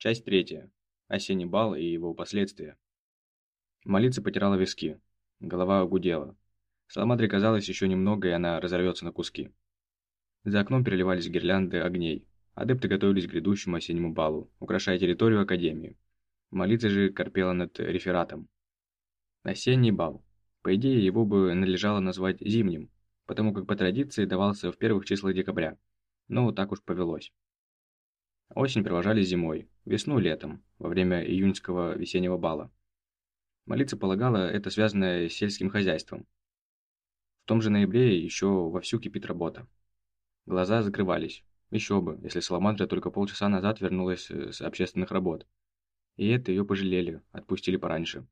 Часть третья. Осенний бал и его последствия. Молиться потирала виски. Голова гудела. Саламандре казалось еще немного, и она разорвется на куски. За окном переливались гирлянды огней. Адепты готовились к грядущему осеннему балу, украшая территорию Академии. Молиться же корпела над рефератом. Осенний бал. По идее, его бы надлежало назвать зимним, потому как по традиции давался в первых числах декабря. Но так уж повелось. Осень провожали зимой, весну – летом, во время июньского весеннего бала. Молиться полагала это связанное с сельским хозяйством. В том же ноябре еще вовсю кипит работа. Глаза закрывались. Еще бы, если Саламандра только полчаса назад вернулась э, с общественных работ. И это ее пожалели, отпустили пораньше.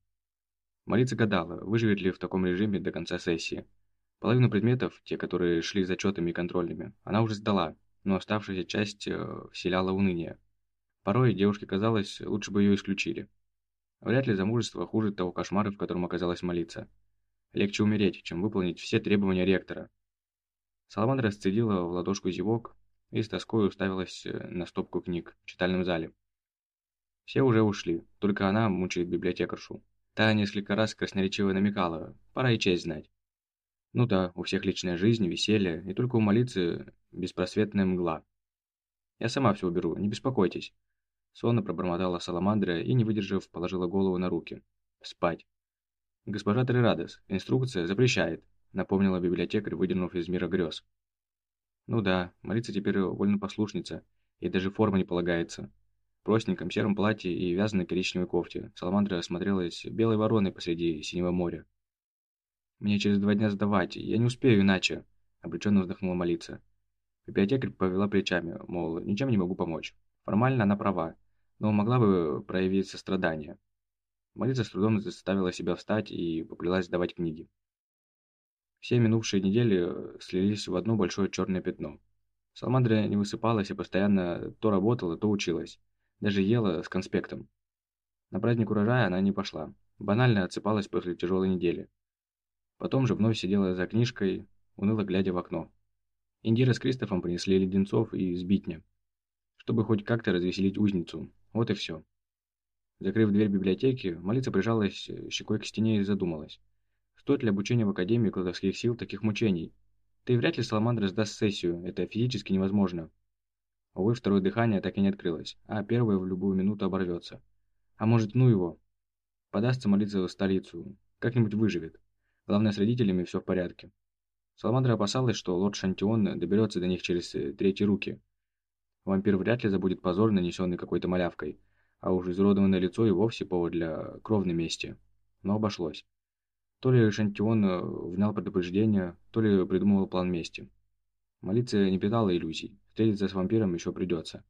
Молиться гадала, выживет ли в таком режиме до конца сессии. Половину предметов, те, которые шли зачетами и контрольными, она уже сдала, но оставшаяся часть э, вселяла уныние. Порой девушке казалось, лучше бы ее исключили. Вряд ли замужество хуже того кошмара, в котором оказалась молиться. Легче умереть, чем выполнить все требования ректора. Саламандра сцедила в ладошку зевок и с тоской уставилась э, на стопку книг в читальном зале. Все уже ушли, только она мучает библиотекаршу. Та несколько раз красноречиво намекала, пора и честь знать. Ну да, у всех личная жизнь, веселье, и только у молитвы беспросветная мгла. Я сама все уберу, не беспокойтесь. Сонно пробормотала Саламандра и, не выдержав, положила голову на руки. Спать. Госпожа Трирадес, инструкция запрещает, напомнила библиотекарь, выдернув из мира грез. Ну да, молиться теперь вольнопослушница, и даже форма не полагается. В простеньком сером платье и вязаной коричневой кофте Саламандра осмотрелась белой вороной посреди синего моря. «Мне через два дня сдавать, я не успею иначе», – обреченно вздохнула молиться. Библиотекарь повела плечами, мол, ничем не могу помочь. Формально она права, но могла бы проявить сострадание. Молиться с трудом заставила себя встать и поплелась сдавать книги. Все минувшие недели слились в одно большое черное пятно. Саламандра не высыпалась и постоянно то работала, то училась. Даже ела с конспектом. На праздник урожая она не пошла. Банально отсыпалась после тяжелой недели. Потом же вновь сидела за книжкой, уныло глядя в окно. Индира с Кристофом принесли леденцов и сбитня, чтобы хоть как-то развеселить узницу. Вот и все. Закрыв дверь библиотеки, молиться прижалась щекой к стене и задумалась. Стоит ли обучение в Академии колдовских сил таких мучений? Да и вряд ли Саламандра сдаст сессию, это физически невозможно. Увы, второе дыхание так и не открылось, а первое в любую минуту оборвется. А может, ну его? Подастся молиться в столицу, как-нибудь выживет. Главное, с родителями все в порядке. Саламандра опасалась, что лорд Шантион доберется до них через э, третьи руки. Вампир вряд ли забудет позор, нанесенный какой-то малявкой, а уж изуродованное лицо и вовсе повод для кровной мести. Но обошлось. То ли Шантион э, внял предупреждение, то ли придумывал план мести. Молиться не питала иллюзий, встретиться с вампиром еще придется.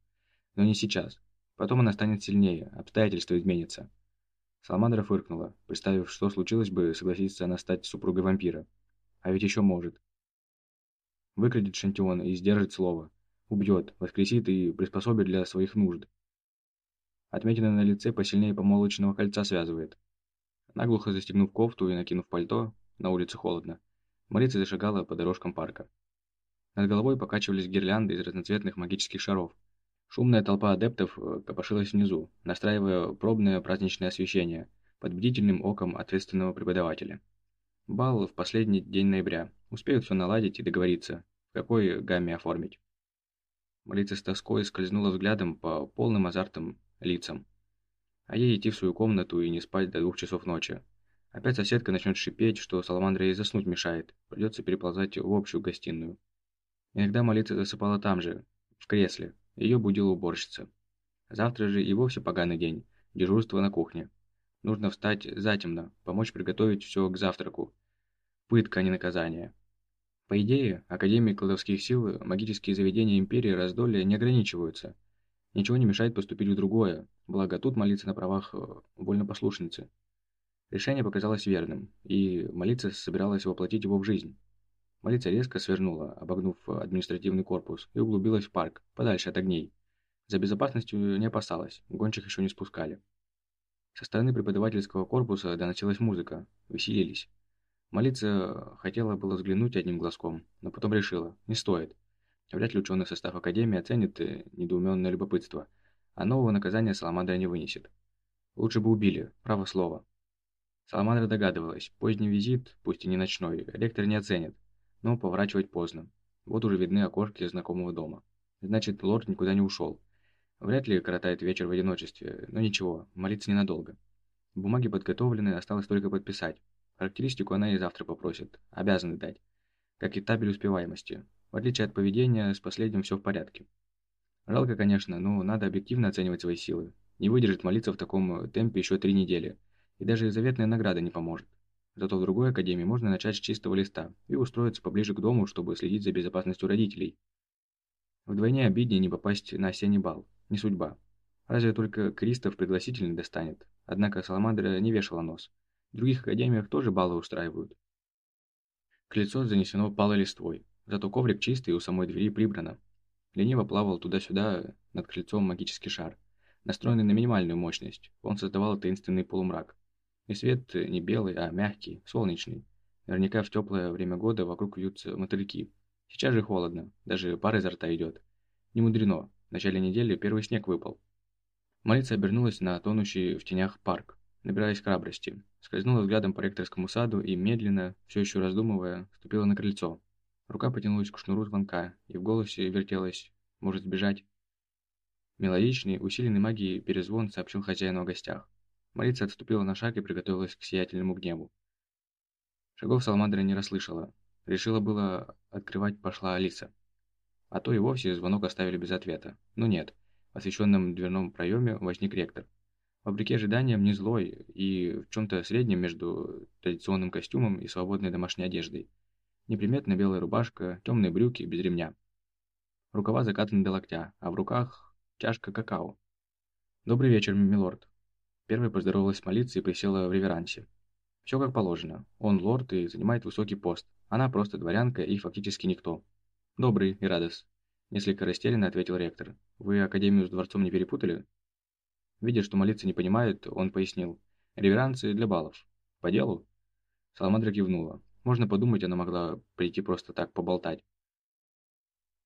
Но не сейчас. Потом она станет сильнее, обстоятельства изменятся. Саламандра фыркнула, представив, что случилось бы, согласиться она стать супругой вампира. А ведь еще может. Выкрадет Шантион и сдержит слово. Убьет, воскресит и приспособит для своих нужд. Отметина на лице посильнее помолочного кольца связывает. Наглухо застегнув кофту и накинув пальто, на улице холодно, Марица зашагала по дорожкам парка. Над головой покачивались гирлянды из разноцветных магических шаров. Шумная толпа адептов э, копошилась внизу, настраивая пробное праздничное освещение под бдительным оком ответственного преподавателя. Бал в последний день ноября. Успеют все наладить и договориться, в какой гамме оформить. Молиться с тоской скользнула взглядом по полным азартам лицам а ей идти в свою комнату и не спать до двух часов ночи. Опять соседка начнет шипеть, что Саламандра ей заснуть мешает, придется переползать в общую гостиную. Иногда молиться засыпала там же, в кресле, ее будила уборщица. Завтра же и вовсе поганый день, дежурство на кухне. Нужно встать затемно, помочь приготовить все к завтраку. Пытка, а не наказание. По идее, Академии колдовских сил магические заведения Империи раздолья не ограничиваются – Ничего не мешает поступить в другое, благо тут молиться на правах э, вольнопослушницы. Решение показалось верным, и молиться собиралась воплотить его в жизнь. Молиться резко свернула, обогнув административный корпус, и углубилась в парк, подальше от огней. За безопасностью не опасалась, гончих еще не спускали. Со стороны преподавательского корпуса доносилась музыка, веселились. Молиться хотела было взглянуть одним глазком, но потом решила, не стоит. Вряд ли ученый состав Академии оценит э, недоуменное любопытство, а нового наказания Саламандра не вынесет. Лучше бы убили, право слово. Саламандра догадывалась, поздний визит, пусть и не ночной, ректор не оценит, но поворачивать поздно. Вот уже видны окошки знакомого дома. Значит, лорд никуда не ушел. Вряд ли коротает вечер в одиночестве, но ничего, молиться ненадолго. Бумаги подготовлены, осталось только подписать. Характеристику она и завтра попросит, обязаны дать. Как и табель успеваемости. В отличие от поведения, с последним все в порядке. Жалко, конечно, но надо объективно оценивать свои силы. Не выдержит молиться в таком темпе еще три недели. И даже заветная награда не поможет. Зато в другой академии можно начать с чистого листа и устроиться поближе к дому, чтобы следить за безопасностью родителей. Вдвойне обиднее не попасть на осенний бал. Не судьба. Разве только Кристоф пригласительный достанет. Однако Саламандра не вешала нос. В других академиях тоже баллы устраивают. Крыльцо занесено палой листвой, зато коврик чистый и у самой двери прибрано. Лениво плавал туда-сюда над крыльцом магический шар, настроенный на минимальную мощность. Он создавал таинственный полумрак. И свет не белый, а мягкий, солнечный. Наверняка в теплое время года вокруг вьются мотыльки. Сейчас же холодно, даже пар изо рта идет. Не мудрено, в начале недели первый снег выпал. Молица обернулась на тонущий в тенях парк, набираясь храбрости. Скользнула взглядом по ректорскому саду и медленно, все еще раздумывая, ступила на крыльцо. Рука потянулась к шнуру звонка, и в голосе вертелась «Может сбежать?» Мелодичный, усиленный магией перезвон сообщил хозяину о гостях. Молица отступила на шаг и приготовилась к сиятельному гневу. Шагов Саламандра не расслышала. Решила было открывать пошла Алиса. А то и вовсе звонок оставили без ответа. Но нет освещенном дверном проеме возник ректор. Вопреки ожиданиям не злой и в чем-то среднем между традиционным костюмом и свободной домашней одеждой. Неприметная белая рубашка, темные брюки без ремня. Рукава закатаны до локтя, а в руках чашка какао. «Добрый вечер, милорд». Первой поздоровалась молиться и присела в реверансе. Все как положено. Он лорд и занимает высокий пост. Она просто дворянка и фактически никто. «Добрый, Ирадес», Несколько растерянно ответил ректор. «Вы Академию с дворцом не перепутали?» Видя, что молиться не понимает, он пояснил. «Реверансы для баллов. По делу?» Саламандра кивнула. Можно подумать, она могла прийти просто так поболтать.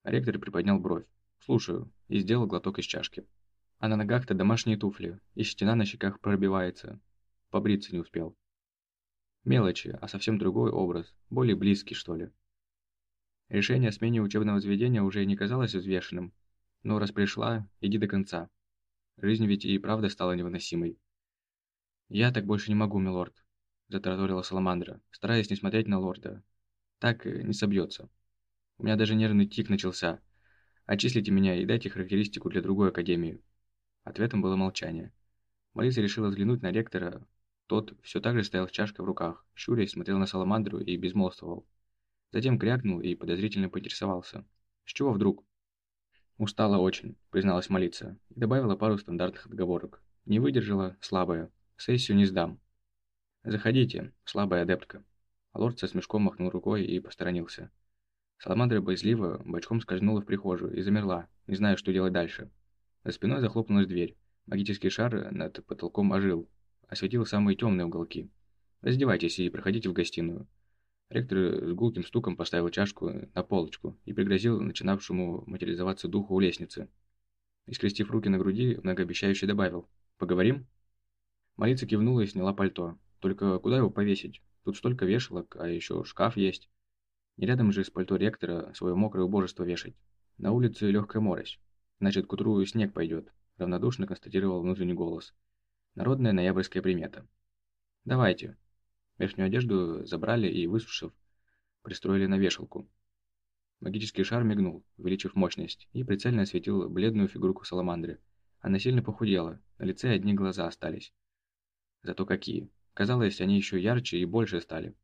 Ректор приподнял бровь. «Слушаю», и сделал глоток из чашки. А на ногах-то домашние туфли, и стена на щеках пробивается. Побриться не успел. Мелочи, а совсем другой образ, более близкий, что ли. Решение о смене учебного заведения уже не казалось взвешенным, но раз пришла, иди до конца. Жизнь ведь и правда стала невыносимой. «Я так больше не могу, милорд», – затараторила Саламандра, стараясь не смотреть на лорда. «Так э, не собьется. У меня даже нервный тик начался. Отчислите меня и дайте характеристику для другой академии». Ответом было молчание. Мариса решила взглянуть на ректора. Тот все так же стоял с чашкой в руках, щурясь, смотрел на Саламандру и безмолвствовал. Затем крякнул и подозрительно поинтересовался. «С чего вдруг?» «Устала очень», — призналась молиться, и добавила пару стандартных отговорок. «Не выдержала, слабая. Сессию не сдам». «Заходите, слабая адептка». лорд со смешком махнул рукой и посторонился. Саламандра боязливо бочком скользнула в прихожую и замерла, не зная, что делать дальше. За спиной захлопнулась дверь. Магический шар над потолком ожил, осветил самые темные уголки. «Раздевайтесь и проходите в гостиную». Ректор с гулким стуком поставил чашку на полочку и пригрозил начинавшему материализоваться духу у лестницы. И, скрестив руки на груди, многообещающе добавил «Поговорим?» Молица кивнула и сняла пальто. «Только куда его повесить? Тут столько вешалок, а еще шкаф есть. Не рядом же с пальто ректора свое мокрое убожество вешать. На улице легкая морось. Значит, к утру снег пойдет», – равнодушно констатировал внутренний голос. Народная ноябрьская примета. «Давайте», Верхнюю одежду забрали и, высушив, пристроили на вешалку. Магический шар мигнул, увеличив мощность, и прицельно осветил бледную фигурку саламандры. Она сильно похудела, на лице одни глаза остались. Зато какие. Казалось, они еще ярче и больше стали.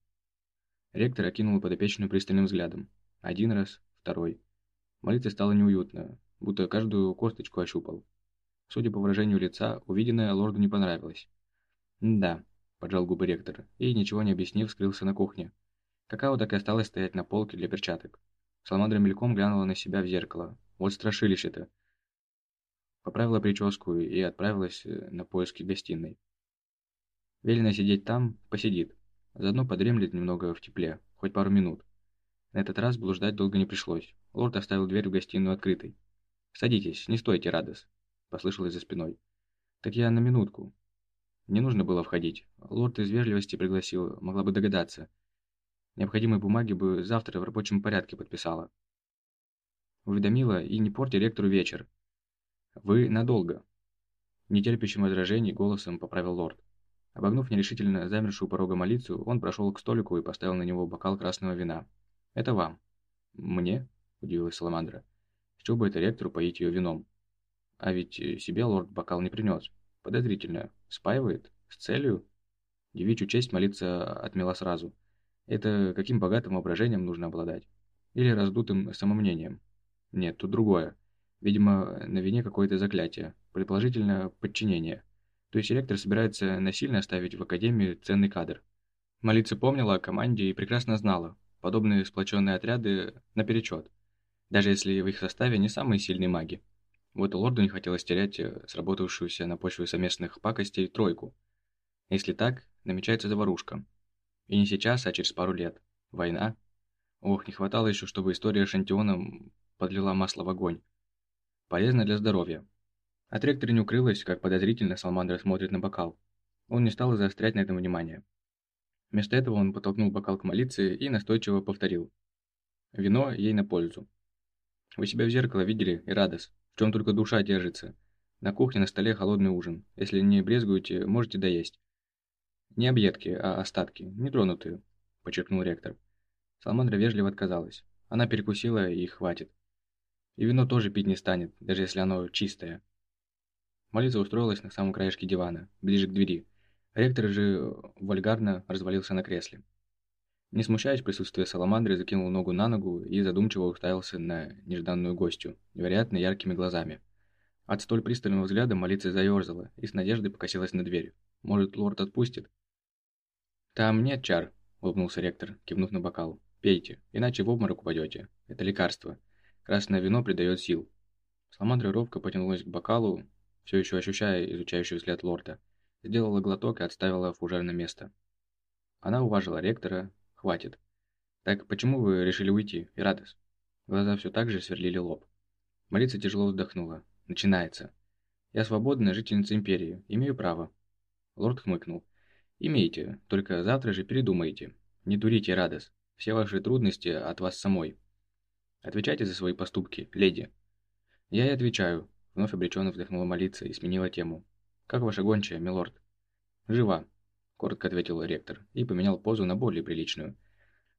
Ректор окинул подопечную пристальным взглядом. Один раз, второй. Молиться стало неуютно, будто каждую косточку ощупал. Судя по выражению лица, увиденное лорду не понравилось. да, – поджал губы ректор, и, ничего не объяснив, скрылся на кухне. Какао так и осталось стоять на полке для перчаток. Саламандра мельком глянула на себя в зеркало. Вот страшилище-то. Поправила прическу и отправилась э, на поиски гостиной. Велено сидеть там, посидит. Заодно подремлет немного в тепле, хоть пару минут. На этот раз блуждать долго не пришлось. Лорд оставил дверь в гостиную открытой. «Садитесь, не стойте, Радос». – послышалось за спиной. «Так я на минутку». Не нужно было входить. Лорд из вежливости пригласил, могла бы догадаться. Необходимые бумаги бы завтра в рабочем порядке подписала. Уведомила и не порти ректору вечер. «Вы надолго», – нетерпящим возражений голосом поправил лорд. Обогнув нерешительно замершую порога молицу, он прошел к столику и поставил на него бокал красного вина. «Это вам». «Мне?» – удивилась Саламандра. «С чего бы это ректору поить ее вином? А ведь себе лорд бокал не принес. Подозрительно. Спаивает? С целью?» Девичью честь молиться отмела сразу. Это каким богатым воображением нужно обладать? Или раздутым самомнением? Нет, тут другое. Видимо, на вине какое-то заклятие, предположительно подчинение. То есть ректор собирается насильно оставить в Академии ценный кадр. Молиться помнила о команде и прекрасно знала, подобные сплоченные отряды наперечет, даже если в их составе не самые сильные маги. Вот лорду не хотелось терять э, сработавшуюся на почве совместных пакостей тройку. Если так, намечается заварушка. И не сейчас, а через пару лет. Война. Ох, не хватало еще, чтобы история с Шантионом подлила масло в огонь. Полезно для здоровья. От ректора не укрылось, как подозрительно Салмандра смотрит на бокал. Он не стал заострять на этом внимание. Вместо этого он подтолкнул бокал к молиться и настойчиво повторил. Вино ей на пользу. Вы себя в зеркало видели, и радость, в чем только душа держится. На кухне на столе холодный ужин. Если не брезгуете, можете доесть. Не объедки, а остатки, нетронутые, подчеркнул ректор. Салмандра вежливо отказалась. Она перекусила и хватит. И вино тоже пить не станет, даже если оно чистое. Молиза устроилась на самом краешке дивана, ближе к двери. Ректор же вульгарно развалился на кресле. Не смущаясь присутствия Саламандры, закинул ногу на ногу и задумчиво уставился на нежданную гостью, невероятно яркими глазами. От столь пристального взгляда молиться заерзала и с надеждой покосилась на дверь. Может, лорд отпустит? «Там нет чар», — улыбнулся ректор, кивнув на бокал. «Пейте, иначе в обморок упадете. Это лекарство. Красное вино придает сил». Саламандра ровко потянулась к бокалу, все еще ощущая изучающий взгляд лорда. Сделала глоток и отставила фужер на место. Она уважила ректора. Хватит. «Так почему вы решили уйти, Иратес?» Глаза все так же сверлили лоб. Марица тяжело вздохнула. «Начинается. Я свободная жительница Империи. Имею право». Лорд хмыкнул. «Имейте, только завтра же передумайте. Не дурите, Радос. Все ваши трудности от вас самой. Отвечайте за свои поступки, леди». «Я и отвечаю», Вновь обреченно вздохнула молиться и сменила тему. «Как ваша гончая, милорд?» «Жива», – коротко ответил ректор и поменял позу на более приличную.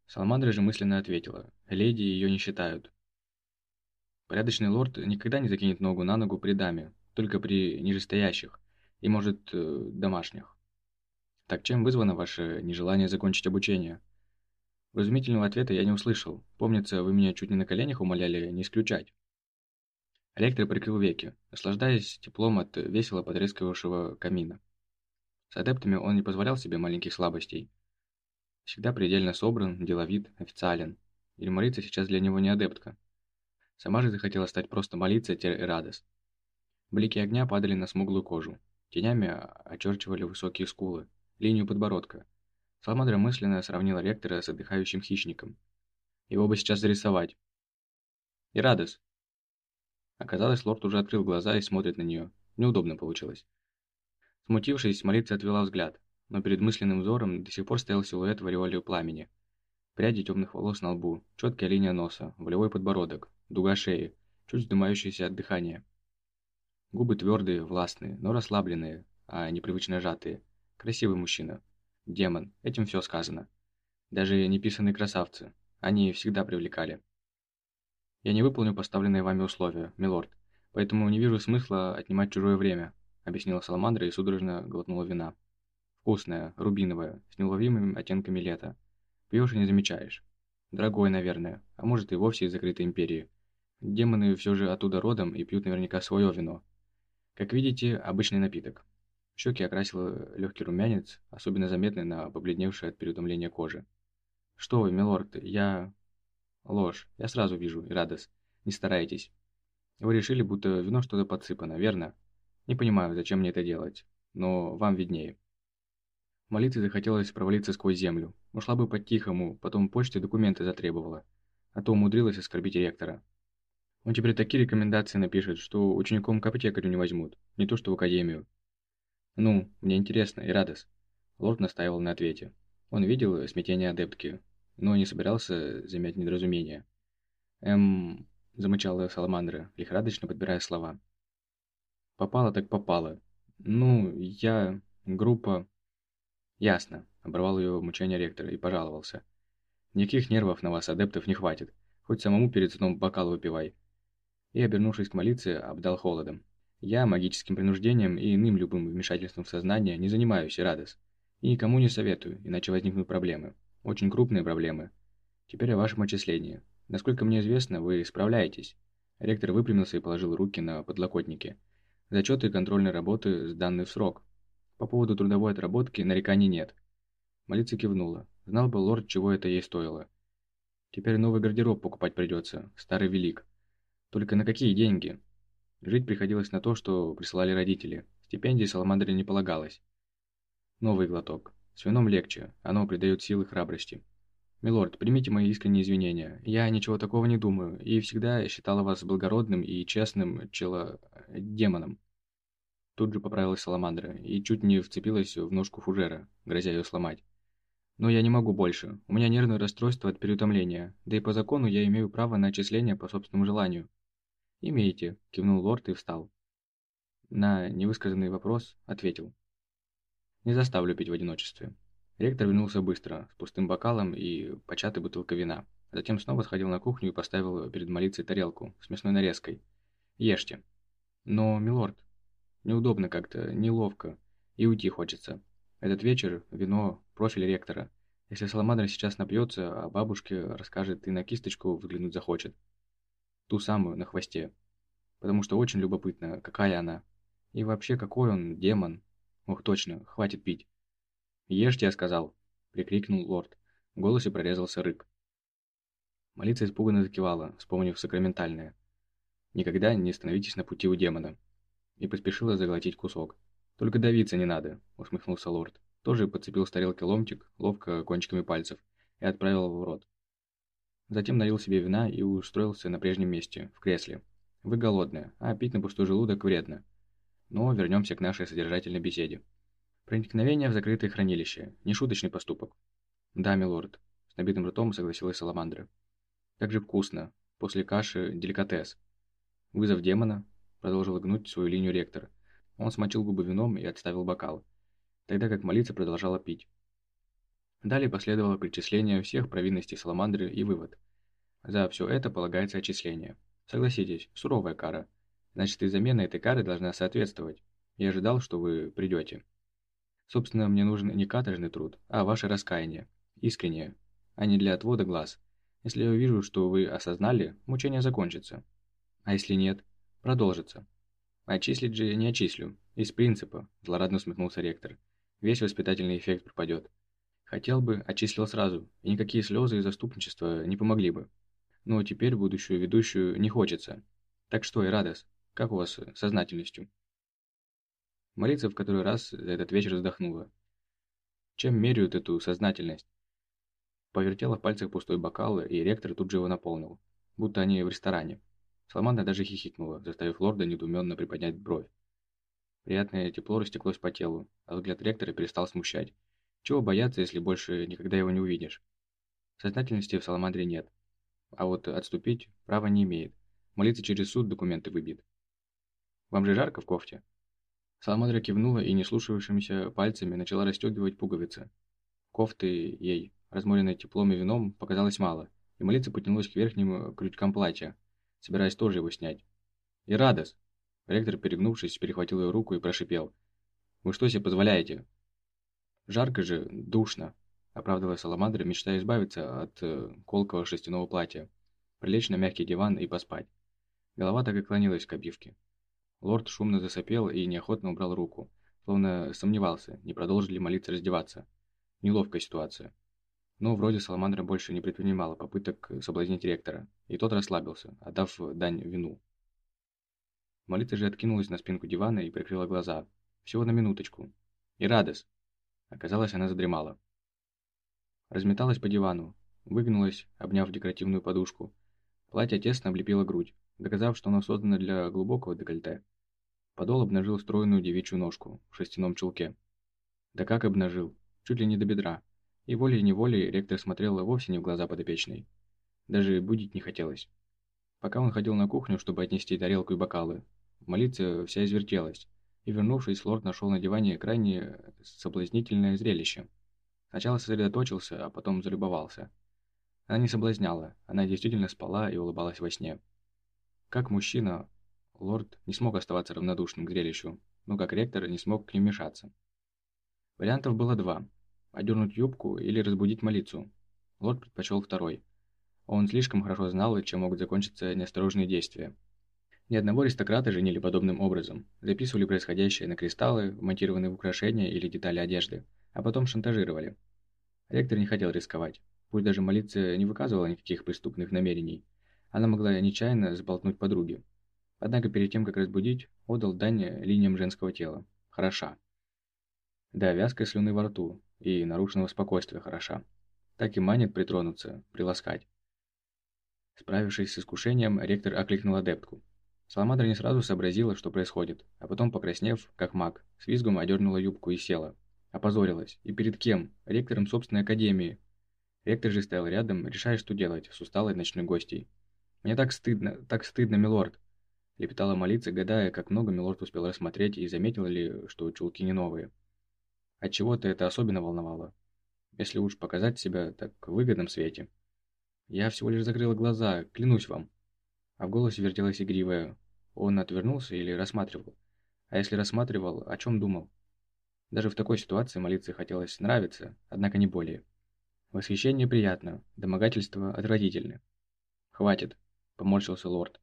Саламандра же мысленно ответила. «Леди ее не считают». Порядочный лорд никогда не закинет ногу на ногу при даме, только при нижестоящих и, может, э, домашних. Так чем вызвано ваше нежелание закончить обучение? Разумительного ответа я не услышал. Помнится, вы меня чуть не на коленях умоляли не исключать. Ректор прикрыл веки, наслаждаясь теплом от весело потрескивавшего камина. С адептами он не позволял себе маленьких слабостей. Всегда предельно собран, деловит, официален. Или молиться сейчас для него не адептка. Сама же захотела стать просто молиться и радость. Блики огня падали на смуглую кожу. Тенями очерчивали высокие скулы, линию подбородка. Саламандра мысленно сравнила ректора с отдыхающим хищником. Его бы сейчас зарисовать. И радость. Оказалось, лорд уже открыл глаза и смотрит на нее. Неудобно получилось. Смутившись, молиться отвела взгляд, но перед мысленным взором до сих пор стоял силуэт в ореоле пламени. Пряди темных волос на лбу, четкая линия носа, волевой подбородок, дуга шеи, чуть вздымающаяся от дыхания. Губы твердые, властные, но расслабленные, а непривычно сжатые. Красивый мужчина. Демон, этим все сказано. Даже неписанные красавцы, они всегда привлекали. «Я не выполню поставленные вами условия, милорд, поэтому не вижу смысла отнимать чужое время», объяснила Саламандра и судорожно глотнула вина. «Вкусная, рубиновая, с неуловимыми оттенками лета. Пьешь и не замечаешь. Дорогой, наверное, а может и вовсе из закрытой империи. Демоны все же оттуда родом и пьют наверняка свое вино. Как видите, обычный напиток». Щеки окрасил легкий румянец, особенно заметный на побледневшей от переутомления кожи. «Что вы, милорд, я...» Ложь. Я сразу вижу, Ирадос. Не старайтесь. Вы решили, будто вино что-то подсыпано, верно? Не понимаю, зачем мне это делать. Но вам виднее. Молиться захотелось провалиться сквозь землю. Ушла бы по-тихому, потом почте документы затребовала. А то умудрилась оскорбить ректора. Он теперь такие рекомендации напишет, что учеником к аптекарю не возьмут, не то что в академию. Ну, мне интересно, и радость. Лорд настаивал на ответе. Он видел смятение адептки, но не собирался замять недоразумение. «Эм...» – замычала Саламандра, лихорадочно подбирая слова. «Попало так попало. Ну, я... группа...» «Ясно», – оборвал ее мучение ректора и пожаловался. «Никаких нервов на вас, адептов, не хватит. Хоть самому перед сном бокал выпивай». И, обернувшись к молиться, обдал холодом. «Я магическим принуждением и иным любым вмешательством в сознание не занимаюсь, Радос. И никому не советую, иначе возникнут проблемы. Очень крупные проблемы. Теперь о вашем отчислении. Насколько мне известно, вы справляетесь». Ректор выпрямился и положил руки на подлокотники. Зачеты контрольной работы сданы в срок. По поводу трудовой отработки нареканий нет. Молица кивнула. Знал бы лорд, чего это ей стоило. Теперь новый гардероб покупать придется, старый велик. Только на какие деньги? Жить приходилось на то, что присылали родители. Стипендии Саламандре не полагалось. Новый глоток. С вином легче, оно придает силы храбрости. «Милорд, примите мои искренние извинения. Я ничего такого не думаю, и всегда считала вас благородным и честным чело... демоном». Тут же поправилась Саламандра и чуть не вцепилась в ножку фужера, грозя ее сломать. «Но я не могу больше. У меня нервное расстройство от переутомления, да и по закону я имею право на отчисление по собственному желанию». «Имеете», – кивнул лорд и встал. На невысказанный вопрос ответил. Не заставлю пить в одиночестве. Ректор вернулся быстро, с пустым бокалом и початой бутылкой вина. Затем снова сходил на кухню и поставил перед молицей тарелку с мясной нарезкой. «Ешьте». «Но, милорд, неудобно как-то, неловко, и уйти хочется. Этот вечер – вино, профиль ректора. Если Саламандра сейчас напьется, а бабушке расскажет и на кисточку взглянуть захочет. Ту самую, на хвосте. Потому что очень любопытно, какая она. И вообще, какой он, демон, Ох, точно, хватит пить. «Ешьте», я сказал, — прикрикнул лорд. В голосе прорезался рык. Молиться испуганно закивала, вспомнив сакраментальное. «Никогда не становитесь на пути у демона». И поспешила заглотить кусок. «Только давиться не надо», — усмехнулся лорд. Тоже подцепил с тарелки ломтик, ловко кончиками пальцев, и отправил его в рот. Затем налил себе вина и устроился на прежнем месте, в кресле. «Вы голодная, а пить на пустой желудок вредно. Но вернемся к нашей содержательной беседе. Проникновение в закрытое хранилище. Нешуточный поступок. Да, милорд. С набитым ртом согласилась Саламандра. Как же вкусно. После каши деликатес. Вызов демона. Продолжил гнуть свою линию ректор. Он смочил губы вином и отставил бокал. Тогда как молиться продолжала пить. Далее последовало причисление всех провинностей Саламандры и вывод. За все это полагается отчисление. Согласитесь, суровая кара – Значит, и замена этой кары должна соответствовать. Я ожидал, что вы придете. Собственно, мне нужен не каторжный труд, а ваше раскаяние. Искреннее, а не для отвода глаз. Если я увижу, что вы осознали, мучение закончится. А если нет, продолжится. Отчислить же не отчислю. Из принципа, злорадно усмехнулся ректор. Весь воспитательный эффект пропадет. Хотел бы, отчислил сразу, и никакие слезы и заступничества не помогли бы. Но теперь будущую ведущую не хочется. Так что, и радость. Как у вас с сознательностью?» Молиться в который раз за этот вечер вздохнула. Чем меряют эту сознательность? Повертела в пальцах пустой бокал, и ректор тут же его наполнил, будто они в ресторане. Саламандра даже хихикнула, заставив лорда недоуменно приподнять бровь. Приятное тепло растеклось по телу, а взгляд ректора перестал смущать. Чего бояться, если больше никогда его не увидишь? Сознательности в Саламандре нет. А вот отступить права не имеет. Молиться через суд документы выбит. Вам же жарко в кофте?» Саламандра кивнула и неслушавшимися пальцами начала расстегивать пуговицы. Кофты ей, разморенной теплом и вином, показалось мало, и молиться потянулась к верхним крючкам платья, собираясь тоже его снять. «И радость!» Ректор, перегнувшись, перехватил ее руку и прошипел. «Вы что себе позволяете?» «Жарко же, душно», — оправдывала Саламандра, мечтая избавиться от э, колкого шерстяного платья, прилечь на мягкий диван и поспать. Голова так и клонилась к обивке. Лорд шумно засопел и неохотно убрал руку, словно сомневался, не продолжит ли молиться раздеваться. Неловкая ситуация. Но вроде Саламандра больше не предпринимала попыток соблазнить ректора, и тот расслабился, отдав дань вину. Молитва же откинулась на спинку дивана и прикрыла глаза. Всего на минуточку. И радость. Оказалось, она задремала. Разметалась по дивану, выгнулась, обняв декоративную подушку. Платье тесно облепило грудь, доказав, что оно создано для глубокого декольте. Подол обнажил стройную девичью ножку в шерстяном чулке. Да как обнажил? Чуть ли не до бедра. И волей-неволей ректор смотрел вовсе не в глаза подопечной. Даже будить не хотелось. Пока он ходил на кухню, чтобы отнести тарелку и бокалы, молиться вся извертелась, и, вернувшись, лорд нашел на диване крайне соблазнительное зрелище. Сначала сосредоточился, а потом залюбовался. Она не соблазняла, она действительно спала и улыбалась во сне. Как мужчина, лорд не смог оставаться равнодушным к зрелищу, но как ректор не смог к ним мешаться. Вариантов было два – одернуть юбку или разбудить молицу. Лорд предпочел второй. Он слишком хорошо знал, чем могут закончиться неосторожные действия. Ни одного аристократа женили подобным образом. Записывали происходящее на кристаллы, вмонтированные в украшения или детали одежды, а потом шантажировали. Ректор не хотел рисковать. Пусть даже молиться не выказывала никаких преступных намерений. Она могла нечаянно сболтнуть подруги. Однако перед тем, как разбудить, отдал дань линиям женского тела. Хороша. Да, вязкой слюны во рту и нарушенного спокойствия хороша. Так и манит притронуться, приласкать. Справившись с искушением, ректор окликнул адептку. Саламандра не сразу сообразила, что происходит, а потом, покраснев, как маг, с визгом одернула юбку и села. Опозорилась. И перед кем? Ректором собственной академии. Ректор же стоял рядом, решая, что делать с усталой ночной гостьей. «Мне так стыдно, так стыдно, милорд!» Лепетала молиться, гадая, как много милорд успел рассмотреть и заметил ли, что чулки не новые. Отчего-то это особенно волновало. Если уж показать себя так в выгодном свете. Я всего лишь закрыла глаза, клянусь вам. А в голосе вертелась игривая. Он отвернулся или рассматривал? А если рассматривал, о чем думал? Даже в такой ситуации молиться хотелось нравиться, однако не более. Восхищение приятно, домогательство отвратительно. «Хватит», — поморщился лорд,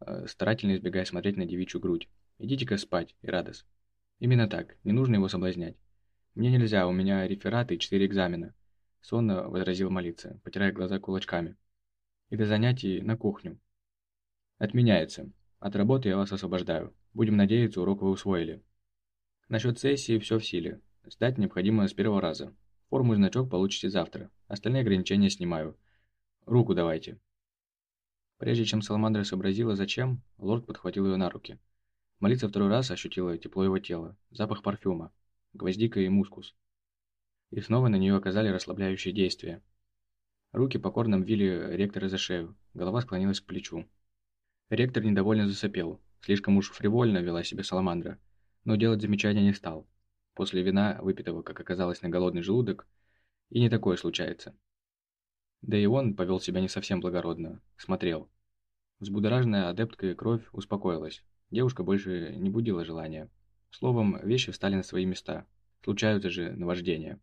э, старательно избегая смотреть на девичью грудь. «Идите-ка спать, Ирадос». «Именно так, не нужно его соблазнять. Мне нельзя, у меня рефераты и четыре экзамена», — сонно возразил молиться, потирая глаза кулачками. «И до занятий на кухню». «Отменяется. От работы я вас освобождаю. Будем надеяться, урок вы усвоили». Насчет сессии все в силе. Сдать необходимо с первого раза. Форму и значок получите завтра. Остальные ограничения снимаю. Руку давайте. Прежде чем Саламандра сообразила зачем, лорд подхватил ее на руки. Молиться второй раз ощутила тепло его тела, запах парфюма, гвоздика и мускус. И снова на нее оказали расслабляющие действия. Руки покорно ввели ректора за шею, голова склонилась к плечу. Ректор недовольно засопел, слишком уж фривольно вела себя Саламандра но делать замечания не стал. После вина, выпитого, как оказалось, на голодный желудок, и не такое случается. Да и он повел себя не совсем благородно, смотрел. Взбудораженная адепткой кровь успокоилась, девушка больше не будила желания. Словом, вещи встали на свои места, случаются же наваждения.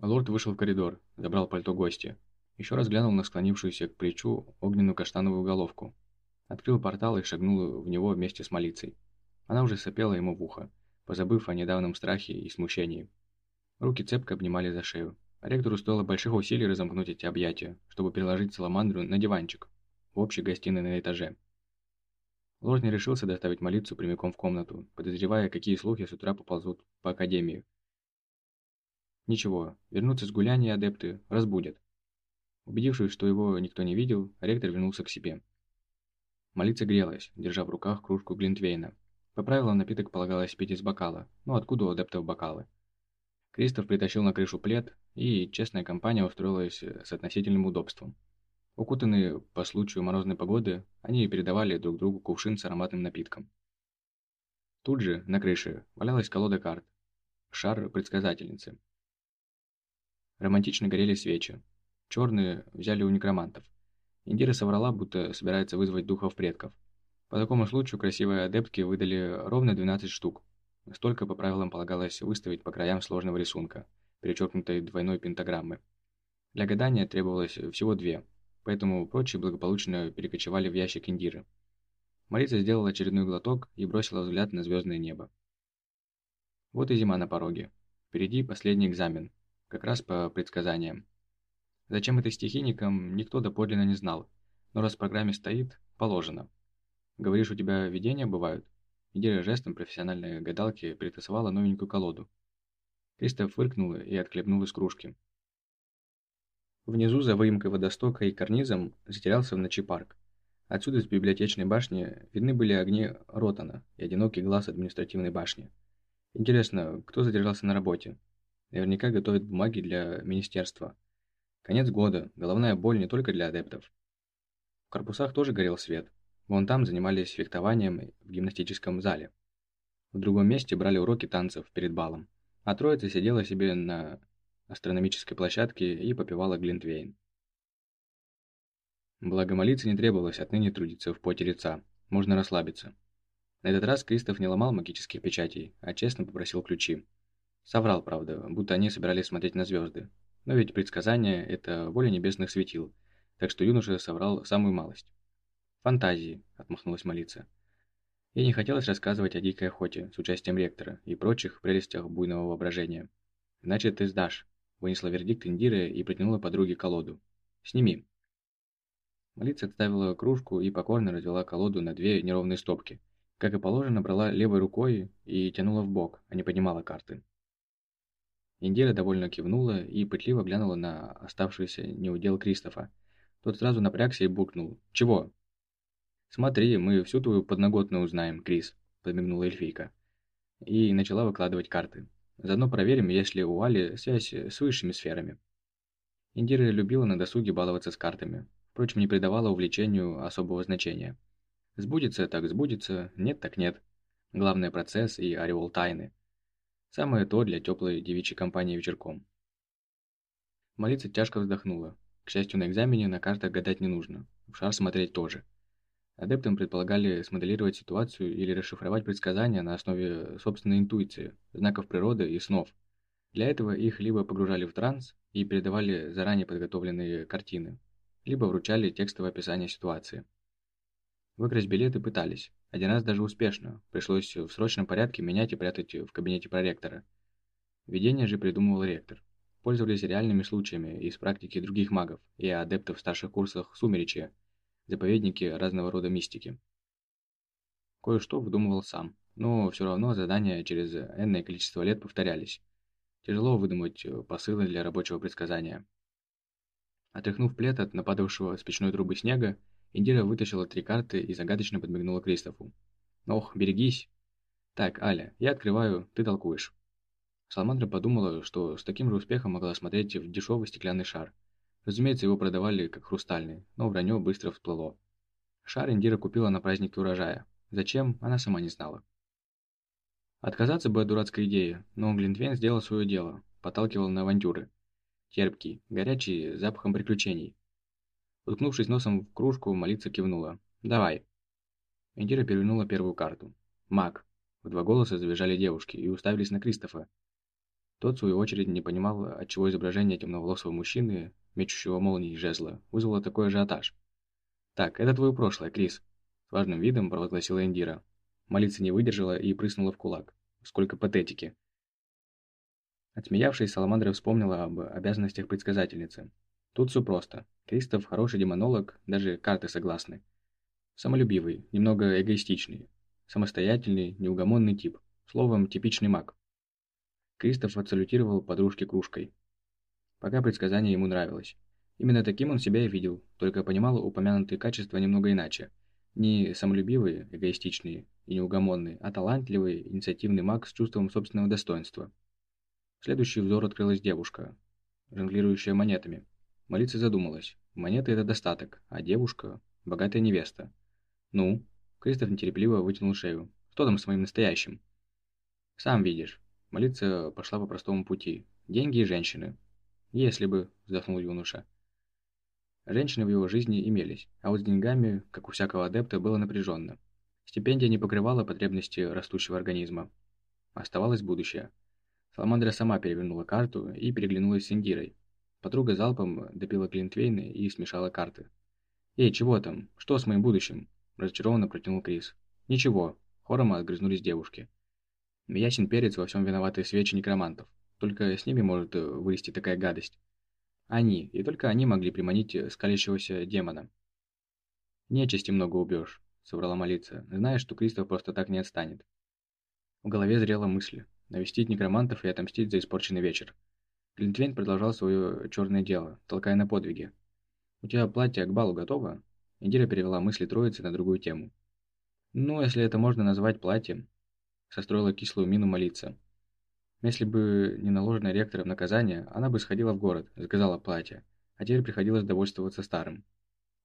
Лорд вышел в коридор, забрал пальто гостя, еще раз глянул на склонившуюся к плечу огненную каштановую головку, открыл портал и шагнул в него вместе с молицей. Она уже сопела ему в ухо, позабыв о недавнем страхе и смущении. Руки цепко обнимали за шею. Ректору стоило больших усилий разомкнуть эти объятия, чтобы переложить Саламандру на диванчик в общей гостиной на этаже. Лорд не решился доставить молитву прямиком в комнату, подозревая, какие слухи с утра поползут по Академии. Ничего, вернуться с гуляния адепты разбудят. Убедившись, что его никто не видел, ректор вернулся к себе. Молиться грелась, держа в руках кружку Глинтвейна. По правилам напиток полагалось пить из бокала, но откуда у адептов бокалы? Кристоф притащил на крышу плед, и честная компания устроилась с относительным удобством. Укутанные по случаю морозной погоды, они передавали друг другу кувшин с ароматным напитком. Тут же, на крыше, валялась колода карт. Шар предсказательницы. Романтично горели свечи. Черные взяли у некромантов. Индира соврала, будто собирается вызвать духов предков. По такому случаю красивые адептки выдали ровно 12 штук. Столько по правилам полагалось выставить по краям сложного рисунка, перечеркнутой двойной пентаграммы. Для гадания требовалось всего две, поэтому прочие благополучно перекочевали в ящик Индиры. Марица сделала очередной глоток и бросила взгляд на звездное небо. Вот и зима на пороге. Впереди последний экзамен, как раз по предсказаниям. Зачем это стихийникам, никто доподлинно не знал, но раз в программе стоит, положено. Говоришь, у тебя видения бывают?» Идея жестом профессиональной гадалки притасовала новенькую колоду. Кристоф фыркнул и отхлебнул из кружки. Внизу, за выемкой водостока и карнизом, затерялся в ночи парк. Отсюда с библиотечной башни видны были огни Ротана и одинокий глаз административной башни. Интересно, кто задержался на работе? Наверняка готовит бумаги для министерства. Конец года, головная боль не только для адептов. В корпусах тоже горел свет. Вон там занимались фехтованием в гимнастическом зале. В другом месте брали уроки танцев перед балом. А троица сидела себе на астрономической площадке и попивала глинтвейн. Благо молиться не требовалось отныне трудиться в поте лица. Можно расслабиться. На этот раз Кристоф не ломал магических печатей, а честно попросил ключи. Соврал, правда, будто они собирались смотреть на звезды. Но ведь предсказание – это воля небесных светил, так что юноша соврал самую малость. «Фантазии», – отмахнулась молиться. Ей не хотелось рассказывать о дикой охоте с участием ректора и прочих прелестях буйного воображения. «Значит, ты сдашь», – вынесла вердикт Индира и протянула подруге колоду. «Сними». Молиться отставила кружку и покорно развела колоду на две неровные стопки. Как и положено, брала левой рукой и тянула в бок, а не поднимала карты. Индира довольно кивнула и пытливо глянула на оставшийся неудел Кристофа. Тот сразу напрягся и буркнул. «Чего?» «Смотри, мы всю твою подноготную узнаем, Крис», – подмигнула эльфийка. И начала выкладывать карты. Заодно проверим, есть ли у Али связь с высшими сферами. Индира любила на досуге баловаться с картами. Впрочем, не придавала увлечению особого значения. Сбудется так сбудется, нет так нет. Главный процесс и ореол тайны – Самое то для теплой девичьей компании вечерком. Молиться тяжко вздохнула. К счастью, на экзамене на картах гадать не нужно. В шар смотреть тоже. Адептам предполагали смоделировать ситуацию или расшифровать предсказания на основе собственной интуиции, знаков природы и снов. Для этого их либо погружали в транс и передавали заранее подготовленные картины, либо вручали текстовое описание ситуации. Выкрасть билеты пытались, один раз даже успешно. Пришлось в срочном порядке менять и прятать в кабинете проректора. Видение же придумывал ректор. Пользовались реальными случаями из практики других магов и адептов старших курсах Сумеречья, заповедники разного рода мистики. Кое-что выдумывал сам, но все равно задания через энное количество лет повторялись. Тяжело выдумать посылы для рабочего предсказания. Отряхнув плед от нападавшего с печной трубы снега, Индира вытащила три карты и загадочно подмигнула Кристофу. «Ох, берегись!» «Так, Аля, я открываю, ты толкуешь». Саламандра подумала, что с таким же успехом могла смотреть в дешевый стеклянный шар. Разумеется, его продавали как хрустальный, но вранье быстро всплыло. Шар Индира купила на празднике урожая. Зачем, она сама не знала. Отказаться бы от дурацкой идеи, но Глинтвейн сделал свое дело, подталкивал на авантюры. Терпкий, горячий, запахом приключений. Уткнувшись носом в кружку, молиться кивнула. «Давай». Индира перевернула первую карту. «Маг». В два голоса завизжали девушки и уставились на Кристофа. Тот, в свою очередь, не понимал, отчего изображение темноволосого мужчины, мечущего молнии жезла, вызвало такой ажиотаж. «Так, это твое прошлое, Крис», – с важным видом провозгласила Индира. Молиться не выдержала и прыснула в кулак. Сколько патетики. Отсмеявшись, Саламандра вспомнила об обязанностях предсказательницы. Тут все просто. Кристоф хороший демонолог, даже карты согласны. Самолюбивый, немного эгоистичный, самостоятельный, неугомонный тип. Словом, типичный маг. Кристоф отсалютировал подружке кружкой. Пока предсказание ему нравилось. Именно таким он себя и видел, только понимал упомянутые качества немного иначе. Не самолюбивый, эгоистичный и неугомонный, а талантливый, инициативный маг с чувством собственного достоинства. Следующий взор открылась девушка, жонглирующая монетами. Молиться задумалась. Монеты – это достаток, а девушка – богатая невеста. Ну? Кристоф нетерпеливо вытянул шею. Что там с моим настоящим? Сам видишь. Молиться пошла по простому пути. Деньги и женщины. Если бы, вздохнул юноша. Женщины в его жизни имелись, а вот с деньгами, как у всякого адепта, было напряженно. Стипендия не покрывала потребности растущего организма. Оставалось будущее. Саламандра сама перевернула карту и переглянулась с Индирой, Подруга залпом допила Глинтвейна и смешала карты. «Эй, чего там? Что с моим будущим?» – разочарованно протянул Крис. «Ничего», – хором отгрызнулись девушки. Ясен перец во всем виноваты свечи некромантов. Только с ними может вылезти такая гадость. Они, и только они могли приманить скалящегося демона. «Нечисти много убьешь», – соврала молиться, зная, что Кристоф просто так не отстанет. В голове зрела мысль – навестить некромантов и отомстить за испорченный вечер. Глинтвейн продолжал свое черное дело, толкая на подвиги. «У тебя платье к балу готово?» Индира перевела мысли троицы на другую тему. «Ну, если это можно назвать платьем», – состроила кислую мину молиться. Если бы не наложенное ректором наказание, она бы сходила в город, заказала платье, а теперь приходилось довольствоваться старым.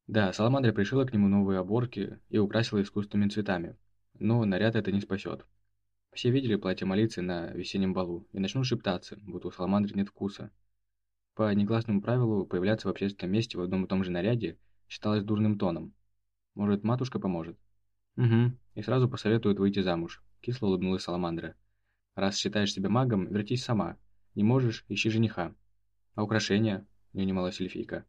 Да, Саламандра пришила к нему новые оборки и украсила искусственными цветами, но наряд это не спасет. Все видели платье молиться на весеннем балу и начнут шептаться, будто у Саламандры нет вкуса. По негласному правилу, появляться в общественном месте в одном и том же наряде считалось дурным тоном. Может, матушка поможет? Угу, и сразу посоветуют выйти замуж, кисло улыбнулась Саламандра. Раз считаешь себя магом, вертись сама. Не можешь, ищи жениха. А украшения? Не унималась эльфийка.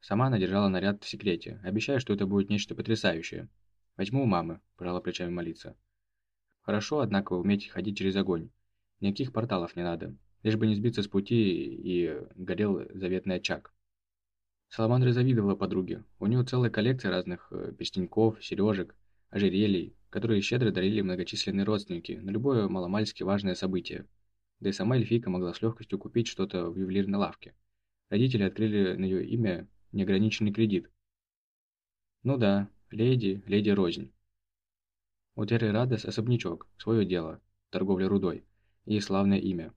Сама она держала наряд в секрете, обещая, что это будет нечто потрясающее. Возьму у мамы, пожала плечами молиться. Хорошо, однако, уметь ходить через огонь. Никаких порталов не надо, лишь бы не сбиться с пути и горел заветный очаг. Саламандра завидовала подруге. У нее целая коллекция разных э, перстеньков, сережек, ожерелий, которые щедро дарили многочисленные родственники на любое маломальски важное событие. Да и сама эльфийка могла с легкостью купить что-то в ювелирной лавке. Родители открыли на ее имя неограниченный кредит. Ну да, леди, леди рознь. У Терри Радес особнячок, свое дело, торговля рудой, и славное имя.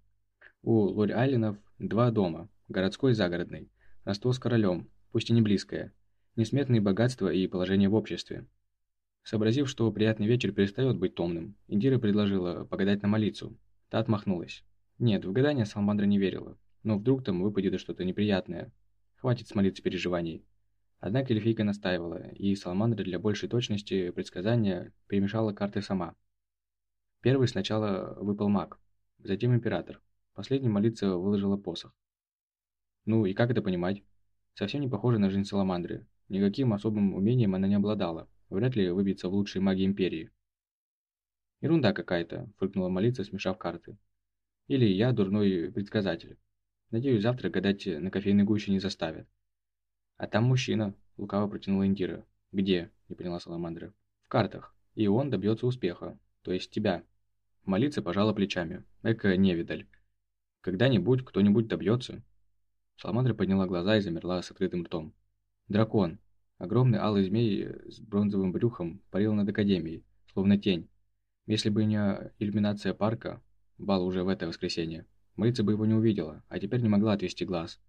У Лорь Айлинов два дома, городской и загородный, родство с королем, пусть и не близкое, несметные богатства и положение в обществе. Сообразив, что приятный вечер перестает быть томным, Индира предложила погадать на молицу. Та отмахнулась. Нет, в гадание Салмандра не верила, но вдруг там выпадет что-то неприятное. Хватит смолиться переживаний. Однако эльфийка настаивала, и Салмандра для большей точности предсказания перемешала карты сама. Первый сначала выпал маг, затем император. Последний молиться выложила посох. Ну и как это понимать? Совсем не похоже на жизнь Саламандры. Никаким особым умением она не обладала. Вряд ли выбиться в лучшие маги Империи. «Ерунда какая-то», – фыркнула молиться, смешав карты. «Или я дурной предсказатель. Надеюсь, завтра гадать на кофейной гуще не заставят». «А там мужчина», — лукаво протянула Индира. «Где?» — не поняла Саламандра. «В картах. И он добьется успеха. То есть тебя». Молиться пожала плечами. Эка невидаль. «Когда-нибудь кто-нибудь добьется». Саламандра подняла глаза и замерла с открытым ртом. «Дракон». Огромный алый змей с бронзовым брюхом парил над Академией, словно тень. Если бы не иллюминация парка, бал уже в это воскресенье, Мыться бы его не увидела, а теперь не могла отвести глаз.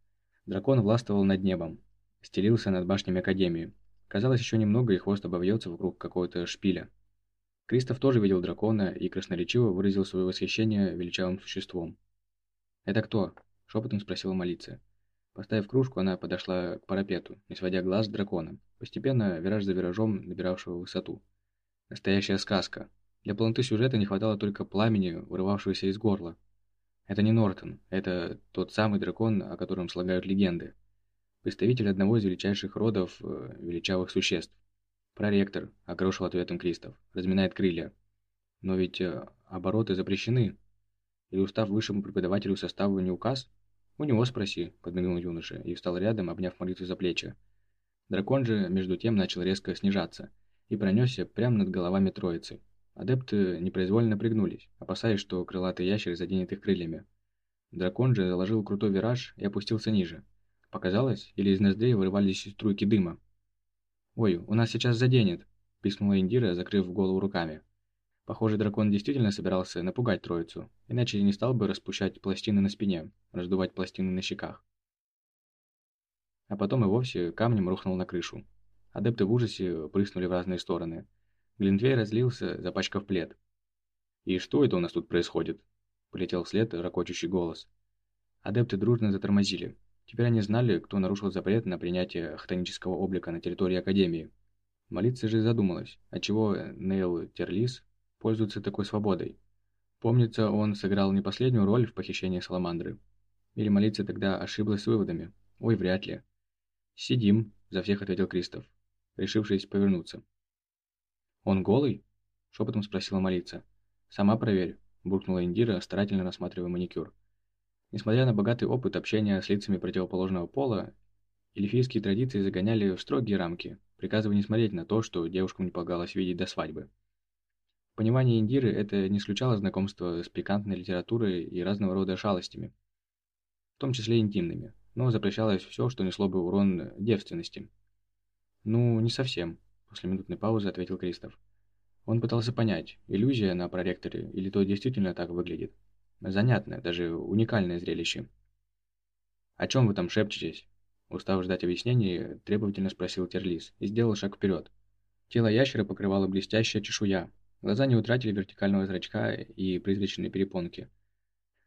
Дракон властвовал над небом, стелился над башнями Академии. Казалось, еще немного, и хвост обовьется вокруг какого-то шпиля. Кристоф тоже видел дракона и красноречиво выразил свое восхищение величавым существом. «Это кто?» – шепотом спросила молиться. Поставив кружку, она подошла к парапету, не сводя глаз с дракона, постепенно вираж за виражом набиравшего высоту. Настоящая сказка. Для полноты сюжета не хватало только пламени, вырывавшегося из горла. Это не Нортон, это тот самый дракон, о котором слагают легенды представитель одного из величайших родов э, величавых существ. «Проректор», — огрошил ответом Кристоф, разминает крылья. «Но ведь э, обороты запрещены. Или устав высшему преподавателю состава не указ?» «У него спроси», — подмигнул юноша и встал рядом, обняв молитву за плечи. Дракон же, между тем, начал резко снижаться и пронесся прямо над головами троицы. Адепты непроизвольно пригнулись, опасаясь, что крылатый ящер заденет их крыльями. Дракон же заложил крутой вираж и опустился ниже, Показалось, или из ноздрей вырывались струйки дыма. «Ой, у нас сейчас заденет!» – пискнула Индира, закрыв голову руками. Похоже, дракон действительно собирался напугать троицу, иначе не стал бы распущать пластины на спине, раздувать пластины на щеках. А потом и вовсе камнем рухнул на крышу. Адепты в ужасе прыснули в разные стороны. Глинтвей разлился, запачкав плед. «И что это у нас тут происходит?» – полетел вслед ракочущий голос. Адепты дружно затормозили, Теперь они знали, кто нарушил запрет на принятие хтонического облика на территории Академии. Молиться же задумалась, отчего Нейл Терлис пользуется такой свободой. Помнится, он сыграл не последнюю роль в похищении Саламандры. Или молиться тогда ошиблась с выводами? Ой, вряд ли. «Сидим», – за всех ответил Кристоф, решившись повернуться. «Он голый?» – шепотом спросила молиться. «Сама проверь», – буркнула Индира, старательно рассматривая маникюр. Несмотря на богатый опыт общения с лицами противоположного пола, эльфийские традиции загоняли в строгие рамки, приказывая не смотреть на то, что девушкам не полагалось видеть до свадьбы. Понимании Индиры это не исключало знакомство с пикантной литературой и разного рода шалостями, в том числе интимными, но запрещалось все, что несло бы урон девственности. Ну, не совсем, после минутной паузы ответил Кристоф. Он пытался понять, иллюзия на проректоре или то действительно так выглядит. Занятное, даже уникальное зрелище. «О чем вы там шепчетесь?» Устав ждать объяснений, требовательно спросил Терлис и сделал шаг вперед. Тело ящера покрывало блестящая чешуя. Глаза не утратили вертикального зрачка и призрачной перепонки.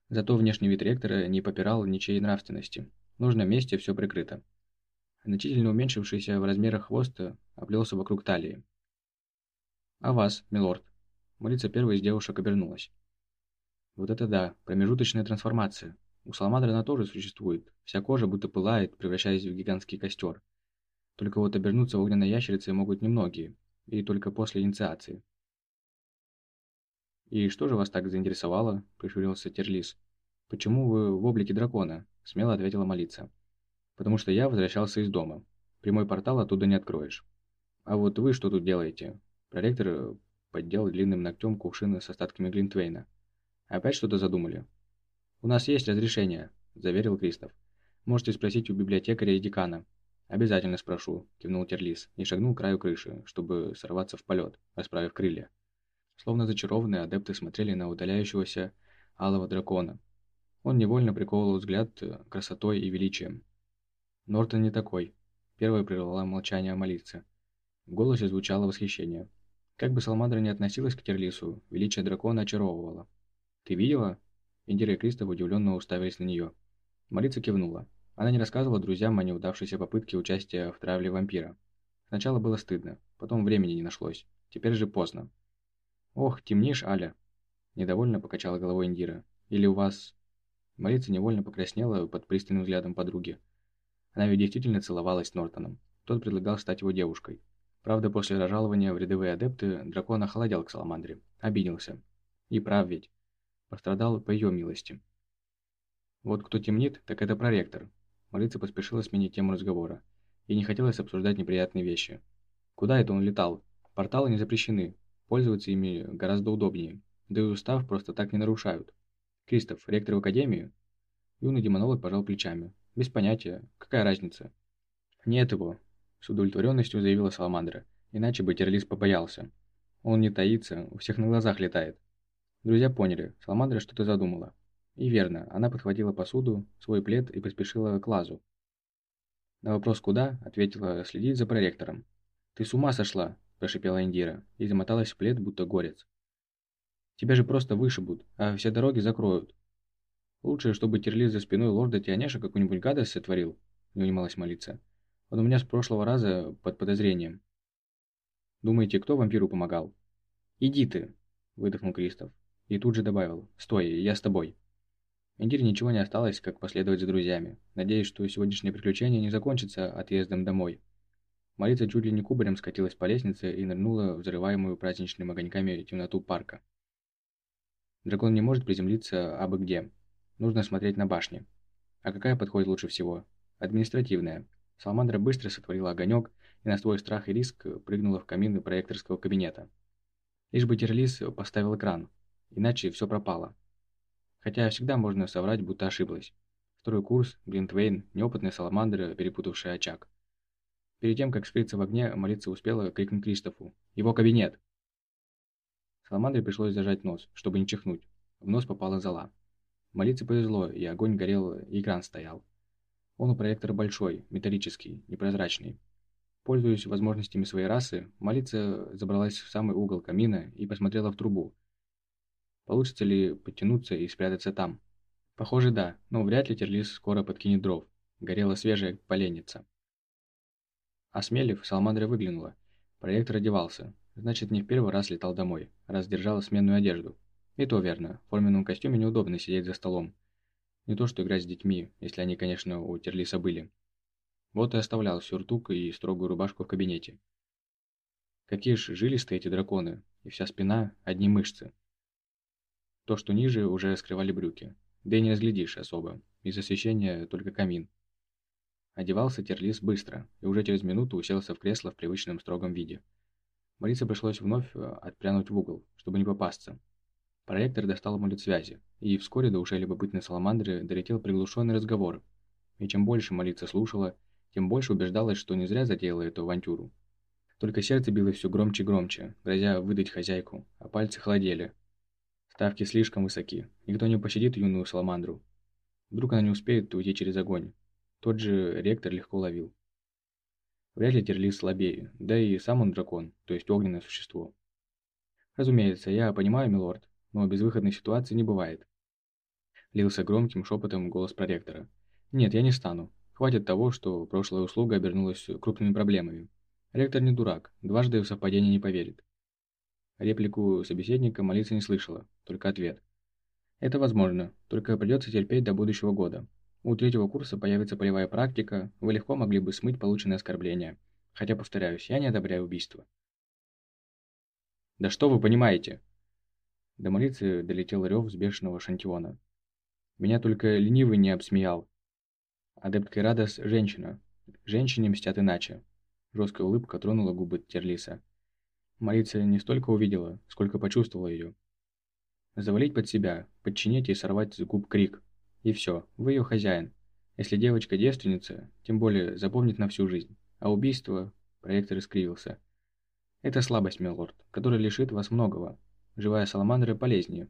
Зато внешний вид ректора не попирал ничьей нравственности. В нужном месте все прикрыто. Значительно уменьшившийся в размерах хвост оплелся вокруг талии. «А вас, милорд?» Молиться первой из девушек обернулась. «Вот это да, промежуточная трансформация. У саламандры она тоже существует. Вся кожа будто пылает, превращаясь в гигантский костер. Только вот обернуться огненной ящерицей могут немногие, и только после инициации. «И что же вас так заинтересовало?» – прищурился Терлис. «Почему вы в облике дракона?» – смело ответила молиться. «Потому что я возвращался из дома. Прямой портал оттуда не откроешь. А вот вы что тут делаете?» Проректор поддел длинным ногтем кувшины с остатками Глинтвейна. «Опять что-то задумали?» «У нас есть разрешение», – заверил Кристоф. «Можете спросить у библиотекаря и декана». «Обязательно спрошу», – кивнул Терлис и шагнул к краю крыши, чтобы сорваться в полет, расправив крылья. Словно зачарованные адепты смотрели на удаляющегося алого дракона. Он невольно приковывал взгляд красотой и величием. Нортон не такой. Первая прервала молчание молиться. В голосе звучало восхищение. Как бы Салмандра не относилась к Терлису, величие дракона очаровывало. «Ты видела?» Индира и Кристоф удивленно уставились на нее. Марица кивнула. Она не рассказывала друзьям о неудавшейся попытке участия в травле вампира. Сначала было стыдно, потом времени не нашлось. Теперь же поздно. «Ох, темнишь, Аля!» Недовольно покачала головой Индира. «Или у вас...» Марица невольно покраснела под пристальным взглядом подруги. Она ведь действительно целовалась с Нортоном. Тот предлагал стать его девушкой. Правда, после разжалования в рядовые адепты дракон охладел к Саламандре. Обиделся. И прав ведь пострадал по ее милости. Вот кто темнит, так это проректор. Молиться поспешила сменить тему разговора. Ей не хотелось обсуждать неприятные вещи. Куда это он летал? Порталы не запрещены. Пользоваться ими гораздо удобнее. Да и устав просто так не нарушают. Кристоф, ректор в академию? Юный демонолог пожал плечами. Без понятия. Какая разница? Нет его. С удовлетворенностью заявила Саламандра. Иначе бы Терлис побоялся. Он не таится, у всех на глазах летает. Друзья поняли, Саламандра что-то задумала. И верно, она подхватила посуду, свой плед и поспешила к лазу. На вопрос «куда?» ответила следить за проректором. «Ты с ума сошла!» – прошипела Индира и замоталась в плед, будто горец. «Тебя же просто вышибут, а все дороги закроют. Лучше, чтобы терли за спиной лорда Тианеша какую-нибудь гадость сотворил», – не унималась молиться. «Он у меня с прошлого раза под подозрением». «Думаете, кто вампиру помогал?» «Иди ты!» – выдохнул Кристоф. И тут же добавил «Стой, я с тобой». Индире ничего не осталось, как последовать за друзьями, надеясь, что сегодняшнее приключение не закончится отъездом домой. Марица чуть ли не кубарем скатилась по лестнице и нырнула взрываемую праздничными огоньками темноту парка. Дракон не может приземлиться абы где. Нужно смотреть на башни. А какая подходит лучше всего? Административная. Саламандра быстро сотворила огонек и на свой страх и риск прыгнула в камин проекторского кабинета. Лишь бы Терлис поставил экран, Иначе все пропало. Хотя всегда можно соврать, будто ошиблась. Второй курс, Глинтвейн, неопытная саламандра, перепутавшая очаг. Перед тем, как скрыться в огне, молиться успела крикнуть Кристофу. «Его кабинет!» Саламандре пришлось зажать нос, чтобы не чихнуть. В нос попала зола. Молиться повезло, и огонь горел, и экран стоял. Он у проектора большой, металлический, непрозрачный. Пользуясь возможностями своей расы, молиться забралась в самый угол камина и посмотрела в трубу, Получится ли подтянуться и спрятаться там? Похоже, да, но вряд ли Терлис скоро подкинет дров. Горела свежая поленница. Осмелев, Саламандра выглянула. Проектор одевался. Значит, не в первый раз летал домой, раз держала сменную одежду. И то верно, в форменном костюме неудобно сидеть за столом. Не то что играть с детьми, если они, конечно, у Терлиса были. Вот и оставлял сюртук и строгую рубашку в кабинете. Какие ж жилистые эти драконы, и вся спина – одни мышцы. То, что ниже, уже скрывали брюки. Да и не разглядишь особо. Из освещения только камин. Одевался Терлис быстро, и уже через минуту уселся в кресло в привычном строгом виде. Марице пришлось вновь э, отпрянуть в угол, чтобы не попасться. Проектор достал амулет связи, и вскоре до ушей любопытной саламандры долетел приглушенный разговор. И чем больше молиться слушала, тем больше убеждалась, что не зря затеяла эту авантюру. Только сердце билось все громче и громче, грозя выдать хозяйку, а пальцы холодели. Ставки слишком высоки, никто не пощадит юную саламандру. Вдруг она не успеет уйти через огонь. Тот же ректор легко ловил. Вряд ли Терлис слабее, да и сам он дракон, то есть огненное существо. Разумеется, я понимаю, милорд, но безвыходной ситуации не бывает. Лился громким шепотом голос проректора. Нет, я не стану. Хватит того, что прошлая услуга обернулась крупными проблемами. Ректор не дурак, дважды в совпадение не поверит. Реплику собеседника молиться не слышала, только ответ. Это возможно, только придется терпеть до будущего года. У третьего курса появится полевая практика, вы легко могли бы смыть полученное оскорбление. Хотя, повторяюсь, я не одобряю убийство. «Да что вы понимаете?» До молитвы долетел рев взбешенного шантиона. «Меня только ленивый не обсмеял. Адепт Радос – женщина. Женщине мстят иначе». Жесткая улыбка тронула губы Терлиса. Молиться не столько увидела, сколько почувствовала ее. Завалить под себя, подчинить и сорвать с губ крик – и все, вы ее хозяин. Если девочка девственница, тем более запомнит на всю жизнь. А убийство... Проектор искривился. Это слабость, милорд, которая лишит вас многого. Живая саламандра полезнее.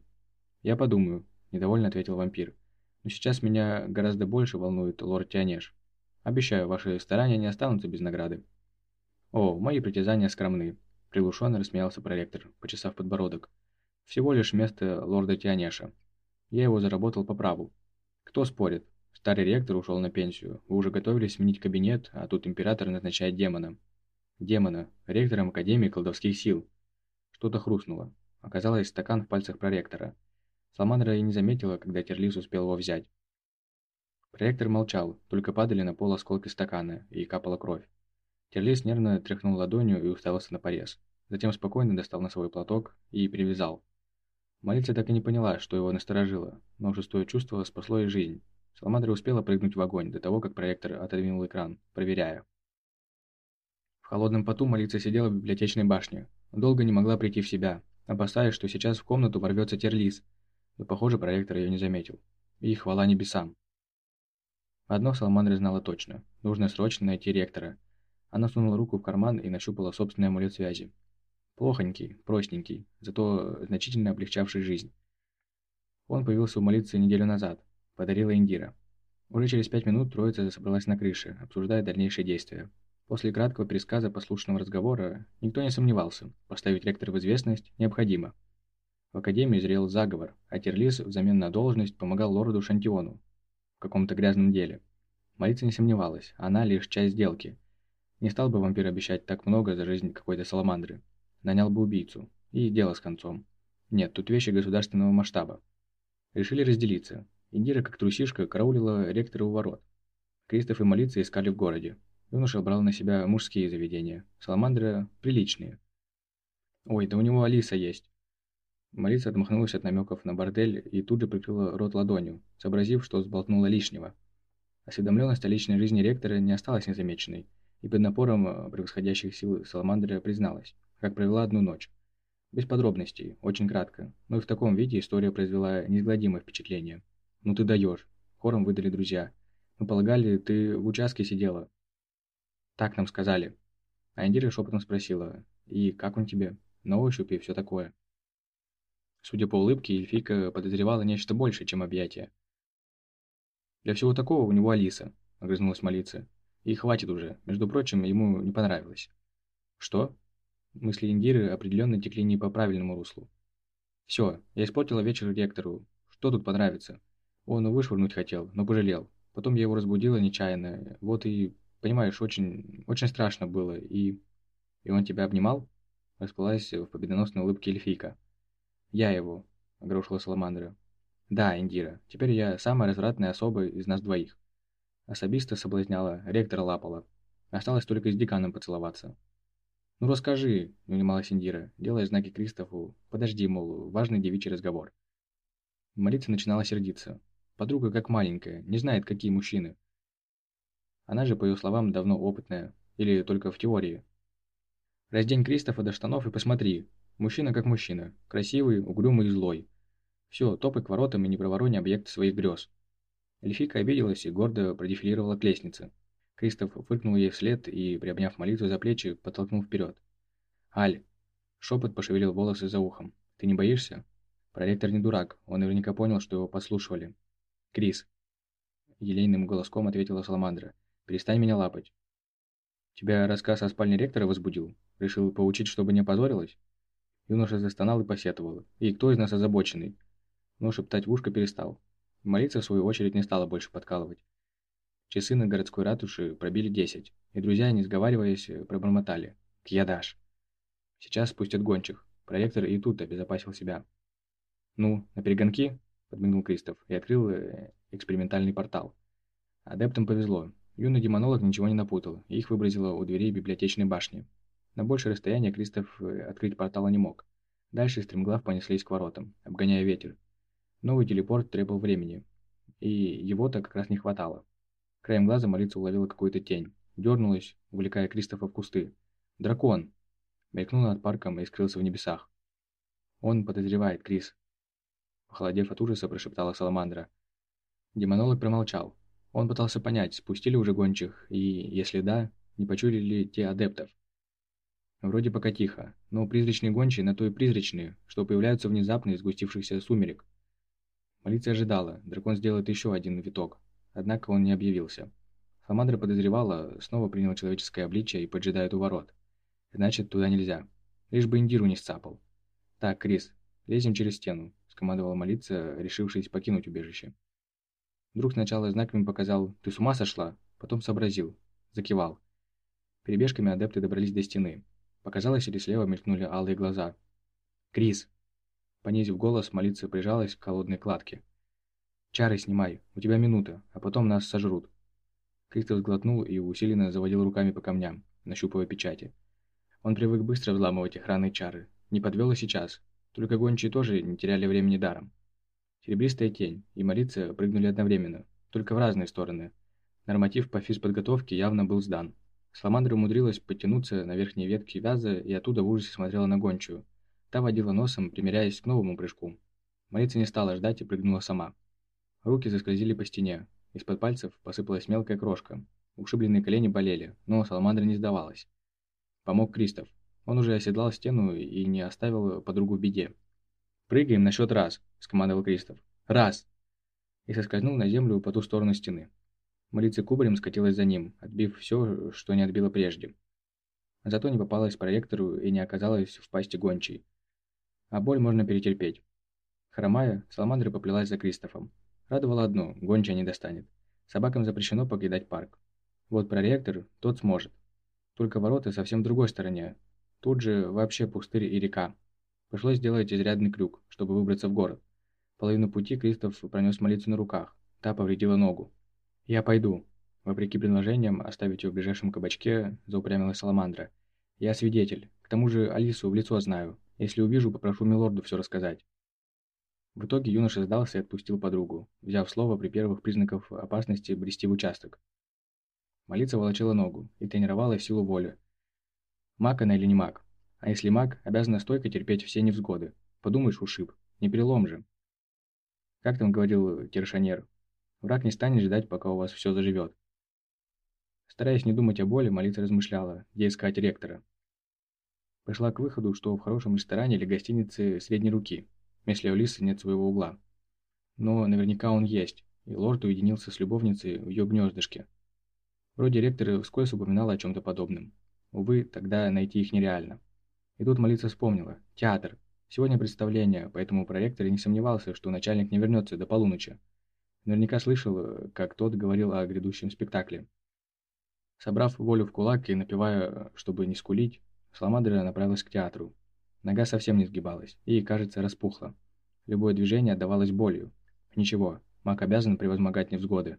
Я подумаю, недовольно ответил вампир. Но сейчас меня гораздо больше волнует лорд Тианеш. Обещаю, ваши старания не останутся без награды. О, мои притязания скромны. Приглушенно рассмеялся проректор, почесав подбородок. Всего лишь место лорда Тианеша. Я его заработал по праву. Кто спорит? Старый ректор ушел на пенсию. Вы уже готовились сменить кабинет, а тут император назначает демона. Демона, ректором Академии колдовских сил. Что-то хрустнуло. Оказалось, стакан в пальцах проректора. Саламандра и не заметила, когда Терлис успел его взять. Проректор молчал, только падали на пол осколки стакана, и капала кровь. Терлис нервно тряхнул ладонью и уставился на порез. Затем спокойно достал носовой платок и привязал. Молиться так и не поняла, что его насторожило, но шестое чувство спасло ей жизнь. Саламандра успела прыгнуть в огонь до того, как проектор отодвинул экран, проверяя. В холодном поту молиться сидела в библиотечной башне. Долго не могла прийти в себя, опасаясь, что сейчас в комнату ворвется терлис, но, похоже, проектор ее не заметил. И хвала небесам. Одно Саламандра знала точно. Нужно срочно найти ректора. Она сунула руку в карман и нащупала собственный амулет связи. Плохонький, простенький, зато значительно облегчавший жизнь. Он появился у молитвы неделю назад. Подарила Индира. Уже через пять минут троица собралась на крыше, обсуждая дальнейшие действия. После краткого пересказа послушного разговора никто не сомневался, поставить ректора в известность необходимо. В Академии зрел заговор, а Терлис взамен на должность помогал лорду Шантиону в каком-то грязном деле. Молиться не сомневалась, она лишь часть сделки. Не стал бы вампир обещать так много за жизнь какой-то саламандры нанял бы убийцу, и дело с концом. Нет, тут вещи государственного масштаба. Решили разделиться. Индира, как трусишка, караулила ректора у ворот. Кристоф и Молица искали в городе. Юноша брал на себя мужские заведения. Саламандра – приличные. «Ой, да у него Алиса есть». Молица отмахнулась от намеков на бордель и тут же прикрыла рот ладонью, сообразив, что сболтнула лишнего. Осведомленность о личной жизни ректора не осталась незамеченной, и под напором превосходящих сил Саламандра призналась как провела одну ночь. Без подробностей, очень кратко, но и в таком виде история произвела неизгладимое впечатление. «Ну ты даешь!» – хором выдали друзья. «Мы полагали, ты в участке сидела». «Так нам сказали». А Индира шепотом спросила, «И как он тебе? На ощупь и все такое?» Судя по улыбке, эльфийка подозревала нечто большее, чем объятие. «Для всего такого у него Алиса», – огрызнулась молиться. «И хватит уже. Между прочим, ему не понравилось». «Что?» Мысли Индиры определенно текли не по правильному руслу. «Все, я испортила вечер ректору. Что тут понравится?» Он вышвырнуть хотел, но пожалел. Потом я его разбудила нечаянно. Вот и, понимаешь, очень, очень страшно было. И... И он тебя обнимал?» Расплылась в победоносной улыбке эльфийка. «Я его», — огрушила Саламандра. «Да, Индира, теперь я самая развратная особа из нас двоих». Особиста соблазняла, ректора лапала. Осталось только с деканом поцеловаться. «Ну расскажи», – не унималась Индира, делая знаки Кристофу. «Подожди, мол, важный девичий разговор». Молиться начинала сердиться. Подруга как маленькая, не знает, какие мужчины. Она же, по ее словам, давно опытная. Или только в теории. Раздень Кристофа до штанов и посмотри. Мужчина как мужчина. Красивый, угрюмый и злой. Все, топай к воротам и не проворони объект своих грез. Эльфика обиделась и гордо продефилировала к лестнице. Кристоф фыркнул ей вслед и, приобняв молитву за плечи, подтолкнул вперед. «Аль!» Шепот пошевелил волосы за ухом. «Ты не боишься?» Проректор не дурак, он наверняка понял, что его подслушивали. «Крис!» Елейным голоском ответила Саламандра. «Перестань меня лапать». «Тебя рассказ о спальне ректора возбудил? Решил поучить, чтобы не опозорилась?» Юноша застонал и посетовал. «И кто из нас озабоченный?» Но шептать в ушко перестал. Молиться, в свою очередь, не стала больше подкалывать. Часы на городской ратуше пробили десять, и друзья, не сговариваясь, пробормотали. «Кьядаш!» Сейчас спустят гончих. Проектор и тут обезопасил себя. «Ну, на перегонки?» – подмигнул Кристоф и открыл э, экспериментальный портал. Адептам повезло. Юный демонолог ничего не напутал, и их выбросило у дверей библиотечной башни. На большее расстояние Кристоф э, открыть портала не мог. Дальше стремглав понеслись к воротам, обгоняя ветер. Новый телепорт требовал времени, и его-то как раз не хватало. Краем глаза молиться уловила какую-то тень. Дернулась, увлекая Кристофа в кусты. «Дракон!» Мелькнул над парком и скрылся в небесах. «Он подозревает, Крис». Похолодев от ужаса, прошептала Саламандра. Демонолог промолчал. Он пытался понять, спустили уже гончих, и, если да, не почули ли те адептов. Вроде пока тихо, но призрачные гончие на то и призрачные, что появляются внезапно из сгустившихся сумерек. Молиться ожидала, дракон сделает еще один виток, Однако он не объявился. Фомандра подозревала, снова принял человеческое обличие и поджидает у ворот. Значит, туда нельзя. Лишь бы Индиру не сцапал. «Так, Крис, лезем через стену», – скомандовала молиться, решившись покинуть убежище. Друг сначала знаками показал «ты с ума сошла?», потом сообразил, закивал. Перебежками адепты добрались до стены. Показалось, или слева мелькнули алые глаза. «Крис!» Понизив голос, молиться прижалась к холодной кладке. «Чары снимай, у тебя минута, а потом нас сожрут». Кристоф сглотнул и усиленно заводил руками по камням, нащупывая печати. Он привык быстро взламывать охранные чары. Не подвел и сейчас. Только гончие тоже не теряли времени даром. Серебристая тень и Марица прыгнули одновременно, только в разные стороны. Норматив по физподготовке явно был сдан. Саламандра умудрилась подтянуться на верхние ветки вяза и оттуда в ужасе смотрела на гончую. Та водила носом, примиряясь к новому прыжку. Марица не стала ждать и прыгнула сама. Руки заскользили по стене. Из-под пальцев посыпалась мелкая крошка. Ушибленные колени болели, но Саламандра не сдавалась. Помог Кристоф. Он уже оседлал стену и не оставил подругу беде. «Прыгаем на счет раз», – скомандовал Кристоф. «Раз!» И соскользнул на землю по ту сторону стены. Молица кубарем скатилась за ним, отбив все, что не отбила прежде. Зато не попалась проектору и не оказалась в пасти гончей. А боль можно перетерпеть. Хромая, Саламандра поплелась за Кристофом. Радовало одно – гончая не достанет. Собакам запрещено покидать парк. Вот проректор, тот сможет. Только ворота совсем другой стороне. Тут же вообще пустырь и река. Пришлось сделать изрядный крюк, чтобы выбраться в город. Половину пути Кристоф пронес молиться на руках. Та повредила ногу. «Я пойду». Вопреки предложениям оставить ее в ближайшем кабачке, заупрямилась Саламандра. «Я свидетель. К тому же Алису в лицо знаю. Если увижу, попрошу Милорду все рассказать». В итоге юноша сдался и отпустил подругу, взяв слово при первых признаках опасности брести в участок. Молиться волочила ногу и тренировала силу воли. Маг она или не маг? А если маг, обязана стойко терпеть все невзгоды. Подумаешь, ушиб. Не перелом же. Как там говорил Тершанер? Враг не станет ждать, пока у вас все заживет. Стараясь не думать о боли, молиться размышляла, где искать ректора. Пришла к выходу, что в хорошем ресторане или гостинице средней руки – если у Лисы нет своего угла. Но наверняка он есть, и лорд уединился с любовницей в ее гнездышке. Вроде ректор вскользь упоминал о чем-то подобном. Увы, тогда найти их нереально. И тут молиться вспомнила. Театр. Сегодня представление, поэтому проректор не сомневался, что начальник не вернется до полуночи. Наверняка слышал, как тот говорил о грядущем спектакле. Собрав волю в кулак и напевая, чтобы не скулить, Саламандра направилась к театру. Нога совсем не сгибалась и, кажется, распухла. Любое движение отдавалось болью. Ничего, маг обязан превозмогать невзгоды.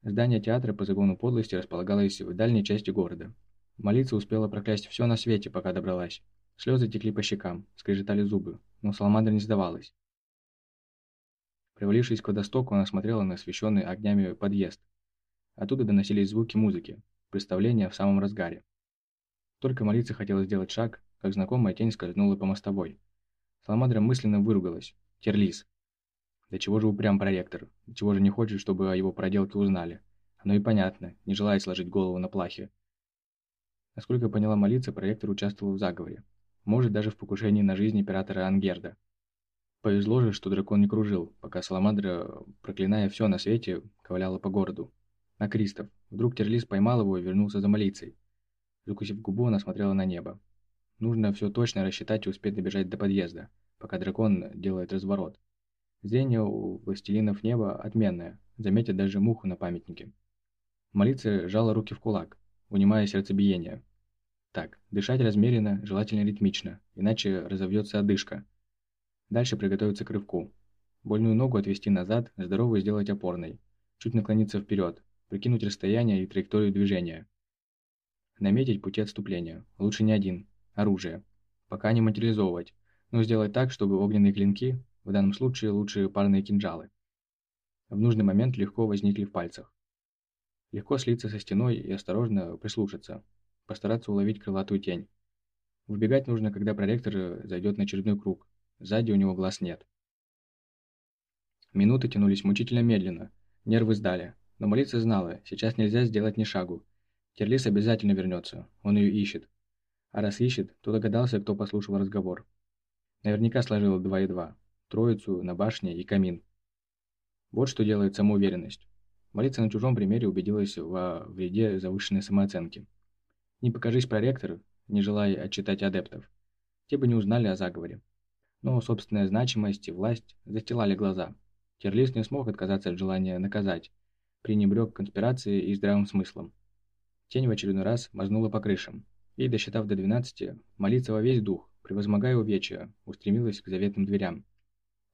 Здание театра по загону подлости располагалось в дальней части города. Молиться успела проклясть все на свете, пока добралась. Слезы текли по щекам, скрежетали зубы, но Саламандра не сдавалась. Привалившись к водостоку, она смотрела на освещенный огнями подъезд. Оттуда доносились звуки музыки, представление в самом разгаре. Только молиться хотела сделать шаг, как знакомая тень скользнула по мостовой. Саламандра мысленно выругалась. Терлис. Да чего же упрям проректор? Да чего же не хочет, чтобы о его проделке узнали? Оно и понятно, не желает сложить голову на плахе. Насколько поняла молиться, проектор участвовал в заговоре. Может, даже в покушении на жизнь императора Ангерда. Повезло же, что дракон не кружил, пока Саламандра, проклиная все на свете, ковыляла по городу. На Кристов. Вдруг Терлис поймал его и вернулся за молицей. Закусив губу, она смотрела на небо. Нужно все точно рассчитать и успеть добежать до подъезда, пока дракон делает разворот. Зрение у властелинов неба отменное, заметят даже муху на памятнике. Молиться жала руки в кулак, унимая сердцебиение. Так, дышать размеренно, желательно ритмично, иначе разовьется одышка. Дальше приготовиться к рывку. Больную ногу отвести назад, здоровую сделать опорной. Чуть наклониться вперед, прикинуть расстояние и траекторию движения. Наметить пути отступления. Лучше не один. Оружие. Пока не материализовывать, но сделать так, чтобы огненные клинки, в данном случае лучше парные кинжалы, в нужный момент легко возникли в пальцах. Легко слиться со стеной и осторожно прислушаться, постараться уловить крылатую тень. Выбегать нужно, когда проректор зайдет на очередной круг, Сзади у него глаз нет. Минуты тянулись мучительно медленно. Нервы сдали. Но молиться знала, сейчас нельзя сделать ни шагу. Терлис обязательно вернется, он ее ищет. А раз ищет, то догадался, кто послушал разговор. Наверняка сложил два и два. Троицу на башне и камин. Вот что делает самоуверенность. Молиться на чужом примере убедилась во вреде завышенной самооценки. Не покажись проректор, не желая отчитать адептов. Те бы не узнали о заговоре но собственная значимость и власть застилали глаза. Терлис не смог отказаться от желания наказать, пренебрег конспирацией и здравым смыслом. Тень в очередной раз мазнула по крышам, и, досчитав до 12, молиться во весь дух, превозмогая увечья, устремилась к заветным дверям.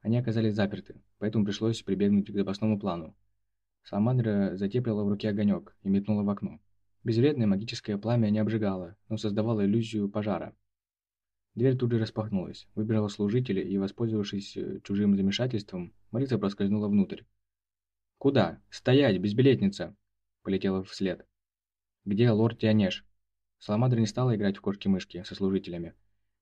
Они оказались заперты, поэтому пришлось прибегнуть к запасному плану. Саламандра затеплила в руке огонек и метнула в окно. Безвредное магическое пламя не обжигало, но создавало иллюзию пожара. Дверь тут же распахнулась, выбежала служитель и, воспользовавшись э, чужим замешательством, Мариса проскользнула внутрь. «Куда? Стоять, безбилетница!» Полетела вслед. «Где лорд Тианеш?» Саламандра не стала играть в кошки-мышки со служителями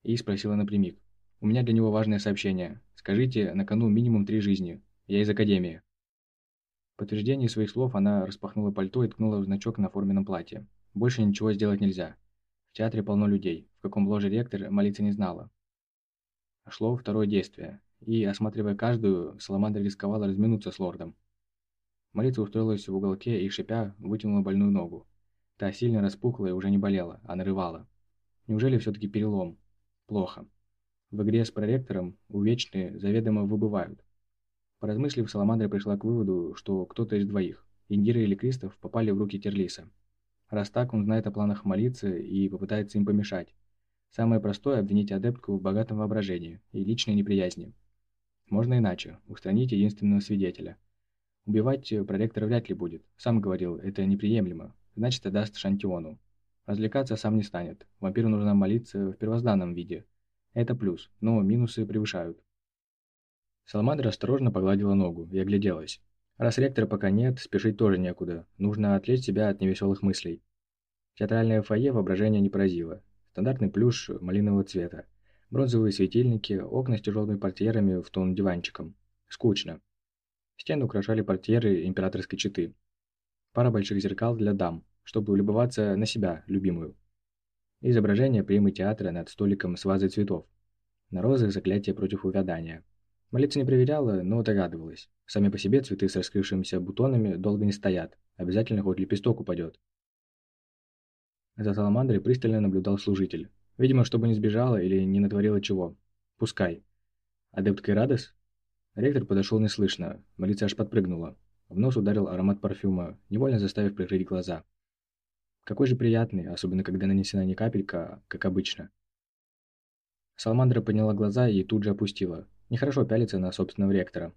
и спросила напрямик. «У меня для него важное сообщение. Скажите, на кону минимум три жизни. Я из Академии». В подтверждение своих слов она распахнула пальто и ткнула в значок на форменном платье. Больше ничего сделать нельзя. В театре полно людей, в каком ложе ректор молиться не знала. Шло второе действие, и, осматривая каждую, Саламандра рисковала разминуться с лордом. Молитва устроилась в уголке и, шипя, вытянула больную ногу. Та сильно распухла и уже не болела, а нарывала. Неужели все-таки перелом? Плохо. В игре с проректором увечные заведомо выбывают. Поразмыслив, Саламандра пришла к выводу, что кто-то из двоих, Индира или Кристоф, попали в руки Терлиса. Раз так, он знает о планах молиться и попытается им помешать. Самое простое – обвинить адептку в богатом воображении и личной неприязни. Можно иначе – устранить единственного свидетеля. Убивать проректора вряд ли будет. Сам говорил, это неприемлемо. Значит, отдаст Шантиону. Развлекаться сам не станет. Вампиру нужно молиться в первозданном виде. Это плюс, но минусы превышают. Саламандра осторожно погладила ногу и огляделась. Раз ректора пока нет, спешить тоже некуда. Нужно отвлечь себя от невеселых мыслей. Театральное фойе воображение не поразило. Стандартный плюш малинового цвета. Бронзовые светильники, окна с тяжелыми портьерами в тон диванчиком. Скучно. Стены украшали портьеры императорской четы. Пара больших зеркал для дам, чтобы улюбоваться на себя, любимую. Изображение примы театра над столиком с вазой цветов. На розы заклятие против увядания. Молиться не проверяла, но догадывалась. Сами по себе цветы с раскрывшимися бутонами долго не стоят. Обязательно хоть лепесток упадет. За саламандрой пристально наблюдал служитель. Видимо, чтобы не сбежала или не натворила чего. Пускай. Адепт Кайрадес? Ректор подошел неслышно. Молиться аж подпрыгнула. В нос ударил аромат парфюма, невольно заставив прикрыть глаза. Какой же приятный, особенно когда нанесена не капелька, как обычно. Саламандра подняла глаза и тут же опустила. Нехорошо пялиться на собственного ректора.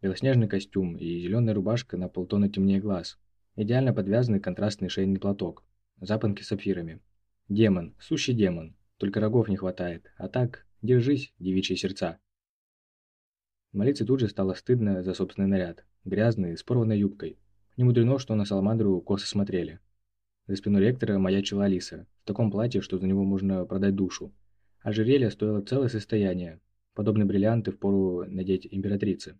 Белоснежный костюм и зеленая рубашка на полтона темнее глаз. Идеально подвязанный контрастный шейный платок. Запонки сапфирами. Демон, сущий демон. Только рогов не хватает. А так, держись, девичьи сердца. Молиться тут же стало стыдно за собственный наряд. Грязный, с порванной юбкой. Не мудрено, что на Саламандру косо смотрели. За спиной ректора маячила Алиса. В таком платье, что за него можно продать душу. Ожерелье стоило целое состояние, Подобные бриллианты впору надеть императрице.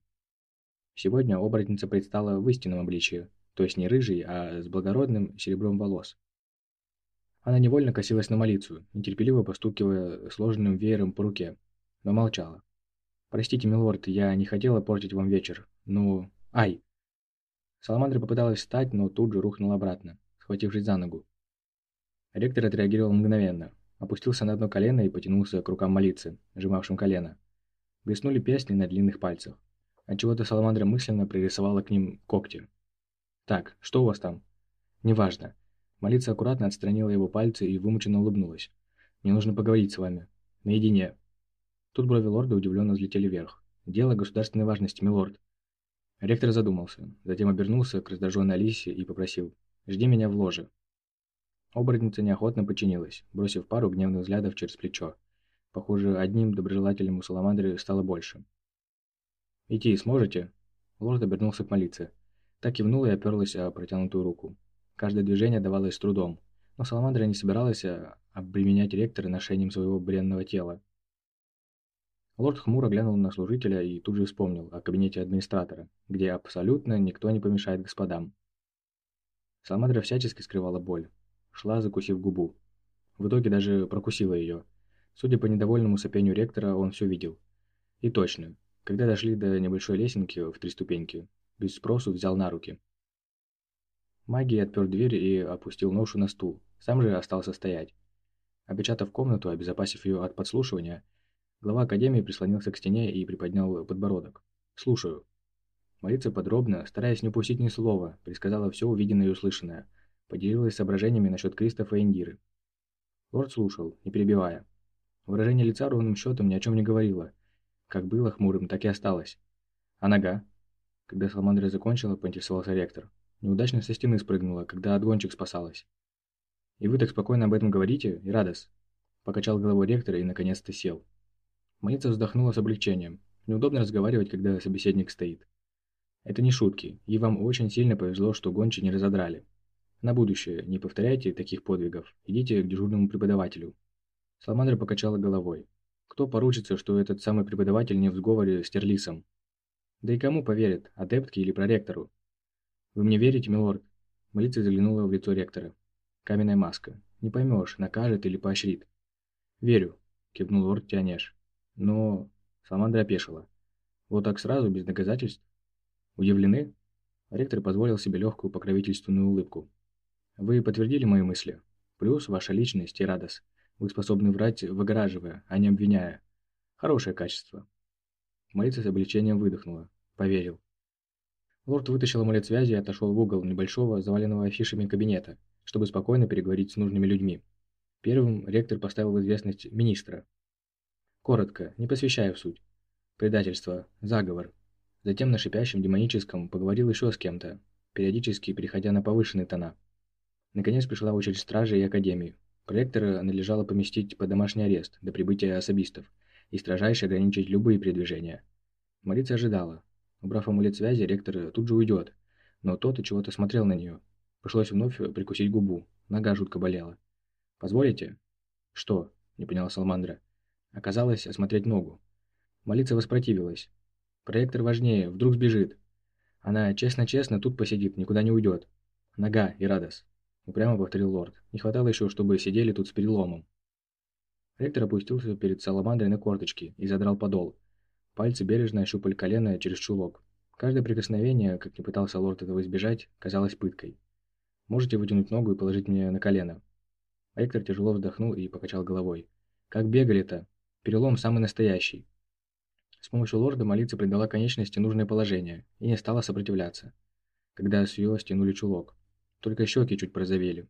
Сегодня оборотница предстала в истинном обличии. то есть не рыжий, а с благородным серебром волос. Она невольно косилась на Малицу, нетерпеливо постукивая сложенным веером по руке, но молчала. «Простите, милорд, я не хотела портить вам вечер. Ну... Ай!» Саламандра попыталась встать, но тут же рухнула обратно, схватившись за ногу. Ректор отреагировал мгновенно, опустился на одно колено и потянулся к рукам молиться, сжимавшим колено. Блеснули песни на длинных пальцах. Отчего-то Саламандра мысленно пририсовала к ним когти. «Так, что у вас там?» «Неважно». Молиться аккуратно отстранила его пальцы и вымученно улыбнулась. «Мне нужно поговорить с вами. Наедине». Тут брови лорда удивленно взлетели вверх. «Дело государственной важности, милорд». Ректор задумался, затем обернулся к раздраженной Алисе и попросил «Жди меня в ложе». Оборотница неохотно подчинилась, бросив пару гневных взглядов через плечо. Похоже, одним доброжелателем у Саламандры стало больше. «Идти сможете?» Лорд обернулся к молиться. Так кивнула и оперлась о протянутую руку. Каждое движение давалось с трудом, но Саламандра не собиралась а, обременять ректора ношением своего бренного тела. Лорд хмуро глянул на служителя и тут же вспомнил о кабинете администратора, где абсолютно никто не помешает господам. Саламандра всячески скрывала боль. Шла, закусив губу. В итоге даже прокусила ее. Судя по недовольному сопению ректора, он все видел. И точно, когда дошли до небольшой лесенки в три ступеньки, без спросу взял на руки. Магий отпер дверь и опустил ношу на стул, сам же остался стоять. Опечатав комнату, обезопасив ее от подслушивания, глава Академии прислонился к стене и приподнял подбородок. «Слушаю». Молиться подробно, стараясь не упустить ни слова, предсказала все увиденное и услышанное, поделилась соображениями насчет Кристофа и Индиры. Лорд слушал, не перебивая. Выражение лица ровным счетом ни о чем не говорило. Как было хмурым, так и осталось. А нога? Когда Саламандра закончила, поинтересовался ректор. Неудачно со стены спрыгнула, когда отгончик спасалась. «И вы так спокойно об этом говорите, Ирадос?» Покачал головой ректора и наконец-то сел. Молиться вздохнула с облегчением. Неудобно разговаривать, когда собеседник стоит. Это не шутки, и вам очень сильно повезло, что гончи не разодрали. На будущее не повторяйте таких подвигов, идите к дежурному преподавателю. Саламандра покачала головой. Кто поручится, что этот самый преподаватель не в сговоре с Терлисом? Да и кому поверят, адептке или проректору? Вы мне верите, милорд? Молица заглянула в лицо ректора. Каменная маска. Не поймешь, накажет или поощрит. Верю, кивнул лорд Тианеш. Но... Саламандра опешила. Вот так сразу, без доказательств? Удивлены? Ректор позволил себе легкую покровительственную улыбку. Вы подтвердили мои мысли. Плюс ваша личность и радость. Вы способны врать, выгораживая, а не обвиняя. Хорошее качество. Молиться с облегчением выдохнула. Поверил. Лорд вытащил амулет связи и отошел в угол небольшого, заваленного афишами кабинета, чтобы спокойно переговорить с нужными людьми. Первым ректор поставил в известность министра. Коротко, не посвящая в суть. Предательство, заговор. Затем на шипящем демоническом поговорил еще с кем-то, периодически переходя на повышенные тона. Наконец пришла очередь стражи и академии. Проектора надлежало поместить под домашний арест до прибытия особистов и строжайше ограничить любые передвижения. Марица ожидала. Убрав амулет связи, ректор тут же уйдет, но тот и чего-то смотрел на нее. Пришлось вновь прикусить губу, нога жутко болела. «Позволите?» «Что?» – не поняла Салмандра. Оказалось, осмотреть ногу. Молиться воспротивилась. «Проектор важнее, вдруг сбежит. Она честно-честно тут посидит, никуда не уйдет. Нога, и радость. Упрямо повторил лорд. Не хватало еще, чтобы сидели тут с переломом. Ректор опустился перед Саламандрой на корточки и задрал подол. Пальцы бережно ощупали колено через чулок. Каждое прикосновение, как ни пытался лорд этого избежать, казалось пыткой. «Можете вытянуть ногу и положить мне на колено?» Ректор тяжело вздохнул и покачал головой. «Как бегали-то? Перелом самый настоящий». С помощью лорда молиться придала конечности нужное положение и не стала сопротивляться, когда с ее стянули чулок. Только щеки чуть прозовели.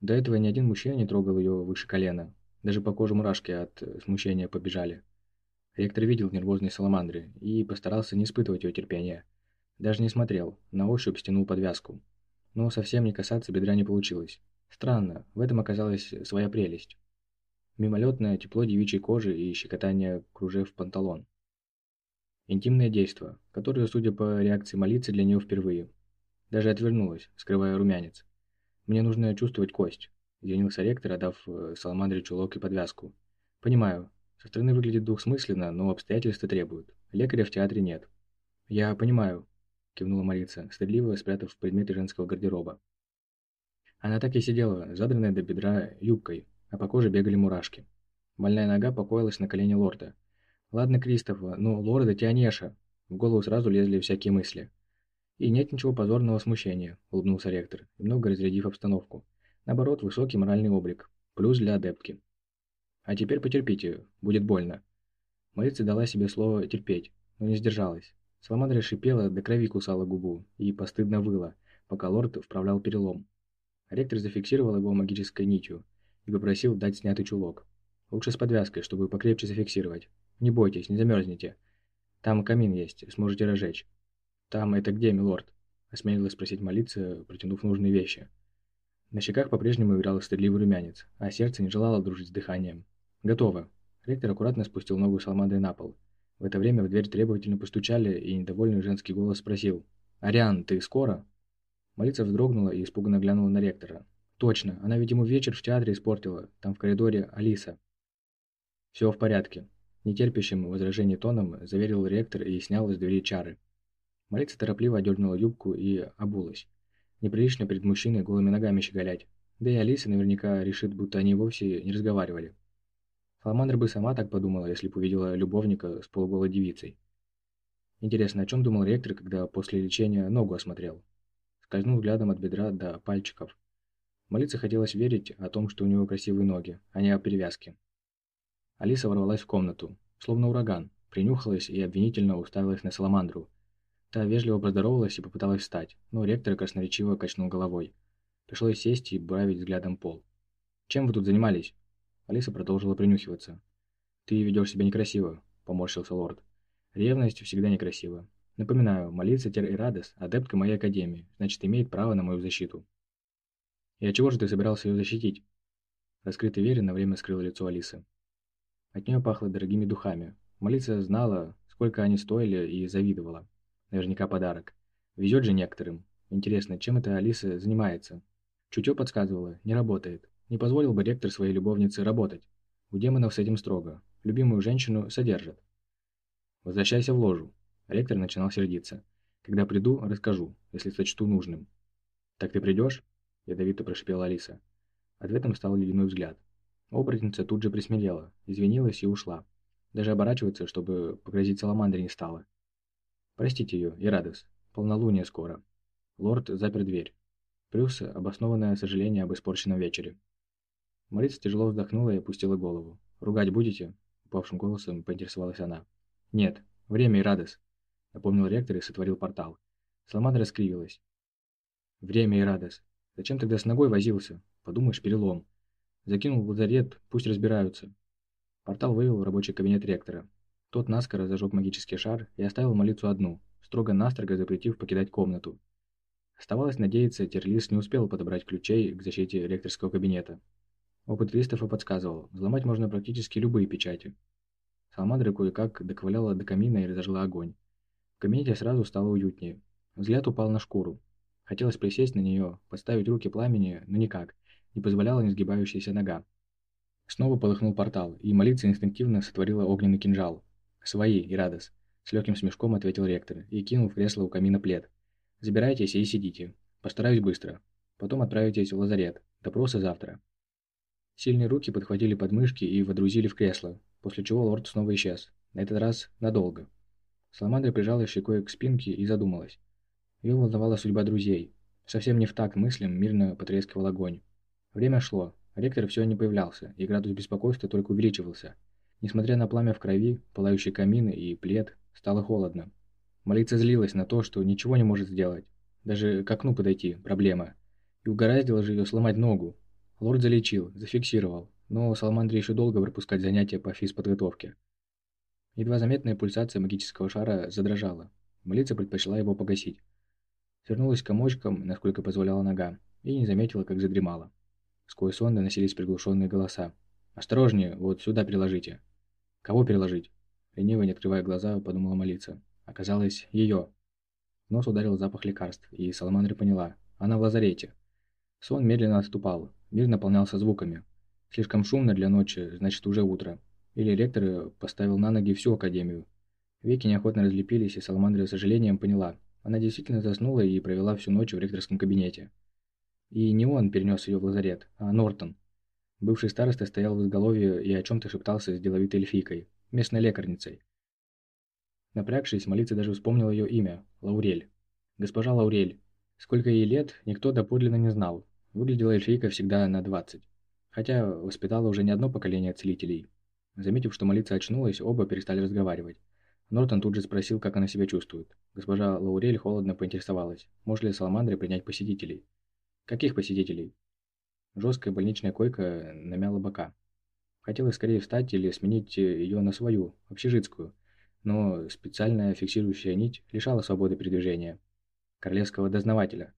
До этого ни один мужчина не трогал ее выше колена. Даже по коже мурашки от э, смущения побежали. Ректор видел нервозные саламандры и постарался не испытывать ее терпения. Даже не смотрел, на ощупь стянул подвязку. Но совсем не касаться бедра не получилось. Странно, в этом оказалась своя прелесть. Мимолетное тепло девичьей кожи и щекотание кружев панталон. Интимное действо, которое, судя по реакции молиться, для нее впервые. Даже отвернулась, скрывая румянец. «Мне нужно чувствовать кость», – извинился ректор, отдав э, Саламандре чулок и подвязку. «Понимаю. Со стороны выглядит двухсмысленно, но обстоятельства требуют. Лекаря в театре нет». «Я понимаю». кивнула Марица, стыдливо спрятав предметы женского гардероба. Она так и сидела, задранная до бедра юбкой, а по коже бегали мурашки. Больная нога покоилась на колене лорда. «Ладно, Кристофа, но лорда Тианеша!» В голову сразу лезли всякие мысли. «И нет ничего позорного смущения», – улыбнулся ректор, немного разрядив обстановку. «Наоборот, высокий моральный облик. Плюс для адептки». «А теперь потерпите, будет больно». Марица дала себе слово терпеть, но не сдержалась. Саламандра шипела, до крови кусала губу и постыдно выла, пока лорд вправлял перелом. Ректор зафиксировал его магической нитью и попросил дать снятый чулок. Лучше с подвязкой, чтобы покрепче зафиксировать. Не бойтесь, не замерзнете. Там камин есть, сможете разжечь. Там это где, милорд? Осмелилась спросить молиться, протянув нужные вещи. На щеках по-прежнему играл стыдливый румянец, а сердце не желало дружить с дыханием. «Готово». Ректор аккуратно спустил ногу саламандрой на пол. В это время в дверь требовательно постучали, и недовольный женский голос спросил. «Ариан, ты скоро?» Молица вздрогнула и испуганно глянула на ректора. «Точно, она, видимо, вечер в театре испортила. Там в коридоре Алиса». «Все в порядке», – нетерпящим возражений тоном заверил ректор и снял из двери чары. Молица торопливо одернула юбку и обулась. Неприлично перед мужчиной голыми ногами щеголять. Да и Алиса наверняка решит, будто они вовсе не разговаривали. Саламандра бы сама так подумала, если бы увидела любовника с полуголой девицей. Интересно, о чем думал ректор, когда после лечения ногу осмотрел? Скользнул взглядом от бедра до пальчиков. Молиться хотелось верить о том, что у него красивые ноги, а не о перевязке. Алиса ворвалась в комнату, словно ураган, принюхалась и обвинительно уставилась на Саламандру. Та вежливо поздоровалась и попыталась встать, но ректор красноречиво качнул головой. Пришлось сесть и бравить взглядом пол. «Чем вы тут занимались?» Алиса продолжила принюхиваться. «Ты ведешь себя некрасиво», – поморщился лорд. «Ревность всегда некрасива. Напоминаю, молиться Тер Ирадес – адептка моей академии, значит, имеет право на мою защиту. И от чего же ты собирался ее защитить? Раскрытый вере на время скрыл лицо Алисы. От нее пахло дорогими духами. Молиться знала, сколько они стоили, и завидовала. Наверняка подарок. Везет же некоторым. Интересно, чем эта Алиса занимается? Чутье подсказывало, не работает. Не позволил бы ректор своей любовнице работать. У демонов с этим строго. Любимую женщину содержат. Возвращайся в ложу. Ректор начинал сердиться. «Когда приду, расскажу, если сочту нужным». «Так ты придешь?» – ядовито прошипела Алиса. Ответом стал ледяной взгляд. Оборотница тут же присмирела, извинилась и ушла. Даже оборачиваться, чтобы погрозить Саламандре не стала. «Простите ее, Ирадос. Полнолуние скоро». Лорд запер дверь. Плюс обоснованное сожаление об испорченном вечере. Марица тяжело вздохнула и опустила голову. «Ругать будете?» – упавшим голосом поинтересовалась она. «Нет. Время, Ирадос напомнил ректор и сотворил портал. Саламандра раскривилась. Время и радость. Зачем тогда с ногой возился? Подумаешь, перелом. Закинул в лазарет, пусть разбираются. Портал вывел в рабочий кабинет ректора. Тот наскоро зажег магический шар и оставил молицу одну, строго-настрого запретив покидать комнату. Оставалось надеяться, Терлис не успел подобрать ключей к защите ректорского кабинета. Опыт Кристофа подсказывал, взломать можно практически любые печати. Саламандра кое-как доковыляла до камина и разожгла огонь. В кабинете сразу стало уютнее. Взгляд упал на шкуру. Хотелось присесть на нее, подставить руки пламени, но никак. Не позволяла несгибающаяся нога. Снова полыхнул портал, и молиться инстинктивно сотворила огненный кинжал. «Свои, Ирадос», — с легким смешком ответил ректор и кинул в кресло у камина плед. «Забирайтесь и сидите. Постараюсь быстро. Потом отправитесь в лазарет. Допросы завтра». Сильные руки подхватили подмышки и водрузили в кресло, после чего лорд снова исчез. На этот раз надолго. Саламандра прижала щекой к спинке и задумалась. Ее волновала судьба друзей. Совсем не в такт мыслям мирно потрескивал огонь. Время шло, ректор все не появлялся, и градус беспокойства только увеличивался. Несмотря на пламя в крови, пылающие камины и плед, стало холодно. Молиться злилась на то, что ничего не может сделать. Даже к окну подойти – проблема. И угораздило же ее сломать ногу. Лорд залечил, зафиксировал, но Саламандре еще долго пропускать занятия по физподготовке. Едва заметная пульсация магического шара задрожала. Молиться предпочла его погасить. Свернулась комочком, насколько позволяла нога, и не заметила, как задремала. Сквозь сон доносились приглушенные голоса. «Осторожнее, вот сюда переложите». «Кого переложить?» Лениво, не открывая глаза, подумала молиться. Оказалось, ее. нос ударил запах лекарств, и Саламандра поняла. Она в лазарете. Сон медленно отступал, мир наполнялся звуками. Слишком шумно для ночи, значит уже утро. Или ректор поставил на ноги всю академию. Веки неохотно разлепились, и Саламандра с сожалением поняла. Она действительно заснула и провела всю ночь в ректорском кабинете. И не он перенес ее в лазарет, а Нортон. Бывший староста стоял в изголовье и о чем-то шептался с деловитой эльфийкой, местной лекарницей. Напрягшись, молиться даже вспомнил ее имя – Лаурель. Госпожа Лаурель. Сколько ей лет, никто доподлинно не знал. Выглядела эльфийка всегда на 20. Хотя воспитала уже не одно поколение целителей. Заметив, что молиться очнулась, оба перестали разговаривать. Нортон тут же спросил, как она себя чувствует. Госпожа Лаурель холодно поинтересовалась, может ли Саламандре принять посетителей. Каких посетителей? Жесткая больничная койка намяла бока. Хотела скорее встать или сменить ее на свою, общежитскую, но специальная фиксирующая нить лишала свободы передвижения. Королевского дознавателя.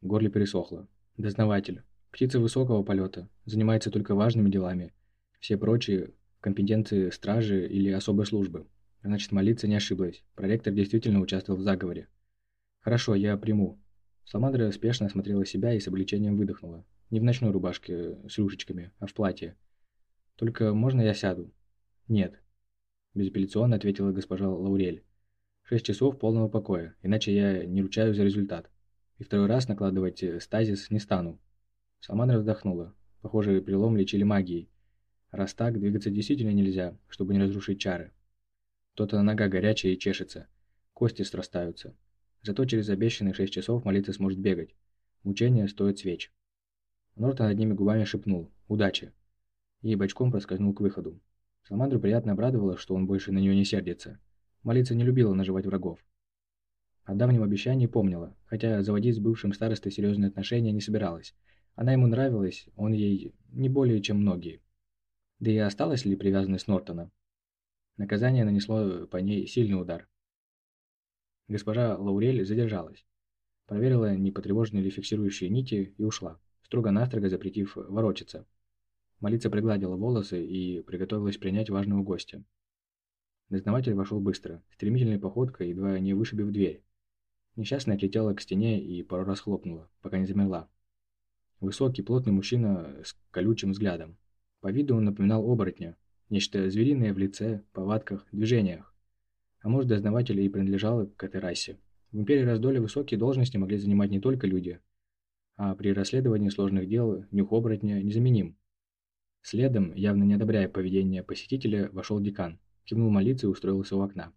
Горле пересохло. Дознаватель. Птица высокого полета, занимается только важными делами. Все прочие – компетенции стражи или особой службы. Значит, молиться не ошиблась. Проректор действительно участвовал в заговоре. «Хорошо, я приму». Саламандра спешно осмотрела себя и с облегчением выдохнула. Не в ночной рубашке с рюшечками, а в платье. «Только можно я сяду?» «Нет». Безапелляционно ответила госпожа Лаурель. «Шесть часов полного покоя, иначе я не ручаюсь за результат. И второй раз накладывать э, стазис не стану». Саламандра вздохнула. Похоже, перелом лечили магией. Раз так, двигаться действительно нельзя, чтобы не разрушить чары. То-то нога горячая и чешется. Кости срастаются. Зато через обещанные шесть часов молиться сможет бегать. Мучение стоит свеч. Нортон одними губами шепнул «Удачи!» и бочком проскользнул к выходу. Саламандру приятно обрадовало, что он больше на нее не сердится. Молиться не любила наживать врагов. О давнем обещании помнила, хотя заводить с бывшим старостой серьезные отношения не собиралась. Она ему нравилась, он ей не более, чем многие. Да и осталась ли привязанность Нортона? Наказание нанесло по ней сильный удар. Госпожа Лаурель задержалась. Проверила, не потревожены ли фиксирующие нити, и ушла, строго-настрого запретив ворочаться. Молица пригладила волосы и приготовилась принять важного гостя. Дознаватель вошел быстро, стремительной походкой, едва не вышибив дверь. Несчастная отлетела к стене и пару раз хлопнула, пока не замерла. Высокий, плотный мужчина с колючим взглядом. По виду он напоминал оборотня, Нечто звериное в лице, повадках, движениях. А может, дознаватель и принадлежал к этой расе. В империи раздоли высокие должности могли занимать не только люди, а при расследовании сложных дел нюх оборотня незаменим. Следом, явно не одобряя поведение посетителя, вошел декан, кивнул молиться и устроился у окна.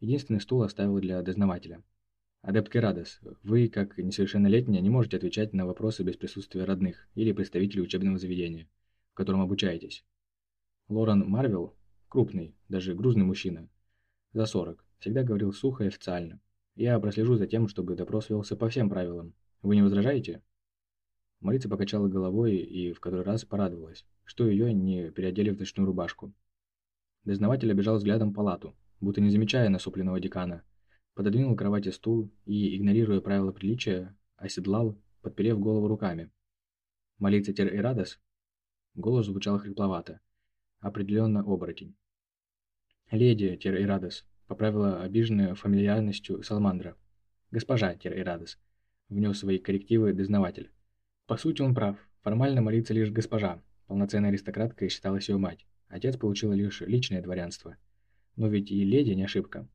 Единственный стул оставил для дознавателя. «Адепт Керадос, вы, как несовершеннолетняя, не можете отвечать на вопросы без присутствия родных или представителей учебного заведения, в котором обучаетесь. Лорен Марвел, крупный, даже грузный мужчина, за 40, всегда говорил сухо и официально. Я прослежу за тем, чтобы допрос велся по всем правилам. Вы не возражаете? Марица покачала головой и в который раз порадовалась, что ее не переодели в ночную рубашку. Дознаватель обежал взглядом палату, будто не замечая насупленного декана, пододвинул к кровати стул и, игнорируя правила приличия, оседлал, подперев голову руками. «Молиться Тер Ирадос?» Голос звучал хрипловато, Определенно оборотень. «Леди Тир-Ирадес», — поправила обиженная фамильярностью Салмандра. «Госпожа Тир-Ирадес», — внес свои коррективы дознаватель. По сути, он прав. Формально молится лишь госпожа. Полноценная аристократка и считалась ее мать. Отец получил лишь личное дворянство. Но ведь и леди не ошибка.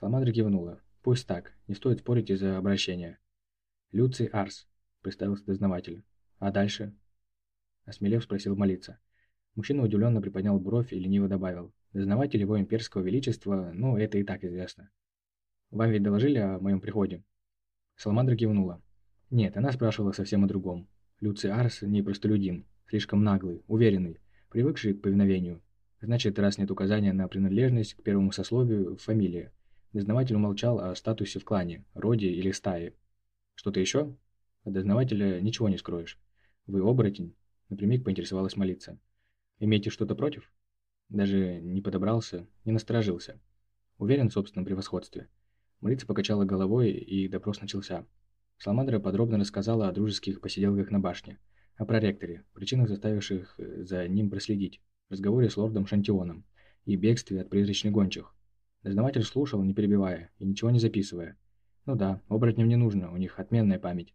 Саламандра кивнула. Пусть так, не стоит спорить из-за обращения. «Люций Арс», — представился дознаватель. «А дальше?» Осмелев спросил молиться. Мужчина удивленно приподнял бровь и лениво добавил. «Дознаватель его имперского величества, ну, это и так известно. Вам ведь доложили о моем приходе?» Саламандра кивнула. «Нет, она спрашивала совсем о другом. Люций Арс не простолюдин, слишком наглый, уверенный, привыкший к повиновению. Значит, раз нет указания на принадлежность к первому сословию, фамилия. Дознаватель умолчал о статусе в клане, роде или стае. Что-то еще? От дознавателя ничего не скроешь. Вы оборотень?» Напрямик поинтересовалась молиться. Имеете что-то против? Даже не подобрался, не насторожился. Уверен в собственном превосходстве. Марица покачала головой, и допрос начался. Саламандра подробно рассказала о дружеских посиделках на башне, о проректоре, причинах, заставивших э, за ним проследить, разговоре с лордом Шантионом и бегстве от призрачных гончих. Дознаватель слушал, не перебивая и ничего не записывая. Ну да, оборотням не нужно, у них отменная память.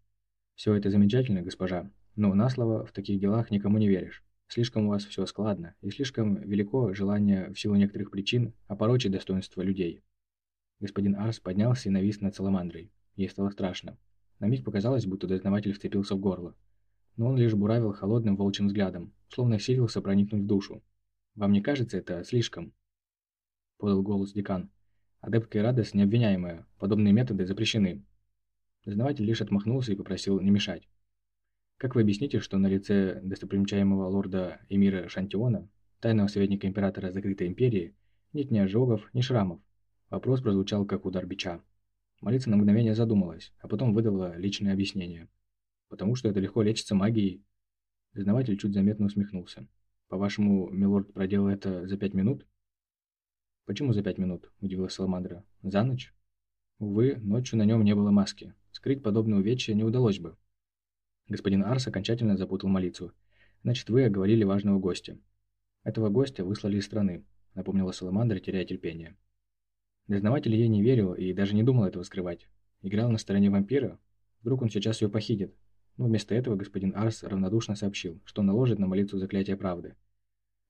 Все это замечательно, госпожа, но на слово в таких делах никому не веришь. Слишком у вас все складно, и слишком велико желание в силу некоторых причин опорочить достоинство людей. Господин Арс поднялся и навис над Саламандрой. Ей стало страшно. На миг показалось, будто дознаватель вцепился в горло. Но он лишь буравил холодным волчьим взглядом, словно силился проникнуть в душу. «Вам не кажется это слишком?» Подал голос декан. «Адептка Ирадес необвиняемая. Подобные методы запрещены». Дознаватель лишь отмахнулся и попросил не мешать. Как вы объясните, что на лице достопримечаемого лорда Эмира Шантиона, тайного советника императора Закрытой Империи, нет ни ожогов, ни шрамов? Вопрос прозвучал как удар бича. Молиться на мгновение задумалась, а потом выдала личное объяснение. «Потому что это легко лечится магией». Дознаватель чуть заметно усмехнулся. «По-вашему, милорд проделал это за пять минут?» «Почему за пять минут?» – удивилась Саламандра. «За ночь?» Увы, ночью на нем не было маски. Скрыть подобное увечье не удалось бы. Господин Арс окончательно запутал молитву. «Значит, вы оговорили важного гостя». «Этого гостя выслали из страны», — напомнила Саламандра, теряя терпение. Дознаватель ей не верил и даже не думал этого скрывать. Играл на стороне вампира? Вдруг он сейчас ее похитит? Но вместо этого господин Арс равнодушно сообщил, что наложит на молитву заклятие правды.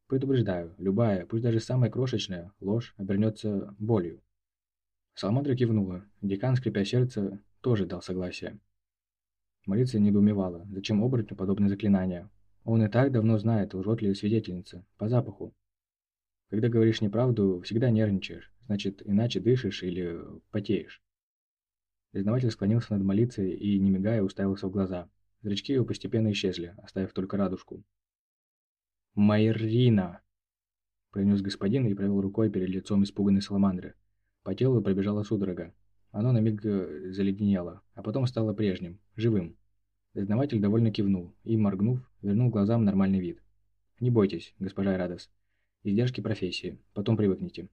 «Предупреждаю, любая, пусть даже самая крошечная, ложь обернется болью». Саламандра кивнула. Декан, скрипя сердце, тоже дал согласие. Молиться недоумевала, зачем оборотню подобное заклинание. Он и так давно знает, лжет ли свидетельница, по запаху. Когда говоришь неправду, всегда нервничаешь, значит, иначе дышишь или потеешь. Дознаватель склонился над молицей и, не мигая, уставился в глаза. Зрачки его постепенно исчезли, оставив только радужку. «Майрина!» Пронес господин и провел рукой перед лицом испуганной саламандры. По телу пробежала судорога. Оно на миг э, заледенело, а потом стало прежним, живым. Дознаватель довольно кивнул и, моргнув, вернул глазам нормальный вид. «Не бойтесь, госпожа Радос. Издержки профессии. Потом привыкните».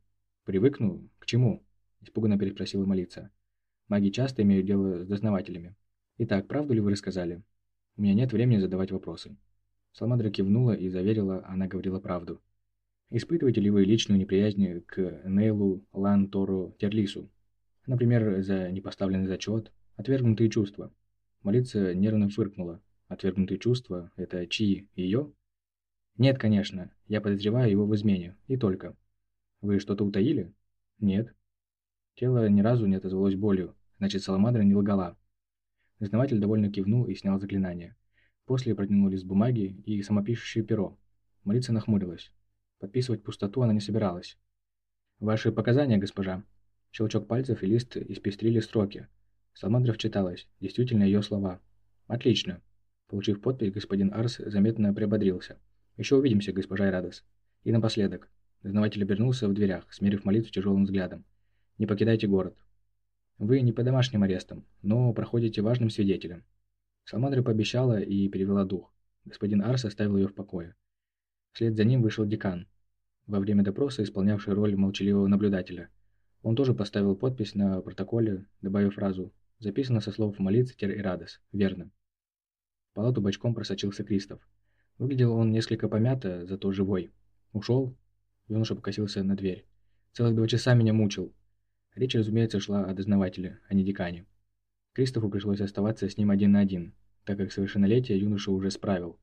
«Привыкну? К чему?» – испуганно переспросила молиться. «Маги часто имеют дело с дознавателями. Итак, правду ли вы рассказали? У меня нет времени задавать вопросы». Саламандра кивнула и заверила, она говорила правду. «Испытываете ли вы личную неприязнь к Нейлу Лан Тору Терлису?» Например, за непоставленный зачет, отвергнутые чувства. Молиться нервно фыркнула. Отвергнутые чувства – это чьи? Ее? Нет, конечно. Я подозреваю его в измене. И только. Вы что-то утаили? Нет. Тело ни разу не отозвалось болью. Значит, Саламандра не лгала. Дознаватель довольно кивнул и снял заклинание. После протянул лист бумаги и самопишущее перо. Молиться нахмурилась. Подписывать пустоту она не собиралась. «Ваши показания, госпожа», Щелчок пальцев и лист испестрили строки. Салмандров читалось, действительно ее слова. «Отлично». Получив подпись, господин Арс заметно приободрился. «Еще увидимся, госпожа Ирадос. И напоследок». Дознаватель обернулся в дверях, смерив молитву тяжелым взглядом. «Не покидайте город. Вы не по домашним арестам, но проходите важным свидетелем». Салмандра пообещала и перевела дух. Господин Арс оставил ее в покое. Вслед за ним вышел декан, во время допроса исполнявший роль молчаливого наблюдателя – он тоже поставил подпись на протоколе, добавив фразу «Записано со слов молиться и радос». Верно. В палату бочком просочился Кристоф. Выглядел он несколько помято, зато живой. «Ушел?» Юноша покосился на дверь. «Целых два часа меня мучил». Речь, разумеется, шла о дознавателе, а не декане. Кристофу пришлось оставаться с ним один на один, так как совершеннолетие юноша уже справил.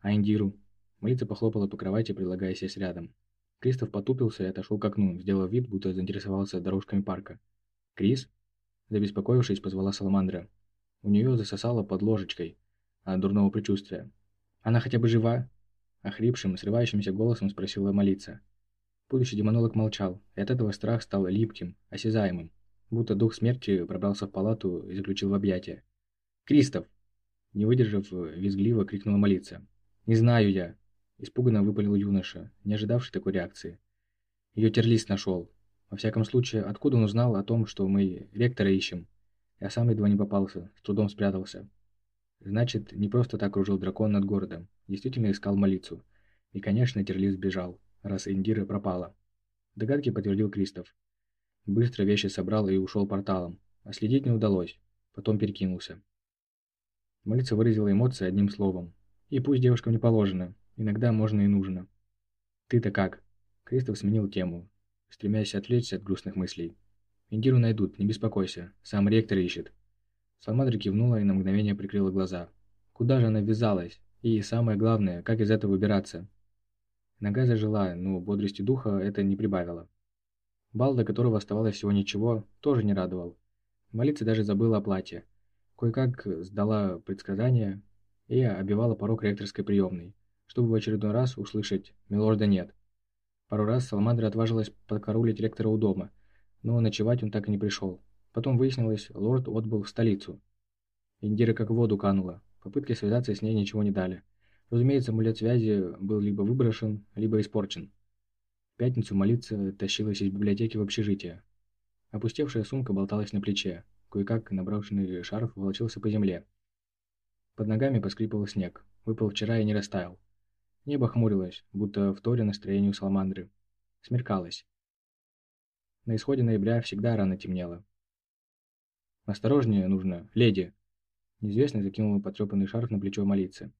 «А Индиру?» Молица похлопала по кровати, предлагая сесть рядом. Кристоф потупился и отошел к окну, сделав вид, будто заинтересовался дорожками парка. «Крис?» Забеспокоившись, позвала Саламандра. У нее засосало под ложечкой от дурного предчувствия. «Она хотя бы жива?» Охрипшим, срывающимся голосом спросила молиться. Будущий демонолог молчал, и от этого страх стал липким, осязаемым, будто дух смерти пробрался в палату и заключил в объятия. «Кристоф!» Не выдержав, визгливо крикнула молиться. «Не знаю я!» Испуганно выпалил юноша, не ожидавший такой реакции. Ее терлист нашел. Во всяком случае, откуда он узнал о том, что мы ректора ищем? Я сам едва не попался, с трудом спрятался. Значит, не просто так кружил дракон над городом, действительно искал молицу. И, конечно, Терлис бежал, раз Индира пропала. Догадки подтвердил Кристоф. Быстро вещи собрал и ушел порталом, а следить не удалось, потом перекинулся. Молица выразила эмоции одним словом. И пусть девушкам не положено, Иногда можно и нужно. Ты-то как? Кристоф сменил тему, стремясь отвлечься от грустных мыслей. Индиру найдут, не беспокойся. Сам ректор ищет. Салмадра кивнула и на мгновение прикрыла глаза. Куда же она ввязалась? И самое главное, как из этого выбираться? Нога зажила, но бодрости духа это не прибавило. Бал, до которого оставалось всего ничего, тоже не радовал. Молиться даже забыла о платье. Кое-как сдала предсказания и обивала порог ректорской приемной, чтобы в очередной раз услышать «Милорда нет». Пару раз Саламандра отважилась подкарулить ректора у дома, но ночевать он так и не пришел. Потом выяснилось, лорд отбыл в столицу. Индира как в воду канула. Попытки связаться с ней ничего не дали. Разумеется, амулет связи был либо выброшен, либо испорчен. В пятницу молиться тащилась из библиотеки в общежитие. Опустевшая сумка болталась на плече. Кое-как наброшенный шарф волочился по земле. Под ногами поскрипывал снег. Выпал вчера и не растаял. Небо хмурилось, будто вторя настроению саламандры. Смеркалось. На исходе ноября всегда рано темнело. «Осторожнее нужно, леди!» Неизвестный закинул потрепанный шарф на плечо молиться.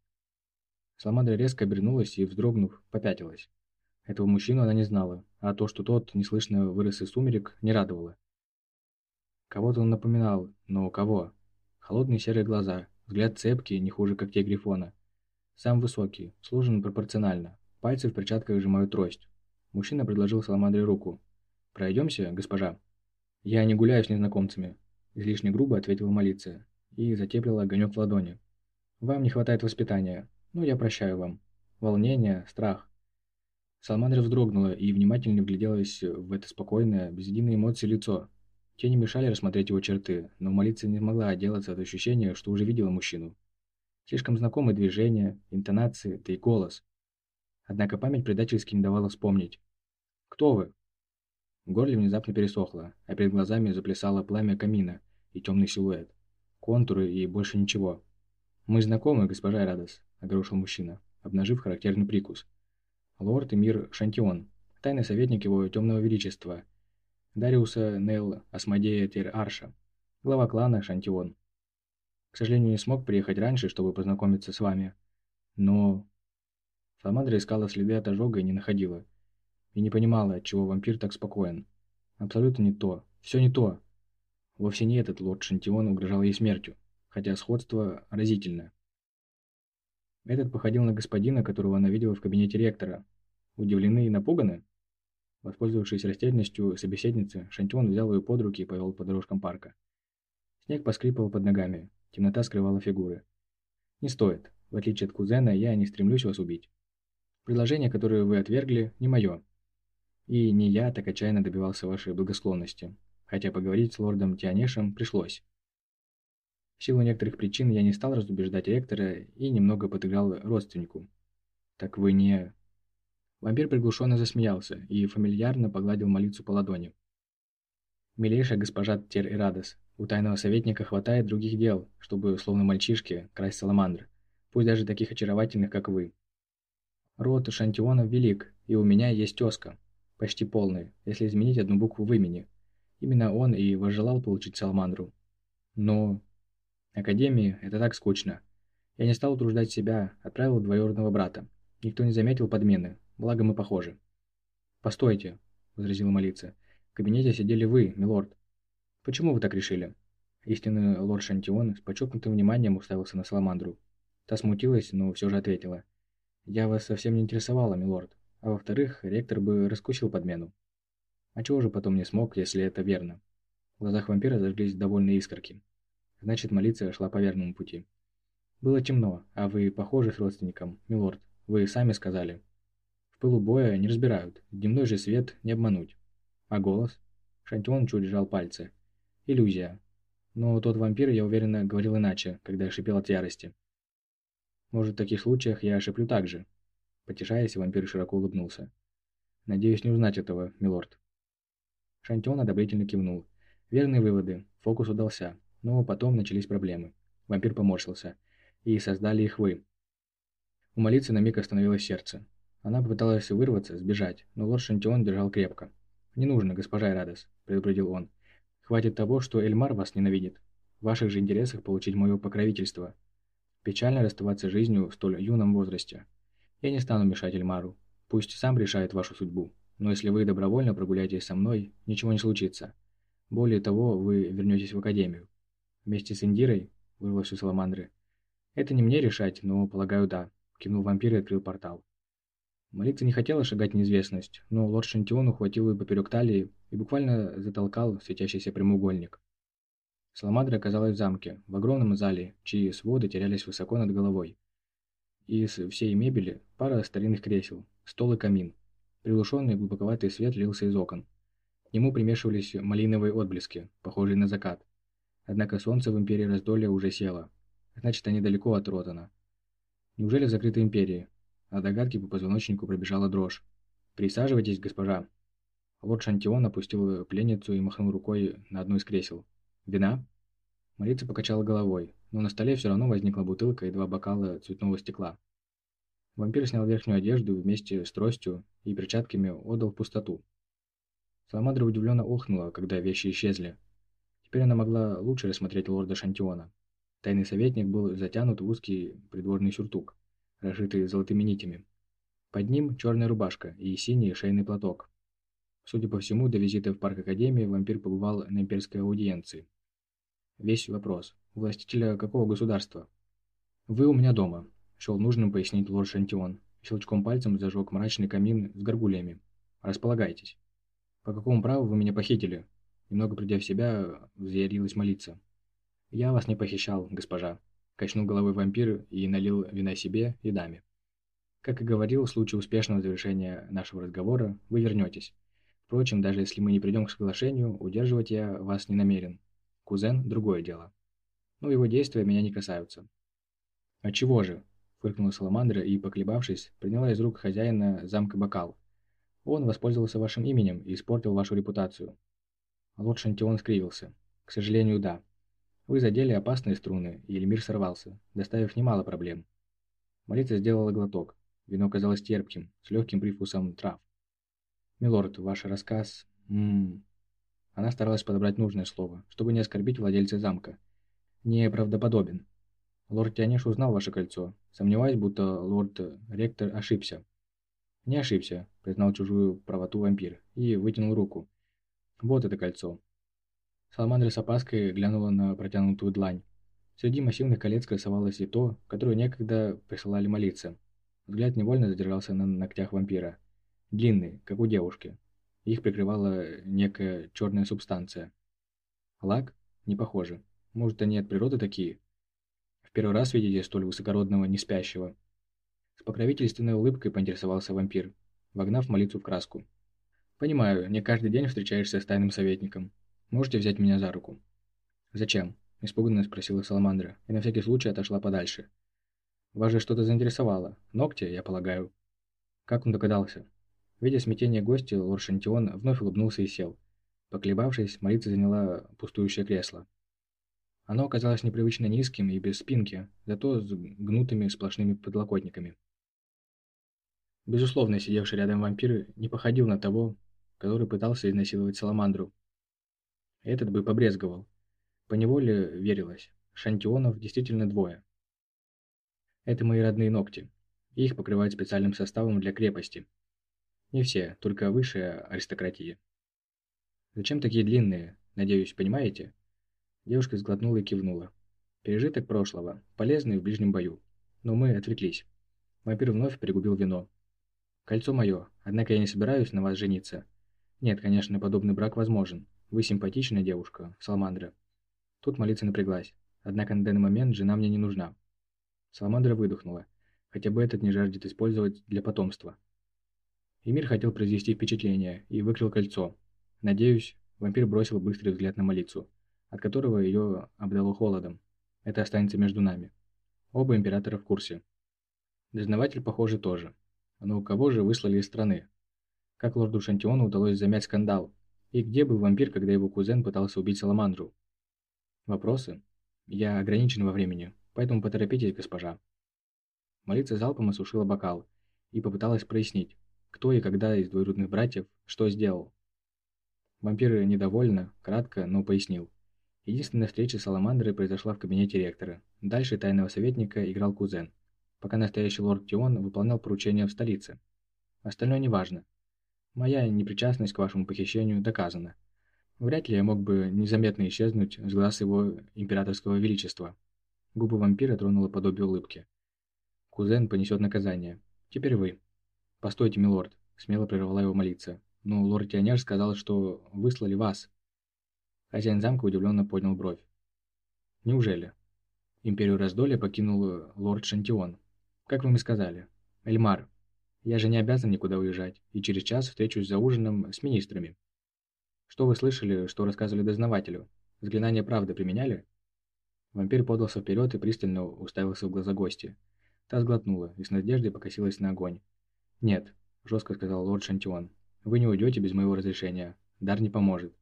Саламандра резко обернулась и, вздрогнув, попятилась. Этого мужчину она не знала, а то, что тот неслышно вырос из сумерек, не радовало. Кого-то он напоминал, но кого? Холодные серые глаза, взгляд цепкий, не хуже когтей Грифона. Сам высокий, сложен пропорционально. Пальцы в перчатках сжимают трость. Мужчина предложил Саламандре руку. «Пройдемся, госпожа?» «Я не гуляю с незнакомцами», – излишне грубо ответила молиться и затеплила огонек в ладони. «Вам не хватает воспитания, но я прощаю вам. Волнение, страх». Саламандра вздрогнула и внимательно вгляделась в это спокойное, без единой эмоции лицо. Те не мешали рассмотреть его черты, но молиться не могла отделаться от ощущения, что уже видела мужчину. Слишком знакомые движения, интонации, да и голос. Однако память предательски не давала вспомнить. «Кто вы?» В горле внезапно пересохло, а перед глазами заплясало пламя камина и темный силуэт. Контуры и больше ничего. «Мы знакомы, госпожа Радос», — огорошил мужчина, обнажив характерный прикус. «Лорд Эмир Шантион, тайный советник его темного величества, Дариуса Нел Асмодея Тер Арша, глава клана Шантион. К сожалению, не смог приехать раньше, чтобы познакомиться с вами. Но... Саламандра искала следы от ожога и не находила. И не понимала, отчего вампир так спокоен. Абсолютно не то. Все не то. Вовсе не этот лорд Шантион угрожал ей смертью, хотя сходство разительное. Этот походил на господина, которого она видела в кабинете ректора. Удивлены и напуганы? Воспользовавшись растерянностью собеседницы, Шантион взял ее под руки и повел по дорожкам парка. Снег поскрипывал под ногами, Темнота скрывала фигуры. «Не стоит. В отличие от кузена, я не стремлюсь вас убить. Предложение, которое вы отвергли, не мое. И не я так отчаянно добивался вашей благосклонности, хотя поговорить с лордом Тианешем пришлось. В силу некоторых причин я не стал разубеждать ректора и немного подыграл родственнику. Так вы не...» Вампир приглушенно засмеялся и фамильярно погладил молицу по ладони. «Милейшая госпожа Тер-Ирадес, у тайного советника хватает других дел, чтобы, словно мальчишки, красть саламандры, пусть даже таких очаровательных, как вы. Род Шантионов велик, и у меня есть тезка, почти полный, если изменить одну букву в имени. Именно он и возжелал получить саламандру. Но... Академии – это так скучно. Я не стал утруждать себя, отправил двоюродного брата. Никто не заметил подмены, благо мы похожи. «Постойте», – возразила молиться. «В кабинете сидели вы, милорд. «Почему вы так решили?» Истинный лорд Шантион с подчеркнутым вниманием уставился на Саламандру. Та смутилась, но все же ответила. «Я вас совсем не интересовала, милорд. А во-вторых, ректор бы раскусил подмену». «А чего же потом не смог, если это верно?» В глазах вампира зажглись довольные искорки. Значит, молиться шла по верному пути. «Было темно, а вы похожи с родственником, милорд. Вы сами сказали. В пылу боя не разбирают, дневной же свет не обмануть. А голос?» Шантион чуть сжал пальцы. Иллюзия. Но тот вампир, я уверенно, говорил иначе, когда шипел от ярости. Может, в таких случаях я шиплю так же. Потешаясь, вампир широко улыбнулся. Надеюсь не узнать этого, милорд. Шантион одобрительно кивнул. Верные выводы. Фокус удался. Но потом начались проблемы. Вампир поморщился. И создали их вы. У молитвы на миг остановилось сердце. Она попыталась вырваться, сбежать, но лорд Шантион держал крепко. «Не нужно, госпожа Эрадос», – предупредил он. Хватит того, что Эльмар вас ненавидит. В ваших же интересах получить мое покровительство. Печально расставаться жизнью в столь юном возрасте. Я не стану мешать Эльмару. Пусть сам решает вашу судьбу. Но если вы добровольно прогуляетесь со мной, ничего не случится. Более того, вы вернетесь в Академию. Вместе с Индирой, вырвался Саламандры. Это не мне решать, но, полагаю, да. Кивнул вампир и открыл портал. Молиться не хотела шагать в неизвестность, но лорд Шантион ухватил ее поперек талии и буквально затолкал светящийся прямоугольник. Саламандра оказалась в замке, в огромном зале, чьи своды терялись высоко над головой. Из всей мебели пара старинных кресел, стол и камин. Приглушенный глубоковатый свет лился из окон. К нему примешивались малиновые отблески, похожие на закат. Однако солнце в империи раздолья уже село. Значит, они далеко от Ротана. Неужели в закрытой империи? А догадки по позвоночнику пробежала дрожь. «Присаживайтесь, госпожа». Лорд Шантион опустил пленницу и махнул рукой на одно из кресел. «Вина?» Марица покачала головой, но на столе все равно возникла бутылка и два бокала цветного стекла. Вампир снял верхнюю одежду вместе с тростью и перчатками отдал в пустоту. Саламандра удивленно охнула, когда вещи исчезли. Теперь она могла лучше рассмотреть лорда Шантиона. Тайный советник был затянут в узкий придворный сюртук, расшитый золотыми нитями. Под ним черная рубашка и синий шейный платок. Судя по всему, до визита в парк Академии вампир побывал на имперской аудиенции. Весь вопрос. Властителя какого государства? Вы у меня дома, счел нужным пояснить лорд Шантион. Щелчком пальцем зажег мрачный камин с горгульями. Располагайтесь. По какому праву вы меня похитили? Немного придя в себя, взъярилась молиться. Я вас не похищал, госпожа. Качнул головой вампир и налил вина себе и даме. Как и говорил, в случае успешного завершения нашего разговора вы вернетесь. Впрочем, даже если мы не придем к соглашению, удерживать я вас не намерен. Кузен – другое дело. Но его действия меня не касаются. А чего же? Фыркнула Саламандра и, поколебавшись, приняла из рук хозяина замка бокал. Он воспользовался вашим именем и испортил вашу репутацию. Лорд Шантион скривился. К сожалению, да. Вы задели опасные струны, и Эльмир сорвался, доставив немало проблем. Молица сделала глоток. Вино казалось терпким, с легким привкусом трав. «Милорд, ваш рассказ...» М она старалась подобрать нужное слово, чтобы не оскорбить владельца замка. «Неправдоподобен. Лорд Тянеш узнал ваше кольцо, сомневаясь, будто лорд-ректор ошибся». «Не ошибся», — признал чужую правоту вампир и вытянул руку. «Вот это кольцо». Саламандра с опаской глянула на протянутую длань. Среди массивных колец красовалось и то, которое некогда присылали молиться. Взгляд невольно задержался на ногтях вампира. Длинные, как у девушки, их прикрывала некая черная субстанция. Лак? Не похоже. Может, они от природы такие? В первый раз видите столь высокородного неспящего? С покровительственной улыбкой поинтересовался вампир, вогнав молитву в краску. «Понимаю, не каждый день встречаешься с тайным советником. Можете взять меня за руку?» «Зачем?» – испуганно спросила Саламандра, и на всякий случай отошла подальше. «Вас же что-то заинтересовало. Ногти, я полагаю». «Как он догадался?» Видя смятение гостя, лорд Шантион вновь улыбнулся и сел. Поколебавшись, Марица заняла пустующее кресло. Оно оказалось непривычно низким и без спинки, зато с гнутыми сплошными подлокотниками. Безусловно, сидевший рядом вампир не походил на того, который пытался изнасиловать Саламандру. Этот бы побрезговал. Поневоле верилось, шантионов действительно двое. Это мои родные ногти. Их покрывают специальным составом для крепости – не все, только высшая аристократия. Зачем такие длинные? Надеюсь, понимаете? Девушка сглотнула и кивнула. Пережиток прошлого, полезный в ближнем бою. Но мы отвлеклись. Вампир вновь пригубил вино. Кольцо мое, однако я не собираюсь на вас жениться. Нет, конечно, подобный брак возможен. Вы симпатичная девушка, Саламандра. Тут молиться напряглась. Однако на данный момент жена мне не нужна. Саламандра выдохнула. Хотя бы этот не жаждет использовать для потомства. Эмир хотел произвести впечатление и выкрыл кольцо. Надеюсь, вампир бросил быстрый взгляд на молицу, от которого ее обдало холодом. Это останется между нами. Оба императора в курсе. Дознаватель, похоже, тоже. Но у кого же выслали из страны? Как лорду Шантиону удалось замять скандал? И где был вампир, когда его кузен пытался убить Саламандру? Вопросы? Я ограничен во времени, поэтому поторопитесь, госпожа. Молица залпом осушила бокал и попыталась прояснить, кто и когда из двоюродных братьев что сделал. Вампир недовольно, кратко, но пояснил. Единственная встреча с Саламандрой произошла в кабинете ректора. Дальше тайного советника играл кузен, пока настоящий лорд Тион выполнял поручения в столице. Остальное неважно. Моя непричастность к вашему похищению доказана. Вряд ли я мог бы незаметно исчезнуть с глаз его императорского величества. Губы вампира тронула подобие улыбки. Кузен понесет наказание. Теперь вы. «Постойте, милорд», — смело прервала его молиться. «Но лорд Тионяр сказал, что выслали вас». Хозяин замка удивленно поднял бровь. Неужели? Империю раздолья покинул лорд Шантион. Как вы мне сказали. Эльмар, я же не обязан никуда уезжать, и через час встречусь за ужином с министрами. Что вы слышали, что рассказывали дознавателю? Заклинание правды применяли? Вампир подался вперед и пристально уставился в глаза гости. Та сглотнула и с надеждой покосилась на огонь. «Нет», – жестко сказал лорд Шантион. «Вы не уйдете без моего разрешения. Дар не поможет.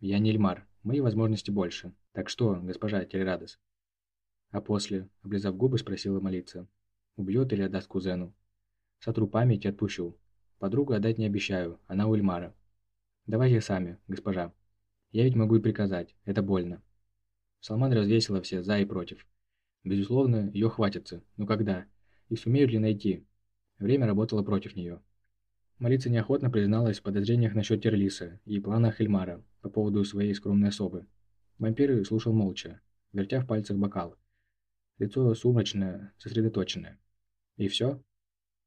Я не Эльмар, мои возможности больше. Так что, госпожа Телерадос?» А после, облизав губы, спросила молиться. «Убьет или отдаст кузену?» «Сотру память и отпущу. Подругу отдать не обещаю, она у Эльмара. Давайте сами, госпожа. Я ведь могу и приказать, это больно». Салман развесила все «за» и «против». Безусловно, ее хватится, но когда? И сумеют ли найти? Время работало против нее. Молица неохотно призналась в подозрениях насчет Терлиса и планах Эльмара по поводу своей скромной особы. Вампир слушал молча, вертя в пальцах бокал. Лицо сумрачное, сосредоточенное. «И все?»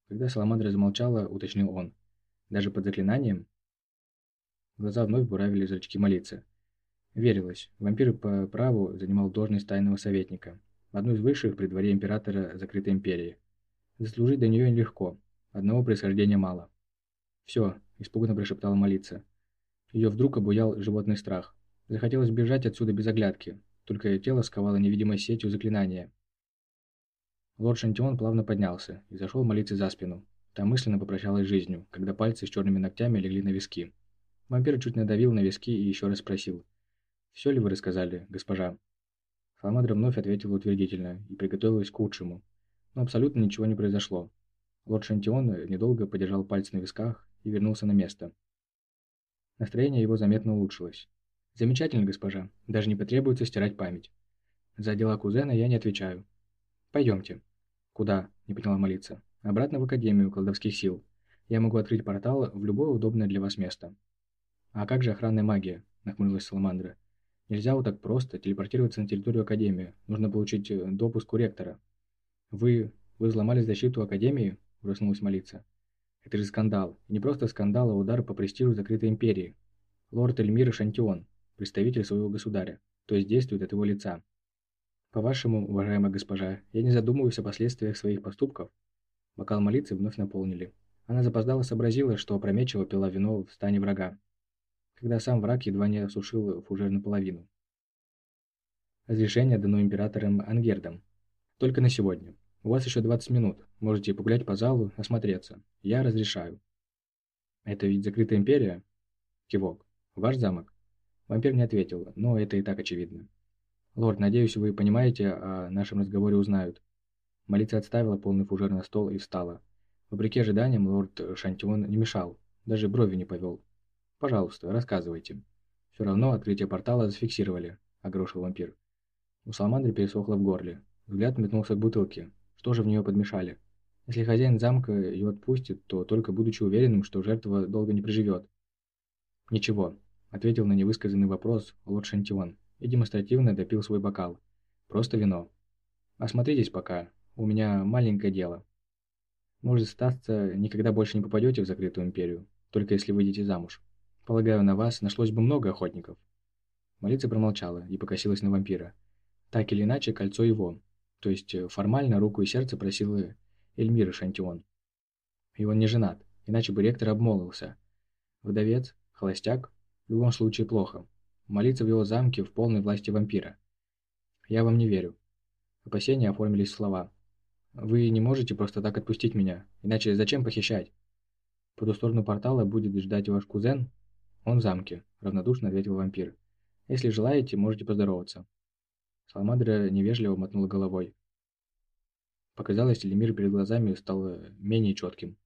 Когда Саламандра замолчала, уточнил он. «Даже под заклинанием?» Глаза вновь буравили зрачки молиться. Верилось, вампир по праву занимал должность тайного советника, одну из высших при дворе императора закрытой империи. Заслужить до нее нелегко, одного происхождения мало. «Все», – испуганно прошептала молиться. Ее вдруг обуял животный страх. Захотелось бежать отсюда без оглядки, только тело сковало невидимой сетью заклинания. Лорд Шантион плавно поднялся и зашел молиться за спину. Там мысленно попрощалась с жизнью, когда пальцы с черными ногтями легли на виски. Вампир чуть надавил на виски и еще раз спросил – «Все ли вы рассказали, госпожа?» Саламандра вновь ответила утвердительно и приготовилась к худшему. Но абсолютно ничего не произошло. Лорд Шантион недолго подержал пальцы на висках и вернулся на место. Настроение его заметно улучшилось. «Замечательно, госпожа. Даже не потребуется стирать память. За дела кузена я не отвечаю. Пойдемте». «Куда?» – не поняла молиться. «Обратно в Академию колдовских сил. Я могу открыть портал в любое удобное для вас место». «А как же охранная магия?» – нахмурилась Саламандра. Нельзя вот так просто телепортироваться на территорию Академии. Нужно получить э, допуск у ректора. Вы... вы взломали защиту Академии? Ужаснулась молиться. Это же скандал. И не просто скандал, а удар по престижу закрытой империи. Лорд Эльмир Шантион, представитель своего государя, то есть действует от его лица. По-вашему, уважаемая госпожа, я не задумываюсь о последствиях своих поступков? Бокал молитвы вновь наполнили. Она запоздала сообразила, что опрометчиво пила вино в стане врага когда сам враг едва не осушил фужер наполовину. Разрешение дано императором Ангердом. Только на сегодня. У вас еще 20 минут. Можете погулять по залу, осмотреться. Я разрешаю. Это ведь закрытая империя? Кивок. Ваш замок? Вампир не ответил, но это и так очевидно. Лорд, надеюсь, вы понимаете, о нашем разговоре узнают. Молица отставила полный фужер на стол и встала. Вопреки ожиданиям, лорд Шантион не мешал, даже брови не повел. Пожалуйста, рассказывайте. Все равно открытие портала зафиксировали, огрошил вампир. У Саламандры пересохло в горле. Взгляд метнулся к бутылке. Что же в нее подмешали? Если хозяин замка ее отпустит, то только будучи уверенным, что жертва долго не проживет. «Ничего», — ответил на невысказанный вопрос лорд Шантион и демонстративно допил свой бокал. «Просто вино. Осмотритесь пока, у меня маленькое дело. Может статься, никогда больше не попадете в закрытую империю, только если выйдете замуж». Полагаю, на вас нашлось бы много охотников». Молица промолчала и покосилась на вампира. Так или иначе, кольцо его. То есть э, формально руку и сердце просил Эльмира Шантион. И он не женат, иначе бы ректор обмолвился. Вдовец, холостяк, в любом случае плохо. Молиться в его замке в полной власти вампира. Я вам не верю. Опасения оформились в слова. Вы не можете просто так отпустить меня, иначе зачем похищать? По ту сторону портала будет ждать ваш кузен, «Он в замке», – равнодушно ответил вампир. «Если желаете, можете поздороваться». Саламандра невежливо мотнула головой. Показалось, или мир перед глазами стал э, менее четким.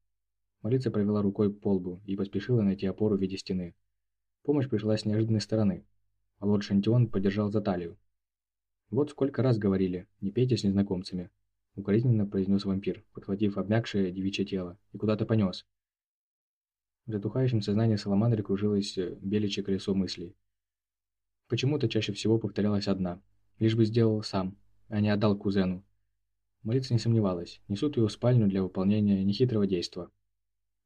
Молица провела рукой по лбу и поспешила найти опору в виде стены. Помощь пришла с неожиданной стороны, а лорд Шантион поддержал за талию. «Вот сколько раз говорили, не пейте с незнакомцами», — укоризненно произнес вампир, подхватив обмякшее девичье тело, и куда-то понес. В затухающем сознании Саламандры кружилось э, беличье колесо мыслей. Почему-то чаще всего повторялась одна. Лишь бы сделал сам, а не отдал кузену. Молиться не сомневалась. Несут ее в спальню для выполнения нехитрого действа.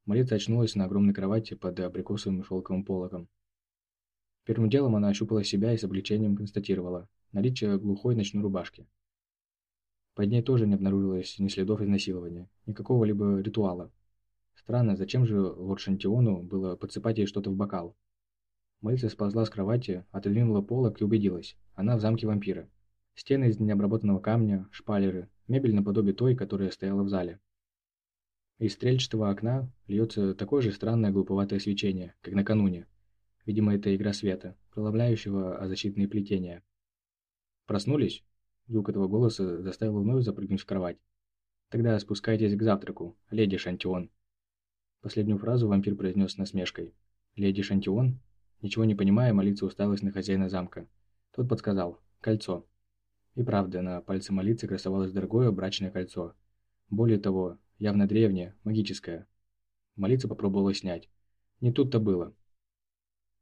Молиться очнулась на огромной кровати под абрикосовым шелковым пологом. Первым делом она ощупала себя и с облегчением констатировала. наличие глухой ночной рубашки. Под ней тоже не обнаружилось ни следов изнасилования, ни какого-либо ритуала. Странно, зачем же лорд Шантиону было подсыпать ей что-то в бокал? Мыльца сползла с кровати, отодвинула полок и убедилась. Она в замке вампира. Стены из необработанного камня, шпалеры, мебель наподобие той, которая стояла в зале. Из стрельчатого окна льется такое же странное глуповатое свечение, как накануне. Видимо, это игра света, преломляющего о защитные плетения. Проснулись? Звук этого голоса заставил вновь запрыгнуть в кровать. «Тогда спускайтесь к завтраку, леди Шантион». Последнюю фразу вампир произнес насмешкой. «Леди Шантион?» Ничего не понимая, молиться усталась на хозяина замка. Тот подсказал. «Кольцо». И правда, на пальце молиться красовалось дорогое брачное кольцо. Более того, явно древнее, магическое. Молиться попробовала снять. Не тут-то было.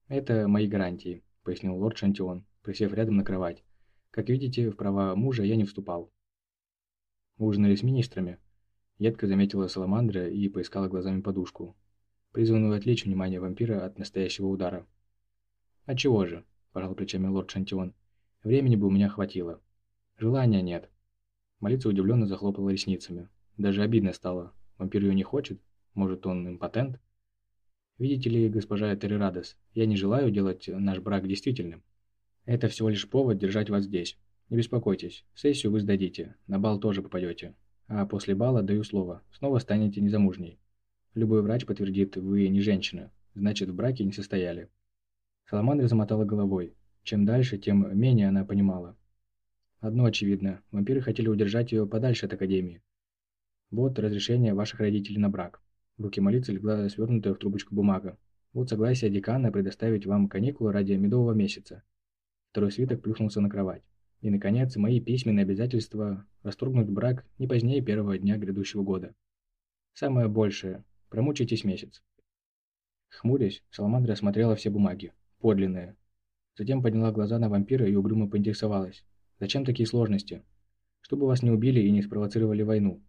«Это мои гарантии», — пояснил лорд Шантион, присев рядом на кровать. Как видите, в права мужа я не вступал. Ужинали с министрами. Едко заметила Саламандра и поискала глазами подушку, призванную отвлечь внимание вампира от настоящего удара. «А чего же?» – пожал плечами лорд Шантион. «Времени бы у меня хватило. Желания нет». Молиться удивленно захлопала ресницами. Даже обидно стало. Вампир ее не хочет? Может, он импотент? «Видите ли, госпожа Террирадос, я не желаю делать наш брак действительным. Это всего лишь повод держать вас здесь. Не беспокойтесь, сессию вы сдадите, на бал тоже попадете. А после бала, даю слово, снова станете незамужней. Любой врач подтвердит, вы не женщина, значит в браке не состояли. Саламандра замотала головой. Чем дальше, тем менее она понимала. Одно очевидно, вампиры хотели удержать ее подальше от Академии. Вот разрешение ваших родителей на брак. В руки молиться легла свернутая в трубочку бумага. Вот согласие декана предоставить вам каникулы ради медового месяца. Второй свиток плюхнулся на кровать. И, наконец, мои письменные обязательства расторгнуть брак не позднее первого дня грядущего года. Самое большее. Промучитесь месяц. Хмурясь, Саламандра осмотрела все бумаги. Подлинные. Затем подняла глаза на вампира и угрюмо поинтересовалась. «Зачем такие сложности? Чтобы вас не убили и не спровоцировали войну.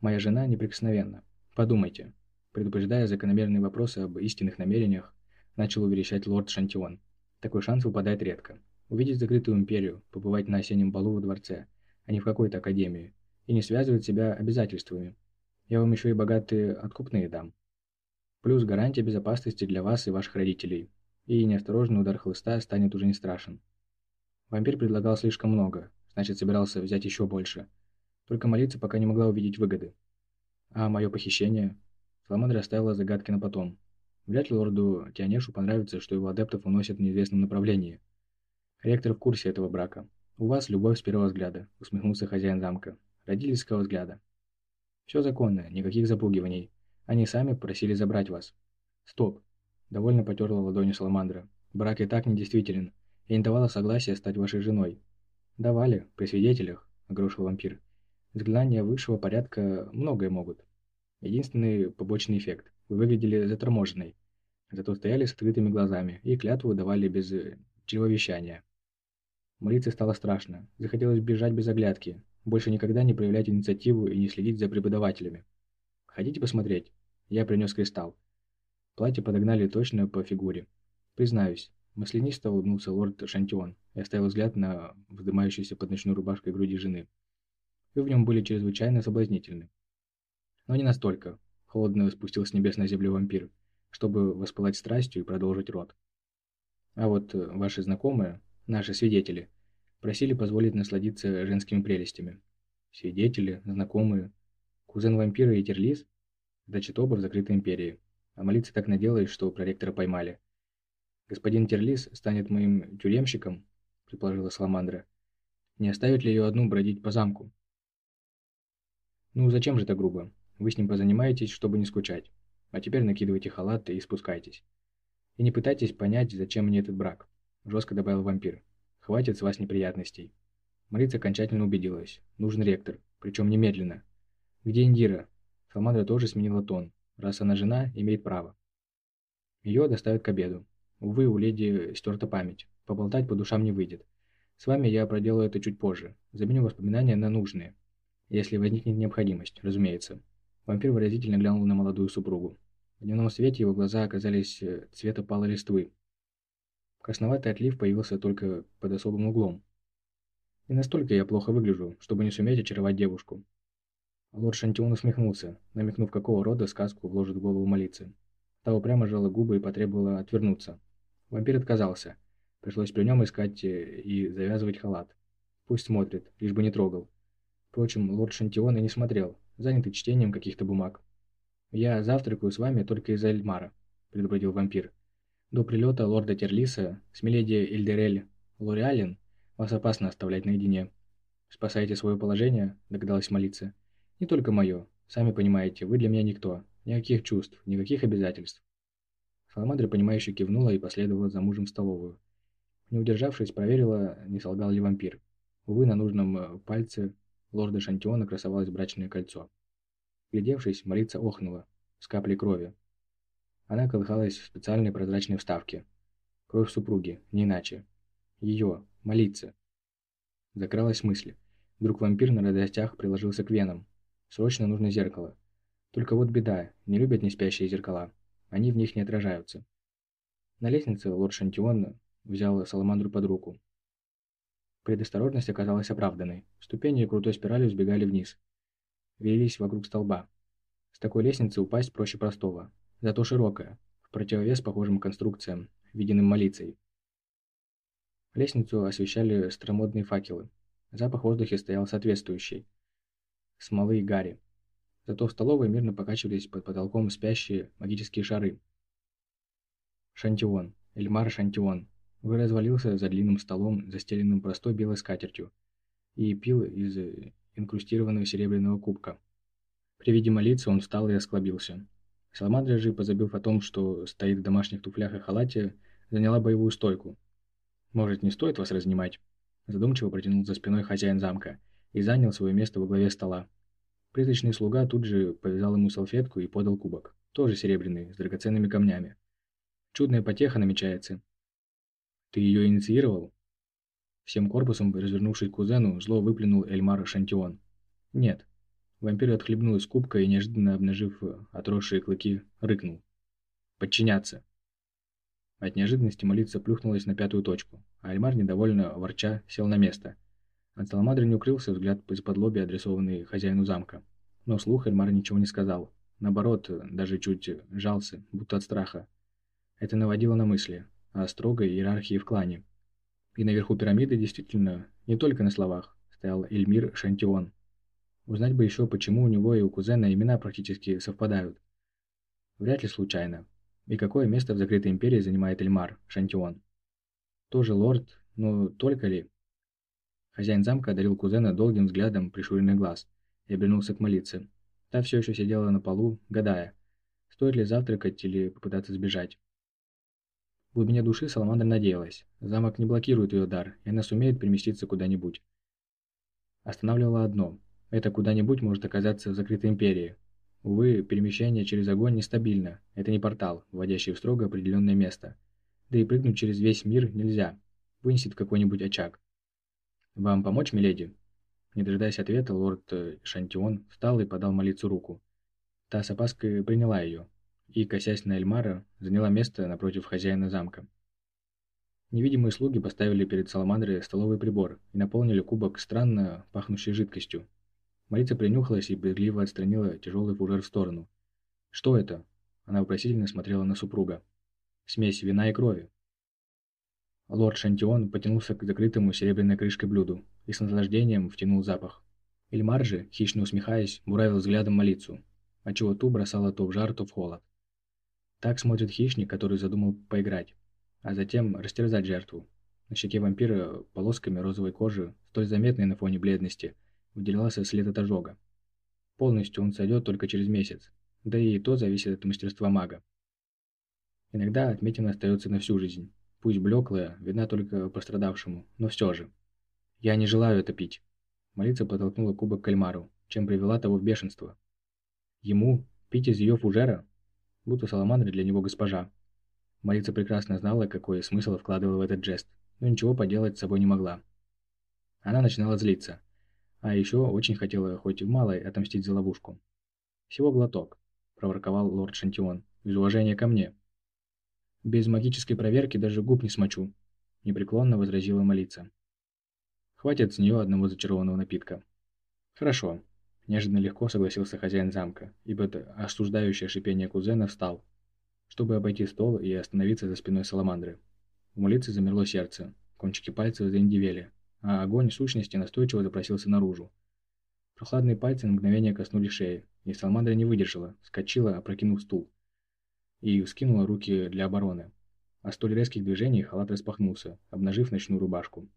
Моя жена неприкосновенна. Подумайте». Предупреждая закономерные вопросы об истинных намерениях, начал уверещать лорд Шантион. Такой шанс выпадает редко увидеть закрытую империю, побывать на осеннем балу во дворце, а не в какой-то академии, и не связывать себя обязательствами. Я вам еще и богатые откупные дам. Плюс гарантия безопасности для вас и ваших родителей. И неосторожный удар хлыста станет уже не страшен. Вампир предлагал слишком много, значит собирался взять еще больше. Только молиться пока не могла увидеть выгоды. А мое похищение? Саламандра оставила загадки на потом. Вряд ли лорду Тианешу понравится, что его адептов уносят в неизвестном направлении – Ректор в курсе этого брака. У вас любовь с первого взгляда, усмехнулся хозяин замка. Родительского взгляда. Все законно, никаких запугиваний. Они сами просили забрать вас. Стоп. Довольно потерла ладонью Саламандра. Брак и так недействителен. Я не давала согласия стать вашей женой. Давали, при свидетелях, огрошил вампир. Взглянания высшего порядка многое могут. Единственный побочный эффект. Вы выглядели заторможенной. Зато стояли с открытыми глазами и клятву давали без чревовещания. Молиться стало страшно. Захотелось бежать без оглядки. Больше никогда не проявлять инициативу и не следить за преподавателями. Хотите посмотреть? Я принес кристалл. Платье подогнали точно по фигуре. Признаюсь, маслянисто улыбнулся лорд Шантион и оставил взгляд на вздымающуюся под ночной рубашкой груди жены. Вы в нем были чрезвычайно соблазнительны. Но не настолько. Холодно спустился с небес на землю вампир, чтобы воспылать страстью и продолжить род. А вот ваши знакомые, наши свидетели, просили позволить насладиться женскими прелестями. Свидетели, знакомые, кузен вампира и Терлис, значит оба в закрытой империи. А молиться так надеялась, что проректора поймали. «Господин Терлис станет моим тюремщиком», — предположила Саламандра. «Не оставит ли ее одну бродить по замку?» «Ну, зачем же так грубо? Вы с ним позанимаетесь, чтобы не скучать. А теперь накидывайте халаты и спускайтесь. И не пытайтесь понять, зачем мне этот брак жестко добавил вампир. «Хватит с вас неприятностей». Марица окончательно убедилась. Нужен ректор, причем немедленно. «Где Индира?» Салмандра тоже сменила тон. Раз она жена, имеет право. Ее доставят к обеду. Увы, у леди стерта память. Поболтать по душам не выйдет. С вами я проделаю это чуть позже. Заменю воспоминания на нужные. Если возникнет необходимость, разумеется. Вампир выразительно глянул на молодую супругу. В дневном свете его глаза оказались э, цвета палой листвы, Красноватый отлив появился только под особым углом. Не настолько я плохо выгляжу, чтобы не суметь очаровать девушку. Лорд Шантион усмехнулся, намекнув, какого рода сказку вложит в голову молиться. Та упрямо сжала губы и потребовала отвернуться. Вампир отказался. Пришлось при нем искать э, и завязывать халат. Пусть смотрит, лишь бы не трогал. Впрочем, лорд Шантион и не смотрел, занятый чтением каких-то бумаг. «Я завтракаю с вами только из-за Эльмара», – предупредил вампир. «До прилета лорда Терлиса с миледи Эльдерель Лориален вас опасно оставлять наедине. Спасаете свое положение?» – догадалась молиться. «Не только мое. Сами понимаете, вы для меня никто. Никаких чувств, никаких обязательств». Саламандра, понимающе кивнула и последовала за мужем в столовую. Не удержавшись, проверила, не солгал ли вампир. Увы, на нужном э, пальце лорда Шантиона красовалось брачное кольцо. Глядевшись, молиться охнула, с каплей крови. Она колыхалась в специальной прозрачной вставке. Кровь супруги, не иначе. Ее, молиться. Закралась мысль. Вдруг вампир на радостях приложился к венам. Срочно нужно зеркало. Только вот беда, не любят неспящие зеркала. Они в них не отражаются. На лестнице лорд Шантион взял Саламандру под руку. Предосторожность оказалась оправданной. Ступени крутой спиралью сбегали вниз. Велись вокруг столба. С такой лестницы упасть проще простого. Зато широкая, в противовес похожим конструкциям, виденным молицей. Лестницу освещали старомодные факелы. Запах в воздухе стоял соответствующий. Смолы и гари. Зато в столовой мирно покачивались под потолком спящие магические шары. Шантион. Эльмар Шантион. Вы развалился за длинным столом, застеленным простой белой скатертью, и пил из инкрустированного серебряного кубка. При виде молитвы он встал и осклобился. Саламандра же, позабыв о том, что стоит в домашних туфлях и халате, заняла боевую стойку, «Может, не стоит вас разнимать?» Задумчиво протянул за спиной хозяин замка и занял свое место во главе стола. Призрачный слуга тут же повязал ему салфетку и подал кубок, тоже серебряный, с драгоценными камнями. Чудная потеха намечается. «Ты ее инициировал?» Всем корпусом, развернувшись к кузену, зло выплюнул Эльмар Шантион. «Нет». Вампир отхлебнул из кубка и, неожиданно обнажив отросшие клыки, рыкнул. «Подчиняться!» От неожиданности молиться плюхнулась на пятую точку, а Альмар, недовольно ворча, сел на место. От Саламадры не укрылся взгляд из-под лоби, адресованный хозяину замка. Но слух Эльмар ничего не сказал. Наоборот, даже чуть жался, будто от страха. Это наводило на мысли о строгой иерархии в клане. И наверху пирамиды действительно, не только на словах, стоял Эльмир Шантион. Узнать бы еще, почему у него и у кузена имена практически совпадают. Вряд ли случайно. И какое место в закрытой империи занимает Эльмар, Шантион? Тоже лорд, но только ли? Хозяин замка одарил кузена долгим взглядом прищуренный глаз и обернулся к молиться. Та все еще сидела на полу, гадая, стоит ли завтракать или попытаться сбежать. В глубине души Саламандра надеялась, замок не блокирует ее дар, и она сумеет переместиться куда-нибудь. Останавливало одно – это куда-нибудь может оказаться в закрытой империи, Увы, перемещение через огонь нестабильно, это не портал, вводящий в строго определенное место. Да и прыгнуть через весь мир нельзя, вынесет в какой-нибудь очаг. «Вам помочь, миледи?» Не дожидаясь ответа, лорд э, Шантион встал и подал молиться руку. Та с опаской приняла ее, и, косясь на Эльмара, заняла место напротив хозяина замка. Невидимые слуги поставили перед Саламандрой столовый прибор и наполнили кубок странно пахнущей жидкостью, Марица принюхалась и брезгливо отстранила тяжелый фужер в сторону. «Что это?» Она вопросительно смотрела на супруга. «Смесь вина и крови». Лорд Шантион потянулся к закрытому серебряной крышкой блюду и с наслаждением втянул запах. Ильмар же, хищно усмехаясь, буравил взглядом молицу, отчего ту бросала то в жар, то в холод. Так смотрит хищник, который задумал поиграть, а затем растерзать жертву. На щеке вампира полосками розовой кожи, столь заметной на фоне бледности, выделялся след от ожога. Полностью он сойдет только через месяц, да и то зависит от мастерства мага. Иногда отметина остается на всю жизнь, пусть блеклая, видна только пострадавшему, но все же. «Я не желаю это пить». Молица подтолкнула кубок кальмару, чем привела того в бешенство. Ему пить из ее фужера? Будто Саламандра для него госпожа. Молица прекрасно знала, какой смысл вкладывала в этот жест, но ничего поделать с собой не могла. Она начинала злиться. А еще очень хотела хоть в малой отомстить за ловушку. «Всего глоток», – проворковал лорд Шантион, – «из уважения ко мне». «Без магической проверки даже губ не смочу», – непреклонно возразила молиться. Хватит с нее одного зачарованного напитка. Хорошо. Неожиданно легко согласился хозяин замка, ибо осуждающее шипение кузена встал, чтобы обойти стол и остановиться за спиной саламандры. У Мулицы замерло сердце, кончики пальцев заиндивели, а огонь сущности настойчиво запросился наружу. Прохладные пальцы на мгновение коснулись шеи, и Салмандра не выдержала, скочила, опрокинув стул, и вскинула руки для обороны. А столь резких движений халат распахнулся, обнажив ночную рубашку.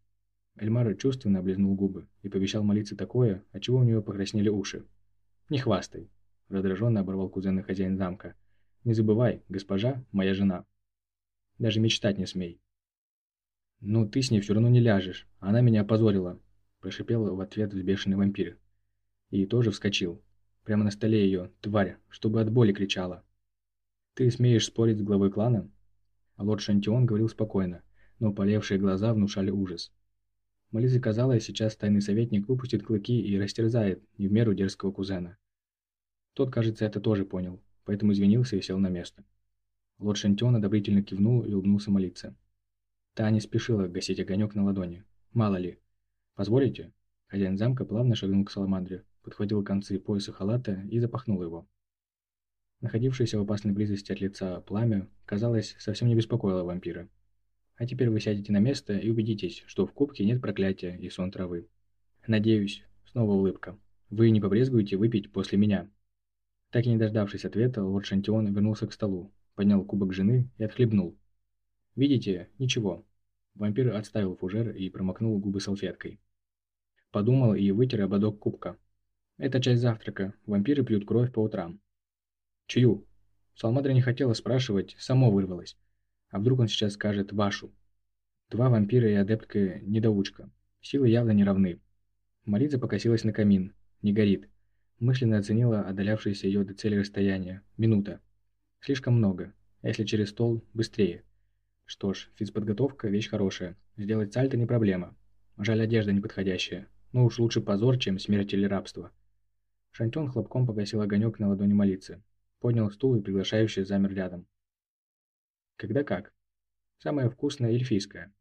Эльмар чувственно облизнул губы и пообещал молиться такое, от чего у нее покраснели уши. «Не хвастай!» – раздраженно оборвал кузена хозяин замка. «Не забывай, госпожа – моя жена. Даже мечтать не смей!» «Ну, ты с ней все равно не ляжешь, она меня опозорила!» – прошипел в ответ взбешенный вампир. И тоже вскочил. Прямо на столе ее, тварь, чтобы от боли кричала. «Ты смеешь спорить с главой клана?» А лорд Шантион говорил спокойно, но полевшие глаза внушали ужас. Молизе казалось, сейчас тайный советник выпустит клыки и растерзает не в меру дерзкого кузена. Тот, кажется, это тоже понял, поэтому извинился и сел на место. Лорд Шантион одобрительно кивнул и улыбнулся молиться. Та не спешила гасить огонек на ладони. Мало ли. «Позволите?» Хозяин замка плавно шагнул к саламандре, подхватил концы пояса халата и запахнул его. Находившееся в опасной близости от лица пламя, казалось, совсем не беспокоило вампира. А теперь вы сядете на место и убедитесь, что в кубке нет проклятия и сон травы. Надеюсь, снова улыбка. Вы не побрезгуете выпить после меня. Так и не дождавшись ответа, лорд Шантион вернулся к столу, поднял кубок жены и отхлебнул. Видите, ничего. Вампир отставил фужер и промокнул губы салфеткой. Подумал и вытер ободок кубка. Это часть завтрака. Вампиры пьют кровь по утрам. Чью? Салмадра не хотела спрашивать, само вырвалось. А вдруг он сейчас скажет «вашу»? Два вампира и адептка недоучка. Силы явно не равны. Маридза покосилась на камин. Не горит. Мысленно оценила отдалявшееся ее до цели расстояние. Минута. Слишком много. А если через стол, быстрее. Что ж, физподготовка – вещь хорошая. Сделать сальто не проблема. Жаль, одежда неподходящая. Ну уж лучше позор, чем смерть или рабство. Шантон хлопком погасил огонек на ладони молиться. Поднял стул и приглашающий замер рядом. Когда как? Самое вкусное эльфийское.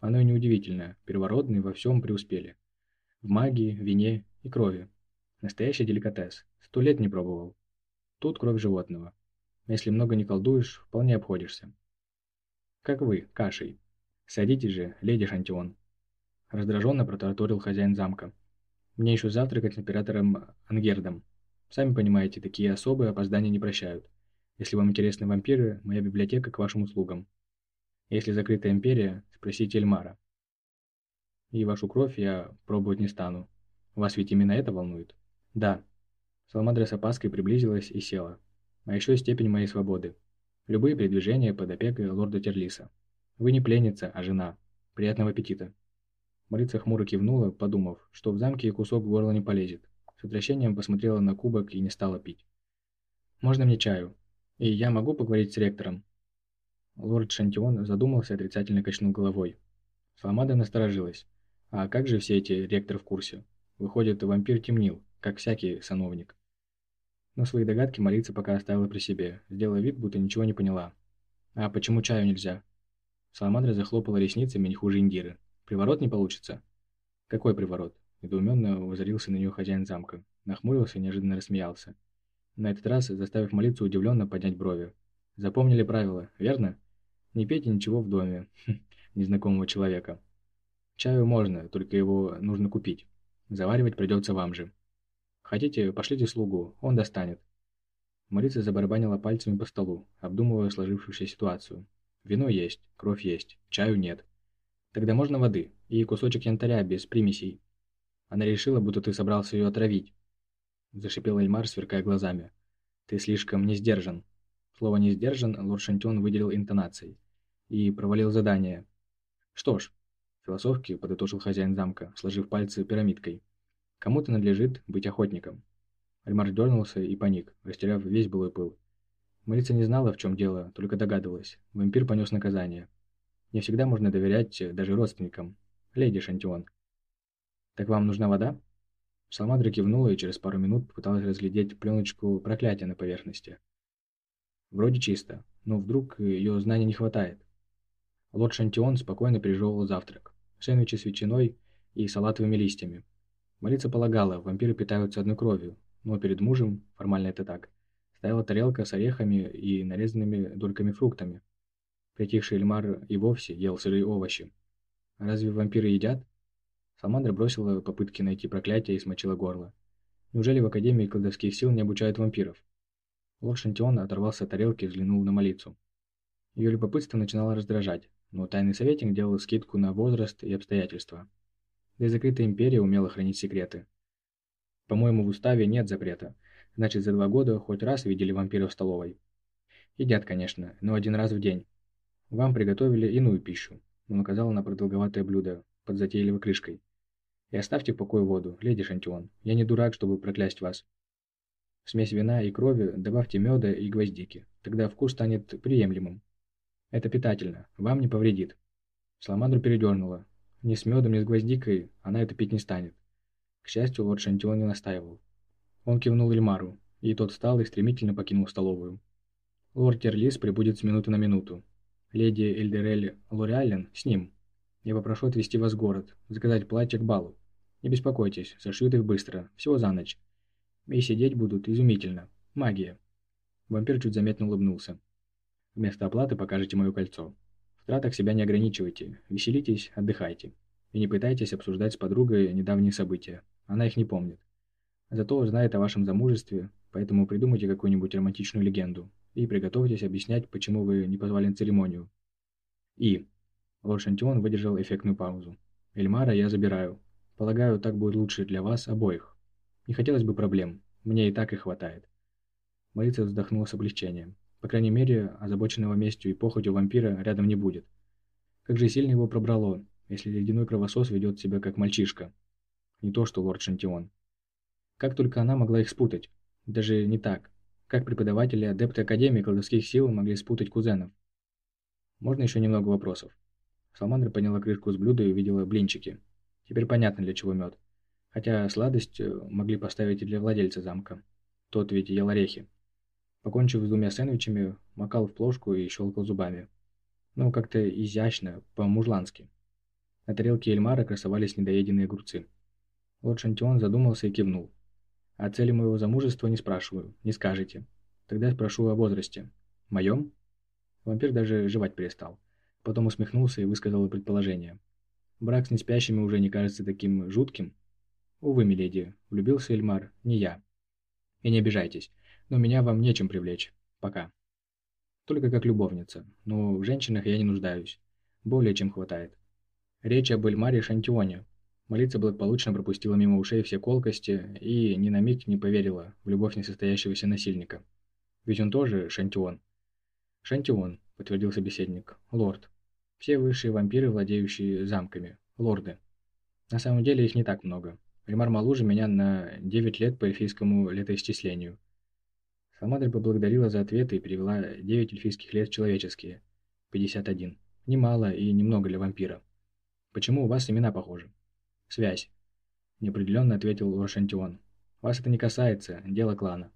Оно и неудивительное, первородные во всем преуспели. В магии, вине и крови. Настоящий деликатес. Сто лет не пробовал. Тут кровь животного. Если много не колдуешь, вполне обходишься. Как вы, кашей. Садитесь же, леди Шантион. Раздраженно протараторил хозяин замка. Мне еще завтракать с императором Ангердом. Сами понимаете, такие особые опоздания не прощают. Если вам интересны вампиры, моя библиотека к вашим услугам. Если закрытая империя, спросите Эльмара. И вашу кровь я пробовать не стану. Вас ведь именно это волнует? Да. Саламандра с опаской приблизилась и села. А еще степень моей свободы. Любые передвижения под опекой лорда Терлиса. Вы не пленница, а жена. Приятного аппетита. Марица хмуро кивнула, подумав, что в замке кусок в горло не полезет. С отвращением посмотрела на кубок и не стала пить. «Можно мне чаю? И я могу поговорить с ректором?» Лорд Шантион задумался, отрицательно качнул головой. Фламада насторожилась. «А как же все эти ректор в курсе? Выходит, вампир темнил, как всякий сановник». Но свои догадки молиться пока оставила при себе, сделав вид, будто ничего не поняла. «А почему чаю нельзя?» Саламандра захлопала ресницами не хуже Индиры. «Приворот не получится?» «Какой приворот?» Недоуменно возорился на нее хозяин замка, нахмурился и неожиданно рассмеялся. На этот раз заставив молиться удивленно поднять брови. Запомнили правила, верно? Не пейте ничего в доме хм, незнакомого человека. Чаю можно, только его нужно купить. Заваривать придется вам же. Хотите, пошлите слугу, он достанет. Молиться забарабанила пальцами по столу, обдумывая сложившуюся ситуацию. Вино есть, кровь есть, чаю нет. Тогда можно воды и кусочек янтаря без примесей. Она решила, будто ты собрался ее отравить. Зашипел Эльмар, сверкая глазами. Ты слишком не сдержан. Слово «не сдержан» лорд Шантион выделил интонацией. И провалил задание. Что ж, философски подытожил хозяин замка, сложив пальцы пирамидкой. Кому-то надлежит быть охотником. Эльмар дернулся и паник, растеряв весь былой пыл. Марица не знала, в чем дело, только догадывалась. Вампир понес наказание. Не всегда можно доверять даже родственникам. Леди Шантион. «Так вам нужна вода?» Салмадра кивнула и через пару минут попыталась разглядеть пленочку проклятия на поверхности. Вроде чисто, но вдруг ее знаний не хватает. Лорд Шантион спокойно пережевывал завтрак. Сэндвичи с ветчиной, и салатовыми листьями. Молиться полагала, вампиры питаются одной кровью, но перед мужем, формально это так, стояла тарелка с орехами и нарезанными дольками фруктами. Притихший Эльмар и вовсе ел сырые овощи. разве вампиры едят? Салмандра бросила попытки найти проклятие и смочила горло. Неужели в Академии колдовских сил не обучают вампиров? Лорд Шантион оторвался от тарелки и взглянул на молицу. Ее любопытство начинало раздражать, но тайный советник делал скидку на возраст и обстоятельства. Да и закрытая империя умела хранить секреты. По-моему, в уставе нет запрета. Значит, за два года хоть раз видели вампиров в столовой. Едят, конечно, но один раз в день. Вам приготовили иную пищу. Он указал на продолговатое блюдо под затейливой крышкой. И оставьте в покое воду, леди Шантион. Я не дурак, чтобы проклясть вас. В смесь вина и крови добавьте меда и гвоздики. Тогда вкус станет приемлемым. Это питательно, вам не повредит. Саламандру передернула. Ни с медом, ни с гвоздикой она это пить не станет. К счастью, лорд Шантион не настаивал. Он кивнул Эльмару, и тот встал и стремительно покинул столовую. Лорд Терлис прибудет с минуты на минуту. Леди Эльдерель Лореален с ним. Я попрошу отвезти вас в город, заказать платье к балу. Не беспокойтесь, сошьют их быстро, всего за ночь. И сидеть будут изумительно. Магия. Вампир чуть заметно улыбнулся. Вместо оплаты покажете мое кольцо. В тратах себя не ограничивайте, веселитесь, отдыхайте. И не пытайтесь обсуждать с подругой недавние события. Она их не помнит. Зато знает о вашем замужестве, поэтому придумайте какую-нибудь романтичную легенду и приготовьтесь объяснять, почему вы не позвали на церемонию. И. Лорд Шантион выдержал эффектную паузу. Эльмара я забираю. Полагаю, так будет лучше для вас обоих. Не хотелось бы проблем. Мне и так их хватает. Молиться вздохнула с облегчением. По крайней мере, озабоченного местью и похотью вампира рядом не будет. Как же сильно его пробрало, если ледяной кровосос ведет себя как мальчишка. Не то что лорд Шантион. Как только она могла их спутать? Даже не так. Как преподаватели и адепты Академии колдовских сил могли спутать кузенов? Можно еще немного вопросов? Салмандра подняла крышку с блюда и увидела блинчики. Теперь понятно, для чего мед. Хотя сладость э, могли поставить и для владельца замка. Тот ведь ел орехи. Покончив с двумя сэндвичами, макал в плошку и щелкал зубами. Ну, как-то изящно, по-мужлански. На тарелке Эльмара красовались недоеденные огурцы. Лорд Шантион задумался и кивнул. О цели моего замужества не спрашиваю, не скажете. Тогда спрошу о возрасте. Моем? Вампир даже жевать перестал. Потом усмехнулся и высказал предположение. Брак с неспящими уже не кажется таким жутким. Увы, миледи, влюбился Эльмар, не я. И не обижайтесь, но меня вам нечем привлечь. Пока. Только как любовница, но в женщинах я не нуждаюсь. Более чем хватает. Речь об Эльмаре Шантионе. Молиться благополучно пропустила мимо ушей все колкости и ни на миг не поверила в любовь несостоящегося насильника. Ведь он тоже Шантион. Шантион, подтвердил собеседник. Лорд. Все высшие вампиры, владеющие замками. Лорды. На самом деле их не так много. Римар моложе меня на 9 лет по эльфийскому летоисчислению. Салмадр поблагодарила за ответы и перевела 9 эльфийских лет человеческие. 51. Немало и немного для вампира. Почему у вас имена похожи? Связь. Неопределенно ответил Лоршантион. Вас это не касается, дело клана.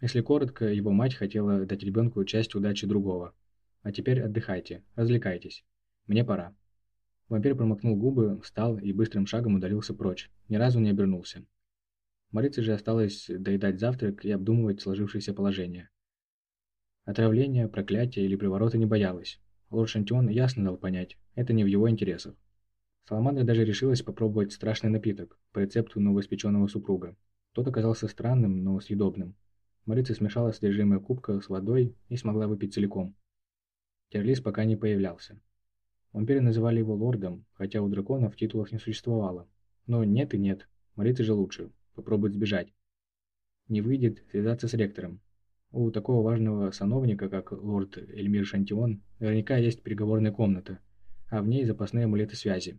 Если коротко, его мать хотела дать ребенку часть удачи другого. А теперь отдыхайте, развлекайтесь. Мне пора. Вампир промокнул губы, встал и быстрым шагом удалился прочь, ни разу не обернулся. Марице же осталось доедать завтрак и обдумывать сложившееся положение. Отравления, проклятия или приворота не боялась. Лорд Шантион ясно дал понять, это не в его интересах. Саламандра даже решилась попробовать страшный напиток по рецепту новоиспеченного супруга. Тот оказался странным, но съедобным. Марица смешала содержимое кубка с водой и смогла выпить целиком. Терлис пока не появлялся. Вампиры называли его лордом, хотя у драконов титулов не существовало. Но нет и нет, молиться же лучше, попробует сбежать. Не выйдет связаться с ректором. У такого важного сановника, как лорд Эльмир Шантион, наверняка есть переговорная комната, а в ней запасные амулеты связи.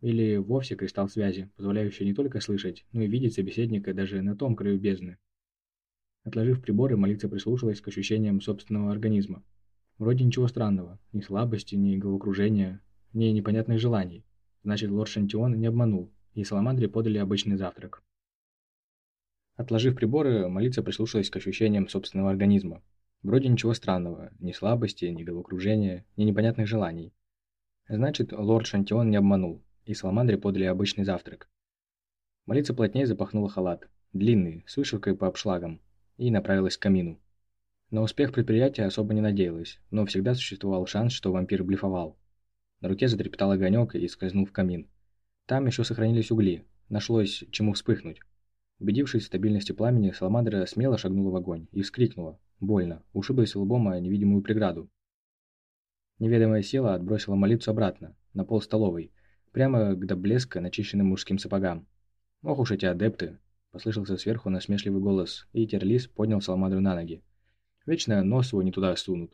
Или вовсе кристалл связи, позволяющий не только слышать, но и видеть собеседника даже на том краю бездны. Отложив приборы, молиться прислушалась к ощущениям собственного организма. Вроде ничего странного, ни слабости, ни головокружения, ни непонятных желаний. Значит, лорд Шантион не обманул, и Саламандре подали обычный завтрак. Отложив приборы, молиться прислушалась к ощущениям собственного организма. Вроде ничего странного, ни слабости, ни головокружения, ни непонятных желаний. Значит, лорд Шантион не обманул, и Саламандре подали обычный завтрак. Молиться плотнее запахнула халат, длинный, с вышивкой по обшлагам, и направилась к камину. На успех предприятия особо не надеялась, но всегда существовал шанс, что вампир блефовал. На руке затрепетал огонек и скользнул в камин. Там еще сохранились угли, нашлось чему вспыхнуть. Убедившись в стабильности пламени, Саламандра смело шагнула в огонь и вскрикнула. Больно, ушиблась лбом о невидимую преграду. Неведомая сила отбросила молитву обратно, на пол столовой, прямо к до блеска начищенным мужским сапогам. «Ох уж эти адепты!» – послышался сверху насмешливый голос, и Терлис поднял Саламандру на ноги. «Вечно нос его не туда сунут».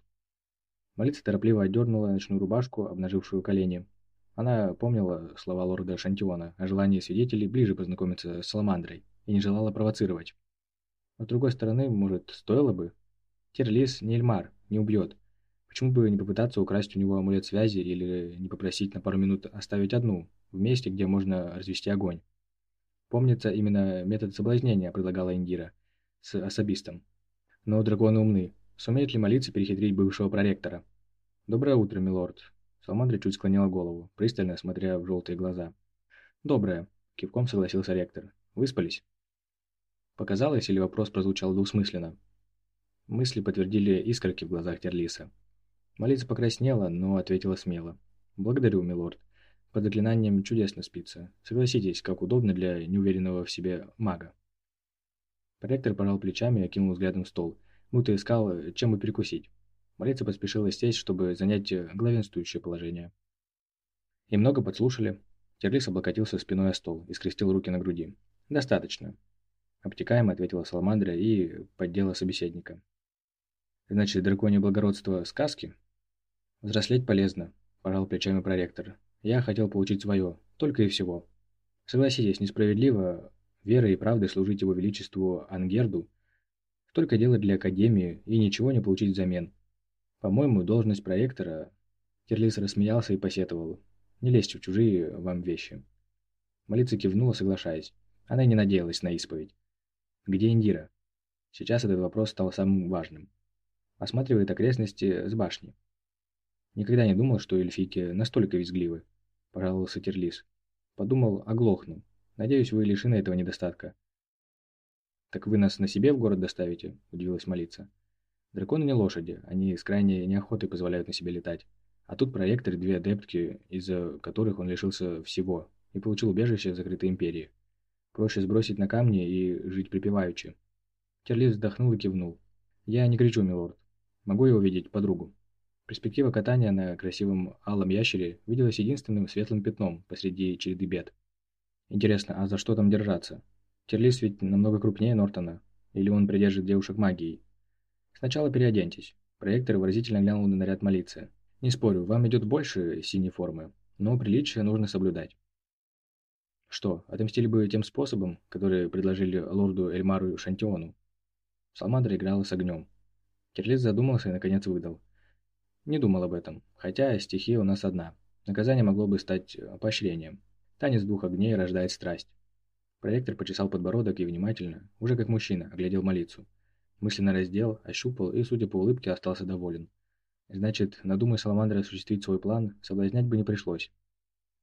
Молитва торопливо отдернула ночную рубашку, обнажившую колени. Она помнила слова лорда Шантиона о желании свидетелей ближе познакомиться с Саламандрой и не желала провоцировать. Но с другой стороны, может, стоило бы? Терлис не Эльмар, не убьет. Почему бы не попытаться украсть у него амулет связи или не попросить на пару минут оставить одну, в месте, где можно развести огонь? Помнится, именно метод соблазнения предлагала Индира с особистом. Но драконы умны. Сумеет ли молиться перехитрить бывшего проректора? «Доброе утро, милорд». Салмандра чуть склонила голову, пристально смотря в желтые глаза. «Доброе», — кивком согласился ректор. «Выспались?» Показалось, или вопрос прозвучал двусмысленно? Мысли подтвердили искорки в глазах Терлиса. Молиться покраснела, но ответила смело. «Благодарю, милорд. Под заклинанием чудесно спится. Согласитесь, как удобно для неуверенного в себе мага». Проректор пожал плечами и окинул взглядом стол, будто искал, чем бы перекусить. Молиться поспешила сесть, чтобы занять главенствующее положение. И много подслушали. Терлис облокотился спиной о стол и скрестил руки на груди. «Достаточно. Обтекаемо ответила Саламандра и поддела собеседника. «Значит, драконье благородство – сказки?» «Взрослеть полезно», – пожал плечами проректор. «Я хотел получить свое, только и всего. Согласитесь, несправедливо верой и правдой служить его величеству Ангерду, только делать для Академии и ничего не получить взамен. По-моему, должность проектора...» Терлис рассмеялся и посетовал. «Не лезьте в чужие вам вещи». Молица кивнула, соглашаясь. Она не надеялась на исповедь. Где Индира? Сейчас этот вопрос стал самым важным. Осматривает окрестности с башни. Никогда не думал, что эльфийки настолько визгливы. Пожаловался Терлис. Подумал, оглохну. Надеюсь, вы лишены этого недостатка. «Так вы нас на себе в город доставите?» – удивилась молиться. «Драконы не лошади, они с крайней неохотой позволяют на себе летать. А тут проектор и две адептки, из-за которых он лишился всего и получил убежище в закрытой империи. Проще сбросить на камни и жить припеваючи. Терлис вздохнул и кивнул. «Я не кричу, милорд. Могу я увидеть подругу?» Перспектива катания на красивом алом ящере виделась единственным светлым пятном посреди череды бед. Интересно, а за что там держаться? Терлис ведь намного крупнее Нортона. Или он придержит девушек магией? Сначала переоденьтесь. Проектор выразительно глянул на наряд молиться. Не спорю, вам идет больше синей формы, но приличие нужно соблюдать. Что, отомстили бы тем способом, который предложили лорду Эльмару Шантиону? Салмандра играла с огнем. Кирлиц задумался и наконец выдал. Не думал об этом, хотя стихия у нас одна. Наказание могло бы стать поощрением. Танец двух огней рождает страсть. Проектор почесал подбородок и внимательно, уже как мужчина, оглядел молицу. Мысленно раздел, ощупал и, судя по улыбке, остался доволен. Значит, надумай Саламандра осуществить свой план, соблазнять бы не пришлось.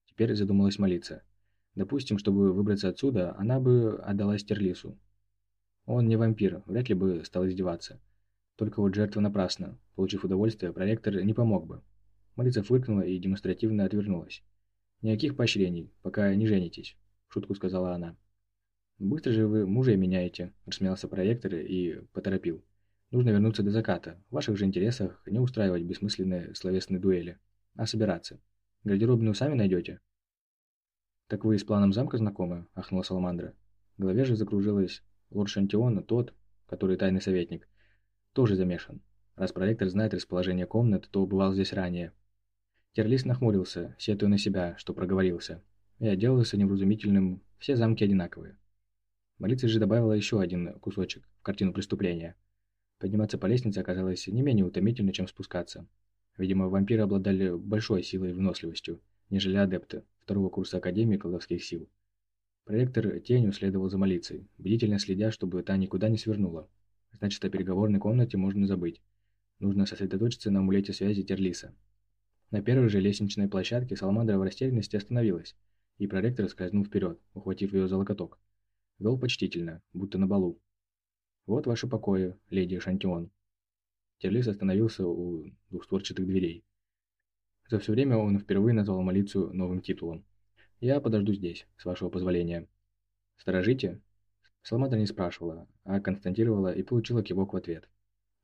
Теперь задумалась молиться. Допустим, чтобы выбраться отсюда, она бы отдалась Терлису. Он не вампир, вряд ли бы стал издеваться. Только вот жертва напрасно. Получив удовольствие, проректор не помог бы. Молица фыркнула и демонстративно отвернулась. «Никаких поощрений, пока не женитесь», – шутку сказала она. «Быстро же вы мужей меняете», – рассмеялся проректор и поторопил. «Нужно вернуться до заката. В ваших же интересах не устраивать бессмысленные словесные дуэли, а собираться. Гардеробную сами найдете?» «Так вы с планом замка знакомы?» – ахнула Саламандра. В голове же закружилась лорд Шантион, тот, который тайный советник, тоже замешан. Раз проектор знает расположение комнат, то бывал здесь ранее. Терлис нахмурился, сетуя на себя, что проговорился, и отделался невразумительным «все замки одинаковые». Молиться же добавила еще один кусочек в картину преступления. Подниматься по лестнице оказалось не менее утомительно, чем спускаться. Видимо, вампиры обладали большой силой и выносливостью, нежели адепты второго курса Академии колдовских сил. Проектор тенью следовал за молицей, бдительно следя, чтобы та никуда не свернула. Значит, о переговорной комнате можно забыть. Нужно сосредоточиться на амулете связи Терлиса. На первой же лестничной площадке Саламандра в растерянности остановилась. и проректор скользнул вперед, ухватив ее за локоток. Вел почтительно, будто на балу. «Вот ваши покои, леди Шантион». Терлис остановился у двухстворчатых дверей. За все время он впервые назвал Малицию новым титулом. «Я подожду здесь, с вашего позволения». «Сторожите?» Саламандра не спрашивала, а констатировала и получила кивок в ответ.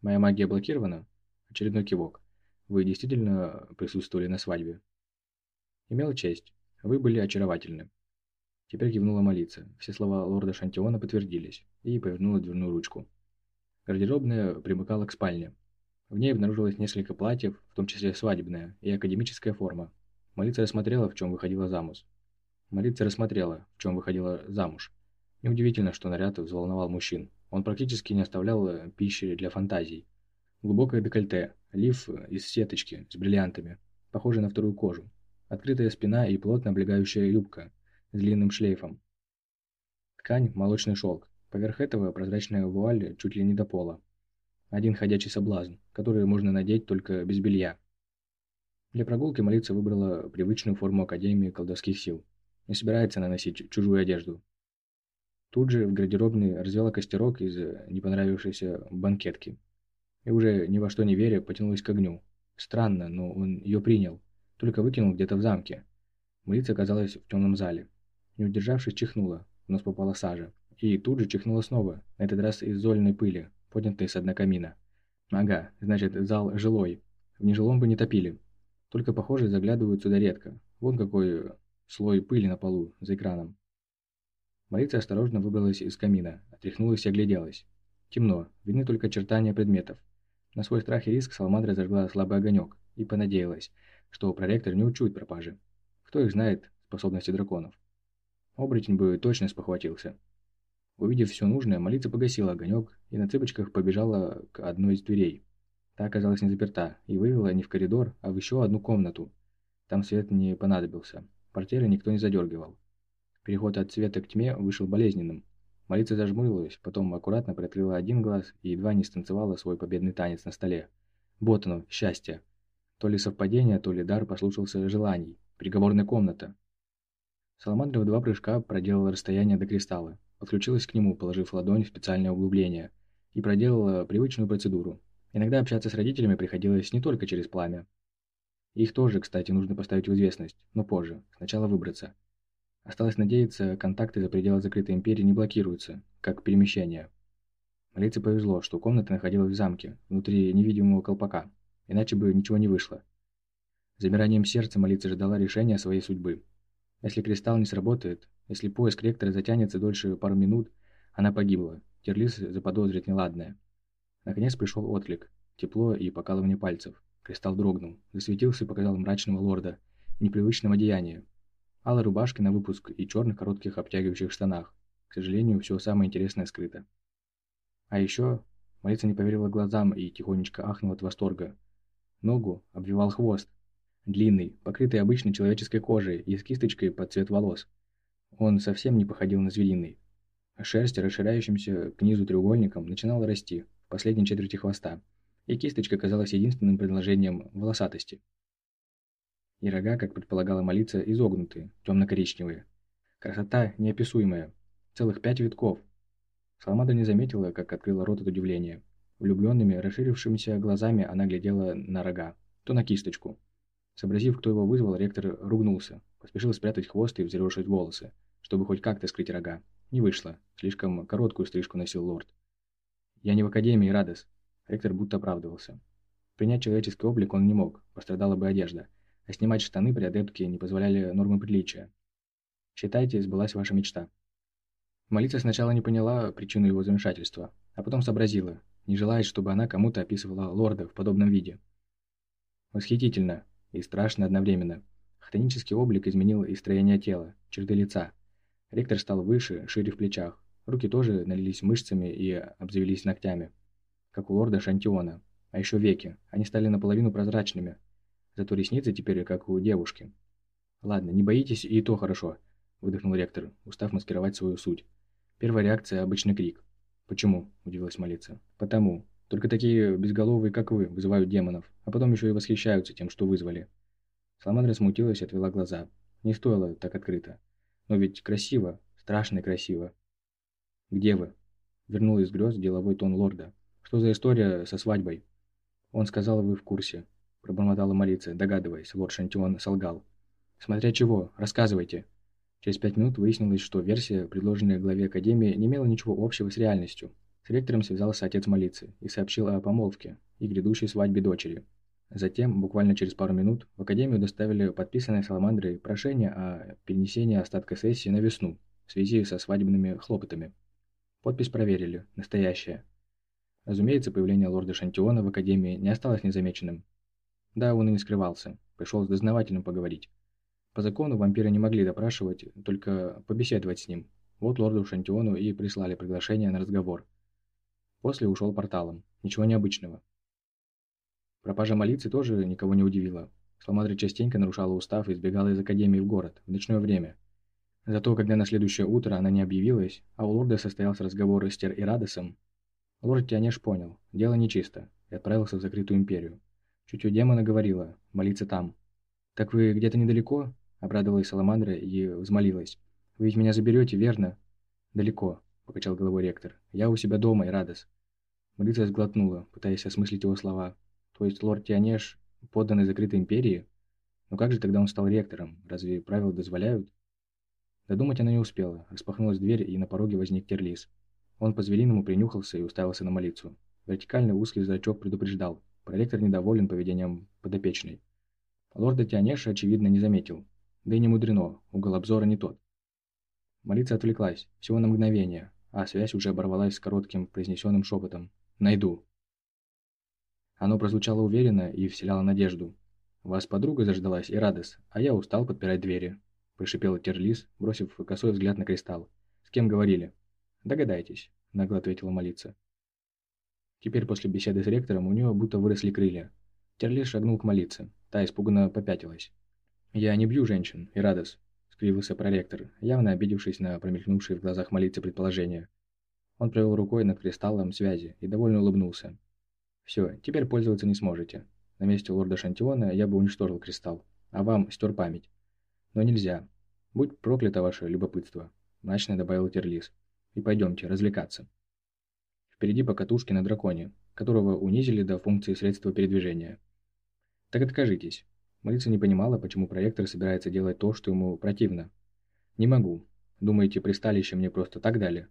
«Моя магия блокирована?» Очередной кивок. «Вы действительно присутствовали на свадьбе?» «Имел честь. Вы были очаровательны». Теперь кивнула молиться. Все слова лорда Шантиона подтвердились, и повернула дверную ручку. Гардеробная примыкала к спальне. В ней обнаружилось несколько платьев, в том числе свадебная и академическая форма. Молиться рассмотрела, в чем выходила замуж. Молиться рассмотрела, в чем выходила замуж. Неудивительно, что наряд взволновал мужчин. Он практически не оставлял пищи для фантазий. Глубокое декольте, лиф из сеточки с бриллиантами, похожий на вторую кожу. Открытая спина и плотно облегающая юбка с длинным шлейфом. Ткань – молочный шелк. Поверх этого прозрачная вуаль чуть ли не до пола. Один ходячий соблазн, который можно надеть только без белья. Для прогулки молиться выбрала привычную форму Академии колдовских сил. Не собирается наносить чужую одежду. Тут же в гардеробной развела костерок из не понравившейся банкетки. И уже ни во что не веря, потянулась к огню. Странно, но он ее принял. Только выкинул где-то в замке. Молиться оказалась в темном зале. Не удержавшись, чихнула. В нос попала сажа. И тут же чихнула снова, на этот раз из зольной пыли, поднятой с дна камина. Ага, значит, зал жилой. В нежилом бы не топили. Только, похоже, заглядывают сюда редко. Вон какой слой пыли на полу, за экраном. Марица осторожно выбралась из камина, отряхнулась и огляделась. Темно, видны только очертания предметов. На свой страх и риск Саламандра зажгла слабый огонек и понадеялась, что проректор не учует пропажи. Кто их знает, способности драконов. Оборотень бы точно спохватился. Увидев все нужное, молиться погасила огонек и на цыпочках побежала к одной из дверей. Та оказалась не заперта и вывела не в коридор, а в еще одну комнату. Там свет не понадобился. Портьеры никто не задергивал. Переход от света к тьме вышел болезненным. Молиться зажмурилась, потом аккуратно приоткрыла один глаз и едва не станцевала свой победный танец на столе. Вот оно, счастье. То ли совпадение, то ли дар послушался желаний. Приговорная комната. Саламандра в два прыжка проделала расстояние до кристалла, подключилась к нему, положив ладонь в специальное углубление, и проделала привычную процедуру. Иногда общаться с родителями приходилось не только через пламя. Их тоже, кстати, нужно поставить в известность, но позже, сначала выбраться. Осталось надеяться, контакты за пределы закрытой империи не блокируются, как перемещение. Малице повезло, что комната находилась в замке, внутри невидимого колпака, иначе бы ничего не вышло. Замиранием сердца Малица ждала решения своей судьбы. Если кристалл не сработает, если поиск ректора затянется дольше пару минут, она погибла. Терлис заподозрит неладное. Наконец пришел отклик. Тепло и покалывание пальцев. Кристалл дрогнул, засветился и показал мрачного лорда в непривычном одеянии, алой рубашке на выпуск и черных коротких обтягивающих штанах. К сожалению, все самое интересное скрыто. А еще Марица не поверила глазам и тихонечко ахнула от восторга. Ногу обвивал хвост. Длинный, покрытый обычной человеческой кожей и с кисточкой под цвет волос. Он совсем не походил на звериный. Шерсть, расширяющимся к низу треугольником, начинала расти в последней четверти хвоста, и кисточка казалась единственным предложением волосатости. И рога, как предполагала молиться, изогнутые, темно-коричневые. Красота неописуемая. Целых пять витков. Саламада не заметила, как открыла рот от удивления. Влюбленными, расширившимися глазами она глядела на рога, то на кисточку. Сообразив, кто его вызвал, ректор ругнулся, поспешил спрятать хвост и взъерошить волосы, чтобы хоть как-то скрыть рога. Не вышло, слишком короткую стрижку носил лорд. «Я не в академии, Радос», ректор будто оправдывался. Принять человеческий облик он не мог, пострадала бы одежда а снимать штаны при адептке не позволяли нормы приличия. Считайте, сбылась ваша мечта. Молиться сначала не поняла причину его замешательства, а потом сообразила, не желает, чтобы она кому-то описывала лорда в подобном виде. Восхитительно и страшно одновременно. Хтонический облик изменил и строение тела, черты лица. Ректор стал выше, шире в плечах. Руки тоже налились мышцами и обзавелись ногтями, как у лорда Шантиона. А еще веки, они стали наполовину прозрачными, Зато ресницы теперь как у девушки. «Ладно, не боитесь, и то хорошо», – выдохнул ректор, устав маскировать свою суть. Первая реакция – обычный крик. «Почему?» – удивилась молиться. «Потому. Только такие безголовые, как вы, вызывают демонов, а потом еще и восхищаются тем, что вызвали». Саламандра смутилась и отвела глаза. Не стоило так открыто. Но ведь красиво, страшно красиво. Где вы? Вернул из грез деловой тон лорда. Что за история со свадьбой? Он сказал, вы в курсе. Пробормотала молиться, догадываясь, лорд Шантион солгал. Смотря чего, рассказывайте. Через пять минут выяснилось, что версия, предложенная главе Академии, не имела ничего общего с реальностью. С ректором связался отец Молицы и сообщил о помолвке и грядущей свадьбе дочери. Затем, буквально через пару минут, в Академию доставили подписанное Саламандрой прошение о перенесении остатка сессии на весну в связи со свадебными хлопотами. Подпись проверили, настоящая. Разумеется, появление лорда Шантиона в Академии не осталось незамеченным. Да, он и не скрывался, пришел с дознавателем поговорить. По закону вампиры не могли допрашивать, только побеседовать с ним. Вот лорду Шантиону и прислали приглашение на разговор. После ушел порталом. Ничего необычного. Пропажа молицы тоже никого не удивила. Салмадри частенько нарушала устав и избегала из академии в город, в ночное время. Зато, когда на следующее утро она не объявилась, а у лорда состоялся разговор с Тер и Радосом, лорд Тианеш понял, дело нечисто, и отправился в закрытую империю. Чутье демона говорила, молиться там. «Так вы где-то недалеко?» – обрадовалась Саламандра и взмолилась. «Вы ведь меня заберете, верно?» «Далеко», – покачал головой ректор. «Я у себя дома, и Радос». Молитва сглотнула, пытаясь осмыслить его слова. То есть лорд Тианеш подданный закрытой империи? Но как же тогда он стал ректором? Разве правила дозволяют? Додумать она не успела. Распахнулась дверь, и на пороге возник Терлис. Он по-звериному принюхался и уставился на молицу. Вертикальный узкий зрачок предупреждал. Проректор недоволен поведением подопечной. Лорда Тианеша, очевидно, не заметил. Да и не мудрено, угол обзора не тот. Молица отвлеклась, всего на мгновение, а связь уже оборвалась с коротким произнесенным шепотом. «Найду». Оно прозвучало уверенно и вселяло надежду. «Вас подруга заждалась, и радость, а я устал подпирать двери», – прошипел Терлис, бросив косой взгляд на кристалл. «С кем говорили?» «Догадайтесь», – нагло ответила молиться. Теперь после беседы с ректором у нее будто выросли крылья. Терлис шагнул к молиться. Та испуганно попятилась. «Я не бью женщин, и радость», – скривился проректор, явно обидевшись на промелькнувшие в глазах молиться предположения. Он провел рукой над кристаллом связи и довольно улыбнулся. Все, теперь пользоваться не сможете. На месте лорда Шантиона я бы уничтожил кристалл, а вам стер память. Но нельзя. Будь проклято ваше любопытство, мрачно добавил Терлис. И пойдемте развлекаться. Впереди по катушке на драконе, которого унизили до функции средства передвижения. Так откажитесь. Молиться не понимала, почему проектор собирается делать то, что ему противно. Не могу. Думаете, присталище мне просто так дали?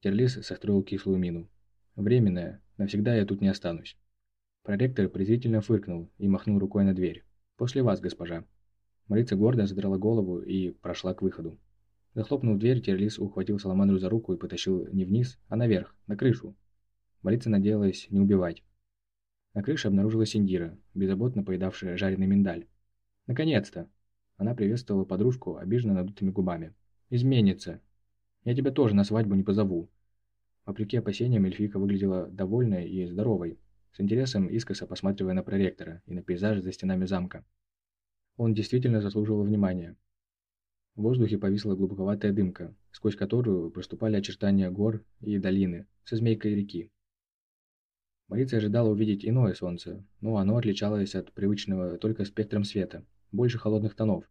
Терлис состроил кислую мину. Временное, навсегда я тут не останусь. Проректор презрительно фыркнул и махнул рукой на дверь. «После вас, госпожа». Марица гордо задрала голову и прошла к выходу. Захлопнув дверь, Терлис ухватил Саламандру за руку и потащил не вниз, а наверх, на крышу. Марица надеялась не убивать. На крыше обнаружилась Индира, беззаботно поедавшая жареный миндаль. «Наконец-то!» Она приветствовала подружку обиженно надутыми губами. «Изменится! Я тебя тоже на свадьбу не позову!» Вопреки опасениям, эльфийка выглядела довольной и здоровой, с интересом искоса посматривая на проректора и на пейзаж за стенами замка. Он действительно заслуживал внимания. В воздухе повисла глубоковатая дымка, сквозь которую проступали очертания гор и долины со змейкой реки. Марица ожидала увидеть иное солнце, но оно отличалось от привычного только спектром света, больше холодных тонов.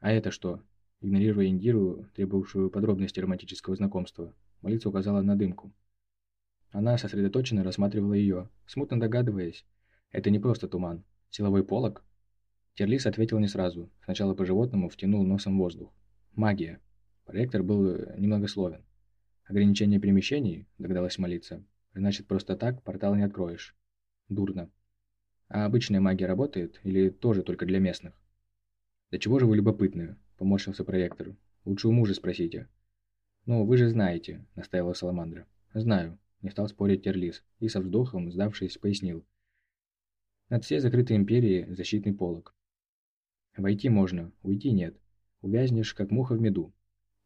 А это что? Игнорируя Индиру, требовавшую подробности романтического знакомства, Молиться указала на дымку. Она сосредоточенно рассматривала ее, смутно догадываясь. Это не просто туман. Силовой полог? Терлис ответил не сразу. Сначала по-животному втянул носом воздух. Магия. Проектор был немногословен. Ограничение перемещений, догадалась молиться. Значит, просто так портал не откроешь. Дурно. А обычная магия работает или тоже только для местных? Да чего же вы любопытные? Поморщился проектор. Лучше у мужа спросите. «Ну, вы же знаете», — настаивала Саламандра. «Знаю», — не стал спорить Терлис, и со вздохом, сдавшись, пояснил. «Над всей закрытой империей защитный полог. Войти можно, уйти нет. Увязнешь, как муха в меду.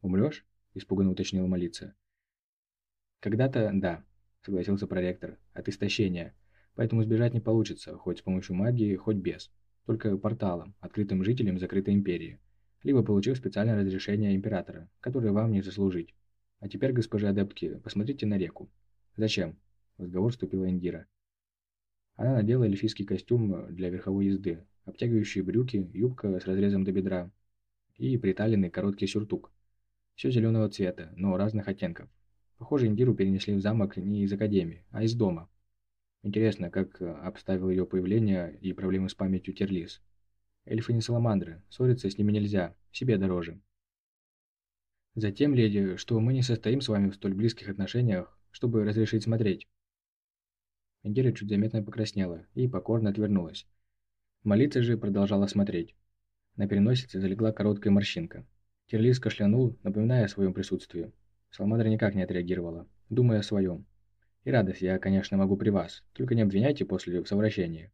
Умрешь?» — испуганно уточнила молиться. «Когда-то да», — согласился проректор, — «от истощения. Поэтому сбежать не получится, хоть с помощью магии, хоть без. Только порталом, открытым жителям закрытой империи либо получил специальное разрешение императора, которое вам не заслужить. А теперь, госпожи адептки, посмотрите на реку. Зачем? В разговор вступила Индира. Она надела эльфийский костюм для верховой езды, обтягивающие брюки, юбка с разрезом до бедра. и приталенный короткий сюртук. Все зеленого цвета, но разных оттенков. Похоже, Индиру перенесли в замок не из академии, а из дома. Интересно, как обставил ее появление и проблемы с памятью Терлис. Эльфы не саламандры, ссориться с ними нельзя, себе дороже. Затем, леди, что мы не состоим с вами в столь близких отношениях, чтобы разрешить смотреть. Индира чуть заметно покраснела и покорно отвернулась. Молиться же продолжала смотреть. На переносице залегла короткая морщинка. Терлис кашлянул, напоминая о своем присутствии. Саламандра никак не отреагировала, думая о своем. «И радость я, конечно, могу при вас, только не обвиняйте после в совращении».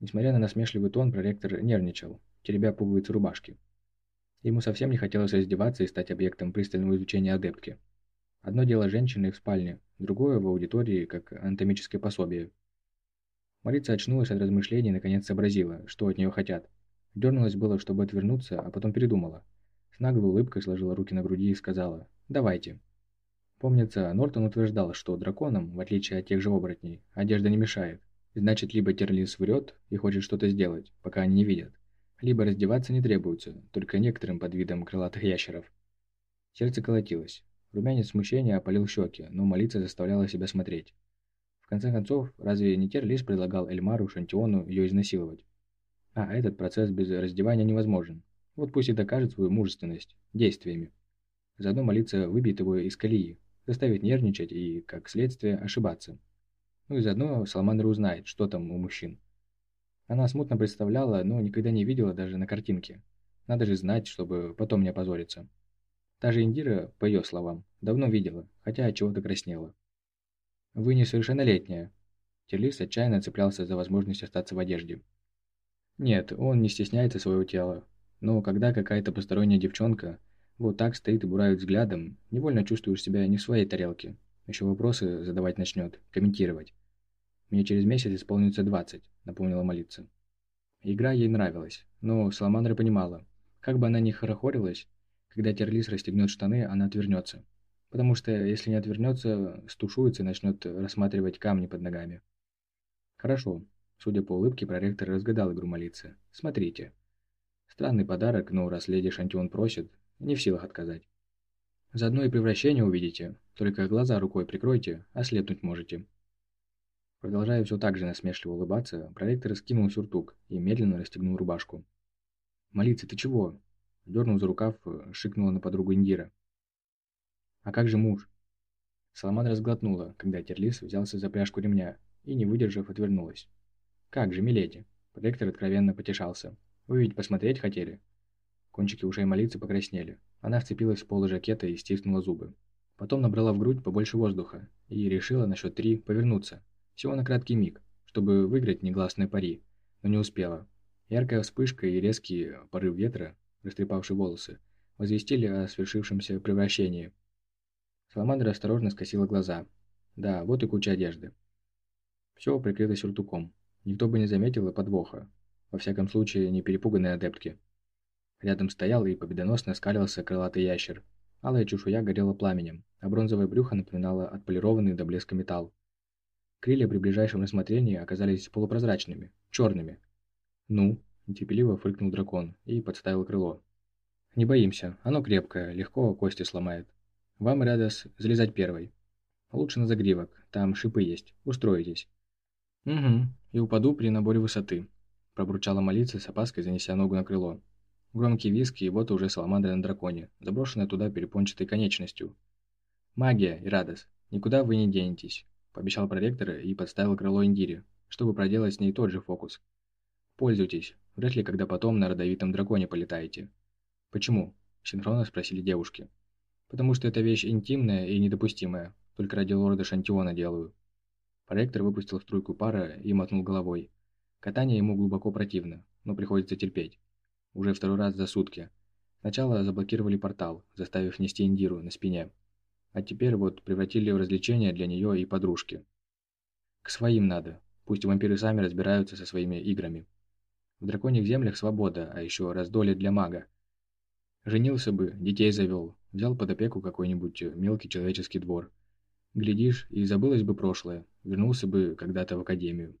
Несмотря на насмешливый тон, проректор нервничал, теребя пуговицы рубашки. Ему совсем не хотелось раздеваться и стать объектом пристального изучения адептки. Одно дело женщины в спальне, другое в аудитории, как анатомическое пособие. Марица очнулась от размышлений и наконец сообразила, что от нее хотят. Дернулась было, чтобы отвернуться, а потом передумала. С наглой улыбкой сложила руки на груди и сказала «Давайте». Помнится, Нортон утверждал, что драконам, в отличие от тех же оборотней, одежда не мешает. Значит, либо Терлис врет и хочет что-то сделать, пока они не видят, либо раздеваться не требуется, только некоторым под видом крылатых ящеров. Сердце колотилось. Румянец смущения опалил щеки, но молиться заставляла себя смотреть. Конце концов, разве не Терлис предлагал Эльмару Шантиону ее изнасиловать? А этот процесс без раздевания невозможен. Вот пусть и докажет свою мужественность действиями. Заодно молиться выбьет его из колеи, заставит нервничать и, как следствие, ошибаться. Ну и заодно Саламандра узнает, что там у мужчин. Она смутно представляла, но никогда не видела даже на картинке. Надо же знать, чтобы потом не опозориться. Та же Индира, по ее словам, давно видела, хотя от чего-то краснела. «Вы несовершеннолетняя». Терлис отчаянно цеплялся за возможность остаться в одежде. Нет, он не стесняется своего тела, но когда какая-то посторонняя девчонка вот так стоит и буравит взглядом, невольно чувствуешь себя не в своей тарелке. Еще вопросы задавать начнет, комментировать. «Мне через месяц исполнится 20», — напомнила молиться. Игра ей нравилась, но Саламандра понимала, как бы она ни хорохорилась, когда Терлис расстегнет штаны, она отвернется. Потому что, если не отвернется, стушуется и начнет рассматривать камни под ногами. Хорошо. Судя по улыбке, проректор разгадал игру молиться. Смотрите. Странный подарок, но раз леди Шантион просит, не в силах отказать. Заодно и превращение увидите, только глаза рукой прикройте, ослепнуть можете. Продолжая все так же насмешливо улыбаться, проректор скинул сюртук и медленно расстегнул рубашку. «Молиться, ты чего?» Дернув за рукав, шикнула на подругу Индира. «А как же муж?» Саламандра сглотнула, когда Терлис взялся за пряжку ремня и, не выдержав, отвернулась. «Как же, миледи?» Проректор откровенно потешался. «Вы ведь посмотреть хотели?» Кончики ушей молиться покраснели. Она вцепилась в полы жакета и стиснула зубы. Потом набрала в грудь побольше воздуха и решила на счет три повернуться, всего на краткий миг, чтобы выиграть негласные пари, но не успела. Яркая вспышка и резкий порыв ветра, растрепавший волосы, возвестили о свершившемся превращении. Саламандра осторожно скосила глаза. Да, вот и куча одежды. Все прикрыто сюртуком. Никто бы не заметил подвоха. Во всяком случае, не перепуганные адептки. Рядом стоял и победоносно скалился крылатый ящер. Алая чешуя горела пламенем, а бронзовое брюхо напоминало отполированный до блеска металл. Крылья при ближайшем рассмотрении оказались полупрозрачными, черными. «Ну?» – нетерпеливо фыркнул дракон и подставил крыло. «Не боимся, оно крепкое, легко кости сломает. Вам, Радос, залезать первой. Лучше на загривок, там шипы есть, устроитесь». «Угу, и упаду при наборе высоты», – пробурчала молиться с опаской, занеся ногу на крыло. Громкий виск, и вот уже саламандра на драконе, заброшенная туда перепончатой конечностью. «Магия, Ирадос, никуда вы не денетесь. – пообещал проректор и подставил крыло Индире, чтобы проделать с ней тот же фокус. «Пользуйтесь, вряд ли когда потом на родовитом драконе полетаете». «Почему?» – синхронно спросили девушки. «Потому что это вещь интимная и недопустимая, только ради лорда Шантиона делаю». Проректор выпустил струйку пара и мотнул головой. Катание ему глубоко противно, но приходится терпеть. Уже второй раз за сутки. Сначала заблокировали портал, заставив нести Индиру на спине. А теперь вот превратили в развлечение для нее и подружки. К своим надо. Пусть вампиры сами разбираются со своими играми. В драконьих землях свобода, а еще раздолье для мага. Женился бы, детей завел, взял под опеку какой-нибудь мелкий человеческий двор. Глядишь, и забылось бы прошлое, вернулся бы когда-то в академию.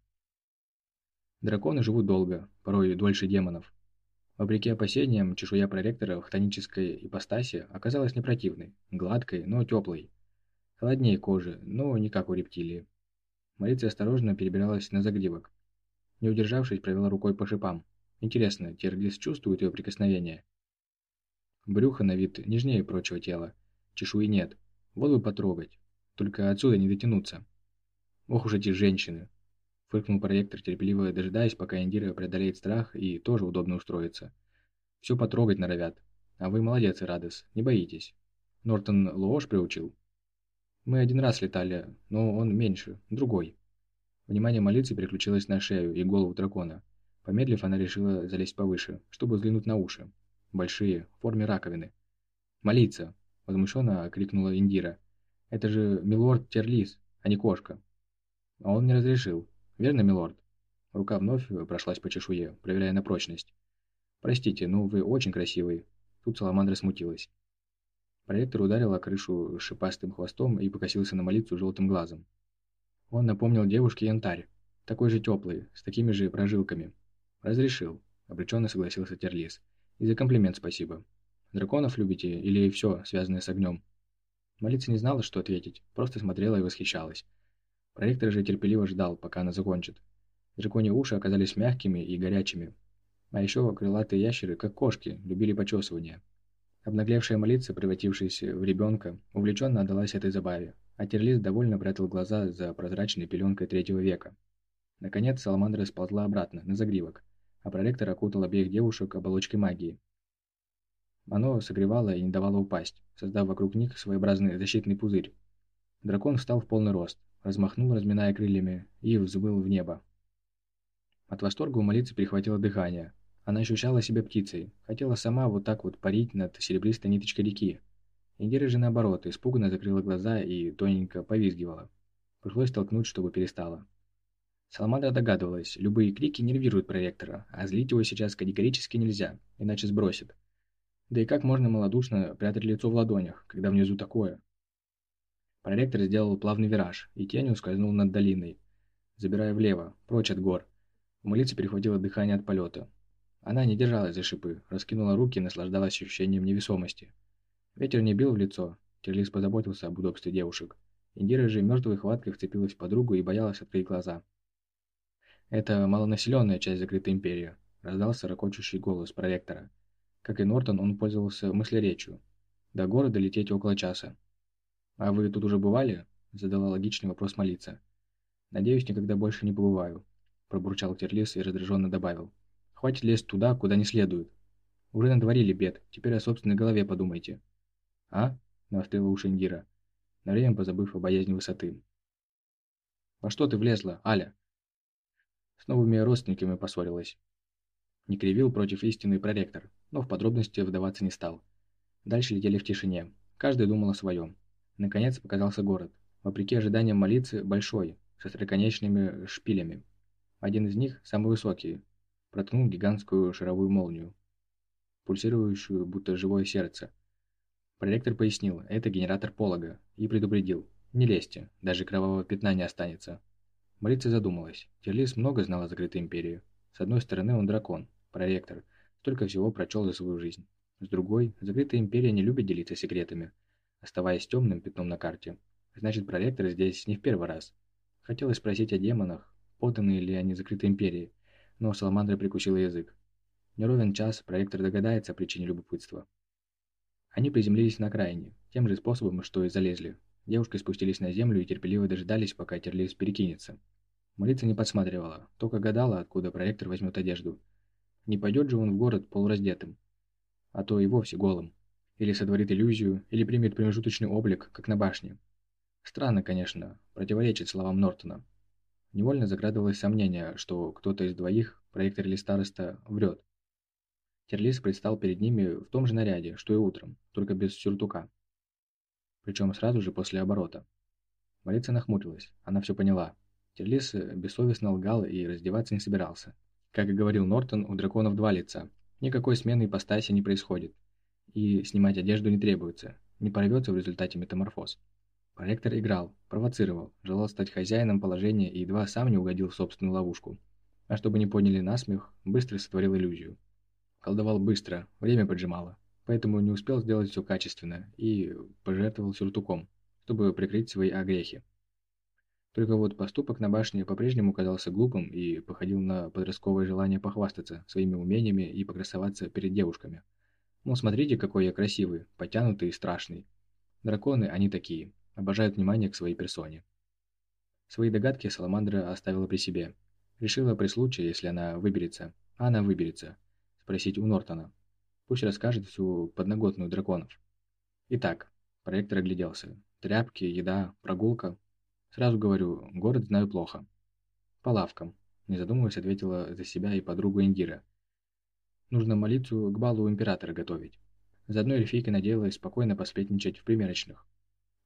Драконы живут долго, порой дольше демонов. Вопреки опасениям, чешуя проректора в хтонической ипостаси оказалась не противной, гладкой, но теплой. Холоднее кожи, но не как у рептилии. Марица осторожно перебиралась на загривок. Не удержавшись, провела рукой по шипам. Интересно, Терлис чувствует ее прикосновение? Брюхо на вид нежнее прочего тела. Чешуи нет. Вот бы потрогать. Только отсюда не дотянуться. Ох уж эти женщины. Фыркнул проектор, терпеливо дожидаясь, пока Индира преодолеет страх и тоже удобно устроится. Все потрогать норовят. А вы молодец, Радос, не боитесь. Нортон Лоош приучил. Мы один раз летали, но он меньше, другой. Внимание молиться переключилось на шею и голову дракона. Помедлив, она решила залезть повыше, чтобы взглянуть на уши. Большие, в форме раковины. «Молиться!» – возмущенно крикнула Индира. «Это же милорд Терлис, а не кошка!» А он не разрешил. Верно, милорд? Рука вновь прошлась по чешуе, проверяя на прочность. Простите, но вы очень красивый. Тут Саламандра смутилась. Проектор ударил о крышу шипастым хвостом и покосился на молитву желтым глазом. Он напомнил девушке янтарь, такой же теплый, с такими же прожилками. Разрешил, обреченно согласился Терлис. И за комплимент спасибо. Драконов любите или все, связанное с огнем? Молиться не знала, что ответить, просто смотрела и восхищалась. Проектор же терпеливо ждал, пока она закончит. Драконьи уши оказались мягкими и горячими. А еще крылатые ящеры, как кошки, любили почесывание. Обнаглевшая молиться, превратившаяся в ребенка, увлеченно отдалась этой забаве, а Терлис довольно прятал глаза за прозрачной пеленкой третьего века. Наконец, Саламандра сползла обратно, на загривок, а проректор окутал обеих девушек оболочкой магии. Оно согревало и не давало упасть, создав вокруг них своеобразный защитный пузырь. Дракон встал в полный рост, размахнул, разминая крыльями, и взвыл в небо. От восторга у молитвы перехватило дыхание. Она ощущала себя птицей, хотела сама вот так вот парить над серебристой ниточкой реки. Индира же наоборот, испуганно закрыла глаза и тоненько повизгивала. Пришлось толкнуть, чтобы перестала. Саламандра догадывалась, любые крики нервируют проректора, а злить его сейчас категорически нельзя, иначе сбросит. Да и как можно малодушно прятать лицо в ладонях, когда внизу такое? Проректор сделал плавный вираж, и тень ускользнул над долиной, забирая влево, прочь от гор. У молитвы перехватило дыхание от полета. Она не держалась за шипы, раскинула руки и наслаждалась ощущением невесомости. Ветер не бил в лицо, Терлис позаботился об удобстве девушек. Индира же мертвой хваткой вцепилась в подругу и боялась открыть глаза. «Это малонаселенная часть закрытой империи», – раздался ракочущий голос проректора. Как и Нортон, он пользовался мыслеречью. До города лететь около часа. «А вы тут уже бывали?» – задала логичный вопрос молиться. «Надеюсь, никогда больше не побываю», – пробурчал Терлис и раздраженно добавил. «Хватит лезть туда, куда не следует. Уже натворили бед, теперь о собственной голове подумайте». «А?» – навострила уши Индира, на время позабыв о боязни высоты. «Во что ты влезла, Аля?» С новыми родственниками поссорилась. Не кривил против истины проректор, но в подробности вдаваться не стал. Дальше летели в тишине. Каждый думал о своем. Наконец показался город. Вопреки ожиданиям молиться, большой, со остроконечными шпилями. Один из них, самый высокий, проткнул гигантскую шаровую молнию, пульсирующую, будто живое сердце. Проректор пояснил, это генератор полога, и предупредил, не лезьте, даже кровавого пятна не останется. Молиться задумалась. Терлис много знал о закрытой империи. С одной стороны, он дракон, проректор, столько всего прочел за свою жизнь. С другой, закрытая империя не любит делиться секретами, оставаясь темным пятном на карте. Значит, проректор здесь не в первый раз. Хотелось спросить о демонах, подданные ли они закрытой империи, но Саламандра прикусила язык. Не ровен час проектор догадается о причине любопытства. Они приземлились на окраине, тем же способом, что и залезли. Девушки спустились на землю и терпеливо дожидались, пока Терлис перекинется. Молиться не подсматривала, только гадала, откуда проектор возьмет одежду. Не пойдет же он в город полураздетым, а то и вовсе голым. Или сотворит иллюзию, или примет промежуточный облик, как на башне. Странно, конечно, противоречит словам Нортона. Невольно закрадывалось сомнение, что кто-то из двоих, проектор или староста, врет. Терлис предстал перед ними в том же наряде, что и утром, только без сюртука. Причем сразу же после оборота. Марица нахмурилась, она все поняла. Терлис бессовестно лгал и раздеваться не собирался. Как и говорил Нортон, у драконов два лица. Никакой смены ипостаси не происходит и снимать одежду не требуется, не порвется в результате метаморфоз. Проректор играл, провоцировал, желал стать хозяином положения и едва сам не угодил в собственную ловушку. А чтобы не поняли насмех, быстро сотворил иллюзию. Колдовал быстро, время поджимало, поэтому не успел сделать все качественно и пожертвовал сюртуком, чтобы прикрыть свои огрехи. Только вот поступок на башне по-прежнему казался глупым и походил на подростковое желание похвастаться своими умениями и покрасоваться перед девушками. Мол, смотрите, какой я красивый, потянутый и страшный. Драконы, они такие, обожают внимание к своей персоне. Свои догадки Саламандра оставила при себе. Решила при случае, если она выберется, а она выберется, спросить у Нортона. Пусть расскажет всю подноготную драконов. Итак, проектор огляделся. Тряпки, еда, прогулка, Сразу говорю, город знаю плохо. По лавкам. Не задумываясь, ответила за себя и подругу Индира. Нужно молитву к балу императора готовить. Заодно эльфийка надеялась спокойно посплетничать в примерочных.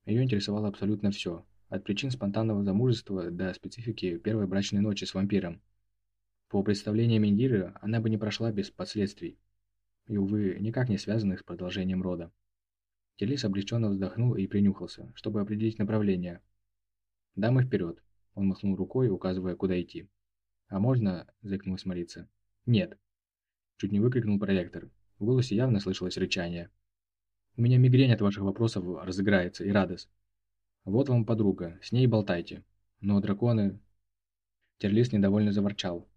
Ее интересовало абсолютно все, от причин спонтанного замужества до специфики первой брачной ночи с вампиром. По представлениям Индиры, она бы не прошла без последствий, и, увы, никак не связанных с продолжением рода. Телис облегченно вздохнул и принюхался, чтобы определить направление – «Дамы вперед!» Он махнул рукой, указывая, куда идти. «А можно?» – заикнулась Марица. «Нет!» Чуть не выкрикнул проректор. В голосе явно слышалось рычание. «У меня мигрень от ваших вопросов разыграется, и радость. Вот вам подруга, с ней болтайте. Но драконы...» Терлис недовольно заворчал.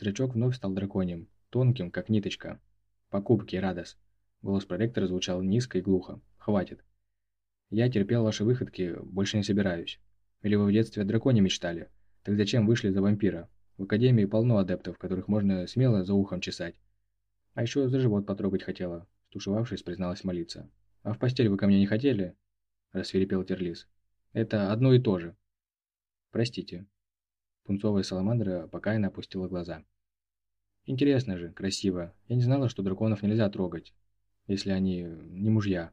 Зрачок вновь стал драконьим, тонким, как ниточка. «Покупки, Радос!» Голос проректора звучал низко и глухо. «Хватит. Я терпел ваши выходки, больше не собираюсь. Или вы в детстве о драконе мечтали? Так зачем вышли за вампира? В Академии полно адептов, которых можно смело за ухом чесать. А еще за живот потрогать хотела, стушевавшись, призналась молиться. А в постель вы ко мне не хотели? Рассверепел Терлис. Это одно и то же. Простите. Пунцовая саламандра покаянно опустила глаза. Интересно же, красиво. Я не знала, что драконов нельзя трогать, если они не мужья.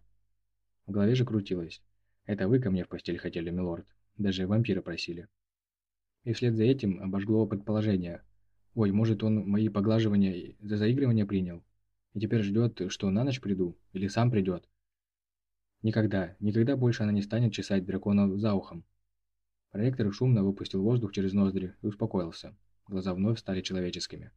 В голове же крутилось. Это вы ко мне в постель хотели, милорд. Даже вампира просили. И вслед за этим обожгло предположение. Ой, может он мои поглаживания за заигрывание принял? И теперь ждет, что на ночь приду? Или сам придет? Никогда, никогда больше она не станет чесать дракона за ухом. Проектор шумно выпустил воздух через ноздри и успокоился. Глаза вновь стали человеческими.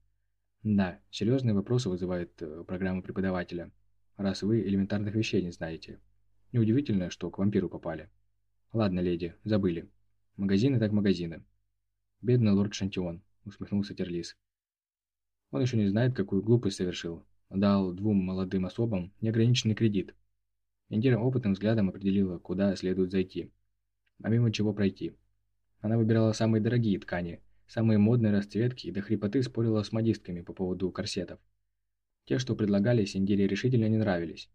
Да, серьезные вопросы вызывает э, программа преподавателя, раз вы элементарных вещей не знаете. Неудивительно, что к вампиру попали. «Ладно, леди, забыли. Магазины так магазины». «Бедный лорд Шантион», — усмехнулся Терлис. «Он еще не знает, какую глупость совершил. Дал двум молодым особам неограниченный кредит. Индира опытным взглядом определила, куда следует зайти, а мимо чего пройти. Она выбирала самые дорогие ткани, самые модные расцветки и до хрипоты спорила с модистками по поводу корсетов. Те, что предлагались, Индире решительно не нравились.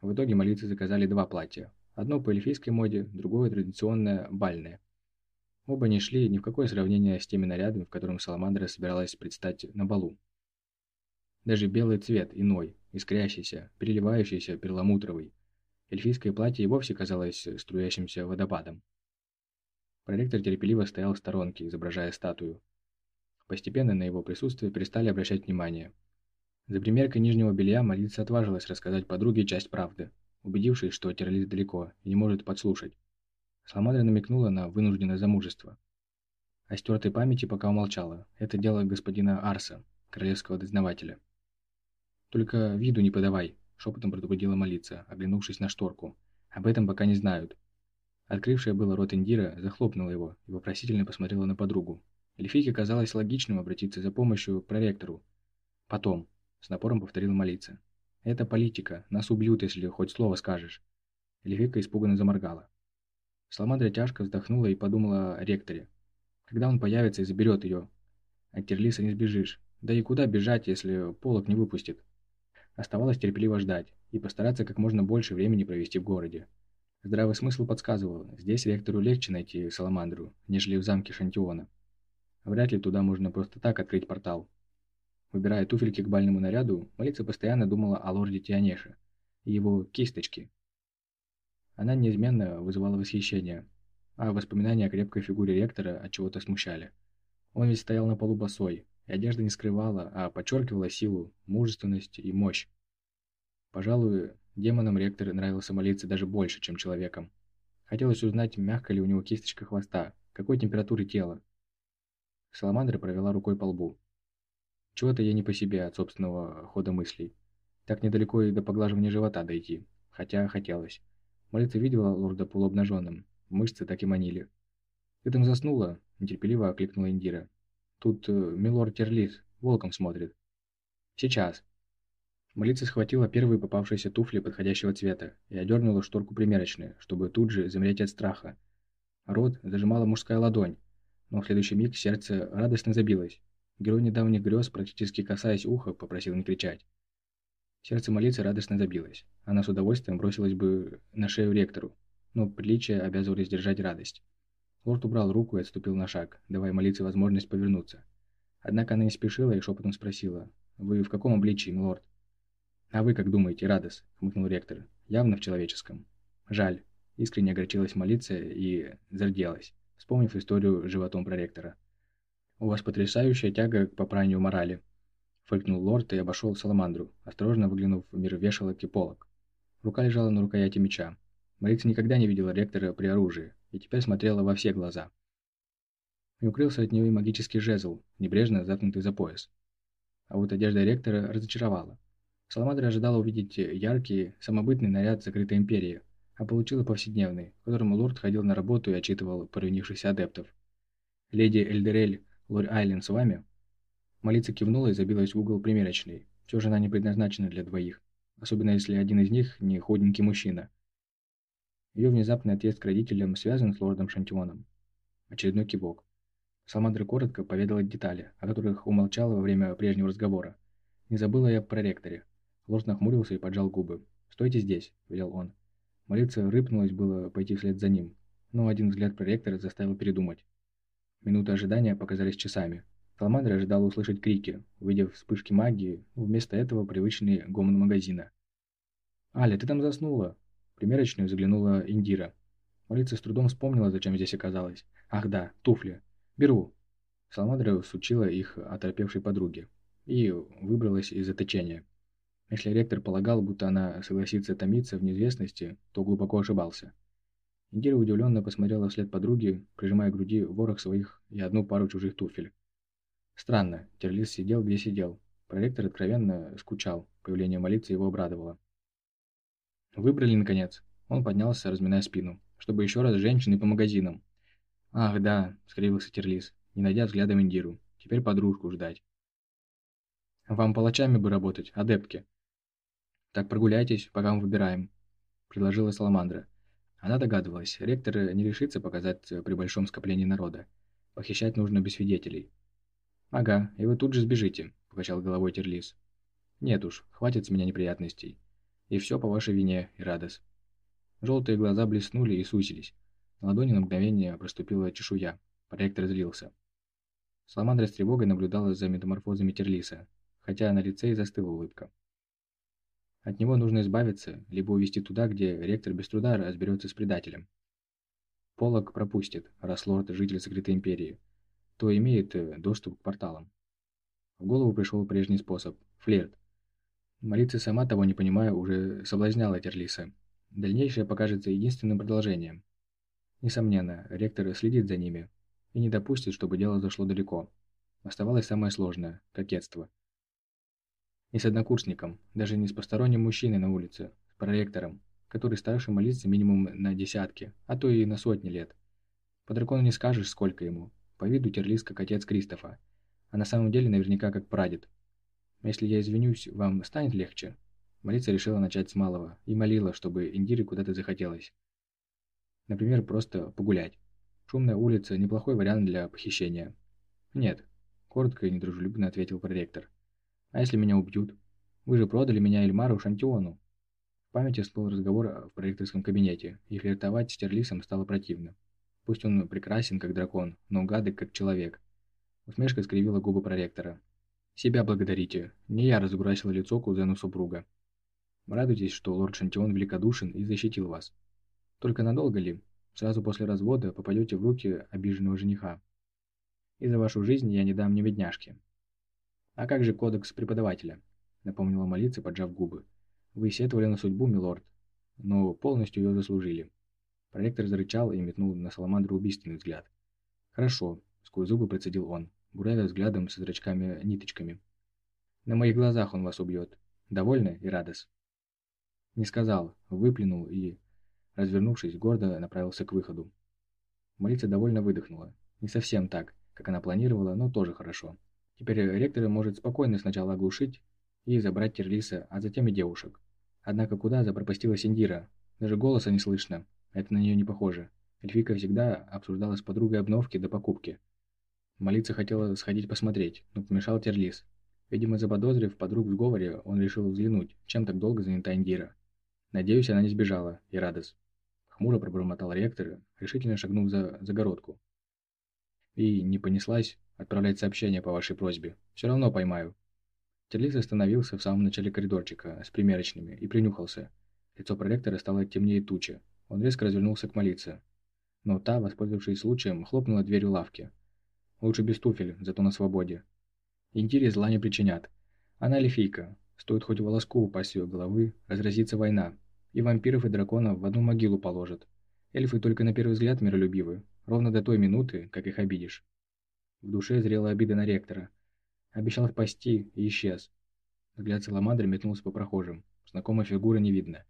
В итоге молитвы заказали два платья, Одно по эльфийской моде, другое традиционное, бальное. Оба не шли ни в какое сравнение с теми нарядами, в которых Саламандра собиралась предстать на балу. Даже белый цвет, иной, искрящийся, переливающийся, перламутровый. Эльфийское платье и вовсе казалось струящимся водопадом. Проректор терпеливо стоял в сторонке, изображая статую. Постепенно на его присутствие перестали обращать внимание. За примеркой нижнего белья молиться отважилась рассказать подруге часть правды – убедившись, что Терлис далеко и не может подслушать. Саламандра намекнула на вынужденное замужество. О стертой памяти пока умолчала. Это дело господина Арса, королевского дознавателя. «Только виду не подавай», — шепотом предупредила молиться, оглянувшись на шторку. «Об этом пока не знают». Открывшая было рот Индира захлопнула его и вопросительно посмотрела на подругу. Эльфийке казалось логичным обратиться за помощью к проректору. «Потом», — с напором повторила молиться. Это политика. Нас убьют, если хоть слово скажешь. Эльфика испуганно заморгала. Саламандра тяжко вздохнула и подумала о ректоре. Когда он появится и заберет ее? От Терлиса не сбежишь. Да и куда бежать, если полок не выпустит? Оставалось терпеливо ждать и постараться как можно больше времени провести в городе. Здравый смысл подсказывал, здесь ректору легче найти Саламандру, нежели в замке Шантиона. Вряд ли туда можно просто так открыть портал. Выбирая туфельки к бальному наряду, Малица постоянно думала о лорде Тианеше и его кисточке. Она неизменно вызывала восхищение, а воспоминания о крепкой фигуре ректора от чего-то смущали. Он ведь стоял на полу босой, и одежда не скрывала, а подчеркивала силу, мужественность и мощь. Пожалуй, демонам ректор нравился молиться даже больше, чем человеком. Хотелось узнать, мягко ли у него кисточка хвоста, какой температуры тела. Саламандра провела рукой по лбу. Чего-то я не по себе от собственного хода мыслей. Так недалеко и до поглаживания живота дойти. Хотя хотелось. Молиться видела лорда полуобнаженным. Мышцы так и манили. «Ты там заснула?» – нетерпеливо окликнула Индира. «Тут э, милорд Терлис волком смотрит». «Сейчас». Молиться схватила первые попавшиеся туфли подходящего цвета и одернула шторку примерочной, чтобы тут же замереть от страха. Рот зажимала мужская ладонь, но в следующий миг сердце радостно забилось. Герой недавних грез, практически касаясь уха, попросил не кричать. Сердце молиться радостно забилось. Она с удовольствием бросилась бы на шею ректору, но приличия обязывали сдержать радость. Лорд убрал руку и отступил на шаг, давая молиться возможность повернуться. Однако она не спешила и шепотом спросила. «Вы в каком обличии, милорд?» «А вы как думаете, Радос?» – хмыкнул ректор. «Явно в человеческом». «Жаль». Искренне огорчилась молиться и зарделась, вспомнив историю животом проректора. «У вас потрясающая тяга к попранию морали», – фыркнул лорд и обошел Саламандру, осторожно выглянув в мир вешалок и полок. Рука лежала на рукояти меча. Молиться никогда не видела ректора при оружии, и теперь смотрела во все глаза. И укрылся от него и магический жезл, небрежно заткнутый за пояс. А вот одежда ректора разочаровала. Саламандра ожидала увидеть яркий, самобытный наряд закрытой империи, а получила повседневный, в котором лорд ходил на работу и отчитывал провинившихся адептов. «Леди Эльдерель, лорд Айлен с вами?» Молица кивнула и забилась в угол примерочной. Все же она не предназначена для двоих, особенно если один из них не худенький мужчина. Ее внезапный отъезд к родителям связан с лордом Шантионом. Очередной кивок. Саламандра коротко поведала детали, о которых умолчала во время прежнего разговора. Не забыла я про ректоре. Лорд нахмурился и поджал губы. «Стойте здесь», – велел он. Молиться рыпнулась было пойти вслед за ним, но один взгляд проректора заставил передумать. Минуты ожидания показались часами. Саламандра ожидала услышать крики, увидев вспышки магии, вместо этого привычный гомон магазина. «Аля, ты там заснула!» примерочную заглянула Индира. Молиться с трудом вспомнила, зачем здесь оказалась. «Ах да, туфли! Беру!» Саламандра сучила их оторпевшей подруге и выбралась из заточения. Если ректор полагал, будто она согласится томиться в неизвестности, то глубоко ошибался. Индира удивленно посмотрела вслед подруги, прижимая к груди ворох своих и одну пару чужих туфель. Странно, Терлис сидел, где сидел. Проректор откровенно скучал, появление молитвы его обрадовало. Выбрали, наконец. Он поднялся, разминая спину, чтобы еще раз женщины по магазинам. «Ах, да», — скривился Терлис, не найдя взглядом Индиру. «Теперь подружку ждать». «Вам палачами бы работать, адептки». «Так прогуляйтесь, пока мы выбираем», — предложила Саламандра. Она догадывалась, ректор не решится показать при большом скоплении народа. Похищать нужно без свидетелей. «Ага, и вы тут же сбежите», — покачал головой Терлис. «Нет уж, хватит с меня неприятностей. И все по вашей вине, Ирадес». Желтые глаза блеснули и сузились. На ладони на мгновение проступила чешуя. Проектор злился. Саламандра с тревогой наблюдала за метаморфозами Терлиса, хотя на лице и застыла улыбка. От него нужно избавиться, либо увести туда, где ректор без труда разберется с предателем. Полок пропустит, раз лорд – житель закрытой империи, то имеет э, доступ к порталам. В голову пришел прежний способ – флирт. Молиться сама, того не понимая, уже соблазняла Терлиса. Дальнейшее покажется единственным продолжением. Несомненно, ректор следит за ними и не допустит, чтобы дело зашло далеко. Оставалось самое сложное – кокетство. И с однокурсником, даже не с посторонним мужчиной на улице, с проректором, который старше молиться минимум на десятки, а то и на сотни лет. По дракону не скажешь, сколько ему. По виду Терлис как отец Кристофа, а на самом деле наверняка как прадед. Если я извинюсь, вам станет легче?» Молиться решила начать с малого и молила, чтобы Индире куда-то захотелось. Например, просто погулять. Шумная улица – неплохой вариант для похищения. «Нет», – коротко и недружелюбно ответил проректор. «А если меня убьют? Вы же продали меня Эльмару Шантиону». В памяти всплыл разговор в проректорском кабинете, и флиртовать с Терлисом стало противно. Пусть он прекрасен, как дракон, но гадок, как человек. Усмешка скривила губы проректора. Себя благодарите. Не я разукрасила лицо кузену супруга. Радуйтесь, что лорд Шантион великодушен и защитил вас. Только надолго ли? Сразу после развода попадете в руки обиженного жениха. И за вашу жизнь я не дам ни бедняжки. А как же кодекс преподавателя? Напомнила молиться, поджав губы. Вы сетовали на судьбу, милорд, но полностью ее заслужили. Проректор зарычал и метнул на Саламандру убийственный взгляд. «Хорошо», — сквозь зубы процедил он буравя взглядом со зрачками-ниточками. На моих глазах он вас убьет. Довольны, Ирадес?» Не сказал, выплюнул и, развернувшись, гордо направился к выходу. Молица довольно выдохнула. Не совсем так, как она планировала, но тоже хорошо. Теперь ректор может спокойно сначала оглушить и забрать Терлиса, а затем и девушек. Однако куда запропастилась Индира? Даже голоса не слышно. Это на нее не похоже. Эльфика всегда обсуждала с подругой обновки до покупки. Молиться хотела сходить посмотреть, но помешал Терлис. Видимо, заподозрив подруг в сговоре, он решил взглянуть, чем так долго занята Индира. Надеюсь, она не сбежала, и радость. Хмуро пробормотал ректор, решительно шагнув за загородку. И не понеслась отправлять сообщение по вашей просьбе. Все равно поймаю. Терлис остановился в самом начале коридорчика с примерочными и принюхался. Лицо проректора стало темнее тучи. Он резко развернулся к молиться. Но та, воспользовавшись случаем, хлопнула дверью лавки. Лучше без туфель, зато на свободе. Интире зла не причинят. Она эльфийка. Стоит хоть волоску упасть ее головы, разразится война. И вампиров и драконов в одну могилу положат. Эльфы только на первый взгляд миролюбивы, ровно до той минуты, как их обидишь. В душе зрела обида на ректора. Обещал спасти и исчез. Взгляд Саламандры метнулся по прохожим. Знакомой фигуры не видно.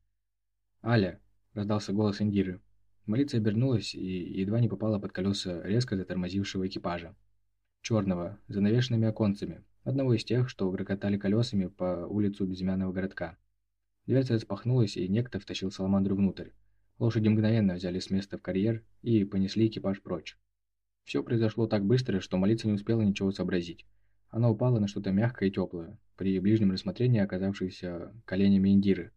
«Аля!» – раздался голос Индиры. Молица обернулась и едва не попала под колеса резко затормозившего экипажа. Черного, с занавешенными оконцами, одного из тех, что грохотали колесами по улицу безымянного городка. Дверца распахнулась, и некто втащил Саламандру внутрь. Лошади мгновенно взяли с места в карьер и понесли экипаж прочь. Все произошло так быстро, что молиться не успела ничего сообразить. Она упала на что-то мягкое и теплое, при ближнем рассмотрении оказавшейся коленями Индиры,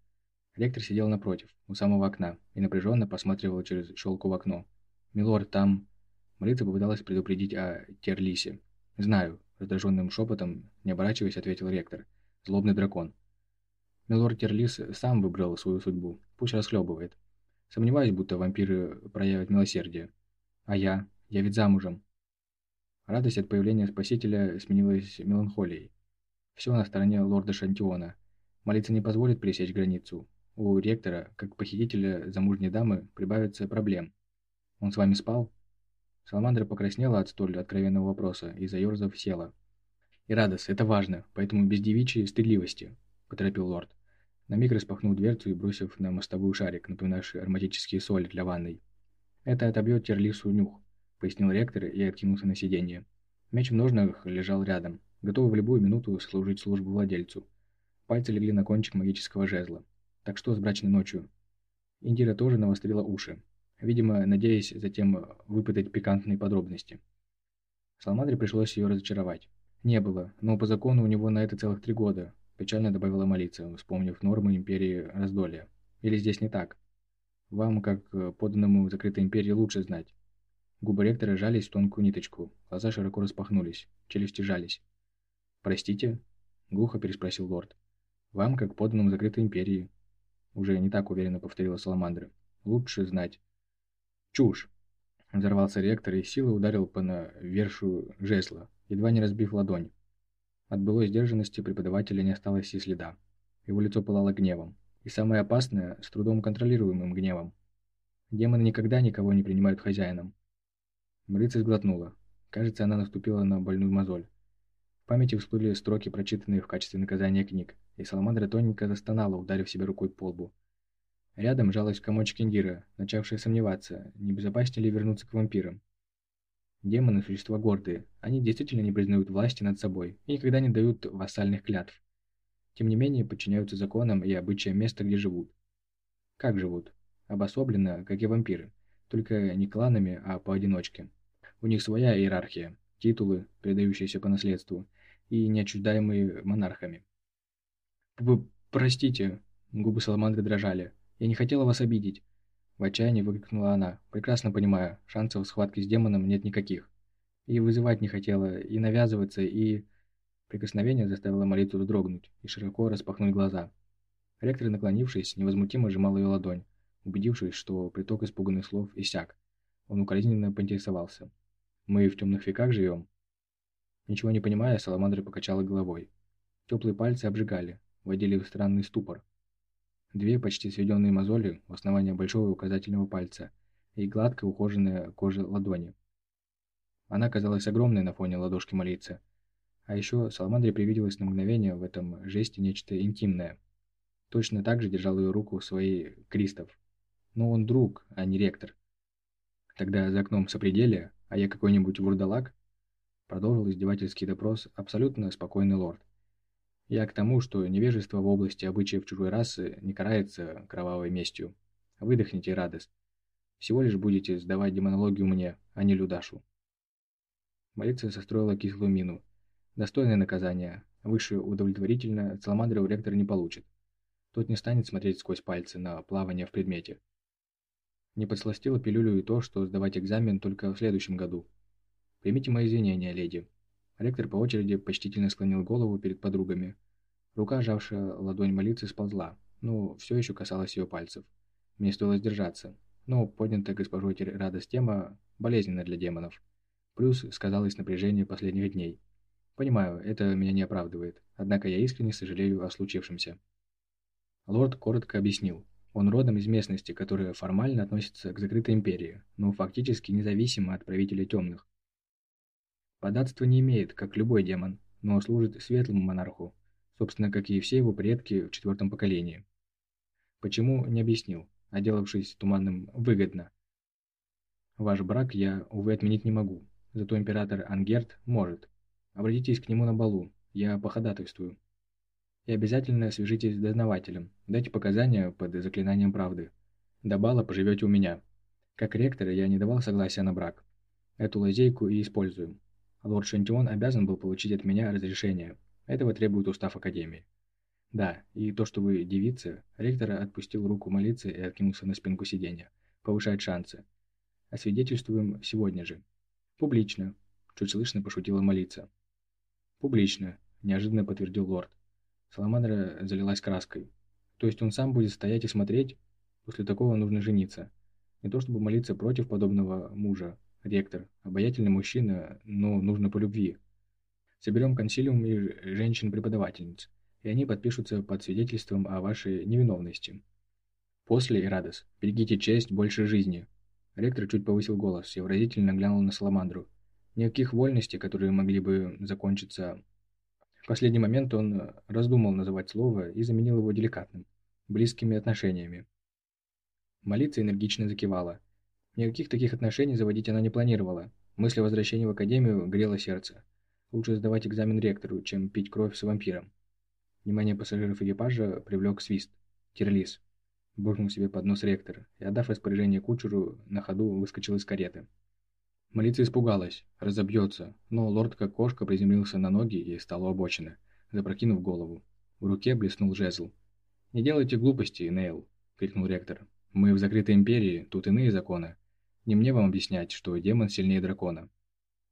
Ректор сидел напротив, у самого окна, и напряженно посматривал через щелку в окно. «Милорд, там...» Марица попыталась предупредить о Терлисе. «Знаю», — раздраженным шепотом, не оборачиваясь, ответил ректор. «Злобный дракон». Милорд Терлис сам выбрал свою судьбу, пусть расхлебывает. Сомневаюсь, будто вампиры проявят милосердие. А я? Я ведь замужем. Радость от появления Спасителя сменилась меланхолией. Все на стороне лорда Шантиона. Молиться не позволит пересечь границу, у ректора, как похитителя замужней дамы, прибавится проблем. Он с вами спал?» Саламандра покраснела от столь откровенного вопроса и, заерзав, села. «Ирадос, это важно, поэтому без девичьей стыдливости», – поторопил лорд. На миг распахнул дверцу и бросив на мостовую шарик, напоминавший ароматические соли для ванной. «Это отобьет Терлису нюх», – пояснил ректор и откинулся на сиденье. Меч в ножнах лежал рядом, готовый в любую минуту служить службу владельцу. Пальцы легли на кончик магического жезла. Так что с брачной ночью? Индира тоже навострила уши, видимо, надеясь затем выпытать пикантные подробности. Салмадре пришлось ее разочаровать. Не было, но по закону у него на это целых три года, печально добавила молиться, вспомнив нормы империи раздолья. Или здесь не так? Вам, как подданному закрытой империи, лучше знать. Губы ректора жались в тонкую ниточку, глаза широко распахнулись, челюсти жались. «Простите?» – глухо переспросил лорд. «Вам, как подданному закрытой империи, уже не так уверенно повторила Саламандра. Лучше знать. Чушь. Взорвался ректор и силой ударил по навершию жезла, едва не разбив ладонь. От былой сдержанности преподавателя не осталось и следа. Его лицо пылало гневом. И самое опасное, с трудом контролируемым гневом. Демоны никогда никого не принимают хозяином. Мрыца сглотнула. Кажется, она наступила на больную мозоль. В памяти всплыли строки, прочитанные в качестве наказания книг и Саламандра тоненько застонала, ударив себя рукой по лбу. Рядом жалась комочек Индира, начавшая сомневаться, не безопаснее ли вернуться к вампирам. Демоны – существа гордые, они действительно не признают власти над собой и никогда не дают вассальных клятв. Тем не менее, подчиняются законам и обычаям места, где живут. Как живут? Обособленно, как и вампиры, только не кланами, а поодиночке. У них своя иерархия, титулы, передающиеся по наследству, и неотчуждаемые монархами. «Вы простите», — губы Саламандры дрожали. «Я не хотела вас обидеть». В отчаянии выкрикнула она, прекрасно понимая, шансов схватки с демоном нет никаких. И вызывать не хотела, и навязываться, и... Прикосновение заставило молитву вздрогнуть и широко распахнуть глаза. Ректор, наклонившись, невозмутимо сжимал ее ладонь, убедившись, что приток испуганных слов иссяк. Он укоризненно поинтересовался. «Мы в темных веках живем?» Ничего не понимая, Саламандра покачала головой. Теплые пальцы обжигали, вводили в странный ступор. Две почти сведенные мозоли у основания большого указательного пальца и гладко ухоженная кожа ладони. Она казалась огромной на фоне ладошки молиться. А еще Саламандре привиделось на мгновение в этом жесте нечто интимное. Точно так же держал ее руку в своей Кристоф. Но он друг, а не ректор. Тогда за окном сопределия, а я какой-нибудь вурдалак? Продолжил издевательский допрос абсолютно спокойный лорд. Я к тому, что невежество в области обычаев чужой расы не карается кровавой местью. Выдохните, радость. Всего лишь будете сдавать демонологию мне, а не Людашу. Молиться состроила кислую мину. Достойное наказание. Выше удовлетворительно Саламандра у ректора не получит. Тот не станет смотреть сквозь пальцы на плавание в предмете. Не подсластила пилюлю и то, что сдавать экзамен только в следующем году. Примите мои извинения, леди. Ректор по очереди почтительно склонил голову перед подругами. Рука, сжавшая ладонь молиться, сползла, но все еще касалась ее пальцев. Мне стоило сдержаться, но поднятая госпожой радость тема болезненна для демонов. Плюс сказалось напряжение последних дней. Понимаю, это меня не оправдывает, однако я искренне сожалею о случившемся. Лорд коротко объяснил. Он родом из местности, которая формально относится к закрытой империи, но фактически независима от правителя темных. Податство не имеет, как любой демон, но служит светлому монарху, собственно, как и все его предки в четвертом поколении. Почему, не объяснил, отделавшись туманным «выгодно». Ваш брак я, увы, отменить не могу, зато император Ангерт может. Обратитесь к нему на балу, я походатайствую. И обязательно свяжитесь с дознавателем, дайте показания под заклинанием правды. До бала поживете у меня. Как ректор я не давал согласия на брак. Эту лазейку и используем. Лорд Шантион обязан был получить от меня разрешение. Этого требует устав Академии. Да, и то, что вы девица, ректора отпустил руку молиться и откинулся на спинку сиденья. Повышает шансы. Освидетельствуем сегодня же. Публично. Чуть слышно пошутила молиться. Публично, неожиданно подтвердил лорд. Саламандра залилась краской. То есть он сам будет стоять и смотреть? После такого нужно жениться. Не то чтобы молиться против подобного мужа, ректор, обаятельный мужчина, но нужно по любви. Соберем консилиум и женщин-преподавательниц, и они подпишутся под свидетельством о вашей невиновности. После, Ирадос, берегите честь больше жизни. Ректор чуть повысил голос и выразительно глянул на Саламандру. Никаких вольностей, которые могли бы закончиться в последний момент он раздумал называть слово и заменил его деликатным, близкими отношениями. Молиться энергично закивала. Никаких таких отношений заводить она не планировала. Мысль о возвращении в академию грела сердце. Лучше сдавать экзамен ректору, чем пить кровь с вампиром. Внимание пассажиров экипажа привлек свист. Терлис. Буркнул себе под нос ректор и, отдав распоряжение кучеру, на ходу выскочил из кареты. Молиться испугалась, разобьется, но лорд как кошка приземлился на ноги и стал у обочины, запрокинув голову. В руке блеснул жезл. «Не делайте глупостей, Нейл!» — крикнул ректор. «Мы в закрытой империи, тут иные законы. Не мне вам объяснять, что демон сильнее дракона».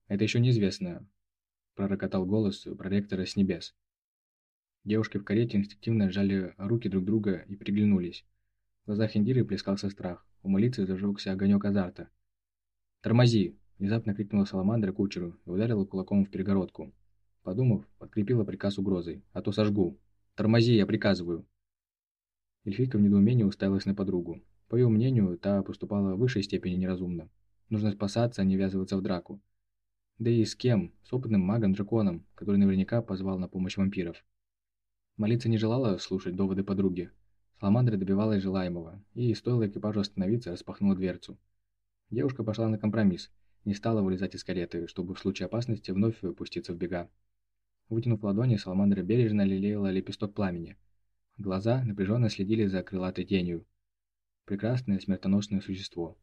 «Это еще неизвестно», — пророкотал голос проректора с небес. Девушки в карете инстинктивно сжали руки друг друга и приглянулись. В глазах Индиры плескался страх, у молитвы зажегся огонек азарта. «Тормози!» Внезапно крикнула Саламандра кучеру и ударила кулаком в перегородку. Подумав, подкрепила приказ угрозой. «А то сожгу! Тормози, я приказываю!» Эльфийка в недоумении уставилась на подругу. По ее мнению, та поступала в высшей степени неразумно. Нужно спасаться, а не ввязываться в драку. Да и с кем? С опытным магом-драконом, который наверняка позвал на помощь вампиров. Молиться не желала слушать доводы подруги. Саламандра добивалась желаемого, и, стоило экипажу остановиться, распахнула дверцу. Девушка пошла на компромисс, не стала вылезать из кареты, чтобы в случае опасности вновь пуститься в бега. Вытянув ладони, Саламандра бережно лелеяла лепесток пламени. Глаза напряженно следили за крылатой тенью. Прекрасное смертоносное существо.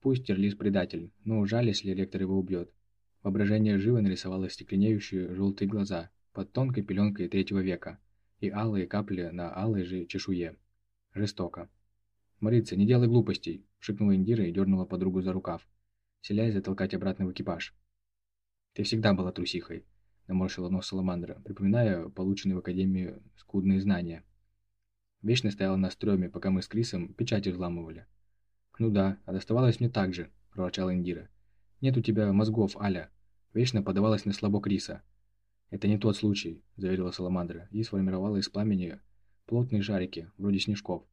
Пусть Терлис предатель, но жаль, если ректор его убьет. Воображение живо нарисовало стекленеющие желтые глаза под тонкой пеленкой третьего века и алые капли на алой же чешуе. Жестоко. «Марица, не делай глупостей!» – шикнула Индира и дернула подругу за рукав селясь затолкать обратно в экипаж. «Ты всегда была трусихой», — наморщила нос Саламандра, припоминая полученные в Академии скудные знания. Вечно стояла на стреме, пока мы с Крисом печати взламывали. «Ну да, а доставалось мне так же», — проворчала Индира. «Нет у тебя мозгов, Аля. Вечно подавалась на слабо Криса». «Это не тот случай», — заверила Саламандра и сформировала из пламени плотные шарики, вроде снежков.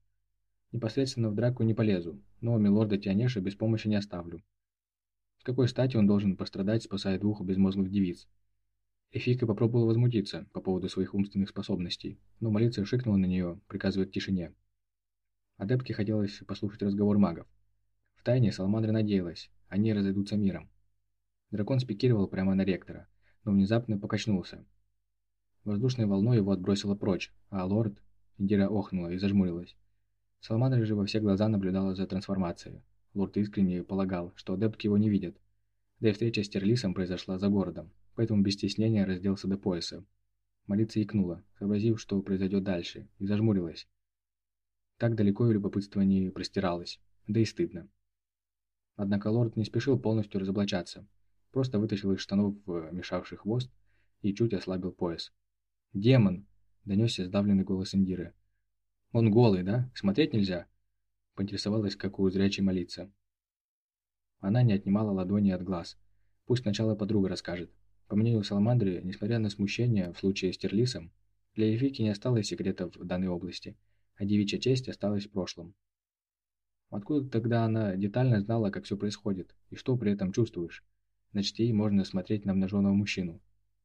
«Непосредственно в драку не полезу, но милорда Тианеша без помощи не оставлю. С какой стати он должен пострадать, спасая двух безмозглых девиц? Эфика попробовала возмутиться по поводу своих умственных способностей, но молиться шикнула на нее, приказывая к тишине. Адептке хотелось послушать разговор магов. Втайне Саламандра надеялась, они разойдутся миром. Дракон спикировал прямо на ректора, но внезапно покачнулся. Воздушной волной его отбросило прочь, а лорд... Индира охнула и зажмурилась. Саламандра же во все глаза наблюдала за трансформацией. Лорд искренне полагал, что адептки его не видят. Да и встреча с Терлисом произошла за городом, поэтому без стеснения разделся до пояса. Молиться икнула, сообразив, что произойдет дальше, и зажмурилась. Так далеко и любопытство не простиралось, да и стыдно. Однако лорд не спешил полностью разоблачаться, просто вытащил из штанов мешавший хвост и чуть ослабил пояс. «Демон!» – донесся сдавленный голос Индиры. «Он голый, да? Смотреть нельзя?» – поинтересовалась, как у зрячей молиться. Она не отнимала ладони от глаз. Пусть сначала подруга расскажет. По мнению Саламандры, несмотря на смущение в случае с Терлисом, для Эльфики не осталось секретов в данной области, а девичья честь осталась в прошлом. Откуда тогда она детально знала, как все происходит, и что при этом чувствуешь? Значит, ей можно смотреть на обнаженного мужчину.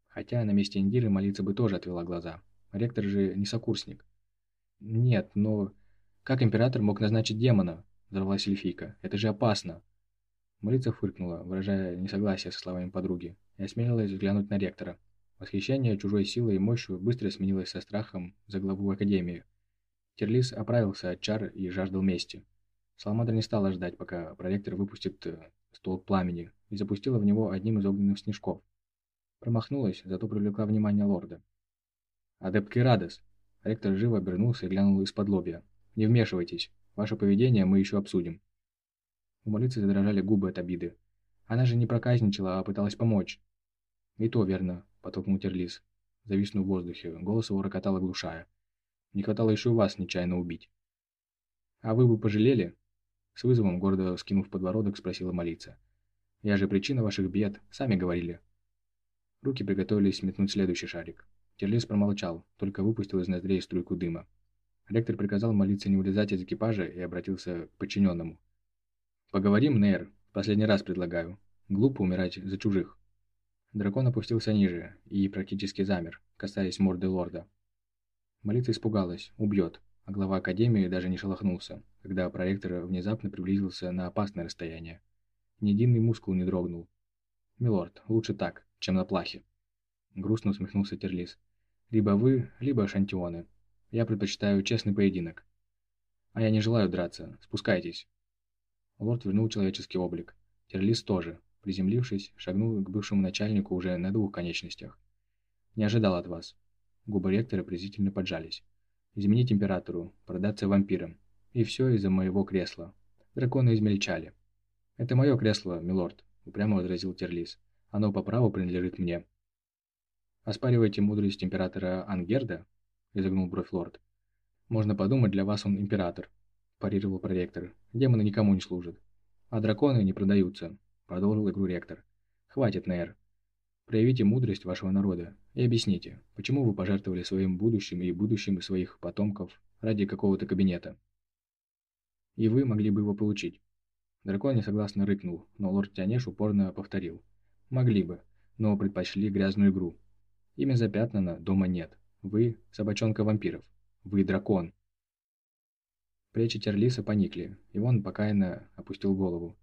Хотя на месте Индиры молиться бы тоже отвела глаза. Ректор же не сокурсник. Нет, но... Как император мог назначить демона? Взорвалась эльфийка. Это же опасно. Молиться фыркнула, выражая несогласие со словами подруги, и осмелилась взглянуть на ректора. Восхищение чужой силой и мощью быстро сменилось со страхом за главу Академии. Терлис оправился от чар и жаждал мести. Саламандра не стала ждать, пока проректор выпустит э, столб пламени, и запустила в него одним из огненных снежков. Промахнулась, зато привлекла внимание лорда. «Адепт Керадес!» Ректор живо обернулся и глянул из-под лобья. «Не вмешивайтесь. Ваше поведение мы еще обсудим». У молитвы задрожали губы от обиды. Она же не проказничала, а пыталась помочь. «И то верно», — потолкнул Терлис. Зависнув в воздухе, голос его рокотал оглушая. «Не хватало еще вас нечаянно убить». «А вы бы пожалели?» С вызовом, гордо скинув подбородок, спросила молиться. «Я же причина ваших бед, сами говорили». Руки приготовились метнуть следующий шарик. Терлис промолчал, только выпустил из ноздрей струйку дыма. Ректор приказал молиться не улезать из экипажа и обратился к подчиненному. «Поговорим, Нейр. Последний раз предлагаю. Глупо умирать за чужих». Дракон опустился ниже и практически замер, касаясь морды лорда. Молитва испугалась, убьет, а глава Академии даже не шелохнулся, когда проректор внезапно приблизился на опасное расстояние. Ни единый мускул не дрогнул. «Милорд, лучше так, чем на плахе». Грустно усмехнулся Терлис. «Либо вы, либо шантионы. Я предпочитаю честный поединок». «А я не желаю драться. Спускайтесь». Лорд вернул человеческий облик. Терлис тоже, приземлившись, шагнул к бывшему начальнику уже на двух конечностях. «Не ожидал от вас». Губы ректора презрительно поджались изменить императору, продаться вампирам. И все из-за моего кресла. Драконы измельчали. «Это мое кресло, милорд», — упрямо возразил Терлис. «Оно по праву принадлежит мне». «Оспариваете мудрость императора Ангерда?» — изогнул бровь лорд. «Можно подумать, для вас он император», — парировал проректор. «Демоны никому не служат. А драконы не продаются», — продолжил игру ректор. «Хватит, Нейр. Проявите мудрость вашего народа и объясните, почему вы пожертвовали своим будущим и будущим своих потомков ради какого-то кабинета. И вы могли бы его получить. Дракон несогласно рыкнул, но лорд Тянеш упорно повторил. Могли бы, но предпочли грязную игру. Имя запятнано, дома нет. Вы – собачонка вампиров. Вы – дракон. Плечи Терлиса поникли, и он покаянно опустил голову.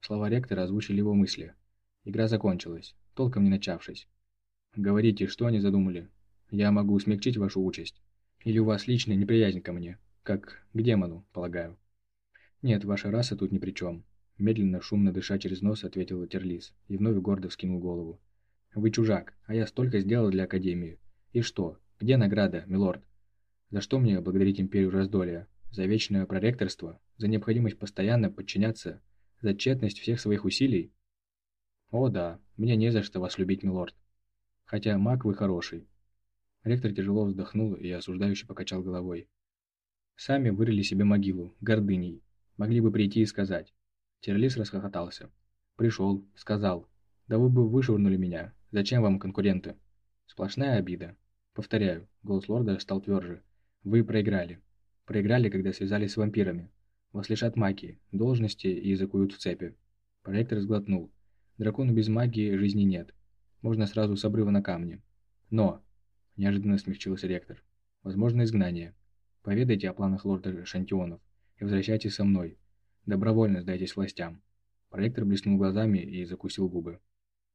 Слова ректора озвучили его мысли. Игра закончилась толком не начавшись. Говорите, что они задумали. Я могу смягчить вашу участь. Или у вас личная неприязнь ко мне, как к демону, полагаю. Нет, ваша раса тут ни при чем. Медленно, шумно дыша через нос, ответил Терлис и вновь гордо вскинул голову. Вы чужак, а я столько сделал для Академии. И что? Где награда, милорд? За что мне благодарить Империю Раздолья? За вечное проректорство? За необходимость постоянно подчиняться? За тщетность всех своих усилий? «О да, мне не за что вас любить, милорд. Хотя маг вы хороший». Ректор тяжело вздохнул и осуждающе покачал головой. «Сами вырыли себе могилу, гордыней. Могли бы прийти и сказать». Терлис расхохотался. «Пришел, сказал. Да вы бы вышвырнули меня. Зачем вам конкуренты?» «Сплошная обида. Повторяю, голос лорда стал тверже. Вы проиграли. Проиграли, когда связались с вампирами. Вас лишат магии, должности и закуют в цепи». Проректор сглотнул. Дракону без магии жизни нет. Можно сразу с обрыва на камни. Но, неожиданно смягчился ректор, возможно изгнание. Поведайте о планах лорда Шантионов и возвращайтесь со мной. Добровольно сдайтесь властям. Проректор блеснул глазами и закусил губы.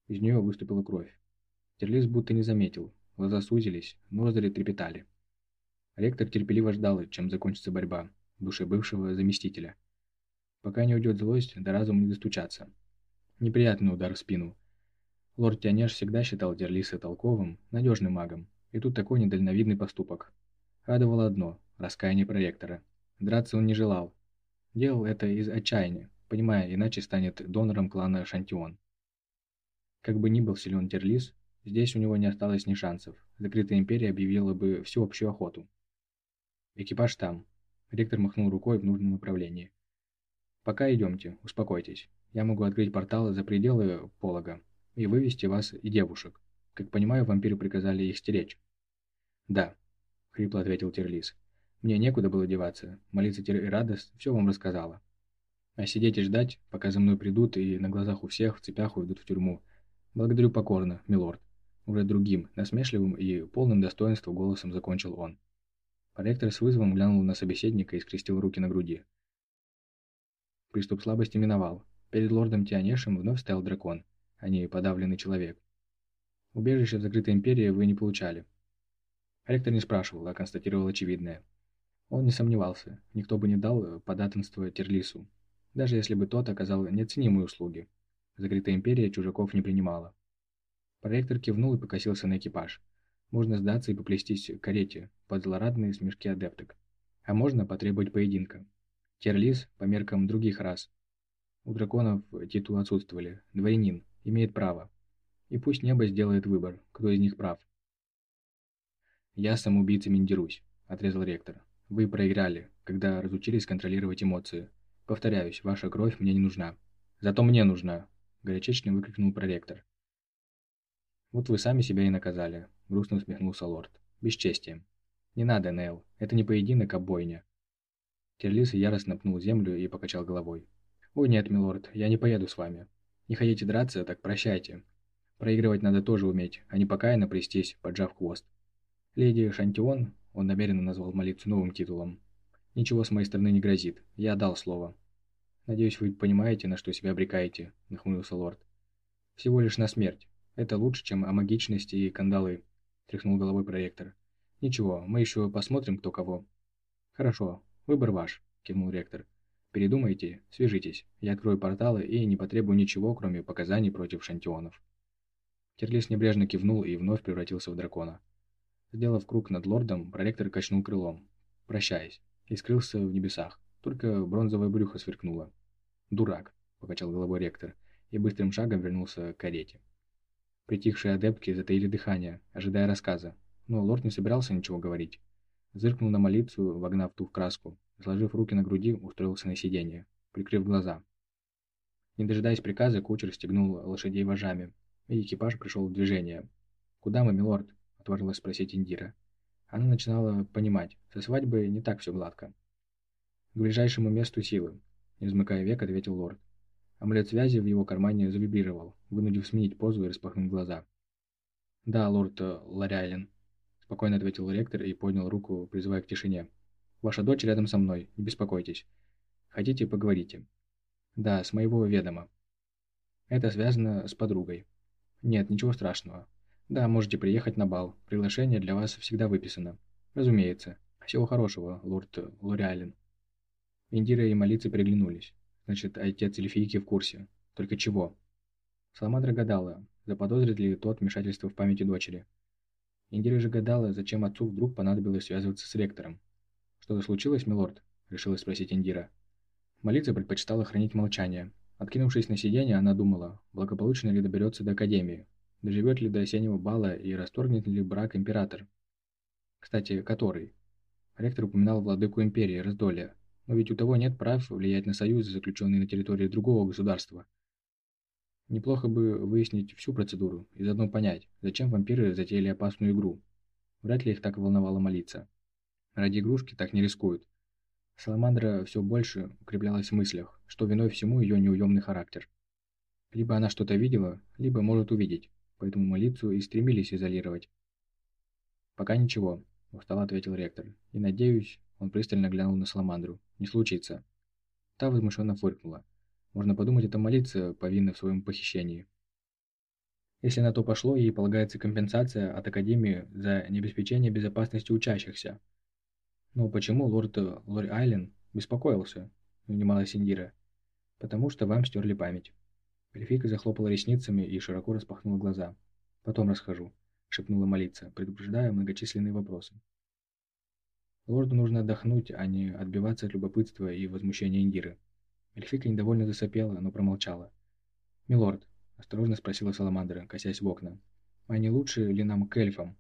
Из нее выступила кровь. Терлис будто не заметил. Глаза сузились, ноздри трепетали. Ректор терпеливо ждал, чем закончится борьба в душе бывшего заместителя. Пока не уйдет злость, до разума не достучаться. Неприятный удар в спину. Лорд Тионеш всегда считал Терлиса толковым, надежным магом, и тут такой недальновидный поступок. Радовало одно – раскаяние проректора. Драться он не желал. Делал это из отчаяния, понимая, иначе станет донором клана Шантион. Как бы ни был силен Терлис, здесь у него не осталось ни шансов. Закрытая империя объявила бы всеобщую охоту. Экипаж там. Ректор махнул рукой в нужном направлении. Пока идемте, успокойтесь. Я могу открыть порталы за пределы полога и вывести вас и девушек. Как понимаю, вампиры приказали их стеречь. Да, хрипло ответил Терлис. Мне некуда было деваться. Молиться Радост все вам рассказала. А сидеть и ждать, пока за мной придут и на глазах у всех в цепях уйдут в тюрьму, «Благодарю покорно, милорд». Уже другим, насмешливым и полным достоинства голосом закончил он. Проректор с вызовом глянул на собеседника и скрестил руки на груди. Приступ слабости миновал. Перед лордом Тианешем вновь стоял дракон, а не подавленный человек. Убежище в закрытой империи вы не получали. Ректор не спрашивал, а констатировал очевидное. Он не сомневался, никто бы не дал податенство Терлису, даже если бы тот оказал неоценимые услуги. Закрытая империя чужаков не принимала. Проректор кивнул и покосился на экипаж. Можно сдаться и поплестись к карете под злорадные смешки адепток. А можно потребовать поединка. Терлис по меркам других рас. У драконов титулы отсутствовали. Дворянин. Имеет право. И пусть небо сделает выбор, кто из них прав. «Я самоубийцами не дерусь», – отрезал ректор. «Вы проиграли, когда разучились контролировать эмоции. Повторяюсь, ваша кровь мне не нужна. Зато мне нужна, горячечно выкрикнул проректор. «Вот вы сами себя и наказали», — грустно усмехнулся лорд. «Бесчестием». «Не надо, Нейл, это не поединок, а бойня». Терлис яростно пнул землю и покачал головой. «Ой, нет, милорд, я не поеду с вами. Не хотите драться, так прощайте. Проигрывать надо тоже уметь, а не покаянно плестись, поджав хвост. Леди Шантион, он намеренно назвал молитву новым титулом, ничего с моей стороны не грозит, я дал слово. «Надеюсь, вы понимаете, на что себя обрекаете», – нахмурился лорд. «Всего лишь на смерть. Это лучше, чем о магичности и кандалы», – тряхнул головой проректор. «Ничего, мы еще посмотрим, кто кого». «Хорошо, выбор ваш», – кивнул ректор. «Передумайте, свяжитесь. Я открою порталы и не потребую ничего, кроме показаний против шантионов». Терлис небрежно кивнул и вновь превратился в дракона. Сделав круг над лордом, проректор качнул крылом, прощаясь, и скрылся в небесах. Только бронзовое брюхо сверкнуло. «Дурак», — покачал головой ректор, и быстрым шагом вернулся к карете. Притихшие адептки затаили дыхание, ожидая рассказа, но лорд не собирался ничего говорить. Зыркнул на молитву, вогнав ту в краску, сложив руки на груди, устроился на сиденье, прикрыв глаза. Не дожидаясь приказа, кучер стегнул лошадей вожами, и экипаж пришел в движение. «Куда мы, милорд?» – отважилась спросить Индира. Она начинала понимать, со свадьбой не так все гладко. «К ближайшему месту силы», – не взмыкая век, ответил лорд. Амулет связи в его кармане завибрировал, вынудив сменить позу и распахнуть глаза. «Да, лорд э, Ларяйлен», – спокойно ответил ректор и поднял руку, призывая к тишине. «Ваша дочь рядом со мной, не беспокойтесь. Хотите, поговорите?» «Да, с моего ведома». «Это связано с подругой». «Нет, ничего страшного. Да, можете приехать на бал. Приглашение для вас всегда выписано. Разумеется. Всего хорошего, лорд Лориален». Индира и Молицы переглянулись. Значит, отец Эльфийки в курсе. Только чего? Саламандра гадала, заподозрит ли тот вмешательство в памяти дочери. Индира же гадала, зачем отцу вдруг понадобилось связываться с ректором. «Что-то случилось, милорд?» – решила спросить Индира. Молица предпочитала хранить молчание. Откинувшись на сиденье, она думала, благополучно ли доберется до Академии, доживет ли до осеннего бала и расторгнет ли брак император. Кстати, который? Ректор упоминал владыку империи, Раздолья, но ведь у того нет прав влиять на союзы, заключенные на территории другого государства. Неплохо бы выяснить всю процедуру и заодно понять, зачем вампиры затеяли опасную игру. Вряд ли их так волновало молиться. Ради игрушки так не рискуют. Саламандра все больше укреплялась в мыслях, что виной всему ее неуемный характер. Либо она что-то видела, либо может увидеть, поэтому молицу и стремились изолировать. «Пока ничего», – устало ответил ректор. «И надеюсь, он пристально глянул на Саламандру. Не случится». Та возмущенно фыркнула. Можно подумать, это молиться повинна в своем похищении. Если на то пошло, ей полагается компенсация от Академии за необеспечение безопасности учащихся. Но почему лорд Лори Айлен беспокоился, унималась Индира? Потому что вам стерли память. Эльфийка захлопала ресницами и широко распахнула глаза. «Потом расскажу», — шепнула молиться, предупреждая многочисленные вопросы. Лорду нужно отдохнуть, а не отбиваться от любопытства и возмущения Индиры. Эльфийка недовольно засопела, но промолчала. «Милорд, Осторожно спросила Саламандра, косясь в окна. «А не лучше ли нам к эльфам?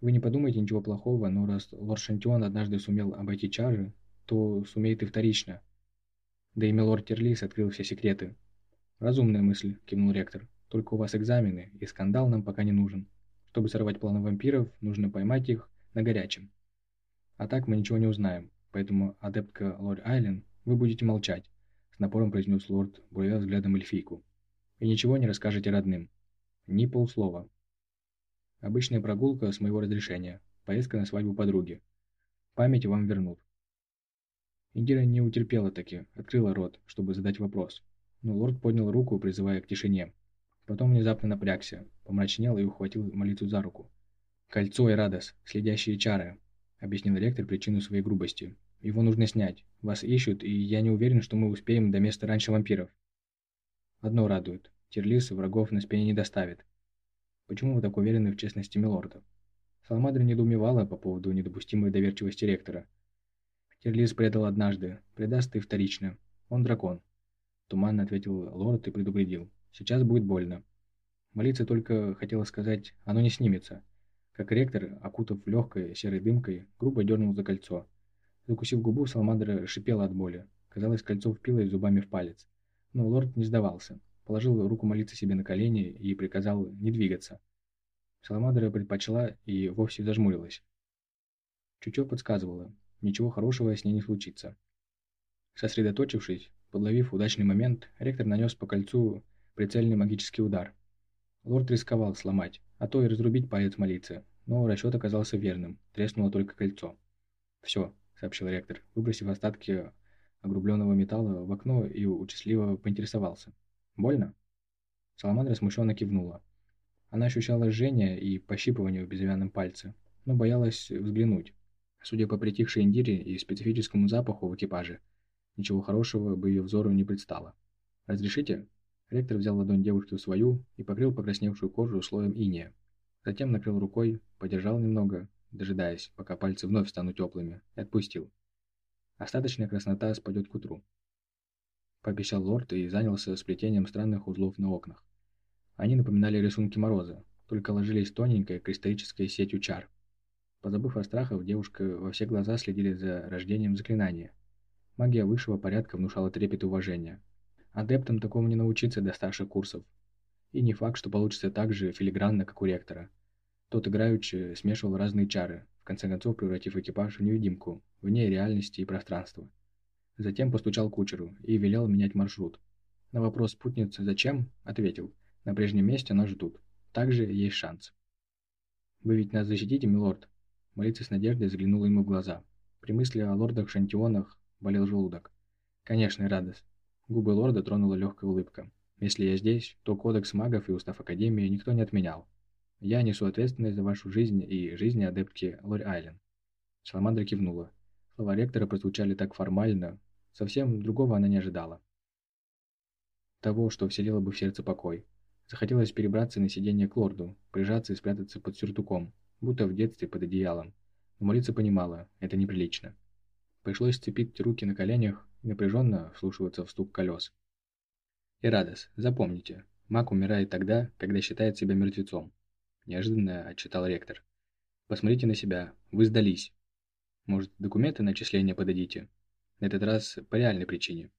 Вы не подумайте ничего плохого, но раз лорд Шантион однажды сумел обойти чары, то сумеет и вторично. Да и милорд Терлис открыл все секреты». «Разумная мысль», – кивнул ректор. «Только у вас экзамены, и скандал нам пока не нужен. Чтобы сорвать планы вампиров, нужно поймать их на горячем. А так мы ничего не узнаем, поэтому, адептка лорд Айлен, вы будете молчать», – с напором произнес лорд, буравя взглядом эльфийку. И ничего не расскажете родным. Ни полслова. Обычная прогулка с моего разрешения. Поездка на свадьбу подруги. Память вам вернут. Индира не утерпела таки, открыла рот, чтобы задать вопрос. Но лорд поднял руку, призывая к тишине. Потом внезапно напрягся, помрачнел и ухватил молитву за руку. «Кольцо и Радос, следящие чары», — объяснил ректор причину своей грубости. «Его нужно снять. Вас ищут, и я не уверен, что мы успеем до места раньше вампиров». Одно радует. Терлис врагов на спине не доставит. Почему вы так уверены в честности милорда? Саламандра недоумевала по поводу недопустимой доверчивости ректора. Терлис предал однажды, предаст и вторично. Он дракон. Туманно ответил лорд и предупредил. Сейчас будет больно. Молиться только хотела сказать, оно не снимется. Как ректор, окутав легкой серой дымкой, грубо дернул за кольцо. Закусив губу, Саламандра шипела от боли. Казалось, кольцо впилось зубами в палец. Но лорд не сдавался. Положил руку молиться себе на колени и приказал не двигаться. Саламандра предпочла и вовсе зажмурилась. Чутье подсказывало, ничего хорошего с ней не случится. Сосредоточившись, подловив удачный момент, ректор нанес по кольцу прицельный магический удар. Лорд рисковал сломать, а то и разрубить палец молиться, но расчет оказался верным, треснуло только кольцо. «Все», — сообщил ректор, выбросив остатки огрубленного металла в окно и участливо поинтересовался. «Больно?» Саламандра смущенно кивнула. Она ощущала жжение и пощипывание в безымянном пальце, но боялась взглянуть. Судя по притихшей индире и специфическому запаху в экипаже, ничего хорошего бы ее взору не предстало. «Разрешите?» Ректор взял ладонь девушки в свою и покрыл покрасневшую кожу слоем иния. Затем накрыл рукой, подержал немного, дожидаясь, пока пальцы вновь станут теплыми, и отпустил. Остаточная краснота спадет к утру. Пообещал лорд и занялся сплетением странных узлов на окнах. Они напоминали рисунки Мороза, только ложились тоненькой кристаллической сетью чар. Позабыв о страхах, девушка во все глаза следили за рождением заклинания. Магия высшего порядка внушала трепет и уважение. Адептам такому не научиться до старших курсов. И не факт, что получится так же филигранно, как у ректора. Тот играючи смешивал разные чары, в конце концов превратив экипаж в невидимку, вне реальности и пространства. Затем постучал кучеру и велел менять маршрут. На вопрос спутницы «Зачем?» ответил «На прежнем месте нас ждут. Также есть шанс». «Вы ведь нас защитите, милорд?» Молиться с надеждой заглянула ему в глаза. При мысли о лордах-шантионах болел желудок. «Конечно, радость». Губы лорда тронула легкая улыбка. «Если я здесь, то кодекс магов и устав Академии никто не отменял. Я несу ответственность за вашу жизнь и жизни адептки Лори Айлен. Саламандра кивнула. Слова ректора прозвучали так формально, совсем другого она не ожидала. Того, что вселило бы в сердце покой. Захотелось перебраться на сиденье к лорду, прижаться и спрятаться под сюртуком, будто в детстве под одеялом. Но молиться понимала, это неприлично. Пришлось сцепить руки на коленях напряженно вслушиваться в стук колес. «Ирадос, запомните, маг умирает тогда, когда считает себя мертвецом. – неожиданно отчитал ректор. «Посмотрите на себя. Вы сдались. Может, документы на отчисление подадите? На этот раз по реальной причине».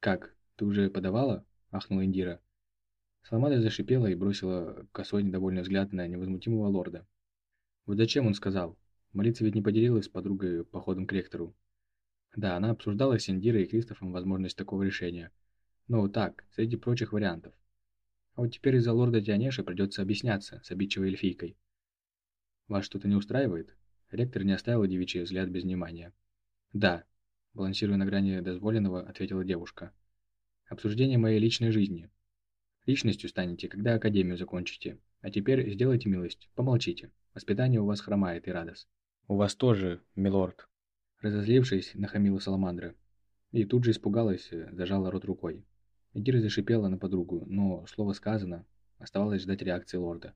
«Как? Ты уже подавала?» – ахнула Индира. Саламада зашипела и бросила косой недовольный взгляд на невозмутимого лорда. «Вот зачем он сказал? Молиться ведь не поделилась с подругой походом к ректору. Да, она обсуждала с Индирой и Кристофом возможность такого решения. Но так, среди прочих вариантов. А вот теперь из-за лорда Дионеша придется объясняться с обидчивой эльфийкой. Вас что-то не устраивает? Ректор не оставил девичий взгляд без внимания. Да, балансируя на грани дозволенного, ответила девушка. Обсуждение моей личной жизни. Личностью станете, когда академию закончите. А теперь сделайте милость, помолчите. Воспитание у вас хромает, и радость. У вас тоже, милорд. Разозлившись, нахамила Саламандра. И тут же испугалась, зажала рот рукой. Эдира зашипела на подругу, но слово сказано, оставалось ждать реакции лорда.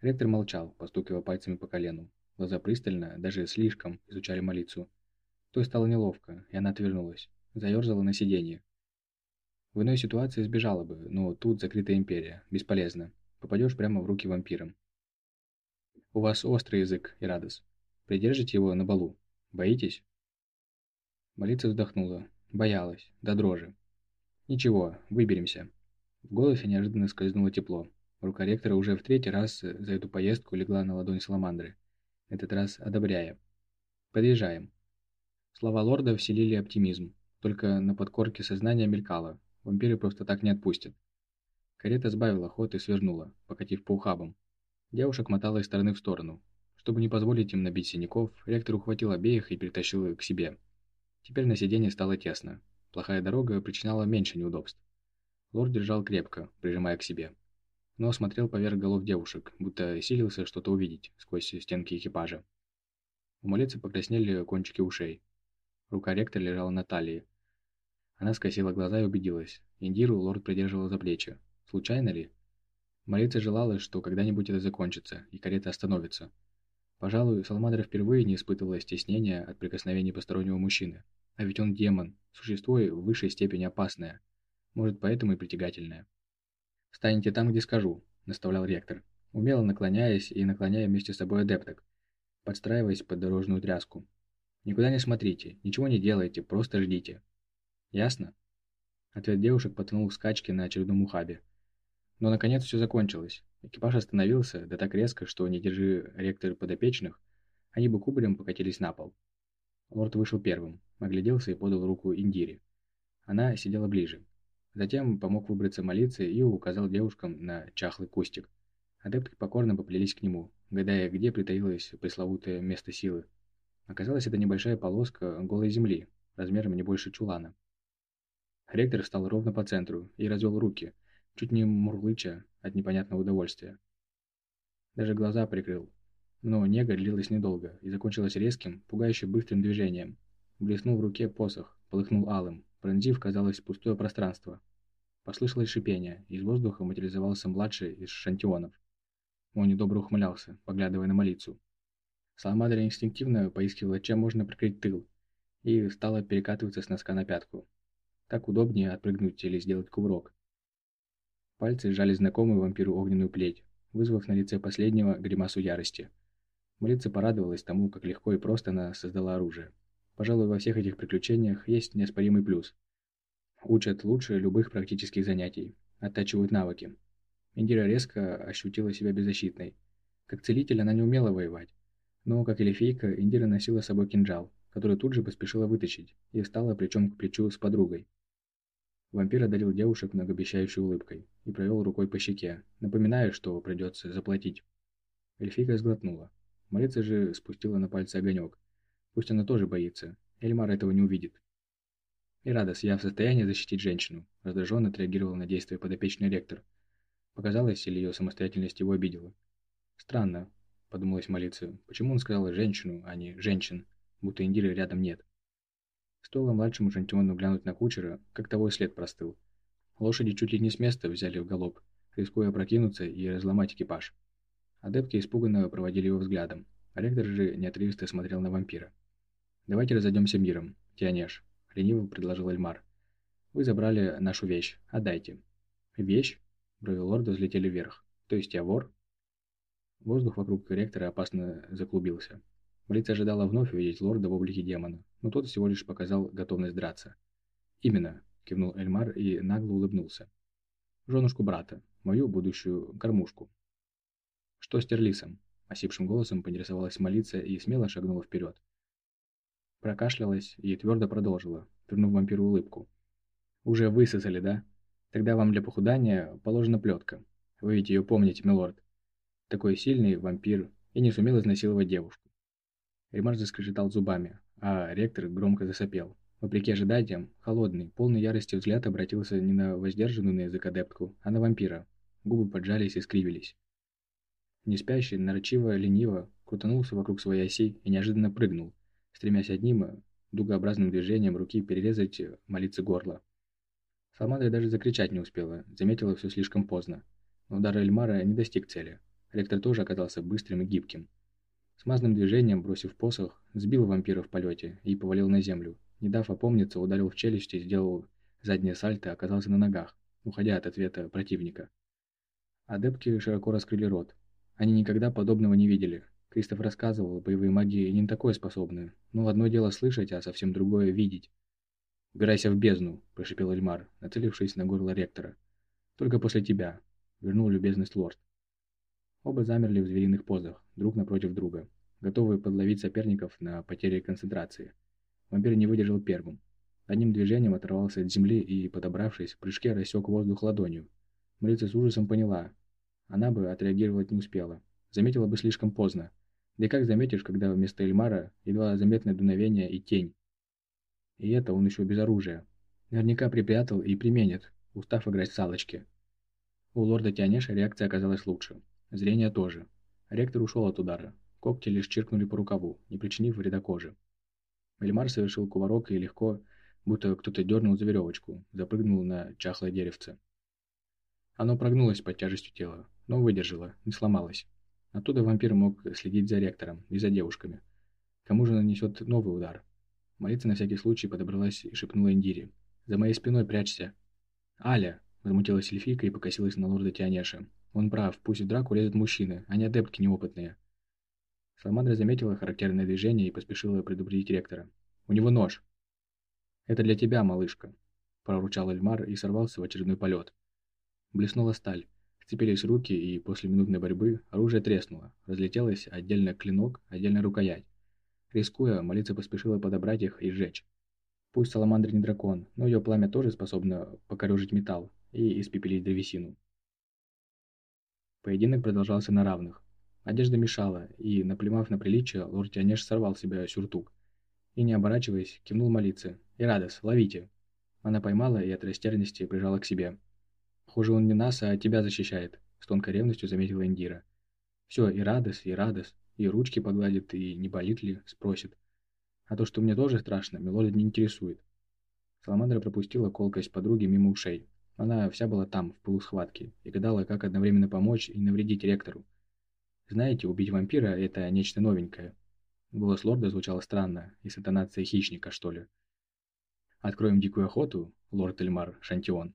Ректор молчал, постукивая пальцами по колену. Глаза пристально, даже слишком, изучали молицу. Той стало неловко, и она отвернулась. Заерзала на сиденье. В иной ситуации сбежала бы, но тут закрытая империя. Бесполезно. Попадешь прямо в руки вампирам. У вас острый язык, Ирадос. Придержите его на балу. Боитесь? Молица вздохнула. Боялась. До дрожи. Ничего, выберемся. В голосе неожиданно скользнуло тепло. Рука ректора уже в третий раз за эту поездку легла на ладонь Саламандры этот раз одобряя. «Подъезжаем». Слова лорда вселили оптимизм, только на подкорке сознания мелькало. Вампиры просто так не отпустят. Карета сбавила ход и свернула, покатив по ухабам. Девушек мотала из стороны в сторону. Чтобы не позволить им набить синяков, ректор ухватил обеих и перетащил к себе. Теперь на сиденье стало тесно. Плохая дорога причиняла меньше неудобств. Лорд держал крепко, прижимая к себе но смотрел поверх голов девушек, будто силился что-то увидеть сквозь стенки экипажа. У молицы покраснели кончики ушей. Рука ректора лежала на талии. Она скосила глаза и убедилась. Индиру лорд придерживал за плечи. Случайно ли? Молица желала, что когда-нибудь это закончится, и карета остановится. Пожалуй, Салмадра впервые не испытывала стеснения от прикосновений постороннего мужчины. А ведь он демон, существо в высшей степени опасное. Может, поэтому и притягательное. «Станете там, где скажу», – наставлял ректор, умело наклоняясь и наклоняя вместе с собой адепток, подстраиваясь под дорожную тряску. «Никуда не смотрите, ничего не делайте, просто ждите». «Ясно?» Ответ девушек потянул в скачки на очередном ухабе. Но наконец все закончилось. Экипаж остановился, да так резко, что не держи ректор подопечных, они бы кубарем покатились на пол. Лорд вышел первым, огляделся и подал руку Индире. Она сидела ближе. Затем помог выбраться молиться и указал девушкам на чахлый кустик. Адептки покорно поплелись к нему, гадая, где притаилось пресловутое место силы. Оказалось, это небольшая полоска голой земли, размером не больше чулана. Ректор встал ровно по центру и развел руки, чуть не мурлыча от непонятного удовольствия. Даже глаза прикрыл. Но нега длилась недолго и закончилась резким, пугающе быстрым движением. Блеснул в руке посох, полыхнул алым, пронзив, казалось, пустое пространство. Послышалось шипение, из воздуха материализовался младший из шантионов. Он недобро ухмылялся, поглядывая на молицу. Саламандра инстинктивно поискивала, чем можно прикрыть тыл, и стала перекатываться с носка на пятку. Так удобнее отпрыгнуть или сделать кувырок. Пальцы сжали знакомую вампиру огненную плеть, вызвав на лице последнего гримасу ярости. Молица порадовалась тому, как легко и просто она создала оружие. Пожалуй, во всех этих приключениях есть неоспоримый плюс. Учат лучше любых практических занятий, оттачивают навыки. Индира резко ощутила себя беззащитной. Как целитель она не умела воевать. Но, как эльфийка, Индира носила с собой кинжал, который тут же поспешила вытащить, и встала плечом к плечу с подругой. Вампир одарил девушек многообещающей улыбкой и провел рукой по щеке, напоминая, что придется заплатить. Эльфийка сглотнула. Молиться же спустила на пальцы огонек, Пусть она тоже боится. Эльмар этого не увидит. И Радос, я в состоянии защитить женщину, раздраженно отреагировал на действия подопечный ректор. Показалось, или ее самостоятельность его обидела. Странно, подумалась молиться, почему он сказал женщину, а не женщин, будто Индиры рядом нет. Стоило младшему Жантиону глянуть на кучера, как того и след простыл. Лошади чуть ли не с места взяли в галоп, рискуя опрокинуться и разломать экипаж. Адепты испуганно проводили его взглядом, а ректор же неотрывисто смотрел на вампира. «Давайте разойдемся миром, Тианеш», — лениво предложил Эльмар. «Вы забрали нашу вещь. Отдайте». «Вещь?» Брови лорда взлетели вверх. «То есть я вор?» Воздух вокруг ректора опасно заклубился. Молица ожидала вновь увидеть лорда в облике демона, но тот всего лишь показал готовность драться. «Именно», — кивнул Эльмар и нагло улыбнулся. «Женушку брата, мою будущую кормушку». «Что с Терлисом?» — осипшим голосом поинтересовалась молиться и смело шагнула вперед прокашлялась и твердо продолжила, вернув вампиру улыбку. «Уже высосали, да? Тогда вам для похудания положена плетка. Вы ведь ее помните, милорд. Такой сильный вампир и не сумел изнасиловать девушку. Ремар заскрежетал зубами, а ректор громко засопел. Вопреки ожиданиям, холодный, полный ярости взгляд обратился не на воздержанную на язык адептку, а на вампира. Губы поджались и скривились. Не спящий, нарочиво, лениво, крутанулся вокруг своей оси и неожиданно прыгнул, стремясь одним дугообразным движением руки перерезать молиться горло. Салмандра даже закричать не успела, заметила все слишком поздно. Но удар Эльмара не достиг цели. Ректор тоже оказался быстрым и гибким. Смазным движением, бросив посох, сбил вампира в полете и повалил на землю. Не дав опомниться, ударил в челюсть и сделал заднее сальто, оказался на ногах, уходя от ответа противника. Адепки широко раскрыли рот. Они никогда подобного не видели. Кристоф рассказывал, боевые маги не такое способны. Но одно дело слышать, а совсем другое видеть. «Убирайся в бездну», – прошипел Эльмар, нацелившись на горло ректора. «Только после тебя», – вернул любезность лорд. Оба замерли в звериных позах, друг напротив друга, готовые подловить соперников на потере концентрации. Вампир не выдержал первым. Одним движением оторвался от земли и, подобравшись, в прыжке рассек воздух ладонью. Мрица с ужасом поняла. Она бы отреагировать не успела. Заметила бы слишком поздно. Да и как заметишь, когда вместо Эльмара едва заметное дуновение и тень. И это он еще без оружия. Наверняка припрятал и применит, устав играть салочки. У лорда Тианеша реакция оказалась лучше. Зрение тоже. Ректор ушел от удара. Когти лишь чиркнули по рукаву, не причинив вреда коже. Эльмар совершил кувырок и легко, будто кто-то дернул за веревочку, запрыгнул на чахлое деревце. Оно прогнулось под тяжестью тела, но выдержало, не сломалось. Оттуда вампир мог следить за ректором и за девушками. Кому же нанесет новый удар? Молиться на всякий случай подобралась и шепнула Индире. «За моей спиной прячься!» «Аля!» – возмутилась эльфийка и покосилась на лорда Тианеша. Он прав, пусть в драку лезут мужчины, а не адептки неопытные. Саламандра заметила характерное движение и поспешила предупредить ректора. «У него нож!» «Это для тебя, малышка!» – проручал Эльмар и сорвался в очередной полет. Блеснула сталь. Сцепились руки, и после минутной борьбы оружие треснуло. Разлетелось отдельно клинок, отдельно рукоять. Рискуя, молиться поспешила подобрать их и сжечь. Пусть Саламандра не дракон, но ее пламя тоже способно покорежить металл и испепелить древесину. Поединок продолжался на равных. Одежда мешала, и, наплевав на приличие, лорд Тианеш сорвал с себя сюртук. И, не оборачиваясь, кивнул молиться. «Ирадос, ловите!» Она поймала и от растерянности прижала к себе. «Хуже он не нас, а тебя защищает», — с тонкой ревностью заметила Индира. «Все, и Радос, и Радос, и ручки погладит, и не болит ли?» — спросит. «А то, что мне тоже страшно, мелодия не интересует». Саламандра пропустила колкость подруги мимо ушей. Она вся была там, в пылу схватки, и гадала, как одновременно помочь и навредить ректору. Знаете, убить вампира – это нечто новенькое. Голос лорда звучал странно, и с интонацией хищника, что ли. «Откроем дикую охоту, лорд Эльмар Шантион».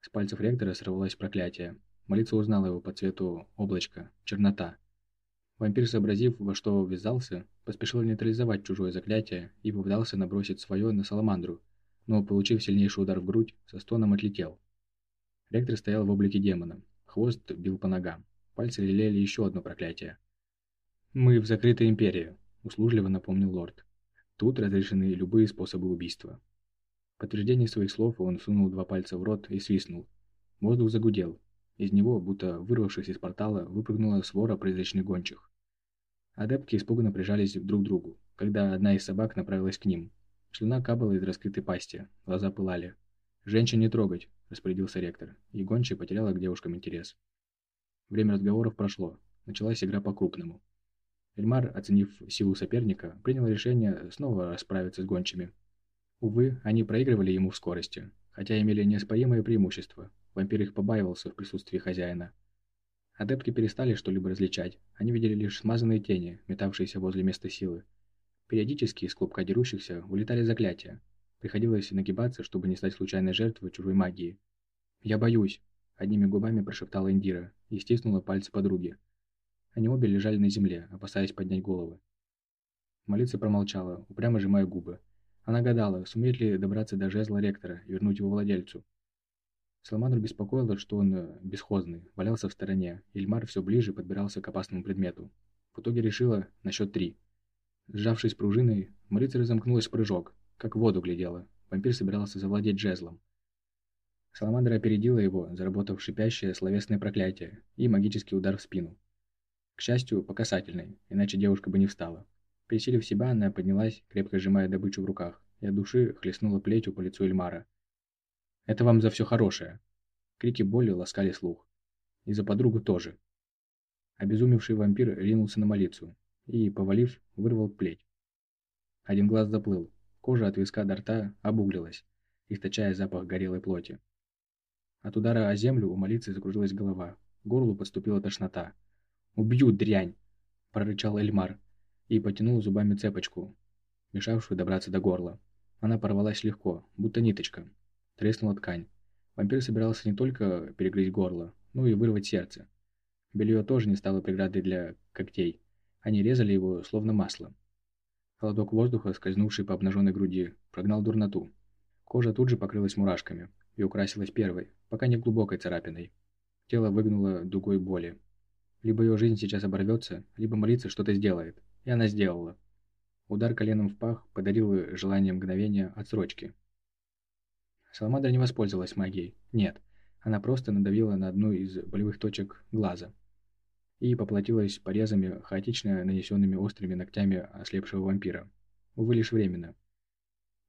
С пальцев ректора сорвалось проклятие. Молиться узнала его по цвету облачка, чернота. Вампир, сообразив, во что ввязался, поспешил нейтрализовать чужое заклятие и попытался набросить свое на Саламандру, но, получив сильнейший удар в грудь, со стоном отлетел. Ректор стоял в облике демона. Хвост бил по ногам. Пальцы лелеяли еще одно проклятие. «Мы в закрытой империи», – услужливо напомнил лорд. «Тут разрешены любые способы убийства». В подтверждение своих слов он сунул два пальца в рот и свистнул. Воздух загудел. Из него, будто вырвавшись из портала, выпрыгнула свора призрачных гончих. Адепки испуганно прижались друг к другу, когда одна из собак направилась к ним, Слюна капала из раскрытой пасти, глаза пылали. «Женщин не трогать», – распорядился ректор, и гончая потеряла к девушкам интерес. Время разговоров прошло, началась игра по-крупному. Эльмар, оценив силу соперника, принял решение снова расправиться с гончими. Увы, они проигрывали ему в скорости, хотя имели неоспоримое преимущество. Вампир их побаивался в присутствии хозяина. Адепты перестали что-либо различать, они видели лишь смазанные тени, метавшиеся возле места силы. Периодически из клубка дерущихся улетали заклятия. Приходилось нагибаться, чтобы не стать случайной жертвой чужой магии. «Я боюсь», – одними губами прошептала Индира и стиснула пальцы подруги. Они обе лежали на земле, опасаясь поднять головы. Молиться промолчала, упрямо сжимая губы. Она гадала, сумеет ли добраться до жезла ректора и вернуть его владельцу. Саламандру беспокоило, что он э, бесхозный, валялся в стороне, Ильмар все ближе подбирался к опасному предмету. В итоге решила на счет три – Сжавшись пружиной, Марица разомкнулась в прыжок, как в воду глядела. Вампир собирался завладеть жезлом. Саламандра опередила его, заработав шипящее словесное проклятие и магический удар в спину. К счастью, по касательной, иначе девушка бы не встала. Пересилив себя, она поднялась, крепко сжимая добычу в руках, и от души хлестнула плетью по лицу Эльмара. «Это вам за все хорошее!» Крики боли ласкали слух. И за подругу тоже. Обезумевший вампир ринулся на молицу и, повалив, вырвал плеть. Один глаз заплыл, кожа от виска до рта обуглилась, источая запах горелой плоти. От удара о землю у молицы закружилась голова, горлу подступила тошнота. «Убью, дрянь!» – прорычал Эльмар и потянул зубами цепочку, мешавшую добраться до горла. Она порвалась легко, будто ниточка. Треснула ткань. Вампир собирался не только перегрызть горло, но и вырвать сердце. Белье тоже не стало преградой для когтей. Они резали его, словно масло. Холодок воздуха, скользнувший по обнаженной груди, прогнал дурноту. Кожа тут же покрылась мурашками и украсилась первой, пока не глубокой царапиной. Тело выгнуло дугой боли. Либо ее жизнь сейчас оборвется, либо молиться что-то сделает. И она сделала. Удар коленом в пах подарил желание мгновения отсрочки. Саламандра не воспользовалась магией. Нет, она просто надавила на одну из болевых точек глаза и поплатилась порезами, хаотично нанесенными острыми ногтями ослепшего вампира. Увы, лишь временно.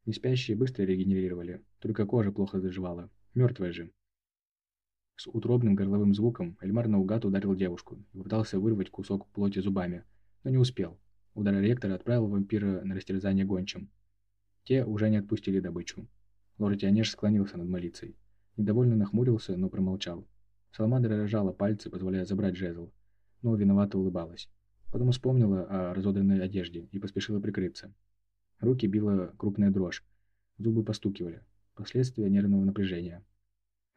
Неспящие быстро регенерировали, только кожа плохо заживала. Мертвая же. С утробным горловым звуком Эльмар наугад ударил девушку и попытался вырвать кусок плоти зубами, но не успел. Удар ректора отправил вампира на растерзание гончим. Те уже не отпустили добычу. Лорд Тионеж склонился над молицей. Недовольно нахмурился, но промолчал. Саламандра рожала пальцы, позволяя забрать жезл но виновато улыбалась. Потом вспомнила о разодранной одежде и поспешила прикрыться. Руки била крупная дрожь, зубы постукивали. Последствия нервного напряжения.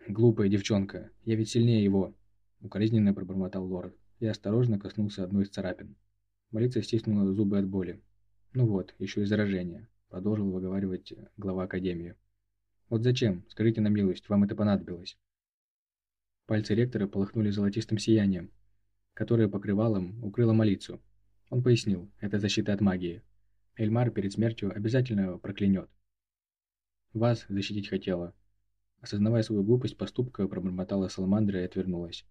«Глупая девчонка, я ведь сильнее его!» Укоризненно пробормотал лорд и осторожно коснулся одной из царапин. Молица стиснула зубы от боли. «Ну вот, еще и заражение», — продолжил выговаривать глава Академии. «Вот зачем, скажите на милость, вам это понадобилось?» Пальцы ректора полыхнули золотистым сиянием, которое покрывалом укрыло молицу. Он пояснил, это защита от магии. Эльмар перед смертью обязательно проклянет. Вас защитить хотела. Осознавая свою глупость поступка, пробормотала Саламандра и отвернулась.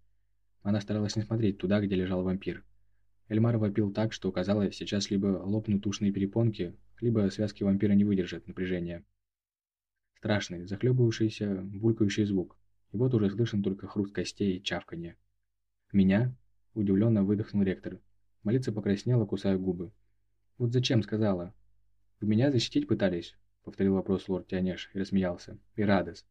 Она старалась не смотреть туда, где лежал вампир. Эльмар вопил так, что казалось, сейчас либо лопнут ушные перепонки, либо связки вампира не выдержат напряжения. Страшный, захлебывающийся, булькающий звук. И вот уже слышен только хруст костей и чавканье. «Меня?» Удивленно выдохнул ректор. Молиться покраснела, кусая губы. «Вот зачем?» — сказала. «Вы меня защитить пытались?» — повторил вопрос лорд Тианеш и рассмеялся. «И Радес».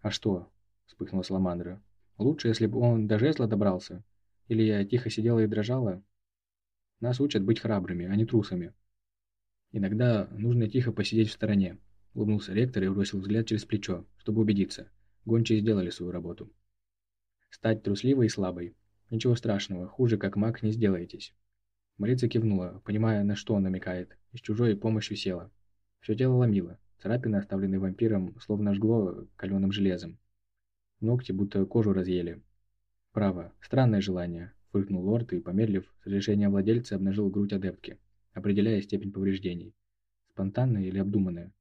«А что?» — вспыхнула Саламандра. «Лучше, если бы он до жезла добрался. Или я тихо сидела и дрожала?» «Нас учат быть храбрыми, а не трусами». «Иногда нужно тихо посидеть в стороне», — улыбнулся ректор и бросил взгляд через плечо, чтобы убедиться. Гончие сделали свою работу. «Стать трусливой и слабой Ничего страшного, хуже как маг не сделаетесь. Марица кивнула, понимая, на что он намекает, и с чужой помощью села. Все тело ломило, царапины, оставленные вампиром, словно жгло каленым железом. Ногти будто кожу разъели. «Право, странное желание», — фыркнул лорд и, помедлив, с разрешения владельца обнажил грудь адептки, определяя степень повреждений. Спонтанное или обдуманное?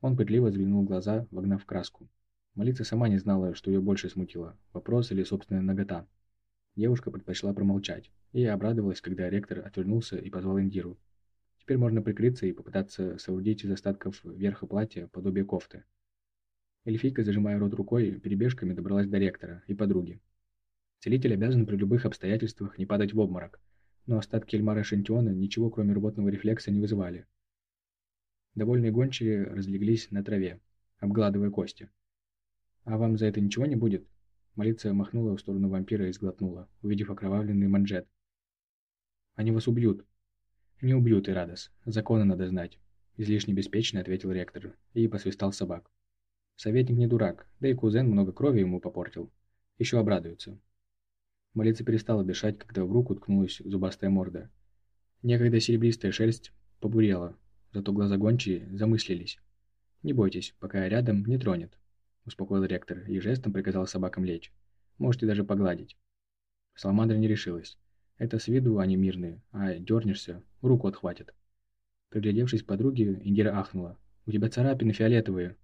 Он пытливо взглянул в глаза, вогнав краску. Молица сама не знала, что ее больше смутило, вопрос или собственная нагота. Девушка предпочла промолчать и обрадовалась, когда ректор отвернулся и позвал Индиру. Теперь можно прикрыться и попытаться соорудить из остатков верха платья подобие кофты. Эльфийка, зажимая рот рукой, перебежками добралась до ректора и подруги. Целитель обязан при любых обстоятельствах не падать в обморок, но остатки Эльмара Шентиона ничего кроме рвотного рефлекса не вызывали. Довольные гончие разлеглись на траве, обгладывая кости. «А вам за это ничего не будет?» Молиться махнула в сторону вампира и сглотнула, увидев окровавленный манжет. «Они вас убьют». «Не убьют, Ирадос. Законы надо знать», — излишне беспечно ответил ректор и посвистал собак. Советник не дурак, да и кузен много крови ему попортил. Еще обрадуется. Молиться перестала дышать, когда в руку ткнулась зубастая морда. Некогда серебристая шерсть побурела, зато глаза гончие замыслились. «Не бойтесь, пока рядом не тронет», – успокоил ректор и жестом приказал собакам лечь. «Можете даже погладить». Саламандра не решилась. Это с виду они мирные, а дернешься, руку отхватит. Приглядевшись подруге, Индира ахнула. «У тебя царапины фиолетовые».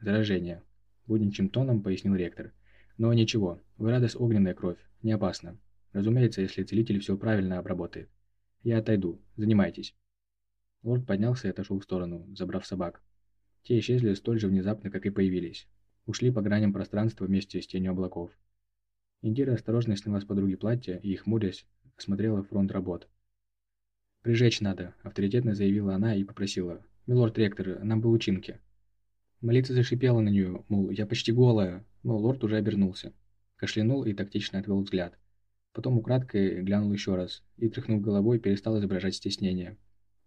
«Заражение», – будничным тоном пояснил ректор. «Но ничего, вы радость огненная кровь, не опасно. Разумеется, если целитель все правильно обработает. Я отойду. Занимайтесь. Лорд поднялся и отошел в сторону, забрав собак. Те исчезли столь же внезапно, как и появились. Ушли по граням пространства вместе с тенью облаков. Индира осторожно сняла с подруги платье и, хмурясь, осмотрела фронт работ. «Прижечь надо», — авторитетно заявила она и попросила. «Милорд ректор, нам бы лучинки». Молиться зашипела на нее, мол, я почти голая, но лорд уже обернулся. Кашлянул и тактично отвел взгляд. Потом украдкой глянул еще раз и, тряхнув головой, перестал изображать стеснение.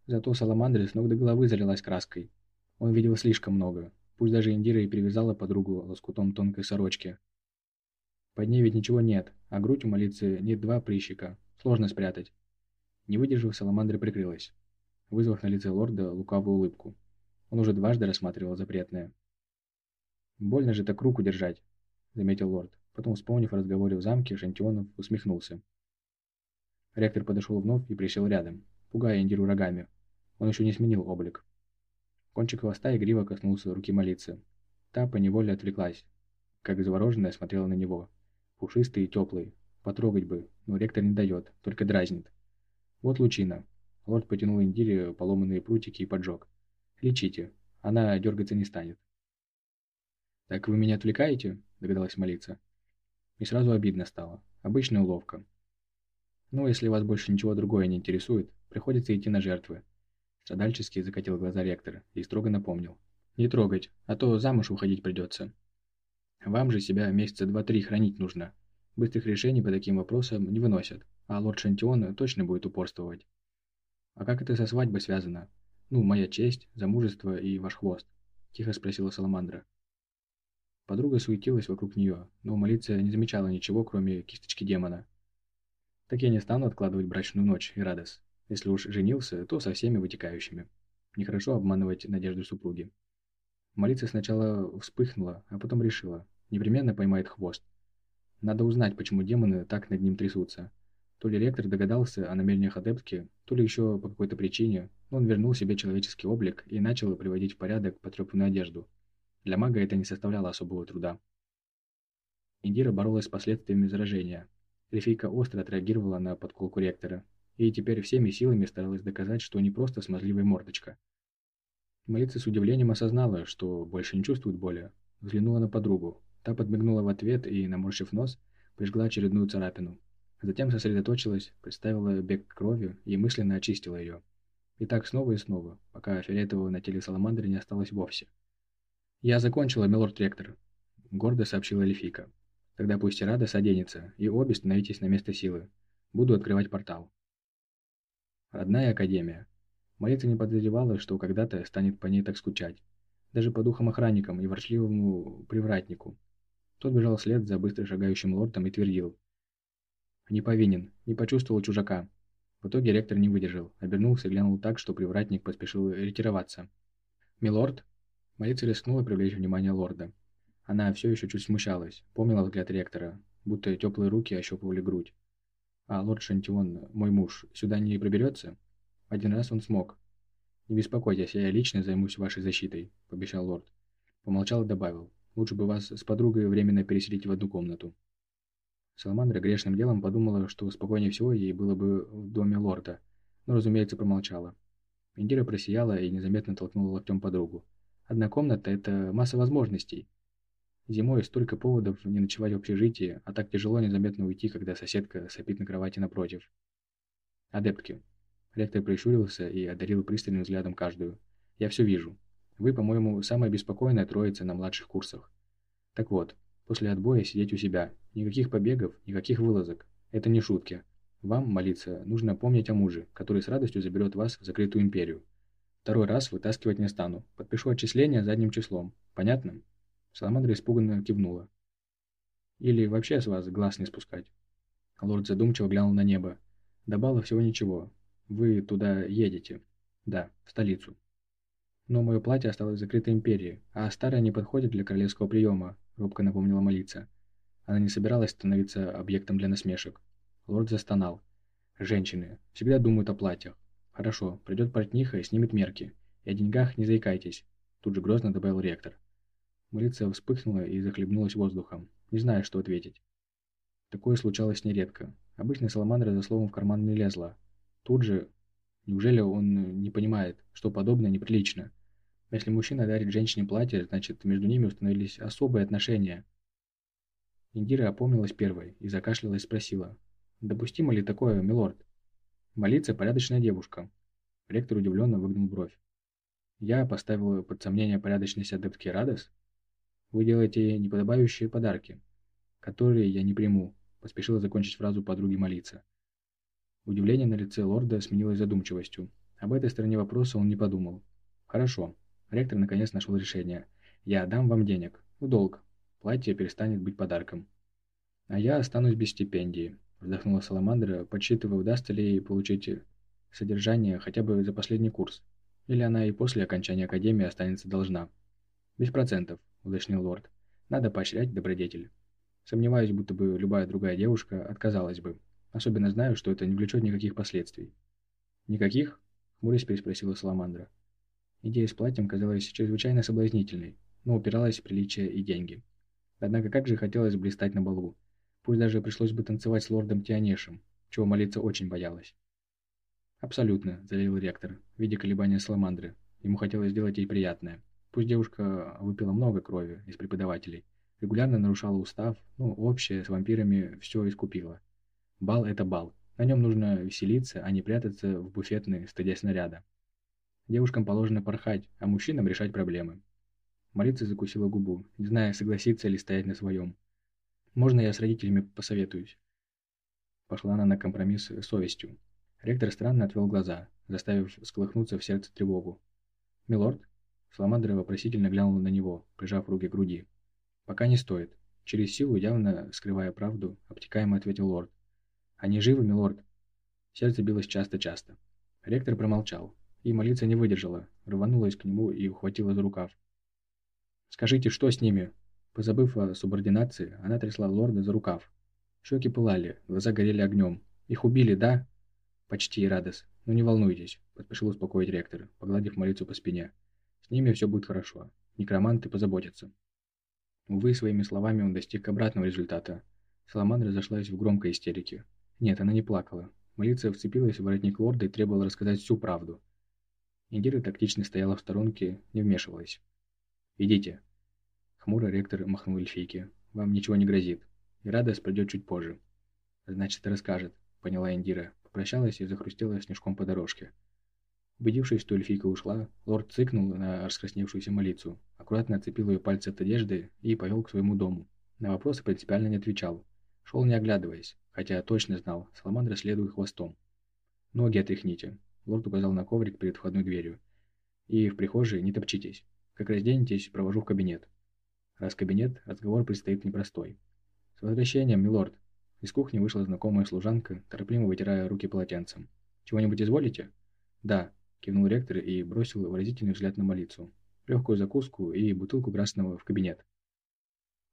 Зато Саламандра с ног до головы залилась краской. Он видел слишком много. Пусть даже Индира и привязала подругу лоскутом тонкой сорочки. Под ней ведь ничего нет, а грудь у молицы нет два прыщика. Сложно спрятать. Не выдержав, Саламандра прикрылась, вызвав на лице лорда лукавую улыбку. Он уже дважды рассматривал запретное. «Больно же так руку держать», — заметил лорд. Потом, вспомнив о разговоре в замке, Шантионов усмехнулся. Ректор подошел вновь и присел рядом, пугая Индиру рогами. Он еще не сменил облик. Кончик хвоста игриво коснулся руки молиться. Та поневоле отвлеклась, как завороженная смотрела на него. Пушистый и теплый. Потрогать бы, но ректор не дает, только дразнит. Вот лучина. Лорд потянул Индире поломанные прутики и поджег. Лечите, она дергаться не станет. «Так вы меня отвлекаете?» – догадалась молиться. И сразу обидно стало. Обычная уловка. «Ну, если вас больше ничего другое не интересует, приходится идти на жертвы». Страдальчески закатил глаза ректора и строго напомнил. «Не трогать, а то замуж уходить придется. Вам же себя месяца два-три хранить нужно. Быстрых решений по таким вопросам не выносят, а лорд Шантион точно будет упорствовать. А как это со свадьбой связано? Ну, моя честь, замужество и ваш хвост?» Тихо спросила Саламандра. Подруга суетилась вокруг нее, но молиться не замечала ничего, кроме кисточки демона. Так я не стану откладывать брачную ночь, Ирадес. Если уж женился, то со всеми вытекающими. Нехорошо обманывать надежду супруги. Молиться сначала вспыхнула, а потом решила. Непременно поймает хвост. Надо узнать, почему демоны так над ним трясутся. То ли ректор догадался о намерениях адептки, то ли еще по какой-то причине, но он вернул себе человеческий облик и начал приводить в порядок потрепанную одежду. Для мага это не составляло особого труда. Индира боролась с последствиями заражения. Эльфийка остро отреагировала на подколку ректора, и теперь всеми силами старалась доказать, что не просто смазливая мордочка. Молица с удивлением осознала, что больше не чувствует боли. Взглянула на подругу. Та подмигнула в ответ и, наморщив нос, прижгла очередную царапину. Затем сосредоточилась, представила бег крови и мысленно очистила ее. И так снова и снова, пока фиолетового на теле саламандры не осталось вовсе. «Я закончила, милорд-ректор», — гордо сообщила Эльфийка. «Тогда пусть Рада соденется, и обе становитесь на место силы. Буду открывать портал». Родная Академия. Молитва не подозревала, что когда-то станет по ней так скучать. Даже по духам-охранникам и ворчливому привратнику. Тот бежал вслед за быстро шагающим лордом и твердил. «Не повинен, не почувствовал чужака». В итоге ректор не выдержал, обернулся и глянул так, что привратник поспешил ретироваться. «Милорд?» Молиться рискнула привлечь внимание лорда. Она все еще чуть смущалась, помнила взгляд ректора, будто теплые руки ощупывали грудь. «А лорд Шантион, мой муж, сюда не проберется?» «Один раз он смог». «Не беспокойтесь, я лично займусь вашей защитой», – пообещал лорд. Помолчал и добавил. «Лучше бы вас с подругой временно переселить в одну комнату». Саламандра грешным делом подумала, что спокойнее всего ей было бы в доме лорда, но, разумеется, промолчала. Индира просияла и незаметно толкнула локтем подругу. Одна комната – это масса возможностей. Зимой столько поводов не ночевать в общежитии, а так тяжело незаметно уйти, когда соседка сопит на кровати напротив. Адептки. Ректор прищурился и одарил пристальным взглядом каждую. Я все вижу. Вы, по-моему, самая беспокойная троица на младших курсах. Так вот, после отбоя сидеть у себя. Никаких побегов, никаких вылазок. Это не шутки. Вам, молиться, нужно помнить о муже, который с радостью заберет вас в закрытую империю. Второй раз вытаскивать не стану. Подпишу отчисление задним числом. Понятно?» Саламандра испуганно кивнула. «Или вообще с вас глаз не спускать?» Лорд задумчиво глянул на небо. «До бала всего ничего. Вы туда едете. Да, в столицу. Но мое платье осталось в закрытой империи, а старое не подходит для королевского приема», робко напомнила молиться. Она не собиралась становиться объектом для насмешек. Лорд застонал. «Женщины всегда думают о платьях. «Хорошо, придет портниха и снимет мерки. И о деньгах не заикайтесь», – тут же грозно добавил ректор. Марица вспыхнула и захлебнулась воздухом, не зная, что ответить. Такое случалось нередко. Обычно Саламандра за словом в карман не лезла. Тут же... Неужели он не понимает, что подобное неприлично? Если мужчина дарит женщине платье, значит, между ними установились особые отношения. Индира опомнилась первой и закашлялась спросила. «Допустимо ли такое, милорд?» «Молиться порядочная девушка». Ректор удивленно выгнул бровь. «Я поставил под сомнение порядочность адептки Радос? Вы делаете неподобающие подарки, которые я не приму», поспешила закончить фразу подруги молиться. Удивление на лице лорда сменилось задумчивостью. Об этой стороне вопроса он не подумал. «Хорошо». Ректор наконец нашел решение. «Я дам вам денег. В долг. Платье перестанет быть подарком». «А я останусь без стипендии», – вздохнула Саламандра, подсчитывая, удастся ли ей получить содержание хотя бы за последний курс. Или она и после окончания академии останется должна. «Без процентов», – уточнил лорд. «Надо поощрять добродетель». Сомневаюсь, будто бы любая другая девушка отказалась бы. Особенно знаю, что это не влечет никаких последствий. «Никаких?» – хмурясь переспросила Саламандра. Идея с платьем казалась чрезвычайно соблазнительной, но упиралась в приличие и деньги. Однако как же хотелось блистать на балу. Пусть даже пришлось бы танцевать с лордом Тианешем, чего молиться очень боялась. «Абсолютно», – заявил ректор, видя колебания Саламандры. Ему хотелось сделать ей приятное. Пусть девушка выпила много крови из преподавателей, регулярно нарушала устав, ну, общее с вампирами все искупила. Бал – это бал. На нем нужно веселиться, а не прятаться в буфетной, стыдясь наряда. Девушкам положено порхать, а мужчинам решать проблемы. Молиться закусила губу, не зная, согласиться ли стоять на своем. «Можно я с родителями посоветуюсь?» Пошла она на компромисс с совестью. Ректор странно отвел глаза, заставив сколыхнуться в сердце тревогу. «Милорд?» Саламандра вопросительно глянула на него, прижав руки к груди. «Пока не стоит». Через силу, явно скрывая правду, обтекаемо ответил лорд. «Они живы, милорд?» Сердце билось часто-часто. Ректор промолчал, и молиться не выдержала, рванулась к нему и ухватила за рукав. «Скажите, что с ними?» Позабыв о субординации, она трясла лорда за рукав. Щеки пылали, глаза горели огнем. «Их убили, да?» «Почти, Радос. Но не волнуйтесь», – поспешил успокоить ректор, погладив молицу по спине. «С ними все будет хорошо. Некроманты позаботятся». Увы, своими словами он достиг обратного результата. Саламандра зашлась в громкой истерике. Нет, она не плакала. Молиция вцепилась в воротник лорда и требовала рассказать всю правду. Индира тактично стояла в сторонке, не вмешивалась. «Идите». Хмуро ректор махнул эльфийке. «Вам ничего не грозит. И Радос придет чуть позже». «Значит, расскажет», — поняла Индира. Попрощалась и захрустела снежком по дорожке. Убедившись, что эльфийка ушла, лорд цыкнул на раскрасневшуюся молицу, аккуратно отцепил ее пальцы от одежды и повел к своему дому. На вопросы принципиально не отвечал. Шел не оглядываясь, хотя точно знал, Саламандра следует хвостом. «Ноги отряхните», — лорд указал на коврик перед входной дверью. «И в прихожей не топчитесь. Как разденетесь, провожу в кабинет». Раз кабинет, разговор предстоит непростой. «С возвращением, милорд!» Из кухни вышла знакомая служанка, торопливо вытирая руки полотенцем. «Чего-нибудь изволите?» «Да», кивнул ректор и бросил выразительный взгляд на молицу. Легкую закуску и бутылку красного в кабинет.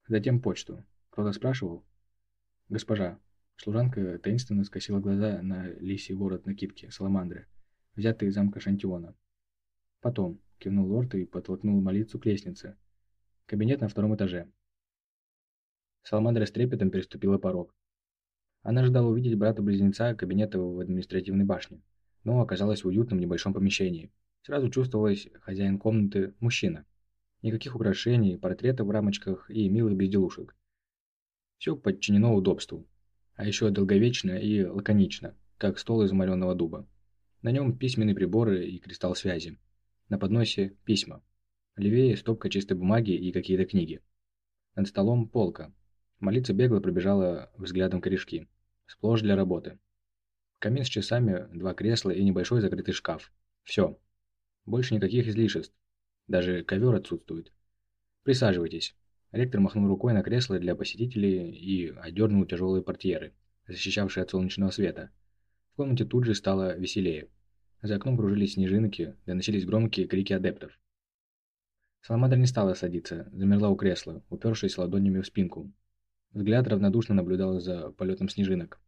Затем почту. Кто-то спрашивал? Госпожа. Служанка таинственно скосила глаза на лисий ворот накидки Саламандры, взятый из замка Шантиона. Потом, кивнул лорд и подтолкнул молицу к лестнице. Кабинет на втором этаже. Саламандра с трепетом переступила порог. Она ожидала увидеть брата-близнеца кабинета в административной башне но оказалась в уютном небольшом помещении. Сразу чувствовалась хозяин комнаты – мужчина. Никаких украшений, портретов в рамочках и милых безделушек. Все подчинено удобству. А еще долговечно и лаконично, как стол из мореного дуба. На нем письменные приборы и кристалл связи. На подносе – письма. Левее – стопка чистой бумаги и какие-то книги. Над столом – полка. Молиться бегло пробежала взглядом корешки. Сплошь для работы. Камин с часами, два кресла и небольшой закрытый шкаф. Все. Больше никаких излишеств. Даже ковер отсутствует. Присаживайтесь. Ректор махнул рукой на кресло для посетителей и одернул тяжелые портьеры, защищавшие от солнечного света. В комнате тут же стало веселее. За окном кружились снежинки, доносились громкие крики адептов. Саламандра не стала садиться, замерла у кресла, упершись ладонями в спинку. Взгляд равнодушно наблюдал за полетом снежинок.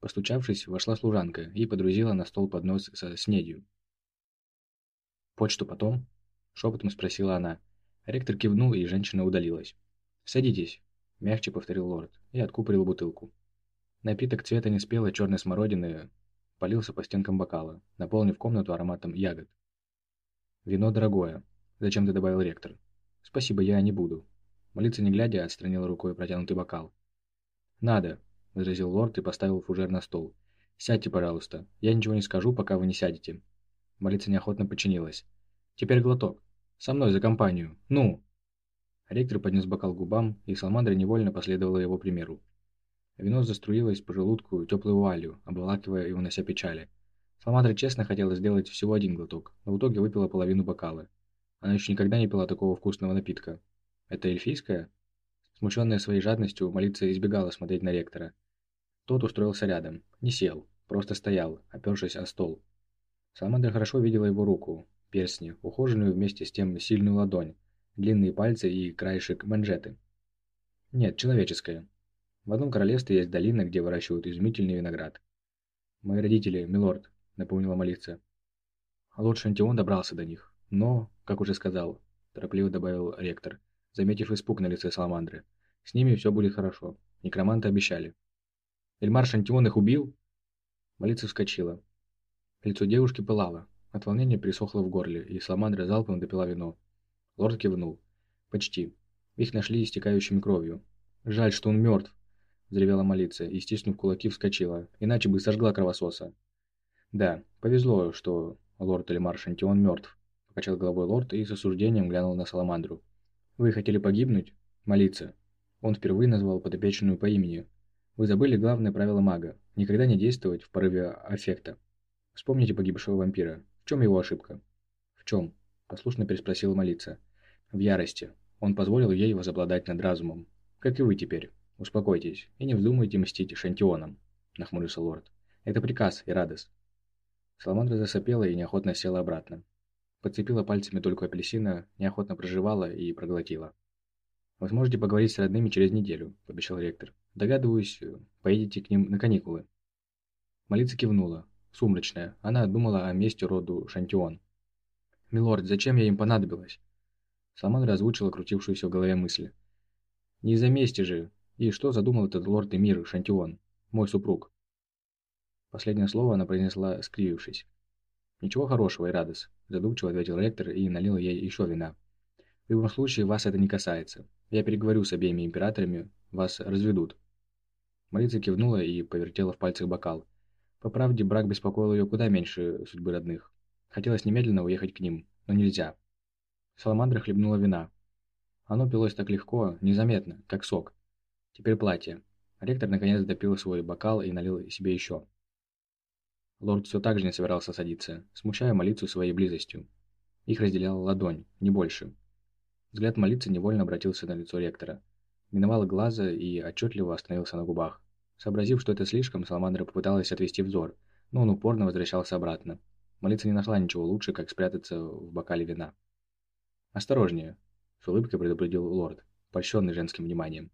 Постучавшись, вошла служанка и подрузила на стол поднос со снедью. «Почту потом?» – шепотом спросила она. Ректор кивнул, и женщина удалилась. «Садитесь», – мягче повторил лорд и откупорил бутылку. Напиток цвета неспелой черной смородины полился по стенкам бокала, наполнив комнату ароматом ягод. «Вино дорогое», – зачем-то добавил ректор. «Спасибо, я не буду». Молиться не глядя, отстранила рукой протянутый бокал. «Надо», – возразил лорд и поставил фужер на стол. «Сядьте, пожалуйста. Я ничего не скажу, пока вы не сядете». Молиться неохотно подчинилась. «Теперь глоток. Со мной за компанию. Ну!» Ректор поднес бокал губам, и Салмандра невольно последовала его примеру. Вино заструилось по желудку теплой вуалью, обволакивая и унося печали. Салмандра честно хотела сделать всего один глоток, но в итоге выпила половину бокала. Она еще никогда не пила такого вкусного напитка. Это эльфийская? Смущенная своей жадностью, молиться избегала смотреть на ректора. Тот устроился рядом. Не сел, просто стоял, опершись о стол. Саламандра хорошо видела его руку, перстни, ухоженную вместе с тем сильную ладонь, длинные пальцы и краешек манжеты. Нет, человеческая. В одном королевстве есть долина, где выращивают изумительный виноград. «Мои родители, милорд», — напомнила молиться. Лорд Шантион добрался до них. Но, как уже сказал, торопливо добавил ректор, заметив испуг на лице Саламандры. С ними все будет хорошо. Некроманты обещали. Эльмар Шантион их убил? Молиться вскочила. Лицо девушки пылало. От волнения пересохло в горле, и Саламандра залпом допила вино. Лорд кивнул. Почти. Их нашли истекающими кровью. Жаль, что он мертв. Взревела молиться и, стиснув кулаки, вскочила. Иначе бы сожгла кровососа. Да, повезло, что лорд Эльмар Шантион мертв. Покачал головой лорд и с осуждением глянул на Саламандру. Вы хотели погибнуть? Молиться. Он впервые назвал подопечную по имени. Вы забыли главное правило мага. Никогда не действовать в порыве аффекта. Вспомните погибшего вампира. В чем его ошибка? В чем? Послушно переспросил молиться. В ярости. Он позволил ей возобладать над разумом. Как и вы теперь. Успокойтесь и не вздумайте мстить Шантионам, нахмурился лорд. Это приказ, Ирадес. Саламандра засопела и неохотно села обратно. Подцепила пальцами только апельсина, неохотно проживала и проглотила. «Вы сможете поговорить с родными через неделю», – пообещал ректор. «Догадываюсь, поедете к ним на каникулы». Молица кивнула. Сумрачная. Она думала о месте роду Шантион. «Милорд, зачем я им понадобилась?» Саламандра озвучила крутившуюся в голове мысль. «Не из-за мести же. И что задумал этот лорд Эмир Шантион, мой супруг?» Последнее слово она произнесла, скривившись. «Ничего хорошего, Ирадес», – задумчиво ответил ректор и налил ей еще вина. «В любом случае, вас это не касается. Я переговорю с обеими императорами, вас разведут». Марица кивнула и повертела в пальцах бокал. По правде, брак беспокоил ее куда меньше судьбы родных. Хотелось немедленно уехать к ним, но нельзя. Саламандра хлебнула вина. Оно пилось так легко, незаметно, как сок. Теперь платье. Ректор наконец допил свой бокал и налил себе еще. Лорд все так же не собирался садиться, смущая молицу своей близостью. Их разделяла ладонь, не больше. Взгляд молицы невольно обратился на лицо ректора. Миновал глаза и отчетливо остановился на губах. Сообразив, что это слишком, Саламандра попыталась отвести взор, но он упорно возвращался обратно. Молица не нашла ничего лучше, как спрятаться в бокале вина. «Осторожнее», — с улыбкой предупредил лорд, польщенный женским вниманием.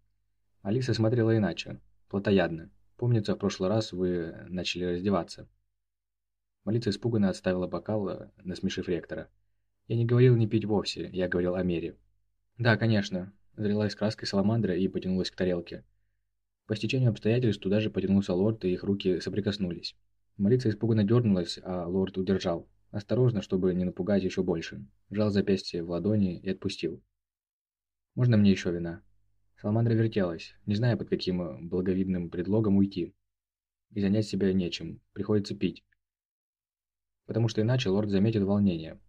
Алиса смотрела иначе, плотоядно. Помнится, в прошлый раз вы начали раздеваться. Молица испуганно отставила бокал, э, насмешив ректора. «Я не говорил не пить вовсе, я говорил о мере». «Да, конечно», – залилась краской саламандра и потянулась к тарелке. По стечению обстоятельств туда же потянулся лорд, и их руки соприкоснулись. Молица испуганно дернулась, а лорд удержал. Осторожно, чтобы не напугать еще больше. Жал запястье в ладони и отпустил. «Можно мне еще вина?» Саламандра вертелась, не зная, под каким благовидным предлогом уйти. И занять себя нечем, приходится пить потому что иначе лорд заметит волнение.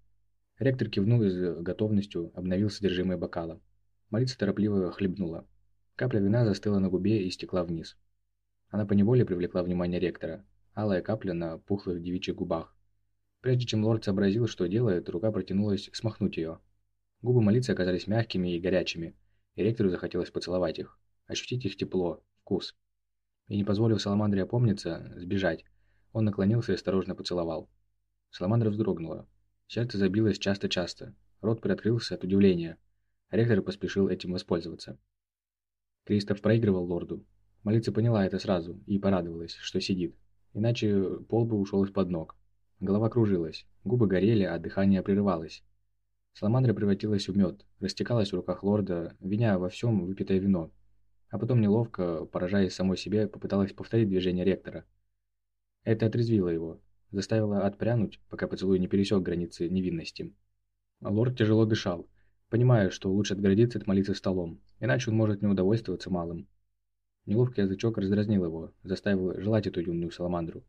Ректор кивнул и с готовностью обновил содержимое бокала. Молица торопливо хлебнула. Капля вина застыла на губе и стекла вниз. Она поневоле привлекла внимание ректора. Алая капля на пухлых девичьих губах. Прежде чем лорд сообразил, что делает, рука протянулась смахнуть ее. Губы молицы оказались мягкими и горячими, и ректору захотелось поцеловать их, ощутить их тепло, вкус. И не позволив Саламандре опомниться, сбежать, он наклонился и осторожно поцеловал. Саламандра вздрогнула. Сердце забилось часто-часто. Рот приоткрылся от удивления. Ректор поспешил этим воспользоваться. Кристоф проигрывал лорду. Молица поняла это сразу и порадовалась, что сидит. Иначе пол бы ушел из-под ног. Голова кружилась, губы горели, а дыхание прерывалось. Саламандра превратилась в мед, растекалась в руках лорда, виня во всем выпитое вино. а потом неловко, поражаясь самой себе, попыталась повторить движение ректора. Это отрезвило его, заставило отпрянуть, пока поцелуй не пересек границы невинности. Лорд тяжело дышал, понимая, что лучше отгородиться от молиться столом, иначе он может не удовольствоваться малым. Неловкий язычок раздразнил его, заставил желать эту юную саламандру.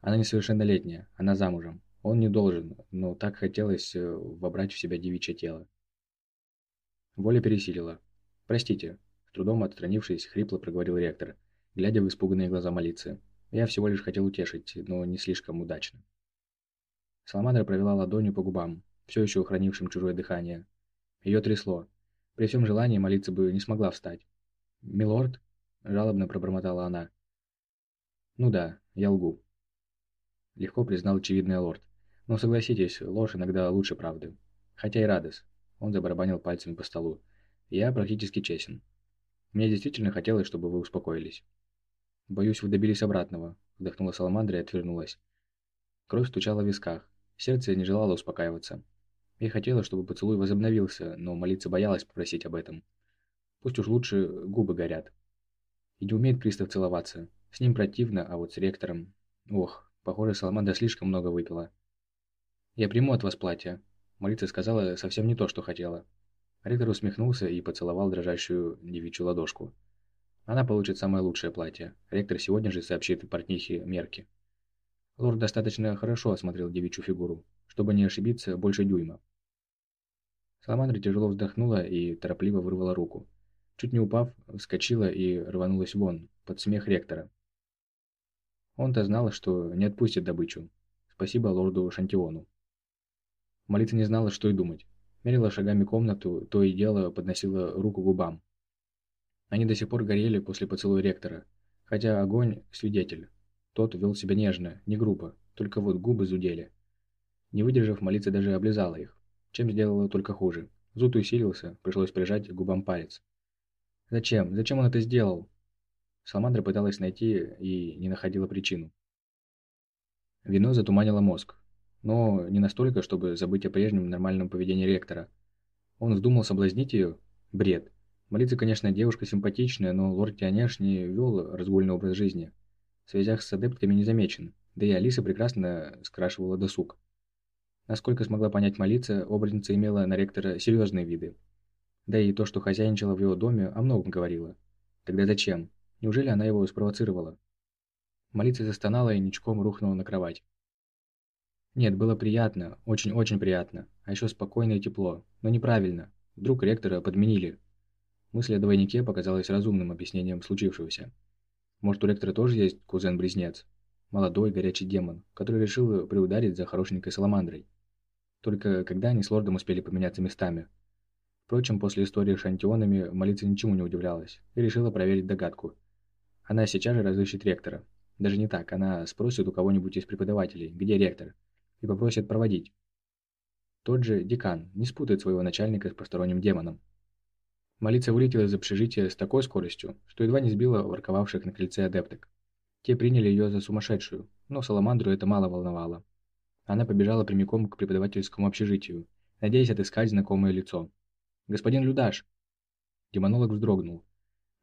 Она несовершеннолетняя, она замужем. Он не должен, но так хотелось э, вобрать в себя девичье тело. Воля пересилила. «Простите», трудом отстранившись, хрипло проговорил ректор, глядя в испуганные глаза молиться. «Я всего лишь хотел утешить, но не слишком удачно». Саламандра провела ладонью по губам, все еще хранившим чужое дыхание. Ее трясло. При всем желании молиться бы не смогла встать. «Милорд?» – жалобно пробормотала она. «Ну да, я лгу», – легко признал очевидный лорд. «Но согласитесь, ложь иногда лучше правды. Хотя и радость. Он забарабанил пальцами по столу. «Я практически честен. Мне действительно хотелось, чтобы вы успокоились». «Боюсь, вы добились обратного», – вздохнула Саламандра и отвернулась. Кровь стучала в висках. Сердце не желало успокаиваться. Я хотела, чтобы поцелуй возобновился, но молиться боялась попросить об этом. Пусть уж лучше губы горят. И не умеет пристав целоваться. С ним противно, а вот с ректором... Ох, похоже, Саламандра слишком много выпила. «Я приму от вас платье», Молитва сказала совсем не то, что хотела. Ректор усмехнулся и поцеловал дрожащую девичью ладошку. Она получит самое лучшее платье. Ректор сегодня же сообщит портнихе мерки. Лорд достаточно хорошо осмотрел девичью фигуру, чтобы не ошибиться больше дюйма. Саламандра тяжело вздохнула и торопливо вырвала руку. Чуть не упав, вскочила и рванулась вон, под смех ректора. Он-то знал, что не отпустит добычу. Спасибо лорду Шантиону. Молитва не знала, что и думать. Мерила шагами комнату, то и дело подносила руку губам. Они до сих пор горели после поцелуя ректора, хотя огонь – свидетель. Тот вел себя нежно, не грубо, только вот губы зудели. Не выдержав, молиться даже облизала их, чем сделала только хуже. Зуд усилился, пришлось прижать губам палец. «Зачем? Зачем он это сделал?» Саламандра пыталась найти и не находила причину. Вино затуманило мозг, но не настолько, чтобы забыть о прежнем нормальном поведении ректора. Он вздумал соблазнить ее? Бред. Молиться, конечно, девушка симпатичная, но лорд Тианеш не вел разгульный образ жизни. В связях с адептками не замечен, да и Алиса прекрасно скрашивала досуг. Насколько смогла понять молиться, образница имела на ректора серьезные виды. Да и то, что хозяйничала в его доме, о многом говорила. Тогда зачем? Неужели она его спровоцировала? Молиться застонала и ничком рухнула на кровать. Нет, было приятно, очень-очень приятно, а еще спокойно и тепло, но неправильно. Вдруг ректора подменили. Мысль о двойнике показалась разумным объяснением случившегося. Может, у ректора тоже есть кузен-близнец? Молодой, горячий демон, который решил приударить за хорошенькой саламандрой. Только когда они с лордом успели поменяться местами? Впрочем, после истории с шантионами молиться ничему не удивлялась и решила проверить догадку. Она сейчас же разыщет ректора. Даже не так, она спросит у кого-нибудь из преподавателей, где ректор и попросит проводить. Тот же декан не спутает своего начальника с посторонним демоном. Молиться вылетела из общежития с такой скоростью, что едва не сбила ворковавших на крыльце адепток. Те приняли ее за сумасшедшую, но Саламандру это мало волновало. Она побежала прямиком к преподавательскому общежитию, надеясь отыскать знакомое лицо. «Господин Людаш!» Демонолог вздрогнул.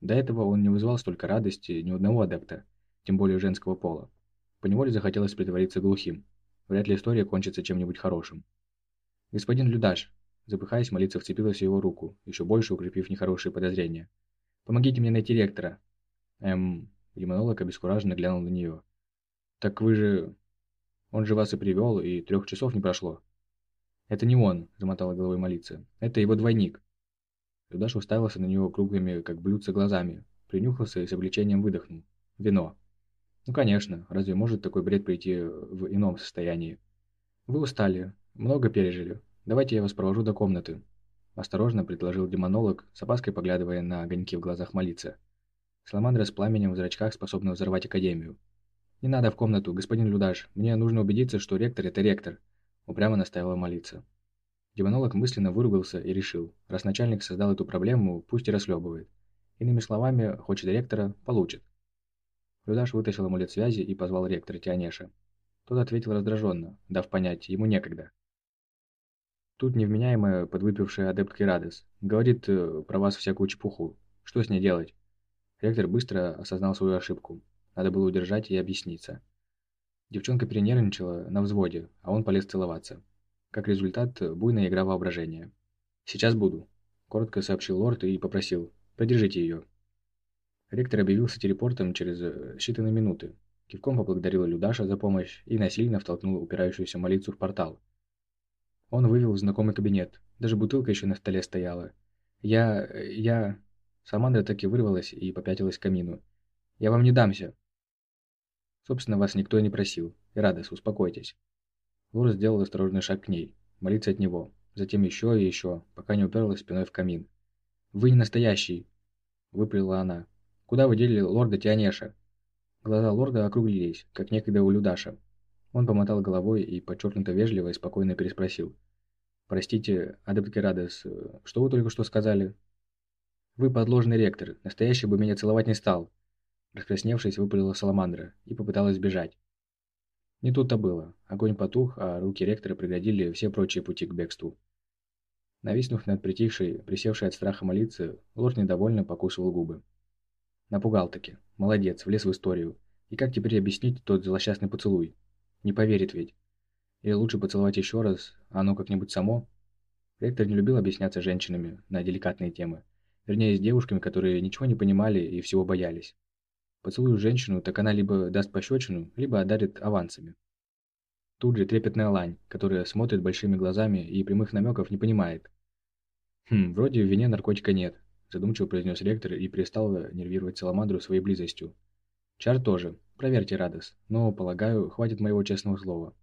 До этого он не вызывал столько радости ни одного адепта, тем более женского пола. Поневоле захотелось притвориться глухим. Вряд ли история кончится чем-нибудь хорошим. «Господин Людаш!» Запыхаясь, молиться вцепилась в его руку, еще больше укрепив нехорошие подозрения. «Помогите мне найти ректора!» Эм... Демонолог обескураженно глянул на нее. «Так вы же... Он же вас и привел, и трех часов не прошло». «Это не он», — замотала головой молиться. «Это его двойник». Людаш уставился на него круглыми, как блюдца, глазами, принюхался и с облегчением выдохнул. «Вино». Ну конечно, разве может такой бред прийти в ином состоянии? Вы устали, много пережили. Давайте я вас провожу до комнаты. Осторожно предложил демонолог, с опаской поглядывая на огоньки в глазах молиться. Саламандра с пламенем в зрачках способна взорвать Академию. «Не надо в комнату, господин Людаш. Мне нужно убедиться, что ректор – это ректор», – упрямо настаивала молиться. Демонолог мысленно выругался и решил, раз начальник создал эту проблему, пусть и расхлебывает. Иными словами, хочет ректора – получит. Людаш вытащил амулет связи и позвал ректора Тианеша. Тот ответил раздраженно, дав понять, ему некогда. Тут невменяемая подвыпившая адептка Радес. Говорит э, про вас всякую чепуху. Что с ней делать? Ректор быстро осознал свою ошибку. Надо было удержать и объясниться. Девчонка перенервничала на взводе, а он полез целоваться. Как результат, буйная игра воображения. «Сейчас буду», – коротко сообщил лорд и попросил. «Продержите ее». Ректор объявился телепортом через э, считанные минуты. Кивком поблагодарил Людаша за помощь и насильно втолкнул упирающуюся молицу в портал. Он вывел в знакомый кабинет. Даже бутылка еще на столе стояла. «Я... я...» Самандра так и вырвалась и попятилась к камину. «Я вам не дамся!» «Собственно, вас никто и не просил. Ирадес, успокойтесь». Лора сделал осторожный шаг к ней, молиться от него, затем еще и еще, пока не уперлась спиной в камин. «Вы не настоящий!» – выпалила она. «Куда вы дели лорда Тианеша?» Глаза лорда округлились, как некогда у Людаша. Он помотал головой и подчеркнуто вежливо и спокойно переспросил. «Простите, адепт Керадес, что вы только что сказали?» «Вы подложный ректор, настоящий бы меня целовать не стал!» Раскрасневшись, выпалила Саламандра и попыталась сбежать. Не тут-то было. Огонь потух, а руки ректора преградили все прочие пути к бегству. Нависнув над притихшей, присевшей от страха молиться, лорд недовольно покусывал губы. Напугал-таки. Молодец, влез в историю. И как теперь объяснить тот злосчастный поцелуй? Не поверит ведь. Или лучше поцеловать еще раз, а оно как-нибудь само? Ректор не любил объясняться женщинами на деликатные темы. Вернее, с девушками, которые ничего не понимали и всего боялись. Поцелуешь женщину, так она либо даст пощечину, либо одарит авансами. Тут же трепетная лань, которая смотрит большими глазами и прямых намеков не понимает. «Хм, вроде в вине наркотика нет», – задумчиво произнес ректор и перестал нервировать Саламандру своей близостью. «Чар тоже. Проверьте, Радос. Но, полагаю, хватит моего честного слова.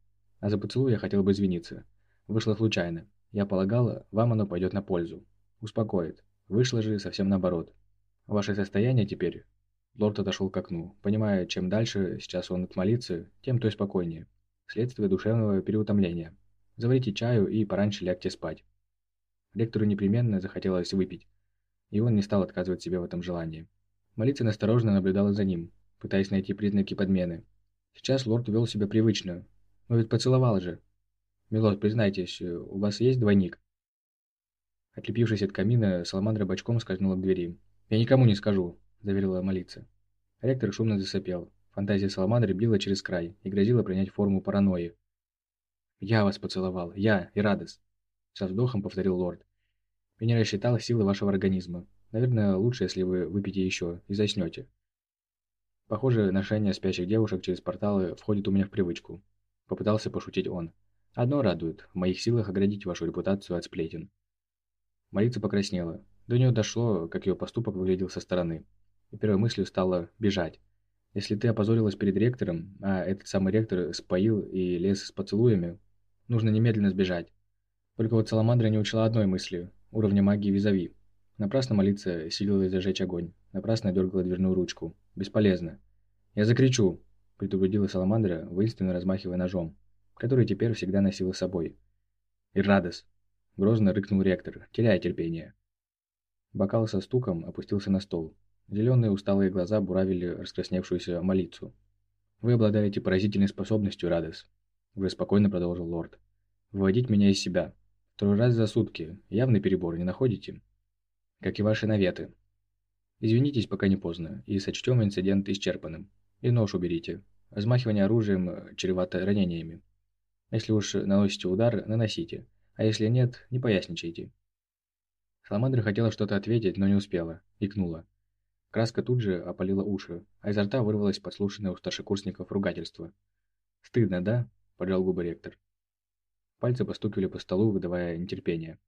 А за поцелуй я хотел бы извиниться. Вышло случайно. Я полагала, вам оно пойдет на пользу. Успокоит. Вышло же совсем наоборот. Ваше состояние теперь...» Лорд отошел к окну, понимая, чем дальше сейчас он отмолится, тем то и спокойнее. Следствие душевного переутомления. Заварите чаю и пораньше лягте спать. Ректору непременно захотелось выпить, и он не стал отказывать себе в этом желании. Молиться осторожно наблюдала за ним, пытаясь найти признаки подмены. Сейчас лорд вел себя привычно, но ведь поцеловал же. «Милорд, признайтесь, у вас есть двойник?» Отлепившись от камина, Саламандра бочком скользнула к двери. «Я никому не скажу», – заверила молиться. Ректор шумно засопел. Фантазия Саламандры била через край и грозила принять форму паранойи. «Я вас поцеловал, я, и Ирадес», – со вздохом повторил лорд. «Я не рассчитал силы вашего организма. Наверное, лучше, если вы выпьете еще и заснете». Похоже, ношение спящих девушек через порталы входит у меня в привычку. Попытался пошутить он. Одно радует, в моих силах оградить вашу репутацию от сплетен. Молиться покраснела. До нее дошло, как ее поступок выглядел со стороны. И первой мыслью стало бежать. Если ты опозорилась перед ректором, а этот самый ректор споил и лез с поцелуями, нужно немедленно сбежать. Только вот Саламандра не учла одной мысли – уровня магии визави. Напрасно молиться силилась зажечь огонь, напрасно дергала дверную ручку. Бесполезно. «Я закричу!» – предупредила Саламандра, воинственно размахивая ножом, который теперь всегда носила с собой. «Иррадес!» – грозно рыкнул ректор, теряя терпение. Бокал со стуком опустился на стол. Зеленые усталые глаза буравили раскрасневшуюся молицу. «Вы обладаете поразительной способностью, Радес», – уже спокойно продолжил лорд. «Выводить меня из себя. Второй раз за сутки. Явный перебор, не находите?» «Как и ваши наветы. Извинитесь, пока не поздно, и сочтем инцидент исчерпанным. И нож уберите. Размахивание оружием чревато ранениями. Если уж наносите удар, наносите. А если нет, не поясничайте. Саламандра хотела что-то ответить, но не успела. Икнула. Краска тут же опалила уши, а изо рта вырвалось подслушанное у старшекурсников ругательство. «Стыдно, да?» – поджал губы ректор. Пальцы постукивали по столу, выдавая нетерпение.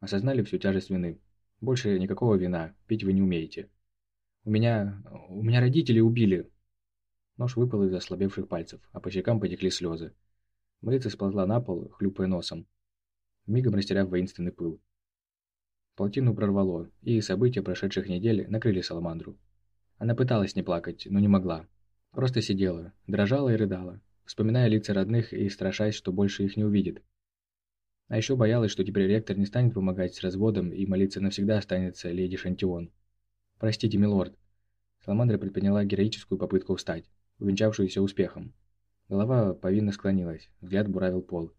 Осознали всю тяжесть вины. Больше никакого вина, пить вы не умеете. «У меня... у меня родители убили!» Нож выпал из ослабевших пальцев, а по щекам потекли слезы. Мрица сползла на пол, хлюпая носом, мигом растеряв воинственный пыл. Паутину прорвало, и события прошедших недель накрыли Саламандру. Она пыталась не плакать, но не могла. Просто сидела, дрожала и рыдала, вспоминая лица родных и страшась, что больше их не увидит. А еще боялась, что теперь ректор не станет помогать с разводом, и молиться навсегда останется леди Шантион. «Простите, милорд». Саламандра предприняла героическую попытку встать, увенчавшуюся успехом. Голова повинно склонилась, взгляд буравил пол.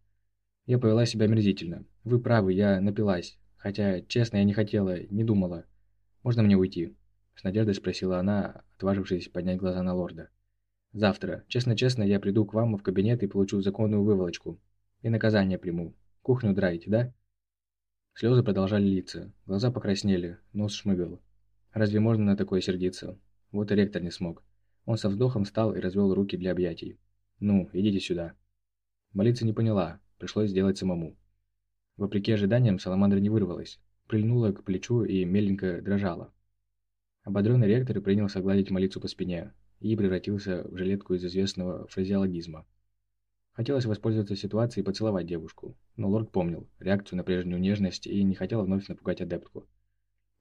Я повела себя омерзительно. Вы правы, я напилась. Хотя, честно, я не хотела, не думала. Можно мне уйти? С надеждой спросила она, отважившись поднять глаза на лорда. «Завтра. Честно-честно, я приду к вам в кабинет и получу законную выволочку. И наказание приму. Кухню драите, да?» Слезы продолжали литься, глаза покраснели, нос шмыгал. Разве можно на такое сердиться? Вот и ректор не смог. Он со вздохом встал и развел руки для объятий. «Ну, идите сюда». Молиться не поняла, пришлось сделать самому. Вопреки ожиданиям, Саламандра не вырвалась, прильнула к плечу и меленько дрожала. Ободренный ректор принялся гладить молицу по спине и превратился в жилетку из известного фразеологизма. Хотелось воспользоваться ситуацией и поцеловать девушку, но лорд помнил реакцию на прежнюю нежность и не хотел вновь напугать адептку.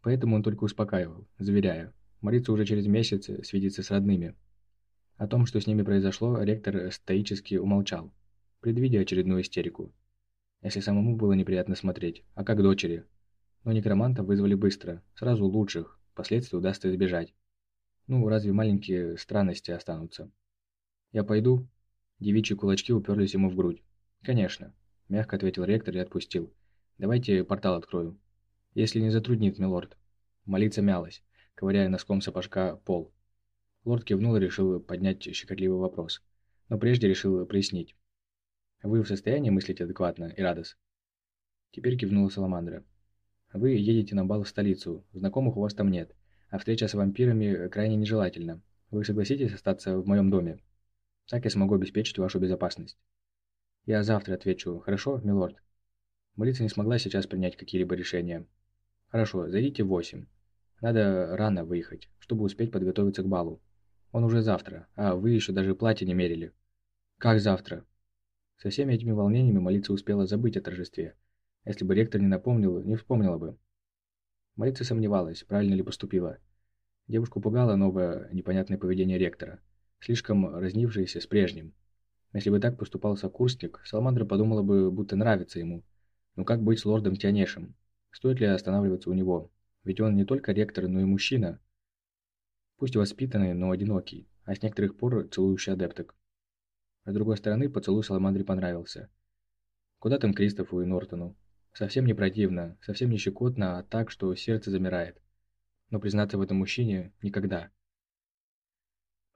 Поэтому он только успокаивал, заверяя, Марица уже через месяц свидится с родными. О том, что с ними произошло, ректор стоически умолчал, предвидя очередную истерику. Если самому было неприятно смотреть, а как дочери. Но некромантов вызвали быстро, сразу лучших, последствий удастся избежать. Ну, разве маленькие странности останутся? Я пойду? Девичьи кулачки уперлись ему в грудь. Конечно, мягко ответил ректор и отпустил. Давайте портал открою. Если не затруднит, милорд. Молиться мялась, ковыряя носком сапожка пол. Лорд кивнул и решил поднять щекотливый вопрос. Но прежде решил прояснить. «Вы в состоянии мыслить адекватно, Ирадос?» Теперь кивнула Саламандра. Вы едете на бал в столицу, знакомых у вас там нет, а встреча с вампирами крайне нежелательна. Вы согласитесь остаться в моем доме? Так я смогу обеспечить вашу безопасность. Я завтра отвечу, хорошо, милорд? Молиться не смогла сейчас принять какие-либо решения. Хорошо, зайдите в восемь. Надо рано выехать, чтобы успеть подготовиться к балу. Он уже завтра, а вы еще даже платье не мерили. Как завтра? Со всеми этими волнениями молиться успела забыть о торжестве, если бы ректор не напомнил, не вспомнила бы. Марица сомневалась, правильно ли поступила. Девушку пугало новое непонятное поведение ректора, слишком разнившееся с прежним. Если бы так поступал сокурсник, Саламандра подумала бы, будто нравится ему. Но как быть с лордом Тианешем? Стоит ли останавливаться у него? Ведь он не только ректор, но и мужчина. Пусть воспитанный, но одинокий, а с некоторых пор целующий адепток. С другой стороны, поцелуй Саламандре понравился. Куда там Кристофу и Нортону? Совсем не противно, совсем не щекотно, а так, что сердце замирает. Но признаться в этом мужчине никогда.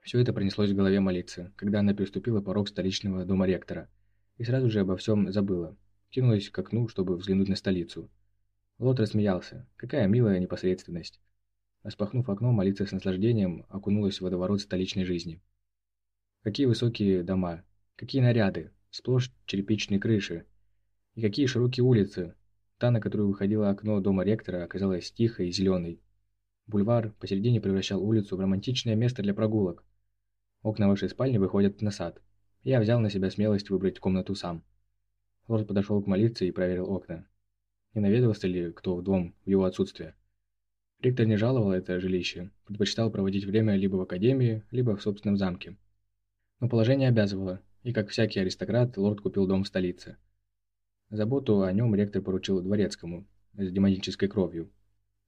Все это пронеслось в голове молиться, когда она переступила порог столичного дома ректора. И сразу же обо всем забыла. Кинулась к окну, чтобы взглянуть на столицу. Лот рассмеялся. Какая милая непосредственность. Распахнув окно, молиться с наслаждением окунулась в водоворот столичной жизни. Какие высокие дома, какие наряды, сплошь черепичные крыши, и какие широкие улицы. Та, на которую выходило окно дома ректора, оказалась тихой и зеленой. Бульвар посередине превращал улицу в романтичное место для прогулок. Окна вашей спальни выходят на сад. Я взял на себя смелость выбрать комнату сам. Лорд подошел к молиться и проверил окна. Не наведывался ли кто в дом в его отсутствие? Ректор не жаловал это жилище, предпочитал проводить время либо в академии, либо в собственном замке. Но положение обязывало, и как всякий аристократ, лорд купил дом в столице. Заботу о нем ректор поручил дворецкому, с демонической кровью.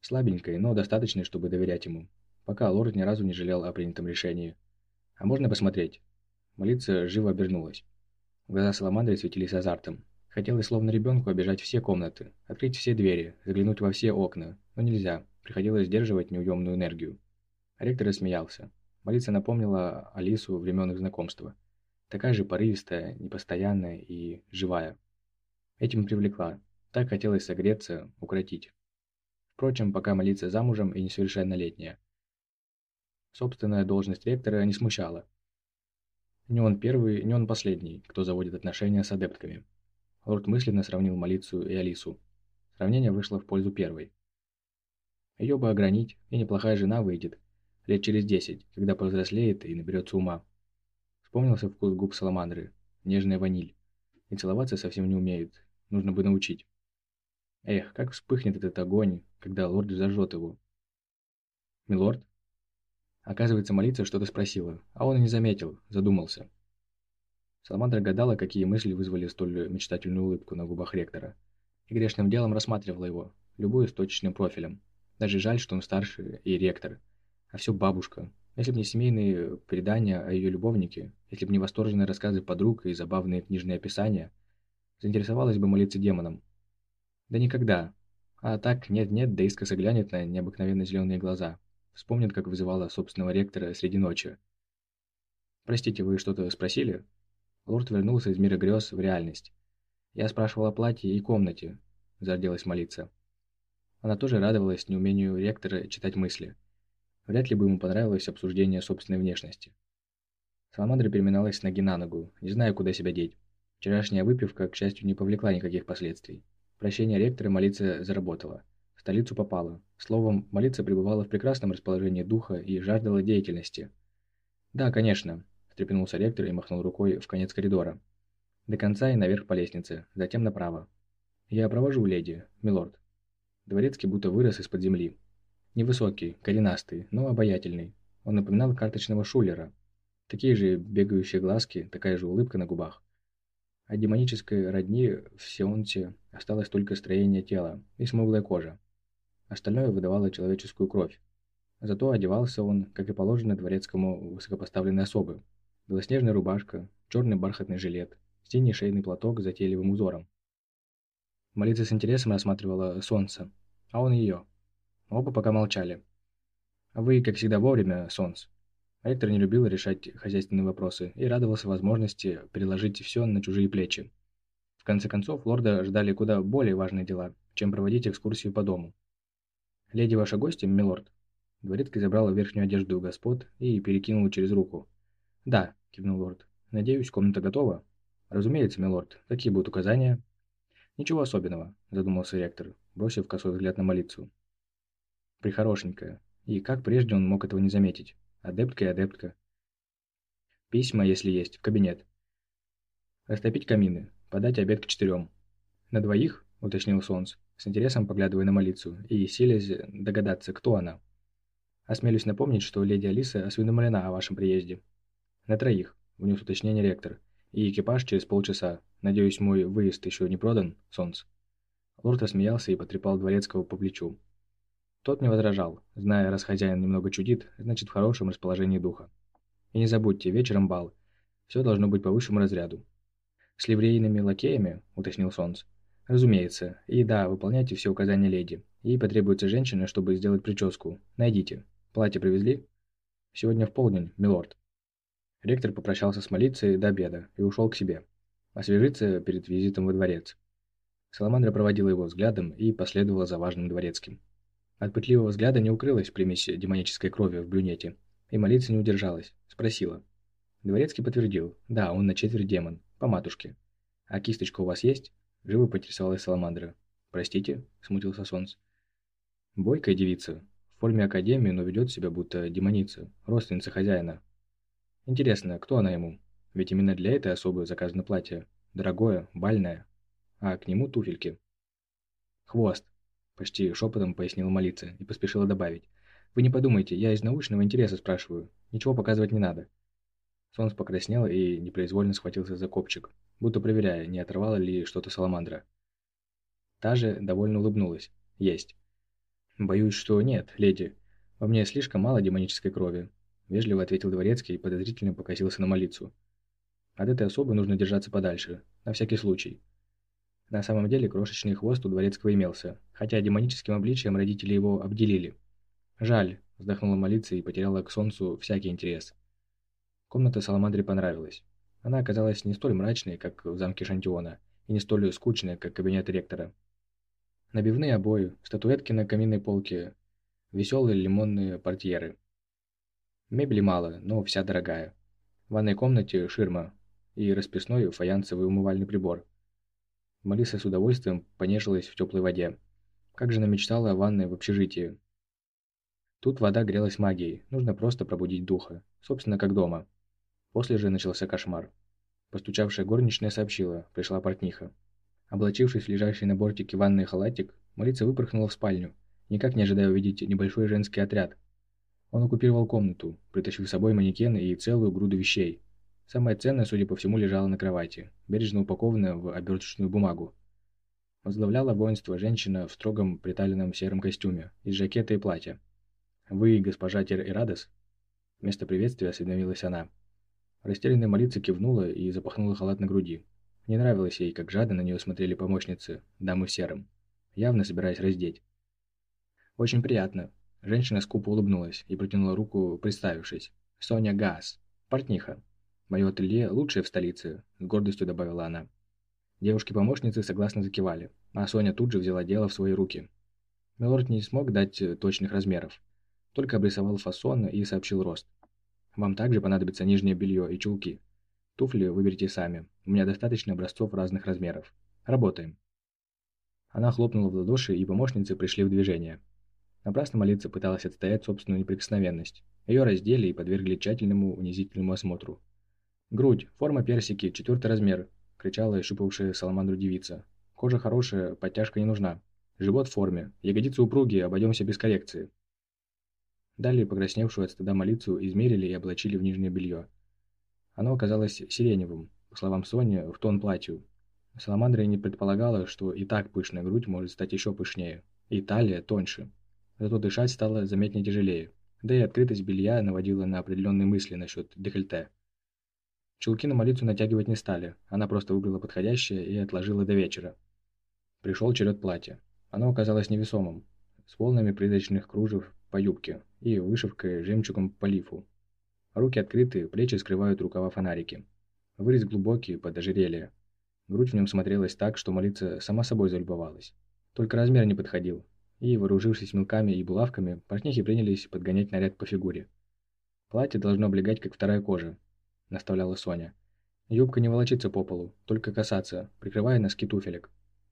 Слабенькой, но достаточной, чтобы доверять ему. Пока лорд ни разу не жалел о принятом решении. «А можно посмотреть?» Молиться живо обернулась. Глаза Саламандры светились азартом. Хотелось словно ребенку обижать все комнаты, открыть все двери, заглянуть во все окна, но нельзя, приходилось сдерживать неуемную энергию. Ректор рассмеялся. Молиться напомнила Алису времен их знакомства. Такая же порывистая, непостоянная и живая. Этим привлекла. Так хотелось согреться, укротить. Впрочем, пока молиться замужем и несовершеннолетняя. Собственная должность ректора не смущала. Не он первый, не он последний, кто заводит отношения с адептками. Лорд мысленно сравнил Молицу и Алису. Сравнение вышло в пользу первой. Ее бы огранить, и неплохая жена выйдет. Лет через десять, когда повзрослеет и наберется ума. Вспомнился вкус губ саламандры, нежная ваниль. И целоваться совсем не умеют, Нужно бы научить. Эх, как вспыхнет этот огонь, когда лорд зажжет его. Милорд? Оказывается, молиться что-то спросила, а он и не заметил, задумался. Саламандра гадала, какие мысли вызвали столь мечтательную улыбку на губах ректора. И грешным делом рассматривала его, любую с точечным профилем. Даже жаль, что он старше и ректор. А все бабушка. Если бы не семейные предания о ее любовнике, если бы не восторженные рассказы подруг и забавные книжные описания – заинтересовалась бы молиться демоном. Да никогда. А так, нет-нет, да искоса глянет на необыкновенно зеленые глаза, вспомнит, как вызывала собственного ректора среди ночи. «Простите, вы что-то спросили?» Лорд вернулся из мира грез в реальность. «Я спрашивал о платье и комнате», – зарделась молиться. Она тоже радовалась неумению ректора читать мысли. Вряд ли бы ему понравилось обсуждение собственной внешности. Саламандра переминалась с ноги на ногу, не зная, куда себя деть. Вчерашняя выпивка, к счастью, не повлекла никаких последствий. Прощение ректора молиться заработала. Столицу попала. Словом, молиться пребывала в прекрасном расположении духа и жаждала деятельности. «Да, конечно», – встрепенулся ректор и махнул рукой в конец коридора. «До конца и наверх по лестнице, затем направо. Я провожу леди, милорд». Дворецкий будто вырос из-под земли. Невысокий, коренастый, но обаятельный. Он напоминал карточного шулера. Такие же бегающие глазки, такая же улыбка на губах. От демонической родни в Сионте осталось только строение тела и смуглая кожа. Остальное выдавало человеческую кровь. Зато одевался он, как и положено дворецкому высокопоставленной особы. Белоснежная рубашка, черный бархатный жилет, синий шейный платок с затейливым узором. Молиться с интересом рассматривала солнце, а он ее. Оба пока молчали. «А вы, как всегда, вовремя, Солнц», Ректор не любил решать хозяйственные вопросы и радовался возможности переложить все на чужие плечи. В конце концов, лорда ждали куда более важные дела, чем проводить экскурсию по дому. «Леди ваша гостья, милорд?» Дворецкий забрал верхнюю одежду у господ и перекинул через руку. «Да», – кивнул лорд. «Надеюсь, комната готова?» «Разумеется, милорд. Какие будут указания?» «Ничего особенного», – задумался ректор, бросив косой взгляд на молицу. «Прихорошенькая. И как прежде он мог этого не заметить?» Адептка и адептка. Письма, если есть, в кабинет. Растопить камины. Подать обед к четырем. На двоих, уточнил Солнц, с интересом поглядывая на молицу и силясь догадаться, кто она. Осмелюсь напомнить, что леди Алиса осведомлена о вашем приезде. На троих, внес уточнение ректор. И экипаж через полчаса. Надеюсь, мой выезд еще не продан, Солнц. Лорд осмеялся и потрепал Дворецкого по плечу. Тот не возражал, зная, раз хозяин немного чудит, значит в хорошем расположении духа. И не забудьте, вечером бал. Все должно быть по высшему разряду. С ливрейными лакеями, уточнил Солнц. Разумеется. И да, выполняйте все указания леди. Ей потребуется женщина, чтобы сделать прическу. Найдите. Платье привезли? Сегодня в полдень, милорд. Ректор попрощался с молицей до обеда и ушел к себе. Освежиться перед визитом во дворец. Саламандра проводила его взглядом и последовала за важным дворецким. От пытливого взгляда не укрылась примесь демонической крови в брюнете, и молиться не удержалась, спросила. Дворецкий подтвердил, да, он на четверть демон, по матушке. «А кисточка у вас есть?» Живо поинтересовалась Саламандра. «Простите?» – смутился Солнц. «Бойкая девица. В форме академии, но ведет себя будто демоница, родственница хозяина. Интересно, кто она ему? Ведь именно для этой особы заказано платье. Дорогое, бальное. А к нему туфельки. Хвост. Почти шепотом пояснила молиться и поспешила добавить. «Вы не подумайте, я из научного интереса спрашиваю. Ничего показывать не надо». Солнце покраснело и непроизвольно схватился за копчик, будто проверяя, не оторвала ли что-то саламандра. Та же довольно улыбнулась. «Есть». «Боюсь, что нет, леди. Во мне слишком мало демонической крови», – вежливо ответил дворецкий и подозрительно покосился на молицу. «От этой особы нужно держаться подальше, на всякий случай. На самом деле крошечный хвост у Дворецкого имелся, хотя демоническим обличием родители его обделили. «Жаль», – вздохнула молиться и потеряла к солнцу всякий интерес. Комната Саламандре понравилась. Она оказалась не столь мрачной, как в замке Шантиона, и не столь скучной, как кабинет ректора. Набивные обои, статуэтки на каминной полке, веселые лимонные портьеры. Мебели мало, но вся дорогая. В ванной комнате ширма и расписной фаянсовый умывальный прибор – Малиса с удовольствием понежилась в теплой воде. Как же она мечтала о ванной в общежитии. Тут вода грелась магией, нужно просто пробудить духа, собственно, как дома. После же начался кошмар. Постучавшая горничная сообщила, пришла портниха. Облачившись в лежащий на бортике ванной халатик, Малица выпорхнула в спальню, никак не ожидая увидеть небольшой женский отряд. Он оккупировал комнату, притащив с собой манекены и целую груду вещей. Самое ценное, судя по всему, лежало на кровати, бережно упакованное в оберточную бумагу. Возглавляла воинство женщина в строгом приталенном сером костюме, из жакета и платья. «Вы, госпожа Тер Ирадес?» Вместо приветствия осведомилась она. Растерянная молиться кивнула и запахнула халат на груди. Не нравилось ей, как жадно на нее смотрели помощницы, дамы в сером, явно собираясь раздеть. «Очень приятно», Женщина скупо улыбнулась и протянула руку, представившись. «Соня Газ. Портниха. Мое ателье лучшее в столице», – с гордостью добавила она. Девушки-помощницы согласно закивали, а Соня тут же взяла дело в свои руки. Милорд не смог дать точных размеров, только обрисовал фасон и сообщил рост. «Вам также понадобится нижнее белье и чулки. Туфли выберите сами, у меня достаточно образцов разных размеров. Работаем». Она хлопнула в ладоши, и помощницы пришли в движение. Напрасно молиться пыталась отстоять собственную неприкосновенность. Ее раздели и подвергли тщательному унизительному осмотру. «Грудь, форма персики, четвертый размер», – кричала щупавшая саламандру девица. «Кожа хорошая, подтяжка не нужна. Живот в форме, ягодицы упругие, обойдемся без коррекции». Далее покрасневшую от стыда молицу измерили и облачили в нижнее белье. Оно оказалось сиреневым, по словам Сони, в тон платью. Саламандра не предполагала, что и так пышная грудь может стать еще пышнее, и талия тоньше. Зато дышать стало заметнее тяжелее. Да и открытость белья наводила на определенные мысли насчет декольте. Чулки на молитву натягивать не стали, она просто выбрала подходящее и отложила до вечера. Пришел черед платья. Оно оказалось невесомым, с волнами призрачных кружев по юбке и вышивкой жемчугом по лифу. Руки открыты, плечи скрывают рукава фонарики. Вырез глубокий, под ожерелье. Грудь в нем смотрелась так, что молиться сама собой залюбовалась. Только размер не подходил, и, вооружившись мелками и булавками, портнихи принялись подгонять наряд по фигуре. «Платье должно облегать, как вторая кожа», – наставляла Соня. «Юбка не волочится по полу, только касаться, прикрывая носки туфелек».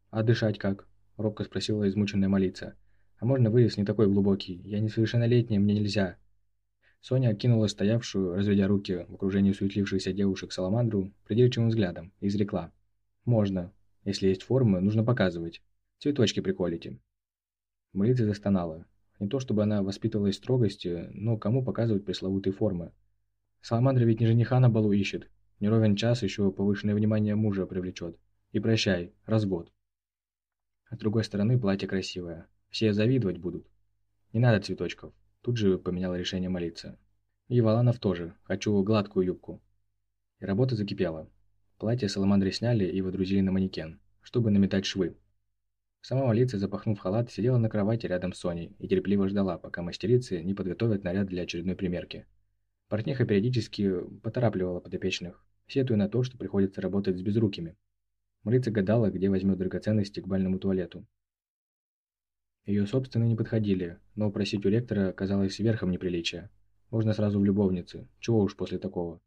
«А дышать как?» – робко спросила измученная молиться. «А можно вырез не такой глубокий? Я несовершеннолетняя, мне нельзя». Соня окинула стоявшую, разведя руки в окружении суетлившихся девушек Саламандру, придирчивым взглядом, и изрекла. «Можно. Если есть формы, нужно показывать. Цветочки приколите». Молитва застонала. Не то чтобы она воспитывалась строгости, но кому показывать пресловутые формы? Саламандра ведь не жениха на балу ищет. Не ровен час еще повышенное внимание мужа привлечет. И прощай, развод. С другой стороны, платье красивое. Все завидовать будут. Не надо цветочков. Тут же поменяла решение молиться. И Валанов тоже. Хочу гладкую юбку. И работа закипела. Платье Саламандры сняли и водрузили на манекен, чтобы наметать швы. Сама Малица, запахнув халат, сидела на кровати рядом с Соней и терпеливо ждала, пока мастерицы не подготовят наряд для очередной примерки. Портниха периодически поторапливала подопечных, сетуя на то, что приходится работать с безрукими. Малица гадала, где возьмет драгоценности к бальному туалету. Ее собственные не подходили, но просить у ректора казалось верхом неприличия. Можно сразу в любовницы, чего уж после такого.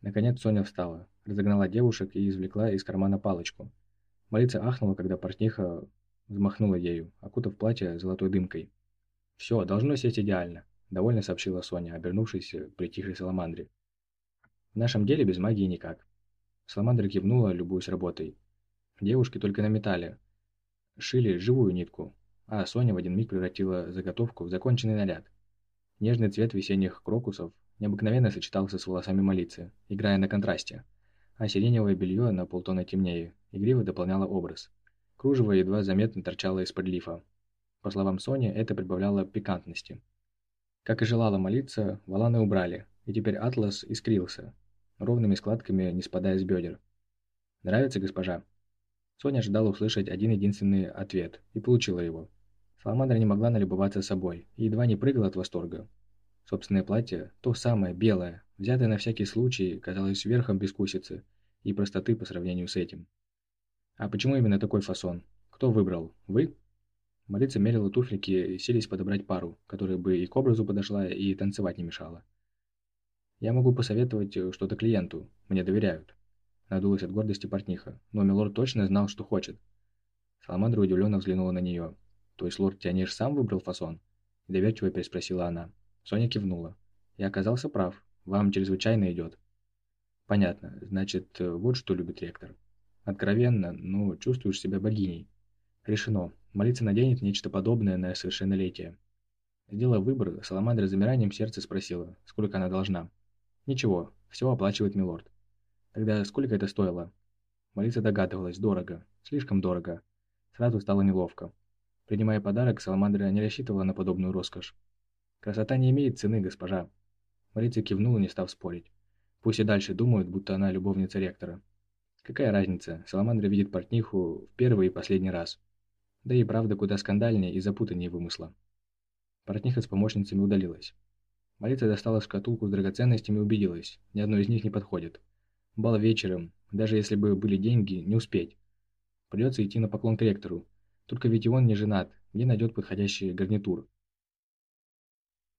Наконец Соня встала, разогнала девушек и извлекла из кармана палочку – Молица ахнула, когда портниха взмахнула ею, окутав платье золотой дымкой. «Все, должно сесть идеально», – довольно сообщила Соня, обернувшись к притихшей Саламандре. «В нашем деле без магии никак». Саламандра кивнула, любуясь работой. Девушки только на металле. Шили живую нитку, а Соня в один миг превратила заготовку в законченный наряд. Нежный цвет весенних крокусов необыкновенно сочетался с волосами молицы, играя на контрасте, а сиреневое белье на полтона темнее, игриво дополняла образ. Кружево едва заметно торчало из-под лифа. По словам Сони, это прибавляло пикантности. Как и желала молиться, валаны убрали, и теперь атлас искрился, ровными складками не спадая с бедер. «Нравится, госпожа?» Соня ожидала услышать один единственный ответ, и получила его. Саламандра не могла налюбоваться собой, и едва не прыгала от восторга. Собственное платье, то самое, белое, взятое на всякий случай, казалось верхом бескусицы и простоты по сравнению с этим. «А почему именно такой фасон? Кто выбрал? Вы?» Марица мерила туфлики и селись подобрать пару, которая бы и к образу подошла, и танцевать не мешала. «Я могу посоветовать э, что-то клиенту. Мне доверяют». Надулась от гордости портниха, но Милорд точно знал, что хочет. Саламандра удивленно взглянула на нее. «То есть лорд Тиониш сам выбрал фасон?» Доверчиво переспросила она. Соня кивнула. «Я оказался прав. Вам чрезвычайно идет». «Понятно. Значит, вот что любит ректор». Откровенно, но чувствуешь себя богиней. Решено. Молиться наденет нечто подобное на совершеннолетие. Сделав выбор, Саламандра замиранием сердца спросила, сколько она должна. Ничего, все оплачивает милорд. Тогда сколько это стоило? Молиться догадывалась, дорого, слишком дорого. Сразу стало неловко. Принимая подарок, Саламандра не рассчитывала на подобную роскошь. «Красота не имеет цены, госпожа». Молиться кивнула, не став спорить. Пусть и дальше думают, будто она любовница ректора. Какая разница, Саламандра видит портниху в первый и последний раз. Да и правда куда скандальнее и запутаннее вымысла. Портниха с помощницами удалилась. Молица достала шкатулку с драгоценностями и убедилась, ни одной из них не подходит. Бал вечером, даже если бы были деньги, не успеть. Придется идти на поклон к ректору. Только ведь и он не женат, где найдет подходящий гарнитур.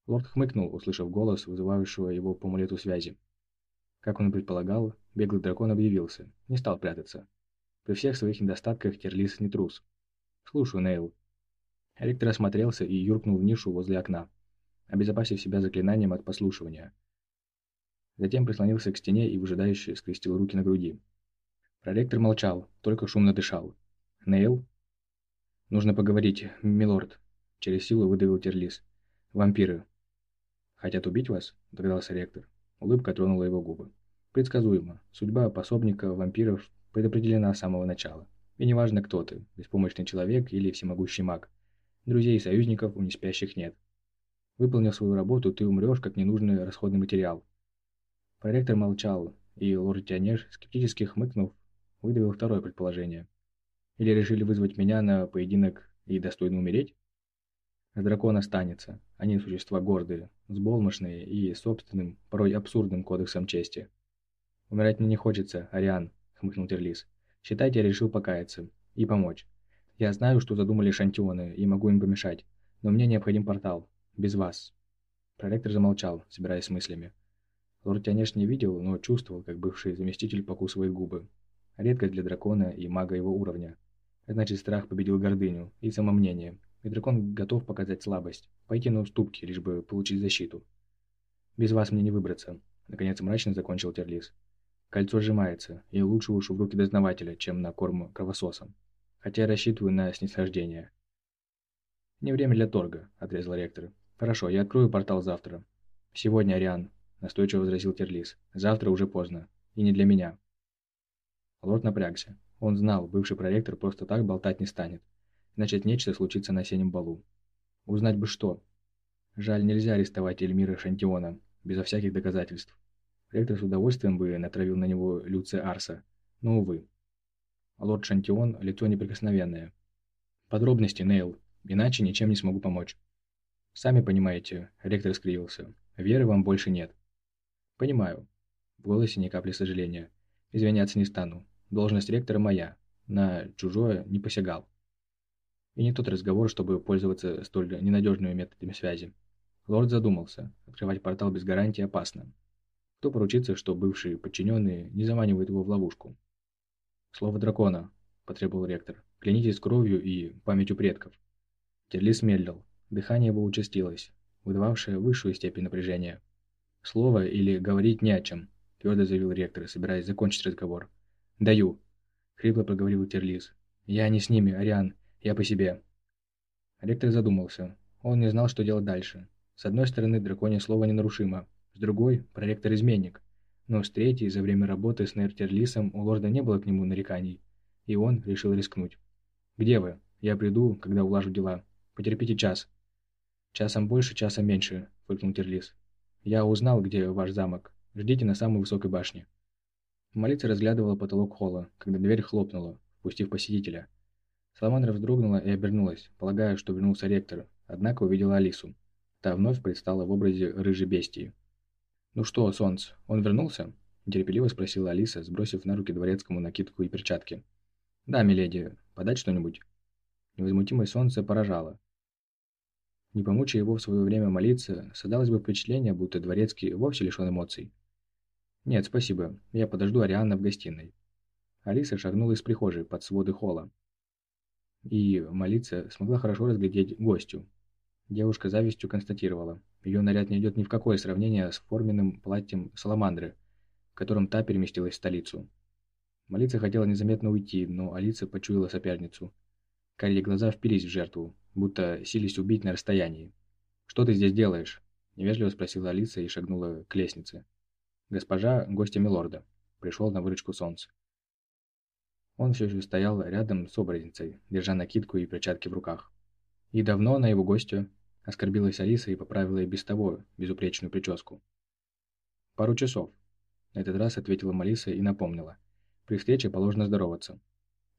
Лорд хмыкнул, услышав голос, вызывающего его по амулету связи. Как он и предполагал, беглый дракон объявился, не стал прятаться. При всех своих недостатках Терлис не трус. «Слушаю, Нейл». Ректор осмотрелся и юркнул в нишу возле окна, обезопасив себя заклинанием от послушивания. Затем прислонился к стене и выжидающе скрестил руки на груди. Проректор молчал, только шумно дышал. «Нейл?» «Нужно поговорить, милорд», — через силу выдавил Терлис. «Вампиры». «Хотят убить вас?» — догадался ректор. Улыбка тронула его губы. «Предсказуемо. Судьба пособника вампиров предопределена с самого начала. И неважно, кто ты, беспомощный человек или всемогущий маг. Друзей и союзников у неспящих нет. Выполнив свою работу, ты умрешь, как ненужный расходный материал. Проректор молчал, и лорд Тянеш, скептически хмыкнув, выдавил второе предположение. Или решили вызвать меня на поединок и достойно умереть? Дракон останется. Они существа гордые, сболмошные и собственным, порой абсурдным кодексом чести. «Умирать мне не хочется, Ариан», — хмыкнул Терлис. «Считайте, я решил покаяться. И помочь. Я знаю, что задумали шантионы, и могу им помешать. Но мне необходим портал. Без вас». Проректор замолчал, собираясь с мыслями. Лорд Тянеш не видел, но чувствовал, как бывший заместитель покусывает губы. Редкость для дракона и мага его уровня. Значит, страх победил гордыню и самомнение, и дракон готов показать слабость, пойти на уступки, лишь бы получить защиту. «Без вас мне не выбраться», — наконец мрачно закончил Терлис. «Кольцо сжимается, и лучше уж в руки дознавателя, чем на корм кровососам. Хотя я рассчитываю на снисхождение». «Не время для торга», — отрезал ректор. «Хорошо, я открою портал завтра». «Сегодня, Ариан», — настойчиво возразил Терлис. «Завтра уже поздно. И не для меня». Лорд напрягся. Он знал, бывший проректор просто так болтать не станет. Значит, нечто случится на осеннем балу. Узнать бы что. Жаль, нельзя арестовать Эльмира Шантиона, безо всяких доказательств. Ректор с удовольствием бы натравил на него Люция Арса, но, увы. Лорд Шантион – лицо неприкосновенное. Подробности, Нейл, иначе ничем не смогу помочь. Сами понимаете, ректор скривился, веры вам больше нет. Понимаю. В голосе ни капли сожаления. Извиняться не стану. Должность ректора моя. На чужое не посягал. И не тот разговор, чтобы пользоваться столь ненадежными методами связи. Лорд задумался. Открывать портал без гарантии опасно. Кто поручится, что бывшие подчиненные не заманивают его в ловушку? «Слово дракона», – потребовал ректор. «Клянитесь кровью и памятью предков». Терлис медлил. Дыхание его участилось, выдававшее высшую степень напряжения. «Слово или говорить не о чем», – твердо заявил ректор, собираясь закончить разговор. «Даю», — хрипло проговорил Терлис. «Я не с ними, Ариан. Я по себе». Ректор задумался. Он не знал, что делать дальше. С одной стороны, драконье слово ненарушимо. С другой, проректор изменник. Но с третьей, за время работы с Нейр Терлисом у лорда не было к нему нареканий. И он решил рискнуть. «Где вы? Я приду, когда улажу дела. Потерпите час». «Часом больше, часом меньше», — фыркнул Терлис. «Я узнал, где ваш замок. Ждите на самой высокой башне». Молиться разглядывала потолок холла, когда дверь хлопнула, впустив посетителя. Саламандра вздрогнула и обернулась, полагая, что вернулся ректор, однако увидела Алису. Та вновь предстала в образе рыжей бестии. «Ну что, солнце, он вернулся?» – нетерпеливо спросила Алиса, сбросив на руки дворецкому накидку и перчатки. «Да, миледи, подать что-нибудь?» Невозмутимое солнце поражало. Не помучая его в свое время молиться, создалось бы впечатление, будто дворецкий вовсе лишен эмоций. «Нет, спасибо. Я подожду Арианна в гостиной». Алиса шагнула из прихожей под своды холла. И молиться смогла хорошо разглядеть гостю. Девушка завистью констатировала. Ее наряд не идет ни в какое сравнение с форменным платьем Саламандры, в котором та переместилась в столицу. Молиться хотела незаметно уйти, но Алиса почуяла соперницу. Карие глаза впились в жертву, будто сились убить на расстоянии. «Что ты здесь делаешь?» – невежливо спросила Алиса и шагнула к лестнице. Госпожа – гостья милорда. Пришел на выручку солнца. Он все еще стоял рядом с образницей, держа накидку и перчатки в руках. «И давно на его гостю?» – оскорбилась Алиса и поправила и без того безупречную прическу. «Пару часов», – на этот раз ответила Малиса и напомнила. «При встрече положено здороваться».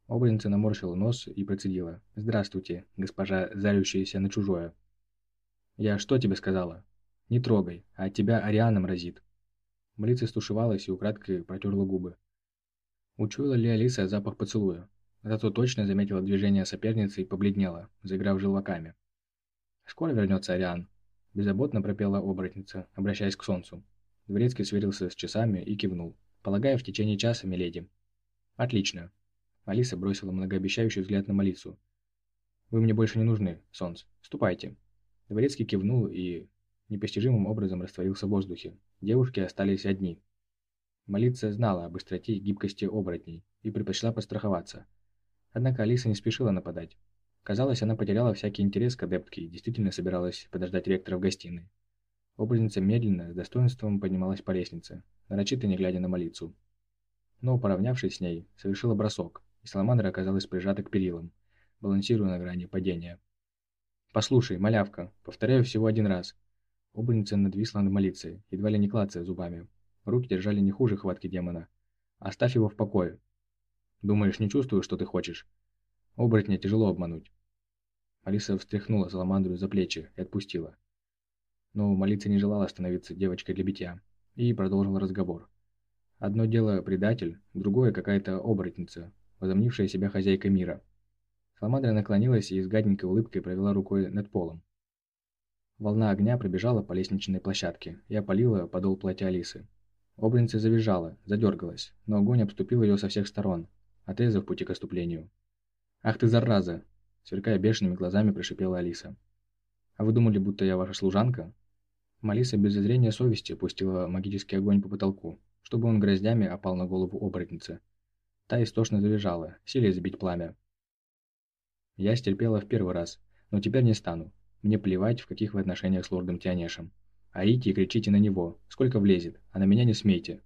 Образница наморщила нос и процедила. «Здравствуйте, госпожа, зарющаяся на чужое». «Я что тебе сказала?» «Не трогай, а от тебя Арианом разит». Малица стушевалась и украдкой протерла губы. Учуяла ли Алиса запах поцелуя? Зато точно заметила движение соперницы и побледнела, заиграв желваками. «Скоро вернется Ариан», – беззаботно пропела оборотница, обращаясь к солнцу. Дворецкий сверился с часами и кивнул. «Полагаю, в течение часа, миледи». «Отлично». Алиса бросила многообещающий взгляд на Малицу. «Вы мне больше не нужны, солнце. Ступайте». Дворецкий кивнул и непостижимым образом растворился в воздухе. Девушки остались одни. Молиться знала об быстроте и гибкости оборотней и предпочла постраховаться. Однако Алиса не спешила нападать. Казалось, она потеряла всякий интерес к адептке и действительно собиралась подождать ректора в гостиной. Образница медленно, с достоинством поднималась по лестнице, нарочито не глядя на молицу. Но, поравнявшись с ней, совершила бросок, и Саламандра оказалась прижата к перилам, балансируя на грани падения. «Послушай, малявка, повторяю всего один раз». Образница надвисла над молицей, едва ли не клацая зубами. Руки держали не хуже хватки демона. «Оставь его в покое. Думаешь, не чувствую, что ты хочешь? Оборотня тяжело обмануть. Алиса встряхнула Саламандру за плечи и отпустила. Но молиться не желала становиться девочкой для битья, и продолжил разговор. Одно дело предатель, другое какая-то оборотница, возомнившая себя хозяйкой мира. Саламандра наклонилась и с гаденькой улыбкой провела рукой над полом. Волна огня пробежала по лестничной площадке и опалила подол платья Алисы. Оборотница завизжала, задергалась, но огонь обступил ее со всех сторон, отрезав пути к оступлению. «Ах ты, зараза!» – сверкая бешеными глазами, прошипела Алиса. «А вы думали, будто я ваша служанка?» Малиса без зазрения совести пустила магический огонь по потолку, чтобы он гроздями опал на голову оборотницы. Та истошно завизжала, силясь сбить пламя. Я стерпела в первый раз, но теперь не стану. Мне плевать, в каких вы отношениях с лордом Тианешем. Аите и кричите на него, сколько влезет, а на меня не смейте.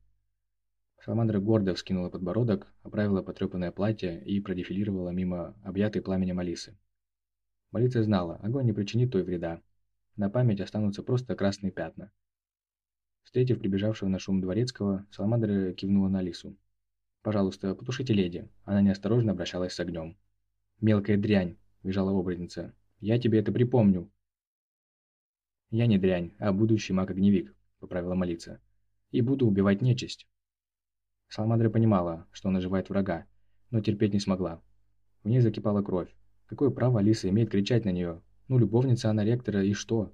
Саламандра гордо вскинула подбородок, оправила потрепанное платье и продефилировала мимо объятой пламенем Алисы. Молица знала, огонь не причинит той вреда. На память останутся просто красные пятна. Встретив прибежавшего на шум дворецкого, Саламандра кивнула на Алису. «Пожалуйста, потушите леди». Она неосторожно обращалась с огнем. «Мелкая дрянь», – визжала оборотница. «Я тебе это припомню». «Я не дрянь, а будущий маг-огневик», – поправила молиться. «И буду убивать нечисть». Саламандра понимала, что он оживает врага, но терпеть не смогла. В ней закипала кровь. Какое право Алиса имеет кричать на нее? Ну, любовница она ректора, и что?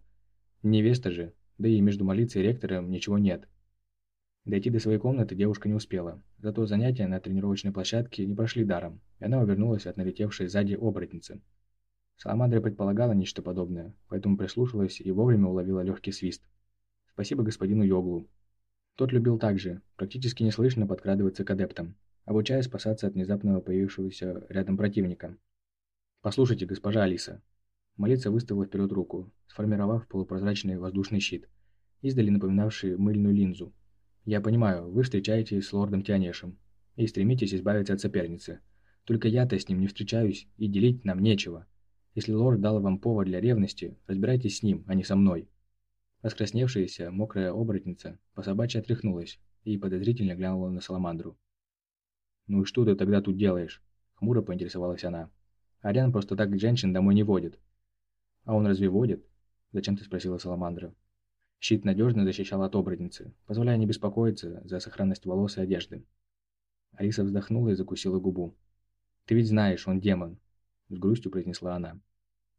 Невеста же, да и между молицей и ректором ничего нет. Дойти до своей комнаты девушка не успела, зато занятия на тренировочной площадке не прошли даром, и она увернулась от налетевшей сзади оборотницы. Саламандра предполагала нечто подобное, поэтому прислушалась и вовремя уловила легкий свист. Спасибо господину Йоглу, тот любил также, практически неслышно подкрадываться к адептам, обучая спасаться от внезапного появившегося рядом противника. «Послушайте, госпожа Алиса». Молиться выставила вперед руку, сформировав полупрозрачный воздушный щит, издали напоминавший мыльную линзу. «Я понимаю, вы встречаетесь с лордом Тианешем и стремитесь избавиться от соперницы. Только я-то с ним не встречаюсь, и делить нам нечего. Если лорд дал вам повод для ревности, разбирайтесь с ним, а не со мной». Раскрасневшаяся, мокрая оборотница по собачьи отряхнулась и подозрительно глянула на Саламандру. «Ну и что ты тогда тут делаешь?» – хмуро поинтересовалась она. «Ариан просто так женщин домой не водит». «А он разве водит?» – зачем ты спросила Саламандра. Щит надежно защищал от оборотницы, позволяя не беспокоиться за сохранность волос и одежды. Алиса вздохнула и закусила губу. «Ты ведь знаешь, он демон», – с грустью произнесла она.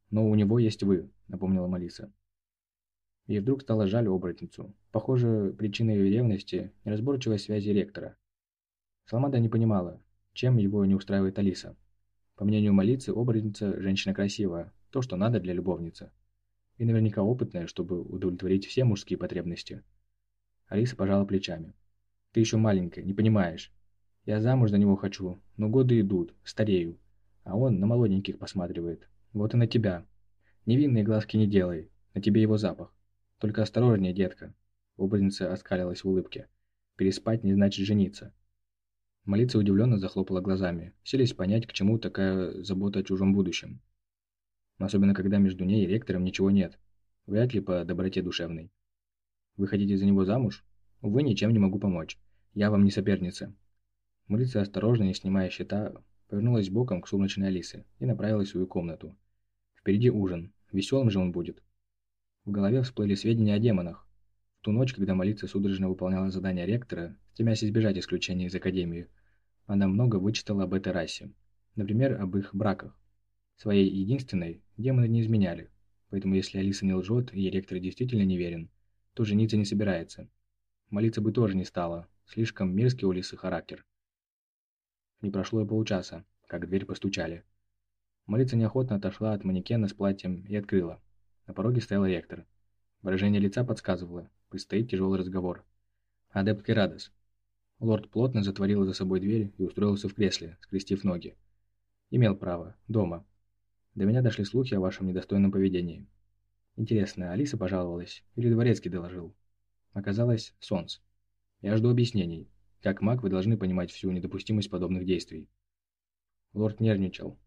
«Но у него есть вы», – напомнила Малиса. Ей вдруг стало жаль оборотницу. Похоже, причиной ее ревности – неразборчивой связи ректора. Саламанда не понимала, чем его не устраивает Алиса. По мнению Малицы, оборотница – женщина красивая, то, что надо для любовницы. И наверняка опытная, чтобы удовлетворить все мужские потребности. Алиса пожала плечами. «Ты еще маленькая, не понимаешь. Я замуж за него хочу, но годы идут, старею. А он на молоденьких посматривает. Вот и на тебя. Невинные глазки не делай, на тебе его запах. Только осторожнее, детка. Образница оскалилась в улыбке. Переспать не значит жениться. Молиться удивленно захлопала глазами, селись понять, к чему такая забота о чужом будущем. Особенно, когда между ней и ректором ничего нет. Вряд ли по доброте душевной. Вы хотите за него замуж? Увы, ничем не могу помочь. Я вам не соперница. Молиться осторожно, не снимая щита, повернулась боком к солнечной Алисе и направилась в свою комнату. Впереди ужин. Веселым же он будет. В голове всплыли сведения о демонах. В ту ночь, когда молиться судорожно выполняла задание ректора, стремясь избежать исключения из Академии, она много вычитала об этой расе. Например, об их браках. Своей единственной демоны не изменяли, поэтому если Алиса не лжет и ректор действительно не верен, то жениться не собирается. Молиться бы тоже не стала, слишком мерзкий у Лисы характер. Не прошло и полчаса, как в дверь постучали. Молиться неохотно отошла от манекена с платьем и открыла. На пороге стоял ректор. Выражение лица подсказывало, предстоит тяжелый разговор. Адепт Керадос. Лорд плотно затворил за собой дверь и устроился в кресле, скрестив ноги. Имел право. Дома. До меня дошли слухи о вашем недостойном поведении. Интересно, Алиса пожаловалась или Дворецкий доложил? Оказалось, Сонс. Я жду объяснений. Как маг вы должны понимать всю недопустимость подобных действий. Лорд нервничал.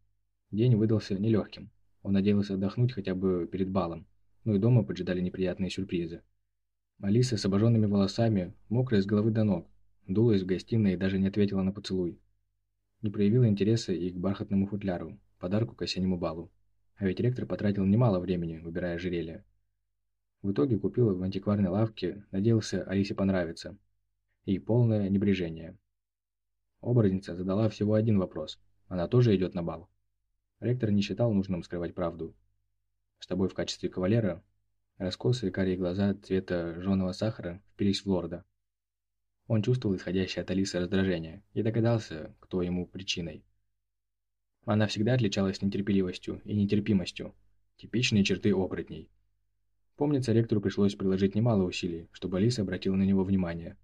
День выдался нелегким. Он надеялся отдохнуть хотя бы перед балом, но и дома поджидали неприятные сюрпризы. Алиса с обожженными волосами, мокрая с головы до ног, дулась в гостиной и даже не ответила на поцелуй. Не проявила интереса и к бархатному футляру, подарку к осеннему балу. А ведь ректор потратил немало времени, выбирая ожерелье. В итоге купил в антикварной лавке, надеялся Алисе понравится. И полное небрежение. Оборотница задала всего один вопрос. Она тоже идет на бал. Ректор не считал нужным скрывать правду. С тобой в качестве кавалера раскосые карие глаза цвета жженого сахара впились в лорда. Он чувствовал исходящее от Алисы раздражение и догадался, кто ему причиной. Она всегда отличалась нетерпеливостью и нетерпимостью, типичные черты оборотней. Помнится, ректору пришлось приложить немало усилий, чтобы Алиса обратила на него внимание.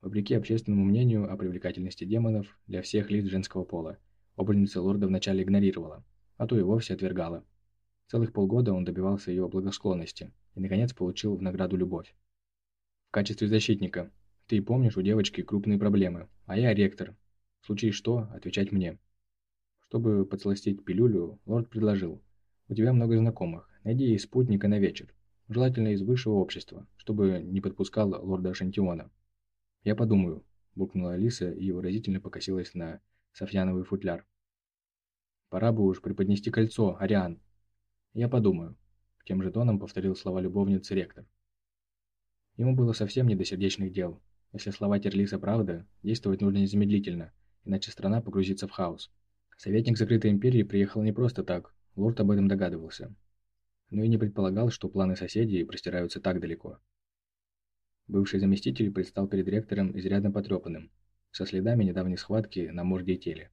Вопреки общественному мнению о привлекательности демонов для всех лиц женского пола, Оборотница лорда вначале игнорировала, а то и вовсе отвергала. Целых полгода он добивался ее благосклонности и, наконец, получил в награду любовь. В качестве защитника. Ты помнишь, у девочки крупные проблемы, а я ректор. В случае что, отвечать мне. Чтобы подсластить пилюлю, лорд предложил. У тебя много знакомых, найди ей спутника на вечер. Желательно из высшего общества, чтобы не подпускал лорда Шантиона. Я подумаю, буркнула Алиса и выразительно покосилась на софьяновый футляр. «Пора бы уж преподнести кольцо, Ариан!» «Я подумаю», — тем же тоном повторил слова любовницы ректор. Ему было совсем не до сердечных дел. Если слова Терлиса правда, действовать нужно незамедлительно, иначе страна погрузится в хаос. Советник Закрытой Империи приехал не просто так, лорд об этом догадывался. Но и не предполагал, что планы соседей простираются так далеко. Бывший заместитель предстал перед ректором изрядно потрепанным, со следами недавней схватки на морде и теле.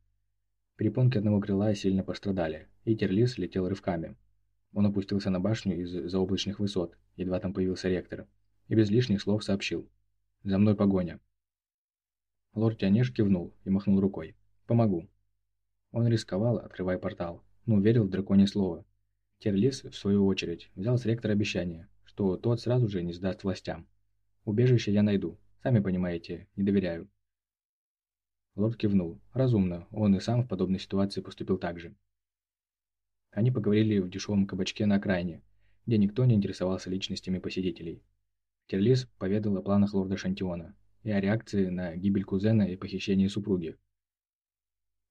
Перепонки одного крыла сильно пострадали, и Терлис летел рывками. Он опустился на башню из заоблачных высот, едва там появился ректор, и без лишних слов сообщил. «За мной погоня». Лорд Тянеш кивнул и махнул рукой. «Помогу». Он рисковал, открывая портал, но верил в драконье слово. Терлис, в свою очередь, взял с ректора обещание, что тот сразу же не сдаст властям. «Убежище я найду, сами понимаете, не доверяю». Лорд кивнул. Разумно, он и сам в подобной ситуации поступил так же. Они поговорили в дешевом кабачке на окраине, где никто не интересовался личностями посетителей. Терлис поведал о планах лорда Шантиона и о реакции на гибель кузена и похищение супруги.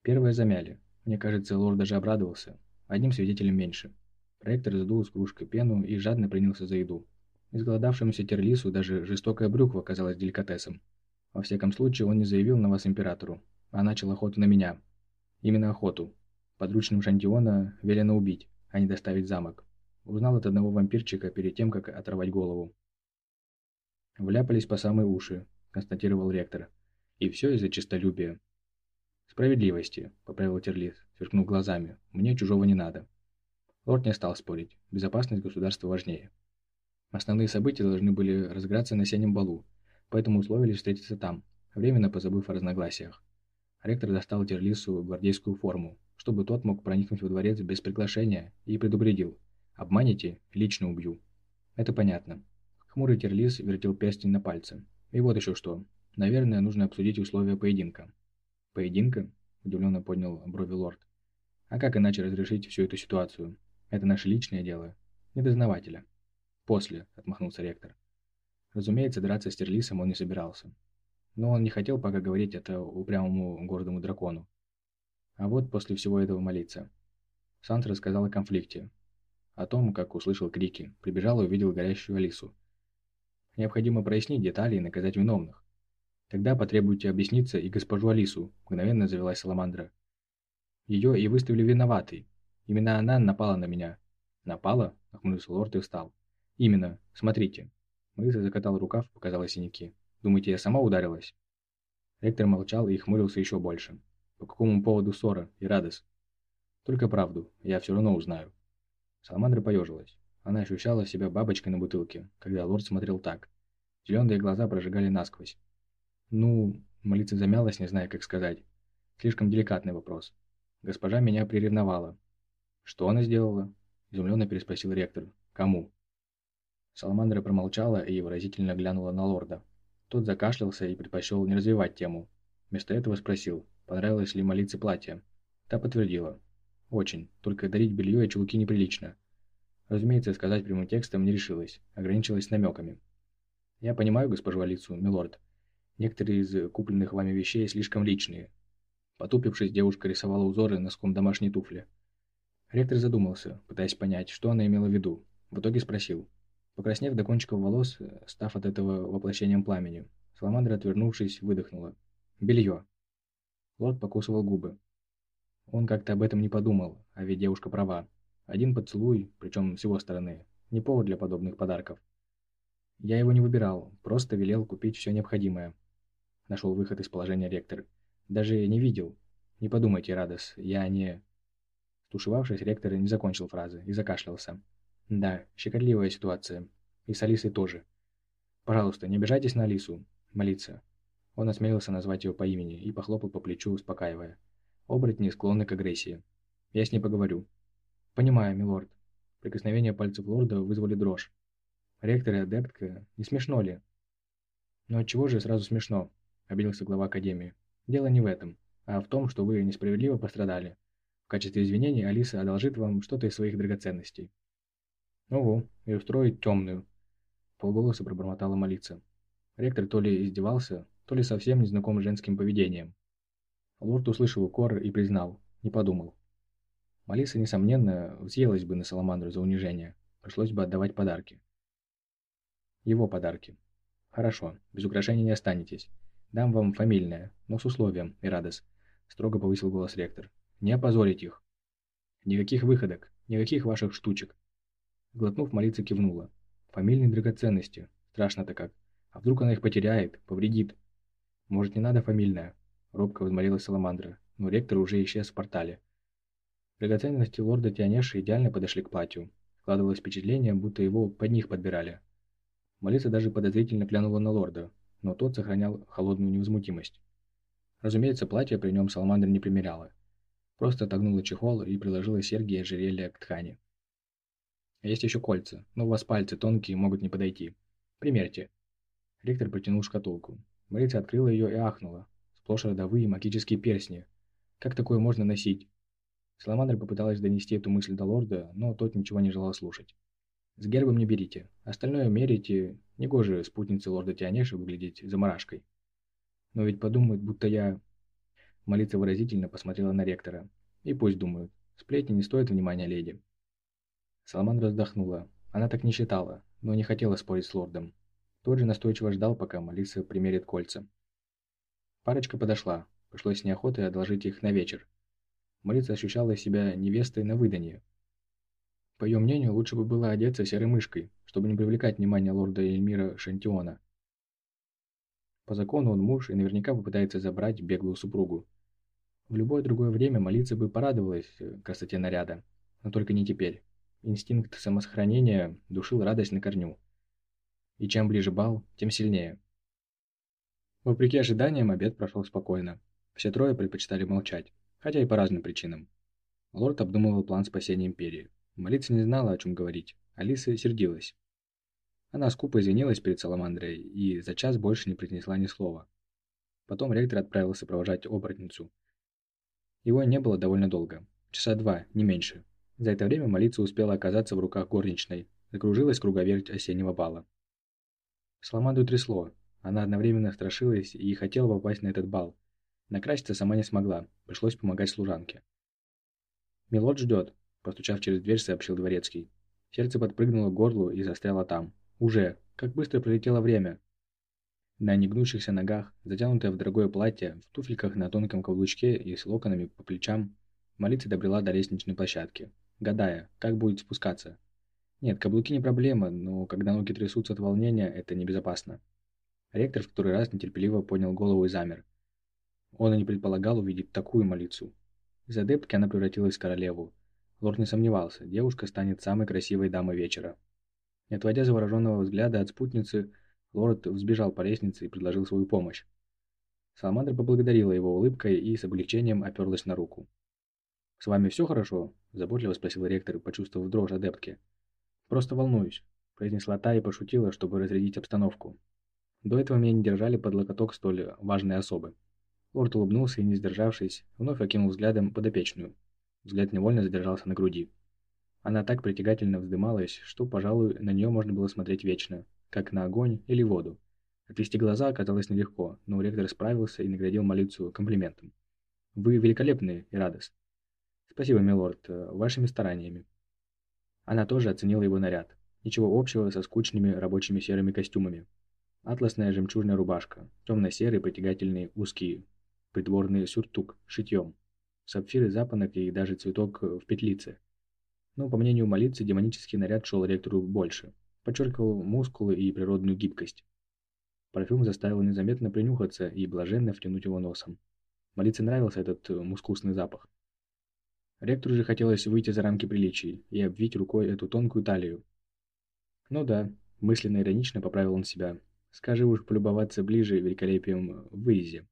Первое замяли. Мне кажется, лорд даже обрадовался. Одним свидетелем меньше. Ректор задул с кружкой пену и жадно принялся за еду. Изголодавшемуся Терлису даже жестокая брюква казалась деликатесом. Во всяком случае, он не заявил на вас императору, а начал охоту на меня. Именно охоту. Подручным Шантиона велено убить, а не доставить замок. Узнал от одного вампирчика перед тем, как оторвать голову. «Вляпались по самые уши», – констатировал ректор. «И все из-за честолюбия». «Справедливости», – поправил Терлис, сверкнув глазами. «Мне чужого не надо». Лорд не стал спорить. Безопасность государства важнее. Основные события должны были разыграться на осеннем балу, поэтому условились встретиться там, временно позабыв о разногласиях. Ректор достал Терлису гвардейскую форму, чтобы тот мог проникнуть во дворец без приглашения, и предупредил. «Обманете? Лично убью». Это понятно. Хмурый Терлис вертел перстень на пальце. И вот еще что. Наверное, нужно обсудить условия поединка. «Поединка?» – удивленно поднял брови лорд. «А как иначе разрешить всю эту ситуацию? Это наше личное дело. Не дознавателя». «После», – отмахнулся ректор. Разумеется, драться с Терлисом он не собирался. Но он не хотел пока говорить это упрямому гордому дракону. А вот после всего этого молиться. Сант рассказал о конфликте. о том, как услышал крики, прибежал и увидел горящую Алису. Необходимо прояснить детали и наказать виновных. Тогда потребуйте объясниться и госпожу Алису, мгновенно завелась Саламандра. Ее и выставили виноватой. Именно она напала на меня. Напала? Охмурился лорд и встал. Именно. Смотрите. Мариса закатал рукав, показала синяки. Думаете, я сама ударилась? Ректор молчал и хмурился еще больше. По какому поводу ссора, Ирадес? Только правду, я все равно узнаю. Саламандра поежилась. Она ощущала себя бабочкой на бутылке, когда лорд смотрел так. Зеленые глаза прожигали насквозь. Ну, молиться замялась, не зная, как сказать. Слишком деликатный вопрос. Госпожа меня приревновала. Что она сделала? Изумленно переспросил ректор. Кому? Саламандра промолчала и выразительно глянула на лорда. Тот закашлялся и предпочел не развивать тему. Вместо этого спросил, понравилось ли молиться платье. Та подтвердила. Очень, только дарить белье и чулки неприлично. Разумеется, сказать прямым текстом не решилась, ограничилась намеками. «Я понимаю госпожу Алицу, милорд. Некоторые из купленных вами вещей слишком личные». Потупившись, девушка рисовала узоры носком домашней туфли. Ректор задумался, пытаясь понять, что она имела в виду. В итоге спросил. Покраснев до кончиков волос, став от этого воплощением пламени, Саламандра, отвернувшись, выдохнула. «Белье». Лорд покусывал губы. Он как-то об этом не подумал, а ведь девушка права. Один поцелуй, причем с его стороны, не повод для подобных подарков. Я его не выбирал, просто велел купить все необходимое. Нашел выход из положения ректор. Даже не видел. Не подумайте, Радос, я не... Стушевавшись, ректор не закончил фразы и закашлялся. Да, щекотливая ситуация. И с Алисой тоже. Пожалуйста, не обижайтесь на Алису. Молиться. Он осмелился назвать ее по имени и похлопал по плечу, успокаивая. Оборотни склонны к агрессии. Я с ней поговорю. «Понимаю, милорд». Прикосновение пальцев лорда вызвали дрожь. «Ректор и адептка, не смешно ли?» «Но отчего же сразу смешно?» – обиделся глава Академии. «Дело не в этом, а в том, что вы несправедливо пострадали. В качестве извинений Алиса одолжит вам что-то из своих драгоценностей». «Угу, и устроить темную», – полголоса пробормотала молиться. Ректор то ли издевался, то ли совсем не знаком с женским поведением. Лорд услышал укор и признал, не подумал. Малиса, несомненно, взъелась бы на Саламандру за унижение. Пришлось бы отдавать подарки. Его подарки. Хорошо, без украшений не останетесь. Дам вам фамильное, но с условием, Ирадес. Строго повысил голос ректор. Не опозорить их. Никаких выходок, никаких ваших штучек. Глотнув, молиться кивнула. Фамильные драгоценности. Страшно-то как. А вдруг она их потеряет, повредит? Может, не надо фамильное? Робко возмолилась Саламандра, но ректор уже исчез в портале. Драгоценности лорда Тианеши идеально подошли к платью. Складывалось впечатление, будто его под них подбирали. Молиса даже подозрительно глянула на лорда, но тот сохранял холодную невозмутимость. Разумеется, платье при нем Саламандра не примеряла. Просто отогнула чехол и приложила серьги и ожерелья к ткани. Есть еще кольца, но у вас пальцы тонкие могут не подойти. Примерьте. Ректор протянул шкатулку. Марица открыла ее и ахнула. Сплошь родовые магические перстни. Как такое можно носить? Саламандра попыталась донести эту мысль до лорда, но тот ничего не желал слушать. «С гербом не берите. Остальное мерите. Негоже спутнице лорда Тианеши выглядеть заморашкой. Но ведь подумают, будто я...» Молиться выразительно посмотрела на ректора. «И пусть думают. Сплетни не стоят внимания леди». Саламандра вздохнула. Она так не считала, но не хотела спорить с лордом. Тот же настойчиво ждал, пока Малиса примерит кольца. Парочка подошла. Пришлось с неохотой одолжить их на вечер. Марица ощущала себя невестой на выданье. По ее мнению, лучше бы было одеться серой мышкой, чтобы не привлекать внимание лорда Эльмира Шантиона. По закону он муж и наверняка попытается забрать беглую супругу. В любое другое время молиться бы порадовалась э, красоте наряда, но только не теперь. Инстинкт самосохранения душил радость на корню. И чем ближе бал, тем сильнее. Вопреки ожиданиям, обед прошел спокойно. Все трое предпочитали молчать хотя и по разным причинам. Лорд обдумывал план спасения Империи. Молиться не знала, о чем говорить. Алиса сердилась. Она скупо извинилась перед Саламандрой и за час больше не произнесла ни слова. Потом ректор отправился провожать оборотницу. Его не было довольно долго. Часа два, не меньше. За это время молиться успела оказаться в руках горничной. Закружилась круговерть осеннего бала. Саламандру трясло. Она одновременно страшилась и хотела попасть на этот бал, Накраситься сама не смогла, пришлось помогать служанке. «Милот ждет», – постучав через дверь, сообщил дворецкий. Сердце подпрыгнуло к горлу и застряло там. Уже! Как быстро пролетело время! На негнущихся ногах, затянутая в дорогое платье, в туфельках на тонком каблучке и с локонами по плечам, Молиться добрела до лестничной площадки, гадая, как будет спускаться. Нет, каблуки не проблема, но когда ноги трясутся от волнения, это небезопасно. Ректор в который раз нетерпеливо поднял голову и замер. Он и не предполагал увидеть такую молицу. Из адептки она превратилась в королеву. Лорд не сомневался, девушка станет самой красивой дамой вечера. Не отводя завороженного взгляда от спутницы, лорд взбежал по лестнице и предложил свою помощь. Саламандра поблагодарила его улыбкой и с облегчением оперлась на руку. «С вами все хорошо?» – заботливо спросил ректор, почувствовав дрожь адептки. «Просто волнуюсь», – произнесла та и пошутила, чтобы разрядить обстановку. До этого меня не держали под локоток столь важные особы. Лорд улыбнулся и, не сдержавшись, вновь окинул взглядом подопечную. Взгляд невольно задержался на груди. Она так притягательно вздымалась, что, пожалуй, на нее можно было смотреть вечно, как на огонь или воду. Отвести глаза оказалось нелегко, но ректор справился и наградил молитву комплиментом. «Вы великолепны, Ирадос. «Спасибо, милорд, э, вашими стараниями». Она тоже оценила его наряд. Ничего общего со скучными рабочими серыми костюмами. Атласная жемчужная рубашка, темно-серый притягательный узкий придворный сюртук шитьем, сапфиры запонок и даже цветок в петлице. Но, по мнению молитвы, демонический наряд шел ректору больше, подчеркивал мускулы и природную гибкость. Парфюм заставил незаметно принюхаться и блаженно втянуть его носом. Молитве нравился этот э, мускусный запах. Ректору же хотелось выйти за рамки приличий и обвить рукой эту тонкую талию. Ну да, мысленно иронично поправил он себя. Скажи уж полюбоваться ближе великолепием в вырезе.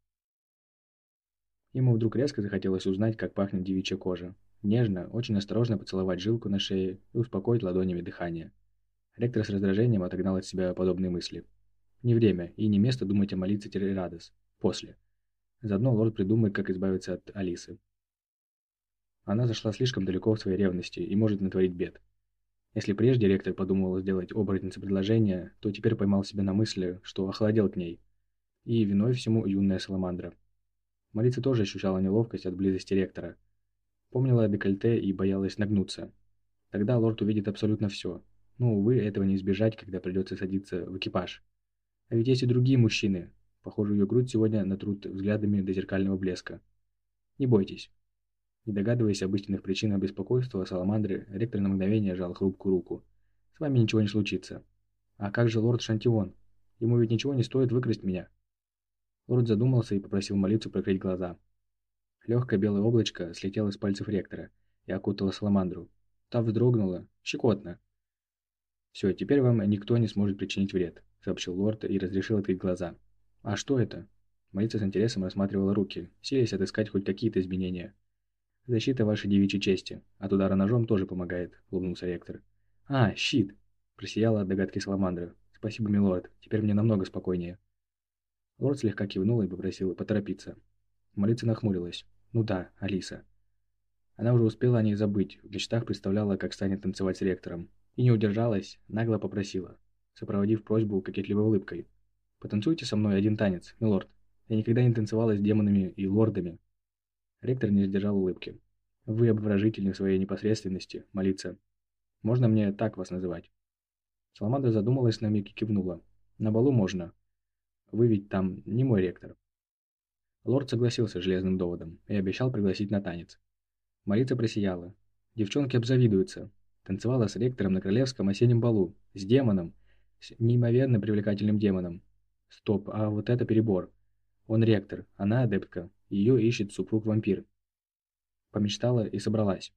Ему вдруг резко захотелось узнать, как пахнет девичья кожа. Нежно, очень осторожно поцеловать жилку на шее и успокоить ладонями дыхание. Ректор с раздражением отогнал от себя подобные мысли. Не время и не место думать о молитве Терерадос. После. Заодно лорд придумает, как избавиться от Алисы. Она зашла слишком далеко в своей ревности и может натворить бед. Если прежде ректор подумывал сделать оборотнице предложение, то теперь поймал себя на мысли, что охладел к ней. И виной всему юная Саламандра. Марица тоже ощущала неловкость от близости ректора. Помнила о декольте и боялась нагнуться. Тогда лорд увидит абсолютно все. Но, увы, этого не избежать, когда придется садиться в экипаж. А ведь есть и другие мужчины. Похоже, ее грудь сегодня натрут взглядами до зеркального блеска. Не бойтесь. Не догадываясь об истинных причинах беспокойства Саламандры, ректор на мгновение жал хрупкую руку. «С вами ничего не случится». «А как же лорд Шантион? Ему ведь ничего не стоит выкрасть меня». Лорд задумался и попросил молиться прикрыть глаза. Легкое белое облачко слетело с пальцев ректора и окутало Саламандру. Та вздрогнула. Щекотно. «Все, теперь вам никто не сможет причинить вред», — сообщил лорд и разрешил открыть глаза. «А что это?» Молиться с интересом рассматривала руки, силясь отыскать хоть какие-то изменения. «Защита вашей девичьей чести. От удара ножом тоже помогает», — улыбнулся ректор. «А, щит!» — просияла от догадки Саламандры. «Спасибо, милорд. Теперь мне намного спокойнее». Лорд слегка кивнул и попросил поторопиться. Молиться нахмурилась. «Ну да, Алиса». Она уже успела о ней забыть, в мечтах представляла, как станет танцевать с ректором. И не удержалась, нагло попросила, сопроводив просьбу кокетливой улыбкой. «Потанцуйте со мной один танец, милорд. Я никогда не танцевала с демонами и лордами, Ректор не сдержал улыбки. «Вы обворожительны в своей непосредственности, молиться. Можно мне так вас называть?» Саламандра задумалась на миг и кивнула. «На балу можно. Вы ведь там не мой ректор». Лорд согласился с железным доводом и обещал пригласить на танец. Марица просияла. Девчонки обзавидуются. Танцевала с ректором на королевском осеннем балу. С демоном. С неимоверно привлекательным демоном. Стоп, а вот это перебор. Он ректор, она адептка. Ее ищет супруг-вампир. Помечтала и собралась.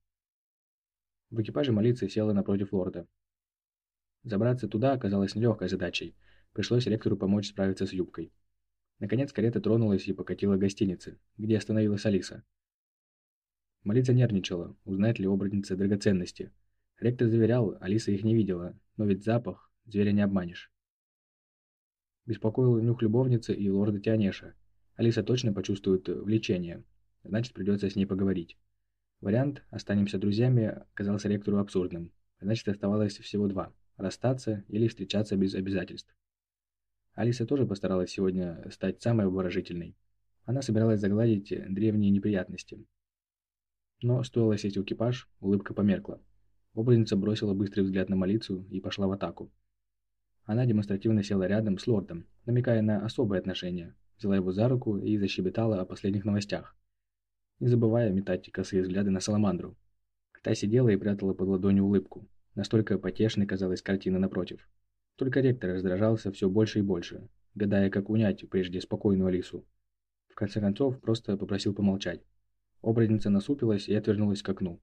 В экипаже молиться села напротив лорда. Забраться туда оказалось нелегкой задачей. Пришлось ректору помочь справиться с юбкой. Наконец карета тронулась и покатила к гостинице, где остановилась Алиса. Молиться нервничала, узнать ли оборотница драгоценности. Ректор заверял, Алиса их не видела, но ведь запах, зверя не обманешь. Беспокоил нюх любовницы и лорда Тианеша. Алиса точно почувствует влечение, значит придется с ней поговорить. Вариант «останемся друзьями» казался ректору абсурдным, значит оставалось всего два – расстаться или встречаться без обязательств. Алиса тоже постаралась сегодня стать самой обворожительной. Она собиралась загладить древние неприятности. Но стоило сесть в экипаж, улыбка померкла. Образница бросила быстрый взгляд на Малицу и пошла в атаку. Она демонстративно села рядом с лордом, намекая на особые отношения, взяла его за руку и защебетала о последних новостях, не забывая метать косые взгляды на Саламандру. Та сидела и прятала под ладонью улыбку. Настолько потешной казалась картина напротив. Только ректор раздражался все больше и больше, гадая, как унять прежде спокойную Алису. В конце концов, просто попросил помолчать. Образница насупилась и отвернулась к окну.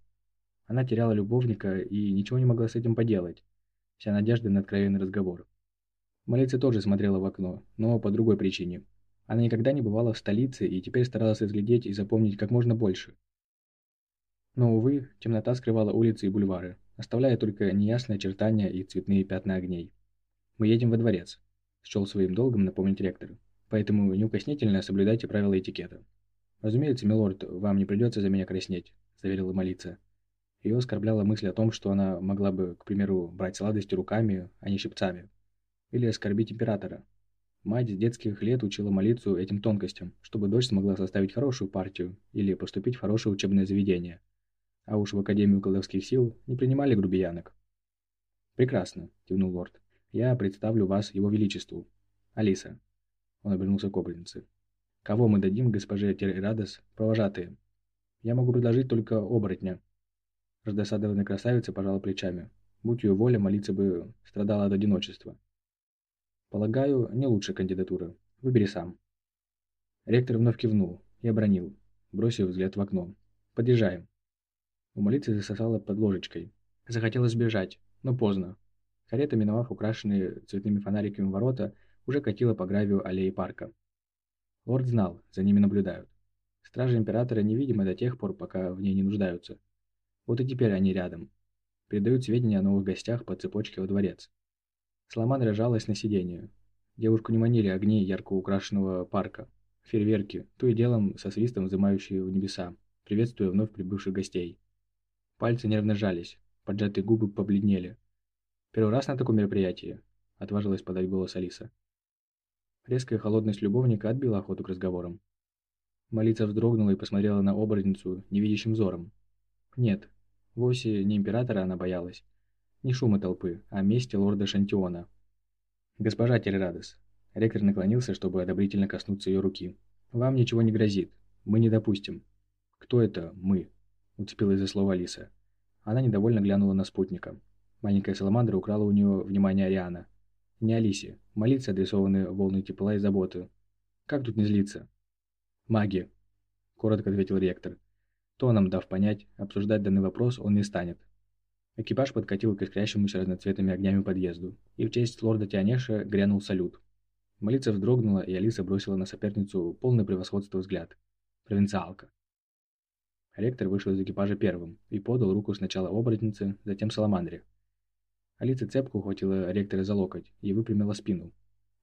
Она теряла любовника и ничего не могла с этим поделать. Вся надежда на откровенный разговор. Молица тоже смотрела в окно, но по другой причине. Она никогда не бывала в столице и теперь старалась разглядеть и запомнить как можно больше. Но, увы, темнота скрывала улицы и бульвары, оставляя только неясные очертания и цветные пятна огней. «Мы едем во дворец», – счел своим долгом напомнить ректор. «Поэтому неукоснительно соблюдайте правила этикета». «Разумеется, милорд, вам не придется за меня краснеть», – заверила Молица. Ее оскорбляла мысль о том, что она могла бы, к примеру, брать сладости руками, а не щипцами. Или оскорбить императора. Мать с детских лет учила Молицу этим тонкостям, чтобы дочь смогла составить хорошую партию или поступить в хорошее учебное заведение – а уж в Академию колдовских сил не принимали грубиянок. «Прекрасно», – кивнул лорд. «Я представлю вас его величеству. Алиса». Он обернулся к оборнице. «Кого мы дадим госпоже Террадос провожатые? Я могу предложить только оборотня». Раздосадованная красавица пожала плечами. Будь ее воля, молиться бы страдала от одиночества. «Полагаю, не лучшая кандидатура. Выбери сам». Ректор вновь кивнул и обронил, бросив взгляд в окно. «Подъезжаем». У молитвы засосала под ложечкой. Захотелось сбежать, но поздно. Карета, миновав украшенные цветными фонариками ворота, уже катила по гравию аллеи парка. Лорд знал, за ними наблюдают. Стражи Императора невидимы до тех пор, пока в ней не нуждаются. Вот и теперь они рядом. Передают сведения о новых гостях по цепочке во дворец. Саламандра жалась на сиденье. Девушку не манили огни ярко украшенного парка. Фейерверки, то и делом со свистом взымающие в небеса, приветствуя вновь прибывших гостей. Пальцы нервно жались, поджатые губы побледнели. «Первый раз на таком мероприятии?» – отважилась подать голос Алиса. Резкая холодность любовника отбила охоту к разговорам. Молица вздрогнула и посмотрела на оборотницу невидящим взором. Нет, вовсе не императора она боялась. Не шума толпы, а мести лорда Шантиона. «Госпожа Телерадос». Ректор наклонился, чтобы одобрительно коснуться ее руки. «Вам ничего не грозит. Мы не допустим». «Кто это «мы»?» уцепилась за слово Алиса. Она недовольно глянула на спутника. Маленькая саламандра украла у нее внимание Ариана. Не Алисе. Молиться адресованы волны тепла и заботы. Как тут не злиться? Маги, коротко ответил ректор. Тоном дав понять, обсуждать данный вопрос он не станет. Экипаж подкатил к искрящемуся разноцветными огнями подъезду, и в честь лорда Тианеша грянул салют. Молиться вздрогнула, и Алиса бросила на соперницу полное превосходство взгляд. Провинциалка. Ректор вышел из экипажа первым и подал руку сначала оборотнице, затем саламандре. Алиса цепко ухватила ректора за локоть и выпрямила спину.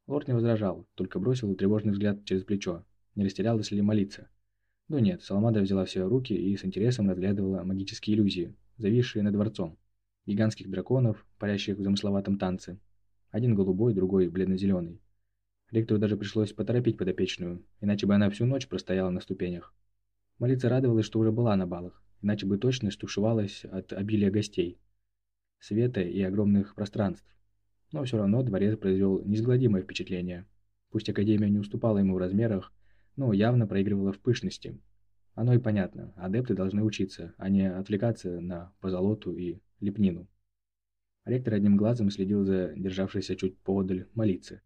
Лорд не возражал, только бросил тревожный взгляд через плечо, не растерялась ли молиться. Но нет, Саламандра взяла все руки и с интересом разглядывала магические иллюзии, зависшие над дворцом. Гигантских драконов, парящих в замысловатом танце. Один голубой, другой бледно-зеленый. Ректору даже пришлось поторопить подопечную, иначе бы она всю ночь простояла на ступенях. Молиться радовалась, что уже была на балах, иначе бы точно стушевалась от обилия гостей, света и огромных пространств. Но все равно дворец произвел неизгладимое впечатление. Пусть Академия не уступала ему в размерах, но явно проигрывала в пышности. Оно и понятно, адепты должны учиться, а не отвлекаться на позолоту и лепнину. Ректор одним глазом следил за державшейся чуть поодаль молиться.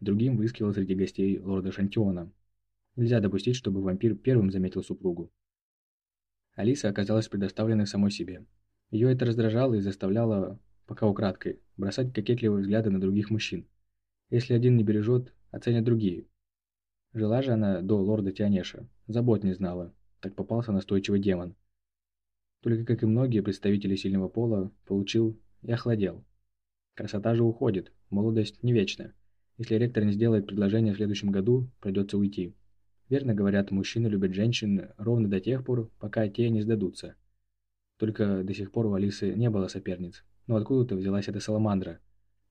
Другим выискивал среди гостей лорда Шантиона, Нельзя допустить, чтобы вампир первым заметил супругу. Алиса оказалась предоставленной самой себе. Ее это раздражало и заставляло, пока украдкой, бросать кокетливые взгляды на других мужчин. Если один не бережет, оценят другие. Жила же она до лорда Тианеша, забот не знала, так попался настойчивый демон. Только, как и многие представители сильного пола, получил и охладел. Красота же уходит, молодость не вечна. Если ректор не сделает предложение в следующем году, придется уйти. Верно говорят, мужчины любят женщин ровно до тех пор, пока те не сдадутся. Только до сих пор у Алисы не было соперниц. Но откуда-то взялась эта саламандра.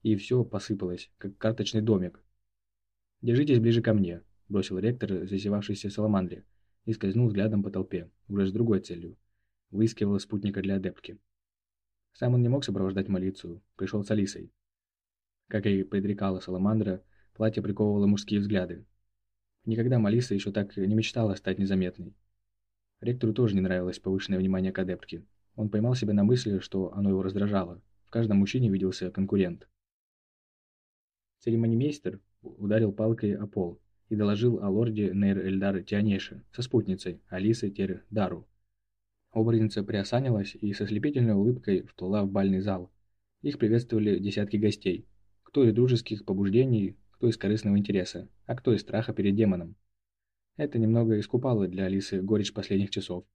И все посыпалось, как карточный домик. «Держитесь ближе ко мне», – бросил ректор засевавшейся саламандре и скользнул взглядом по толпе, уже с другой целью. Выискивал спутника для адептки. Сам он не мог сопровождать молицу, пришел с Алисой. Как и предрекала Саламандра, платье приковывало мужские взгляды. Никогда Малиса еще так не мечтала стать незаметной. Ректору тоже не нравилось повышенное внимание к адептке. Он поймал себя на мысли, что оно его раздражало. В каждом мужчине виделся конкурент. Церемонимейстер ударил палкой о пол и доложил о лорде Нейр Эльдар Тианеше со спутницей Алисы Тер Дару. Оборотница приосанилась и со слепительной улыбкой вплыла в бальный зал. Их приветствовали десятки гостей. Кто из дружеских побуждений, кто из корыстного интереса, а кто из страха перед демоном. Это немного искупало для Алисы горечь последних часов.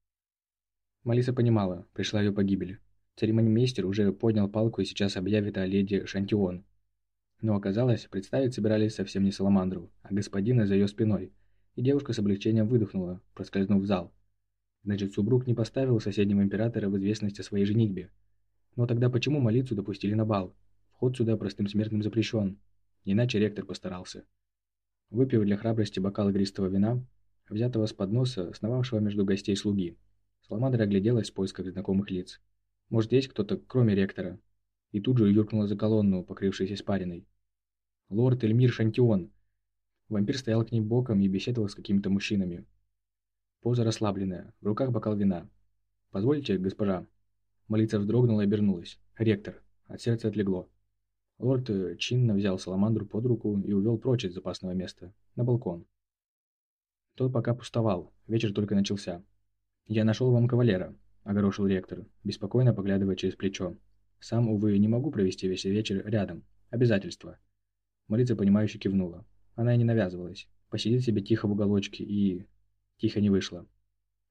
Малиса понимала, пришла ее погибель. Церемонимейстер уже поднял палку и сейчас объявит о леди Шантион. Но оказалось, представить собирались совсем не Саламандру, а господина за ее спиной, и девушка с облегчением выдохнула, проскользнув в зал. Значит, супруг не поставил соседнего императора в известность о своей женитьбе. Но тогда почему молицу допустили на бал? Вход сюда простым смертным запрещен. Иначе ректор постарался. Выпив для храбрости бокал игристого вина, взятого с подноса, сновавшего между гостей слуги, Саламандра огляделась в поисках знакомых лиц. Может, есть кто-то, кроме ректора? И тут же юркнула за колонну, покрывшись испариной. Лорд Эльмир Шантион. Вампир стоял к ней боком и беседовал с какими-то мужчинами. Поза расслабленная, в руках бокал вина. «Позвольте, госпожа». Молица вздрогнула и обернулась. «Ректор». От сердца отлегло. Лорд э, чинно взял Саламандру под руку и увел прочь из запасного места, на балкон. Тот пока пустовал, вечер только начался. «Я нашел вам кавалера», — огорошил ректор, беспокойно поглядывая через плечо. «Сам, увы, не могу провести весь вечер рядом. Обязательства». Молица, понимающе кивнула. Она и не навязывалась. Посидит себе тихо в уголочке и... Тихо не вышло.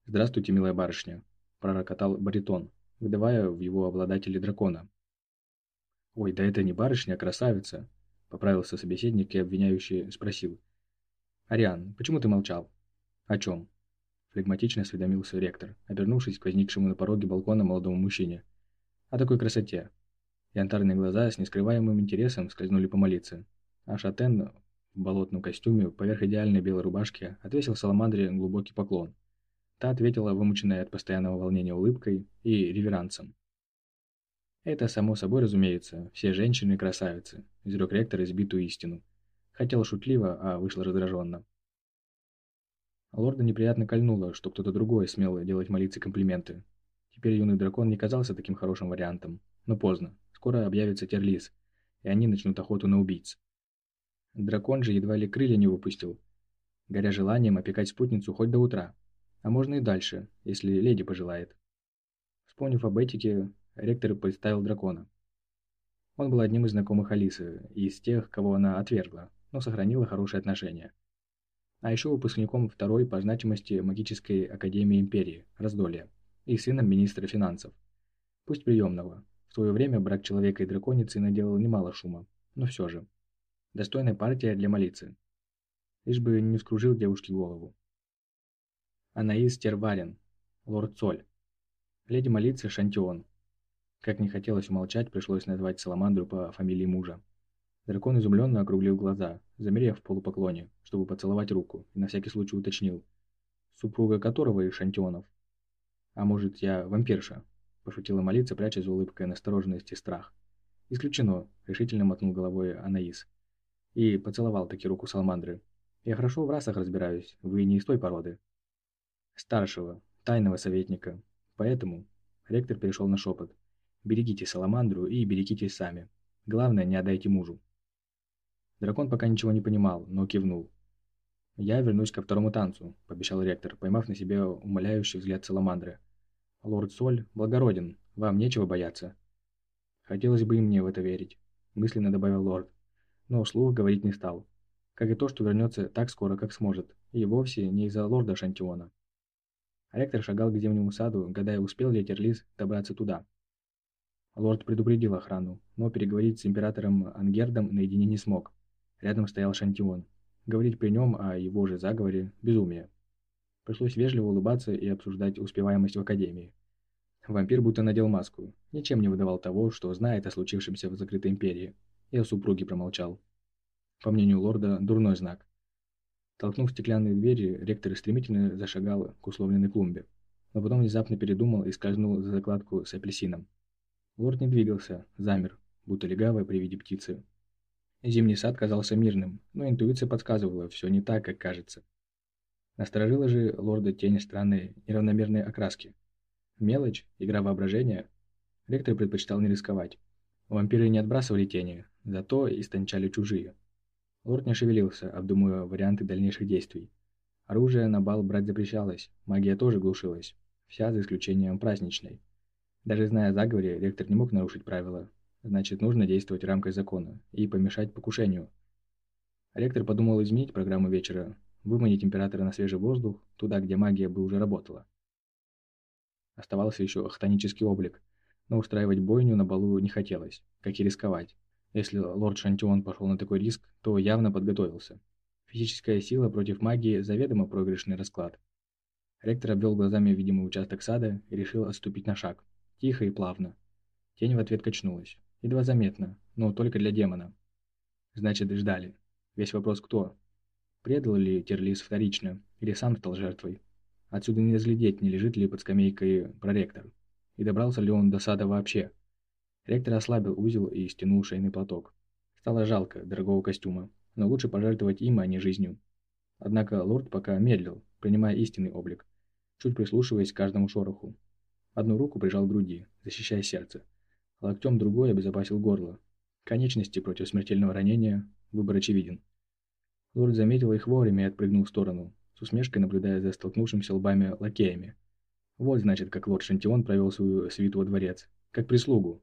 «Здравствуйте, милая барышня», — пророкотал баритон, выдавая в его обладателе дракона. «Ой, да это не барышня, а красавица», — поправился собеседник и обвиняющий спросил. «Ариан, почему ты молчал?» «О чем?» Флегматично осведомился ректор, обернувшись к возникшему на пороге балкона молодому мужчине. «О такой красоте». Янтарные глаза с нескрываемым интересом скользнули по молиться, а Шатен в болотном костюме поверх идеальной белой рубашки отвесил Саламандре глубокий поклон. Та ответила, вымученная от постоянного волнения улыбкой и реверансом. Это само собой разумеется, все женщины красавицы, изрек ректор избитую истину. Хотел шутливо, а вышло раздраженно. Лорда неприятно кольнуло, что кто-то другой смел делать молиться комплименты. Теперь юный дракон не казался таким хорошим вариантом. Но поздно. Скоро объявится Терлис, и они начнут охоту на убийц. Дракон же едва ли крылья не выпустил, горя желанием опекать спутницу хоть до утра. А можно и дальше, если леди пожелает. Вспомнив об этике, ректор представил дракона. Он был одним из знакомых Алисы, из тех, кого она отвергла, но сохранила хорошие отношения. А еще выпускником второй по значимости магической академии империи, Раздолья, и сыном министра финансов. Пусть приемного. В свое время брак человека и драконицы наделал немало шума, но все же. Достойная партия для молицы. Лишь бы не вскружил девушке голову. Анаис Терварин, лорд Соль. Леди молицы Шантион, как не хотелось умолчать, пришлось назвать Саламандру по фамилии мужа. Дракон изумленно округлил глаза, замерев в полупоклоне, чтобы поцеловать руку, и на всякий случай уточнил. «Супруга которого из Шантионов?» «А может, я вампирша?» – пошутила молиться, пряча за улыбкой настороженность и страх. «Исключено», – решительно мотнул головой Анаис. И поцеловал таки руку Саламандры. «Я хорошо в расах разбираюсь, вы не из той породы». «Старшего, тайного советника. Поэтому...» Ректор перешел на шепот. Берегите Саламандру и берегитесь сами. Главное, не отдайте мужу». Дракон пока ничего не понимал, но кивнул. «Я вернусь ко второму танцу», – пообещал ректор, поймав на себе умоляющий взгляд Саламандры. «Лорд Соль благороден, вам нечего бояться». «Хотелось бы и мне в это верить», – мысленно добавил лорд, но вслух говорить не стал. Как и то, что вернется так скоро, как сможет, и вовсе не из-за лорда Шантиона. Ректор шагал к зимнему саду, гадая, успел ли Терлис добраться туда. Лорд предупредил охрану, но переговорить с императором Ангердом наедине не смог. Рядом стоял Шантион. Говорить при нем о его же заговоре – безумие. Пришлось вежливо улыбаться и обсуждать успеваемость в Академии. Вампир будто надел маску, ничем не выдавал того, что знает о случившемся в закрытой империи, и о супруге промолчал. По мнению лорда, дурной знак. Толкнув стеклянные двери, ректор стремительно зашагал к условленной клумбе, но потом внезапно передумал и скользнул за закладку с апельсином. Лорд не двигался, замер, будто легавый при виде птицы. Зимний сад казался мирным, но интуиция подсказывала, все не так, как кажется. Насторожила же лорда тень странной, неравномерной окраски. Мелочь, игра воображения. Ректор предпочитал не рисковать. Вампиры не отбрасывали тени, зато истончали чужие. Лорд не шевелился, обдумывая варианты дальнейших действий. Оружие на бал брать запрещалось, магия тоже глушилась, вся за исключением праздничной. Даже зная заговоре, ректор не мог нарушить правила, значит нужно действовать в рамках закона и помешать покушению. Ректор подумал изменить программу вечера, выманить императора на свежий воздух, туда, где магия бы уже работала. Оставался еще хтонический облик, но устраивать бойню на балу не хотелось, как и рисковать. Если лорд Шантион пошел на такой риск, то явно подготовился. Физическая сила против магии – заведомо проигрышный расклад. Ректор обвел глазами видимый участок сада и решил отступить на шаг. Тихо и плавно. Тень в ответ качнулась. Едва заметно, но только для демона. Значит, ждали. Весь вопрос кто? Предал ли Терлис вторично, или сам стал жертвой? Отсюда не разглядеть, не лежит ли под скамейкой проректор. И добрался ли он до сада вообще? Ректор ослабил узел и стянул шейный платок. Стало жалко дорогого костюма, но лучше пожертвовать им, а не жизнью. Однако лорд пока медлил, принимая истинный облик, чуть прислушиваясь к каждому шороху. Одну руку прижал к груди, защищая сердце. Локтем другой обезопасил горло. Конечности против смертельного ранения, выбор очевиден. Лорд заметил их вовремя и отпрыгнул в сторону, с усмешкой наблюдая за столкнувшимся лбами лакеями. Вот значит, как лорд Шантион провел свою свиту во дворец. Как прислугу.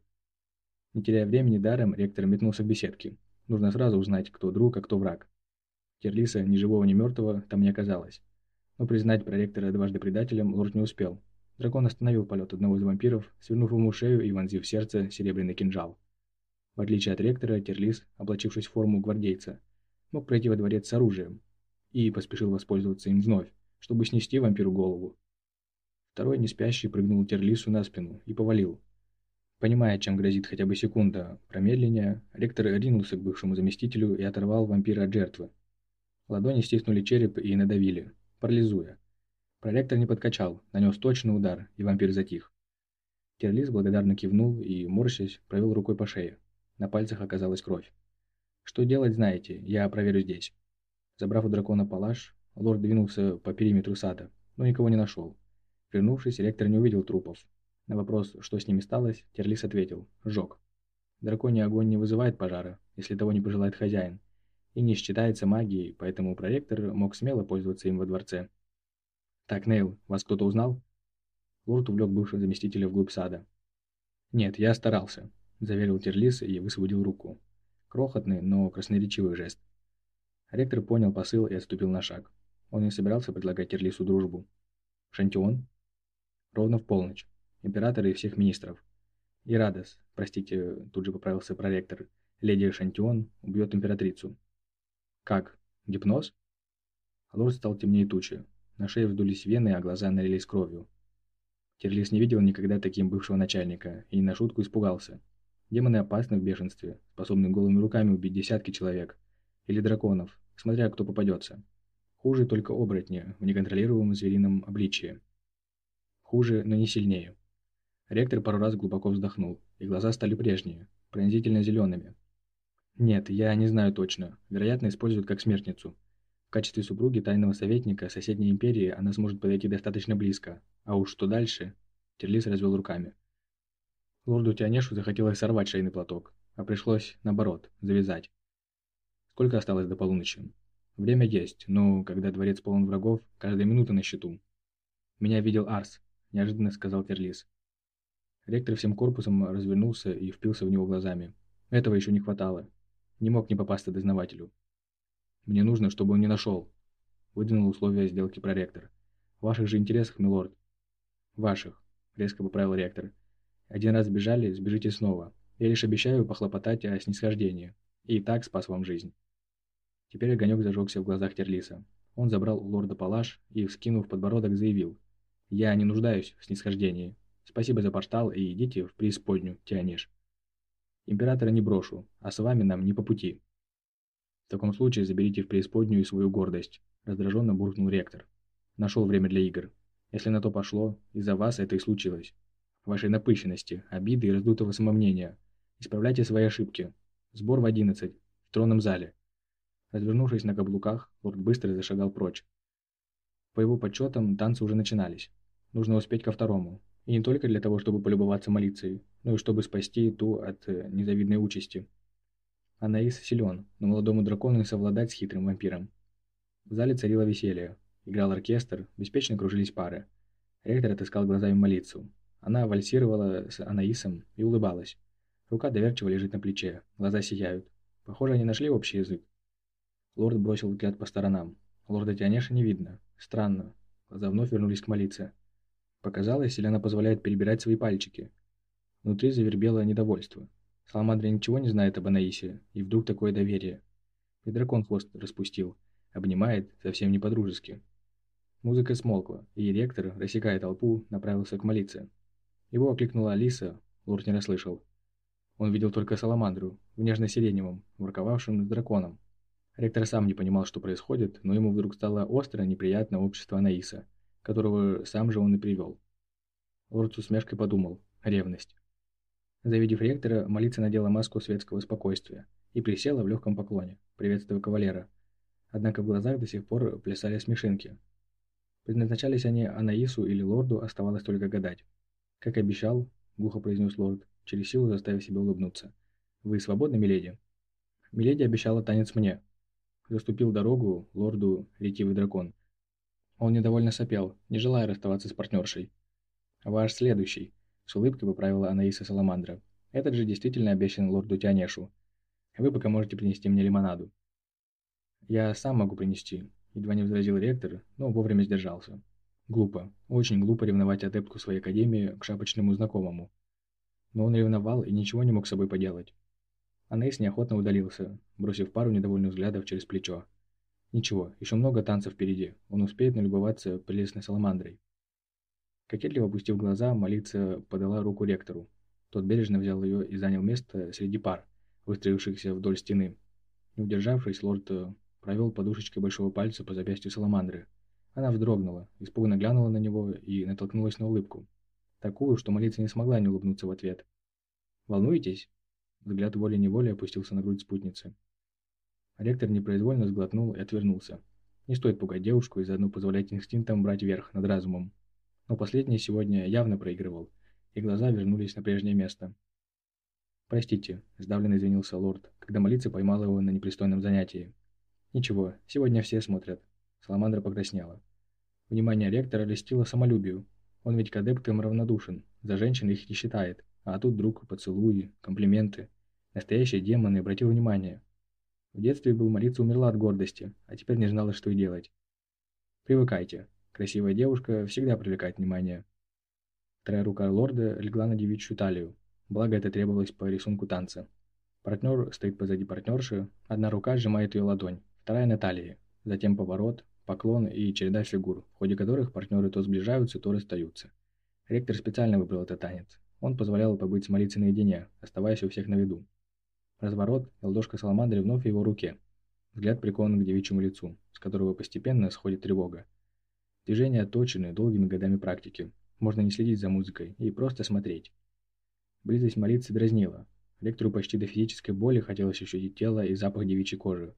Не теряя времени даром, ректор метнулся к беседке. Нужно сразу узнать, кто друг, а кто враг. Терлиса, ни живого, ни мертвого, там не оказалось. Но признать проректора дважды предателем лорд не успел. Дракон остановил полет одного из вампиров, свернув ему шею и вонзив в сердце серебряный кинжал. В отличие от ректора, Терлис, облачившись в форму гвардейца, мог пройти во дворец с оружием и поспешил воспользоваться им вновь, чтобы снести вампиру голову. Второй неспящий прыгнул Терлису на спину и повалил, Понимая, чем грозит хотя бы секунда промедления, ректор ринулся к бывшему заместителю и оторвал вампира от жертвы. Ладони стиснули череп и надавили, парализуя. Проректор не подкачал, нанес точный удар, и вампир затих. Терлис благодарно кивнул и, морщась, провел рукой по шее. На пальцах оказалась кровь. «Что делать, знаете, я проверю здесь». Забрав у дракона палаш, лорд двинулся по периметру сада, но никого не нашел. Вернувшись, ректор не увидел трупов, на вопрос, что с ними сталось, Терлис ответил «Жёг». Драконий огонь не вызывает пожара, если того не пожелает хозяин, и не считается магией, поэтому проректор мог смело пользоваться им во дворце. «Так, Нейл, вас кто-то узнал?» Лорд увлек бывшего заместителя вглубь сада. «Нет, я старался», – заверил Терлис и высвободил руку. Крохотный, но красноречивый жест. Ректор понял посыл и отступил на шаг. Он не собирался предлагать Терлису дружбу. «Шантион?» Ровно в полночь императора и всех министров. И Радос, простите, тут же поправился проректор, леди Шантион убьет императрицу. Как? Гипноз? Лорд стал темнее тучи. На шее вздулись вены, а глаза налились кровью. Терлис не видел никогда таким бывшего начальника и на шутку испугался. Демоны опасны в бешенстве, способны голыми руками убить десятки человек. Или драконов, смотря кто попадется. Хуже только оборотни в неконтролируемом зверином обличии. Хуже, но не сильнее. Ректор пару раз глубоко вздохнул, и глаза стали прежние, пронзительно зелеными. Нет, я не знаю точно. Вероятно, используют как смертницу. В качестве супруги тайного советника соседней империи она сможет подойти достаточно близко. А уж что дальше? Терлис развел руками. Лорду Тианешу захотелось сорвать шейный платок, а пришлось, наоборот, завязать. Сколько осталось до полуночи? Время есть, но когда дворец полон врагов, каждая минута на счету. «Меня видел Арс», – неожиданно сказал Терлис. Ректор всем корпусом развернулся и впился в него глазами. Этого еще не хватало. Не мог не попасться дознавателю. «Мне нужно, чтобы он не нашел», – выдвинул условия сделки проректор. «В ваших же интересах, милорд». «Ваших», – резко поправил ректор. «Один раз сбежали, сбежите снова. Я лишь обещаю похлопотать о снисхождении. И так спас вам жизнь». Теперь огонек зажегся в глазах Терлиса. Он забрал у лорда палаш и, вскинув подбородок, заявил. «Я не нуждаюсь в снисхождении. Спасибо за портал и идите в преисподнюю, Тианиш. Императора не брошу, а с вами нам не по пути. В таком случае заберите в преисподнюю свою гордость, раздраженно буркнул ректор. Нашел время для игр. Если на то пошло, из-за вас это и случилось. вашей напыщенности, обиды и раздутого самомнения. Исправляйте свои ошибки. Сбор в одиннадцать, в тронном зале. Развернувшись на каблуках, лорд быстро зашагал прочь. По его подсчетам, танцы уже начинались. Нужно успеть ко второму. И не только для того, чтобы полюбоваться молицей, но и чтобы спасти ту от э, незавидной участи. Анаис силен, но молодому дракону не совладать с хитрым вампиром. В зале царило веселье. Играл оркестр, беспечно кружились пары. Ректор отыскал глазами молицу. Она вальсировала с Анаисом и улыбалась. Рука доверчиво лежит на плече, глаза сияют. Похоже, они нашли общий язык. Лорд бросил взгляд по сторонам. Лорда Тианеша не видно. Странно. Глаза вновь вернулись к молиться. Показалось, или она позволяет перебирать свои пальчики. Внутри завербело недовольство. Саламандра ничего не знает об Анаисе, и вдруг такое доверие. И дракон хвост распустил. Обнимает, совсем не по-дружески. Музыка смолкла, и ректор, рассекая толпу, направился к молиться. Его окликнула Алиса, лорд не расслышал. Он видел только Саламандру, в нежно-сиреневом, ворковавшем с драконом. Ректор сам не понимал, что происходит, но ему вдруг стало остро неприятно общество Анаиса, которого сам же он и привел. Лорд с усмешкой подумал. Ревность. Завидев ректора, молиться надела маску светского спокойствия и присела в легком поклоне, приветствуя кавалера. Однако в глазах до сих пор плясали смешинки. Предназначались они Анаису или лорду, оставалось только гадать. «Как обещал», — глухо произнес лорд, через силу заставив себя улыбнуться. «Вы свободны, миледи?» «Миледи обещала танец мне», Заступил дорогу лорду ретивый дракон. Он недовольно сопел, не желая расставаться с партнершей. «Ваш следующий», — с улыбкой поправила Анаиса Саламандра. «Этот же действительно обещан лорду Тианешу. Вы пока можете принести мне лимонаду». «Я сам могу принести», — едва не возразил ректор, но вовремя сдержался. Глупо, очень глупо ревновать адептку своей академии к шапочному знакомому. Но он ревновал и ничего не мог с собой поделать. Анейс неохотно удалился, бросив пару недовольных взглядов через плечо. Ничего, еще много танцев впереди, он успеет налюбоваться прелестной саламандрой. Кокетливо опустив глаза, молиться подала руку ректору. Тот бережно взял ее и занял место среди пар, выстроившихся вдоль стены. Не удержавшись, лорд э, провел подушечкой большого пальца по запястью саламандры. Она вздрогнула, испуганно глянула на него и натолкнулась на улыбку. Такую, что молиться не смогла не улыбнуться в ответ. «Волнуетесь?» Взгляд волей-неволей опустился на грудь спутницы. Ректор непроизвольно сглотнул и отвернулся. Не стоит пугать девушку и заодно позволять инстинктам брать верх над разумом. Но последний сегодня явно проигрывал, и глаза вернулись на прежнее место. «Простите», – сдавленно извинился лорд, когда молиться поймала его на непристойном занятии. «Ничего, сегодня все смотрят». Саламандра покраснела. Внимание ректора листило самолюбию. Он ведь к адептам равнодушен, за женщин их не считает, а тут вдруг поцелуи, комплименты. Настоящий демон и обратил внимание. В детстве был Марица умерла от гордости, а теперь не знала, что и делать. Привыкайте. Красивая девушка всегда привлекает внимание. Вторая рука лорда легла на девичью талию, благо это требовалось по рисунку танца. Партнер стоит позади партнерши, одна рука сжимает ее ладонь, вторая на талии, затем поворот, поклон и череда фигур, в ходе которых партнеры то сближаются, то расстаются. Ректор специально выбрал этот танец. Он позволял побыть с молицей наедине, оставаясь у всех на виду. Разворот, ладошка Саламандры вновь в его руке. Взгляд прикован к девичьему лицу, с которого постепенно сходит тревога. Движения отточены долгими годами практики. Можно не следить за музыкой и просто смотреть. Близость молитвы дразнила. Лектору почти до физической боли хотелось ощутить тело и запах девичьей кожи,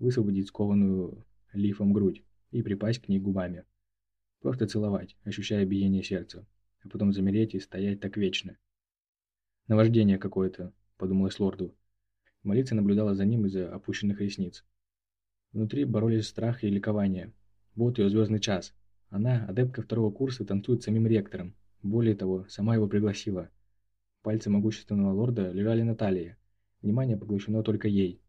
высвободить скованную лифом грудь и припасть к ней губами. Просто целовать, ощущая биение сердца, а потом замереть и стоять так вечно. «Наваждение какое-то», — подумалось лорду. Молиться наблюдала за ним из-за опущенных ресниц. Внутри боролись страх и ликование. Вот ее звездный час. Она, адептка второго курса, танцует самим ректором. Более того, сама его пригласила. Пальцы могущественного лорда лежали на талии. Внимание поглощено только ей.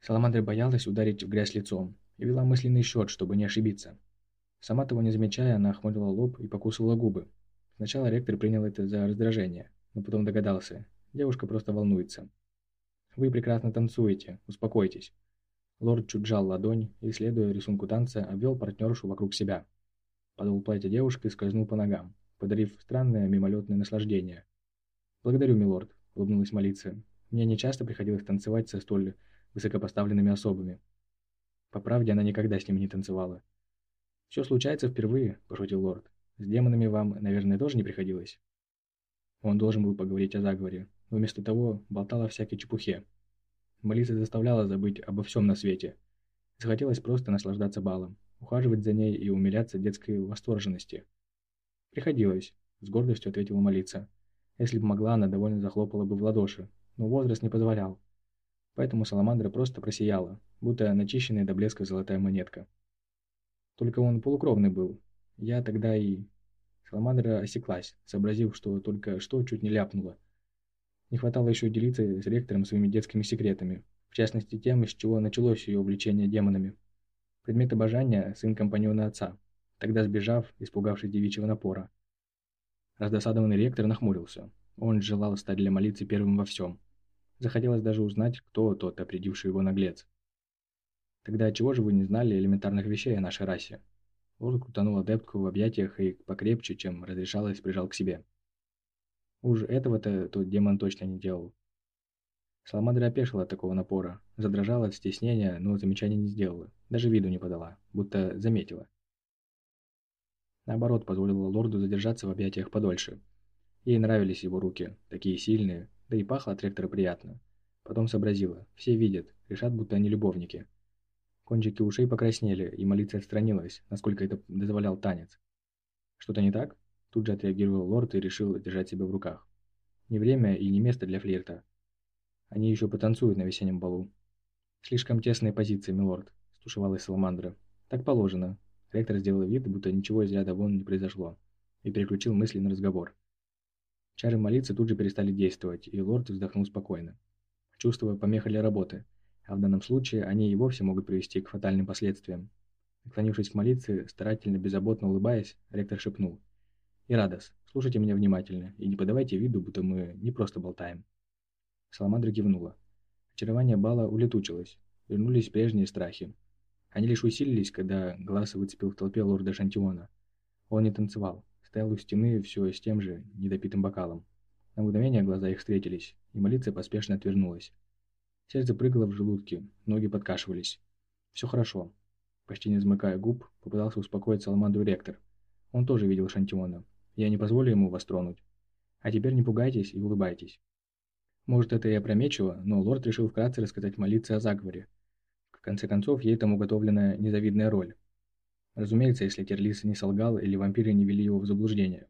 Саламандра боялась ударить в грязь лицом и вела мысленный счет, чтобы не ошибиться. Сама того не замечая, она охмурила лоб и покусывала губы. Сначала ректор принял это за раздражение, но потом догадался. Девушка просто волнуется. Вы прекрасно танцуете, успокойтесь. Лорд чуть жал ладонь и, следуя рисунку танца, обвел партнершу вокруг себя. Подол платья девушки скользнул по ногам, подарив странное мимолетное наслаждение. «Благодарю, милорд», — улыбнулась молиться. «Мне не часто приходилось танцевать со столь высокопоставленными особами». По правде, она никогда с ними не танцевала. «Все случается впервые», — пошутил лорд. «С демонами вам, наверное, тоже не приходилось?» Он должен был поговорить о заговоре, но вместо того болтал о всякой чепухе. Молиться заставляла забыть обо всем на свете. Захотелось просто наслаждаться балом, ухаживать за ней и умиляться детской восторженности. «Приходилось», — с гордостью ответила молиться. Если бы могла, она довольно захлопала бы в ладоши, но возраст не позволял. Поэтому Саламандра просто просияла, будто начищенная до блеска золотая монетка. Только он полукровный был. Я тогда и... Саламандра осеклась, сообразив, что только что чуть не ляпнула. Не хватало еще делиться с ректором своими детскими секретами, в частности тем, с чего началось ее увлечение демонами. Предмет обожания – сын компаньона отца, тогда сбежав, испугавшись девичьего напора. Раздосадованный ректор нахмурился. Он желал стать для молитвы первым во всем. Захотелось даже узнать, кто тот, определивший его наглец. Тогда чего же вы не знали элементарных вещей о нашей расе? Лорд крутанул адептку в объятиях и покрепче, чем разрешалось, прижал к себе. Уж этого-то тот демон точно не делал. Саламандра опешила от такого напора, задрожала от стеснения, но замечания не сделала, даже виду не подала, будто заметила. Наоборот, позволила лорду задержаться в объятиях подольше. Ей нравились его руки, такие сильные, да и пахло от ректора приятно. Потом сообразила, все видят, решат, будто они любовники. Кончики ушей покраснели, и молиться отстранилась, насколько это дозволял танец. «Что-то не так?» Тут же отреагировал лорд и решил держать себя в руках. «Не время и не место для флирта. Они еще потанцуют на весеннем балу». «Слишком тесные позиции, милорд», – стушевалась Саламандра. «Так положено». Ректор сделал вид, будто ничего из ряда вон не произошло, и переключил мысли на разговор. Чары молиться тут же перестали действовать, и лорд вздохнул спокойно, чувствуя помеха для работы – а в данном случае они и вовсе могут привести к фатальным последствиям. Наклонившись к молитве, старательно, беззаботно улыбаясь, ректор шепнул. «Ирадос, слушайте меня внимательно и не подавайте виду, будто мы не просто болтаем». Саламандра кивнула. Очарование бала улетучилось, вернулись прежние страхи. Они лишь усилились, когда глаз выцепил в толпе лорда Шантиона. Он не танцевал, стоял у стены все с тем же недопитым бокалом. На мгновение глаза их встретились, и молиться поспешно отвернулась. Сердце прыгало в желудке, ноги подкашивались. «Все хорошо». Почти не замыкая губ, попытался успокоить Саламандру ректор. Он тоже видел Шантиона. Я не позволю ему вас тронуть. А теперь не пугайтесь и улыбайтесь. Может, это и опрометчиво, но лорд решил вкратце рассказать молиться о заговоре. В конце концов, ей там уготовлена незавидная роль. Разумеется, если Терлис не солгал или вампиры не вели его в заблуждение.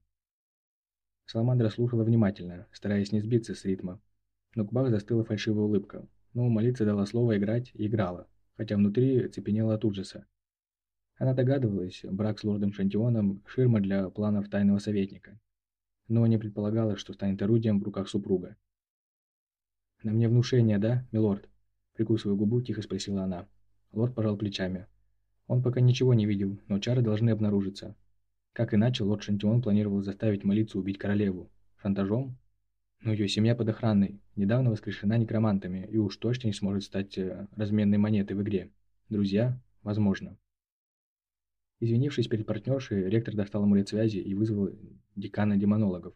Саламандра слушала внимательно, стараясь не сбиться с ритма. Но к губах застыла фальшивая улыбка, но молиться дала слово играть и играла, хотя внутри цепенела от ужаса. Она догадывалась, брак с лордом Шантионом – ширма для планов тайного советника, но не предполагала, что станет орудием в руках супруга. «На мне внушение, да, милорд?» Прикусывая губу, тихо спросила она. Лорд пожал плечами. Он пока ничего не видел, но чары должны обнаружиться. Как иначе лорд Шантион планировал заставить молиться убить королеву? Шантажом? Но ее семья под охраной, недавно воскрешена некромантами и уж точно не сможет стать э, разменной монетой в игре. Друзья? Возможно. Извинившись перед партнершей, ректор достал амулет связи и вызвал декана демонологов.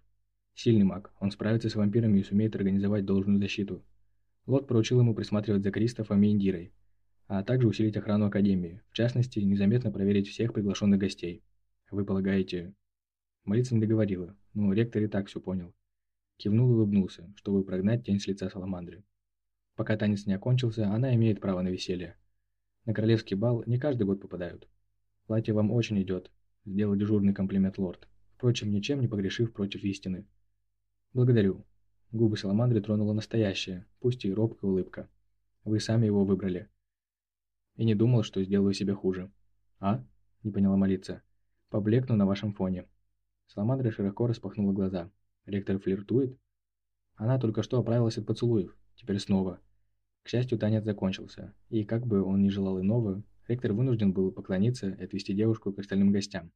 Сильный маг, он справится с вампирами и сумеет организовать должную защиту. Лот поручил ему присматривать за Кристофом и Индирой, а также усилить охрану Академии, в частности, незаметно проверить всех приглашенных гостей. Вы полагаете... Молиться не договорила, но ректор и так все понял. Кивнул и улыбнулся, чтобы прогнать тень с лица Саламандры. Пока танец не окончился, она имеет право на веселье. На королевский бал не каждый год попадают. Платье вам очень идет, сделал дежурный комплимент лорд, впрочем, ничем не погрешив против истины. Благодарю. Губы Саламандры тронула настоящая, пусть и робкая улыбка. Вы сами его выбрали. И не думал, что сделаю себе хуже. А? Не поняла молиться. Поблекну на вашем фоне. Саламандра широко распахнула глаза. Ректор флиртует? Она только что оправилась от поцелуев, теперь снова. К счастью, танец закончился, и как бы он ни желал иного, ректор вынужден был поклониться и отвести девушку к остальным гостям.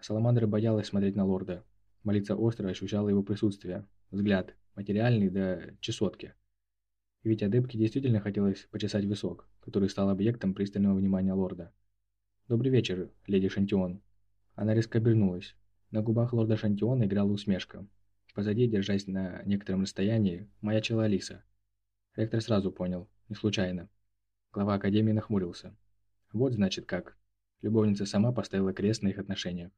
Саламандра боялась смотреть на лорда. Молиться остро ощущала его присутствие, взгляд, материальный до чесотки. Ведь адепке действительно хотелось почесать висок, который стал объектом пристального внимания лорда. «Добрый вечер, леди Шантион». Она резко обернулась. На губах лорда Шантиона играла усмешка, Позади, держась на некотором расстоянии, маячила Алиса. Ректор сразу понял, не случайно. Глава Академии нахмурился. Вот значит как. Любовница сама поставила крест на их отношениях.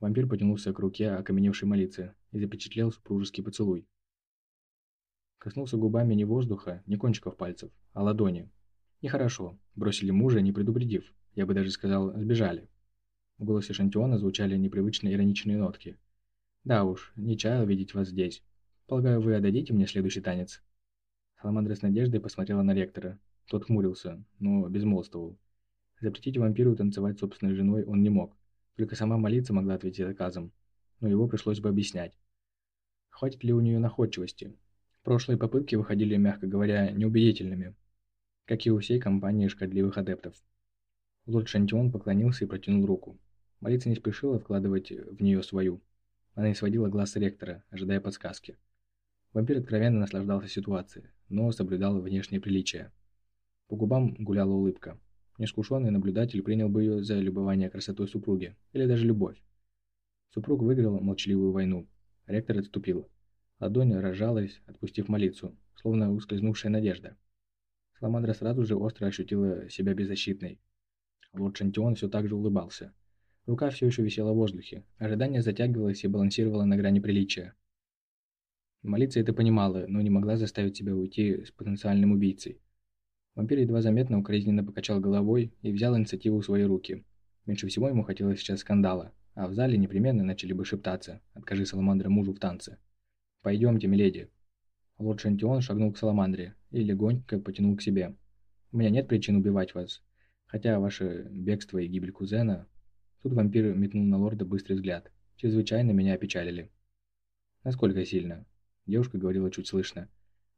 Вампир потянулся к руке окаменевшей молицы и запечатлел супружеский поцелуй. Коснулся губами не воздуха, не кончиков пальцев, а ладони. Нехорошо. Бросили мужа, не предупредив. Я бы даже сказал, сбежали. В голосе Шантиона звучали непривычно ироничные нотки. «Да уж, не чаял видеть вас здесь. Полагаю, вы отдадите мне следующий танец?» Саламандра с надеждой посмотрела на ректора. Тот хмурился, но безмолвствовал. Запретить вампиру танцевать собственной женой он не мог. Только сама молиться могла ответить отказом. Но его пришлось бы объяснять. Хватит ли у нее находчивости? Прошлые попытки выходили, мягко говоря, неубедительными. Как и у всей компании шкодливых адептов. Лорд Шантион поклонился и протянул руку. Молиться не спешила вкладывать в нее свою. Она не сводила глаз с ректора, ожидая подсказки. Вампир откровенно наслаждался ситуацией, но соблюдал внешние приличия. По губам гуляла улыбка. Неискушенный наблюдатель принял бы ее за любование красотой супруги, или даже любовь. Супруг выиграл молчаливую войну. Ректор отступил. Ладонь разжалась, отпустив молицу, словно ускользнувшая надежда. Саламандра сразу же остро ощутила себя беззащитной. Лорд Шантион все так же улыбался. Рука все еще висела в воздухе, ожидание затягивалось и балансировало на грани приличия. Молиться это понимала, но не могла заставить себя уйти с потенциальным убийцей. Вампир едва заметно укоризненно покачал головой и взял инициативу в свои руки. Меньше всего ему хотелось сейчас скандала, а в зале непременно начали бы шептаться «Откажи Саламандра мужу в танце». «Пойдемте, миледи». Лорд Шантион шагнул к Саламандре и легонько потянул к себе. «У меня нет причин убивать вас, хотя ваше бегство и гибель кузена...» Тут вампир метнул на лорда быстрый взгляд. «Чрезвычайно меня опечалили». «Насколько сильно?» Девушка говорила чуть слышно.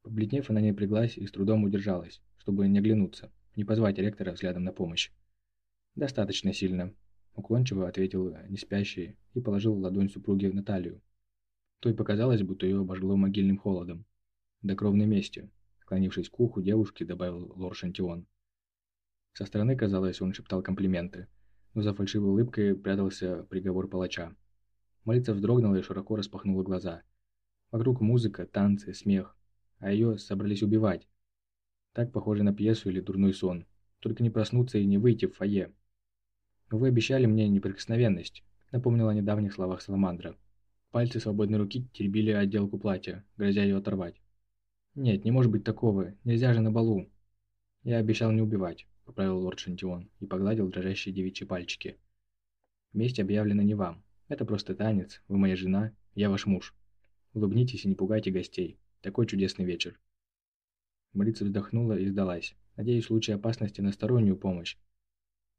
Побледнев, она не напряглась и с трудом удержалась, чтобы не оглянуться, не позвать ректора взглядом на помощь. «Достаточно сильно», — уклончиво ответил неспящий и положил ладонь супруги на талию. Той показалось, будто ее обожгло могильным холодом. «До кровной мести», — склонившись к уху девушки, добавил лор Шантион. Со стороны, казалось, он шептал комплименты, но за фальшивой улыбкой прятался приговор палача. Молица вздрогнула и широко распахнула глаза — Вокруг музыка, танцы, смех. А ее собрались убивать. Так похоже на пьесу или дурной сон. Только не проснуться и не выйти в фойе. «Но вы обещали мне неприкосновенность», — напомнила о недавних словах Саламандра. Пальцы свободной руки теребили отделку платья, грозя ее оторвать. «Нет, не может быть такого. Нельзя же на балу». «Я обещал не убивать», — поправил лорд Шантион и погладил дрожащие девичьи пальчики. «Месть объявлена не вам. Это просто танец. Вы моя жена, я ваш муж. Улыбнитесь и не пугайте гостей. Такой чудесный вечер. Молица вздохнула и сдалась. Надеюсь, в случае опасности на стороннюю помощь.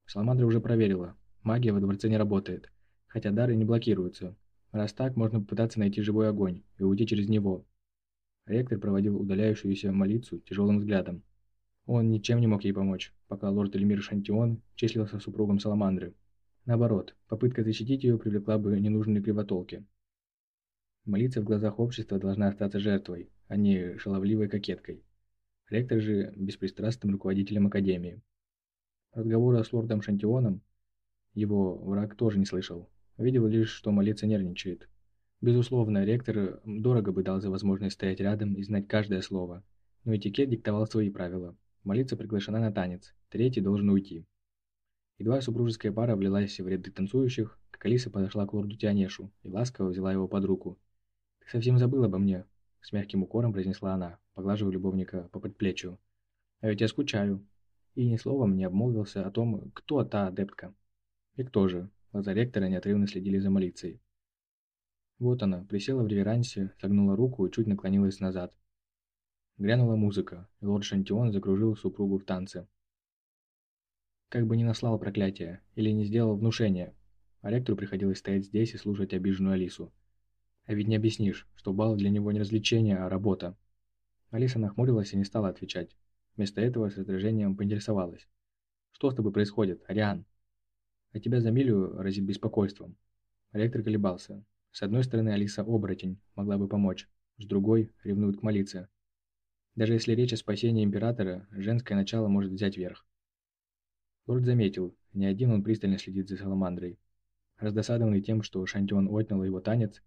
Саламандра уже проверила. Магия во дворце не работает. Хотя дары не блокируются. Раз так, можно попытаться найти живой огонь и уйти через него. Ректор проводил удаляющуюся молицу тяжелым взглядом. Он ничем не мог ей помочь, пока лорд Эльмир Шантион числился супругом Саламандры. Наоборот, попытка защитить ее привлекла бы ненужные кривотолки. Молиться в глазах общества должна остаться жертвой, а не шаловливой кокеткой. Ректор же беспристрастным руководителем Академии. Разговора с лордом Шантионом его враг тоже не слышал. Видел лишь, что молиться нервничает. Безусловно, ректор дорого бы дал за возможность стоять рядом и знать каждое слово. Но этикет диктовал свои правила. Молиться приглашена на танец, третий должен уйти. Едва супружеская пара влилась в ряды танцующих, как Алиса подошла к лорду Тианешу и ласково взяла его под руку, совсем забыл обо мне», — с мягким укором произнесла она, поглаживая любовника по предплечью. «А ведь я скучаю». И ни словом не обмолвился о том, кто та адептка. И кто же. Глаза ректора неотрывно следили за молицей. Вот она, присела в реверансе, согнула руку и чуть наклонилась назад. Грянула музыка, и лорд Шантион закружил супругу в танце. Как бы не наслал проклятие, или не сделал внушения, а ректору приходилось стоять здесь и слушать обиженную Алису. А ведь не объяснишь, что бал для него не развлечение, а работа. Алиса нахмурилась и не стала отвечать. Вместо этого с раздражением поинтересовалась. «Что с тобой происходит, Ариан?» «А тебя за милю разит беспокойством». Ректор колебался. С одной стороны, Алиса оборотень, могла бы помочь. С другой, ревнует к молиться. Даже если речь о спасении Императора, женское начало может взять верх. Лорд заметил, не один он пристально следит за Саламандрой. Раздосадованный тем, что Шантион отнял его танец,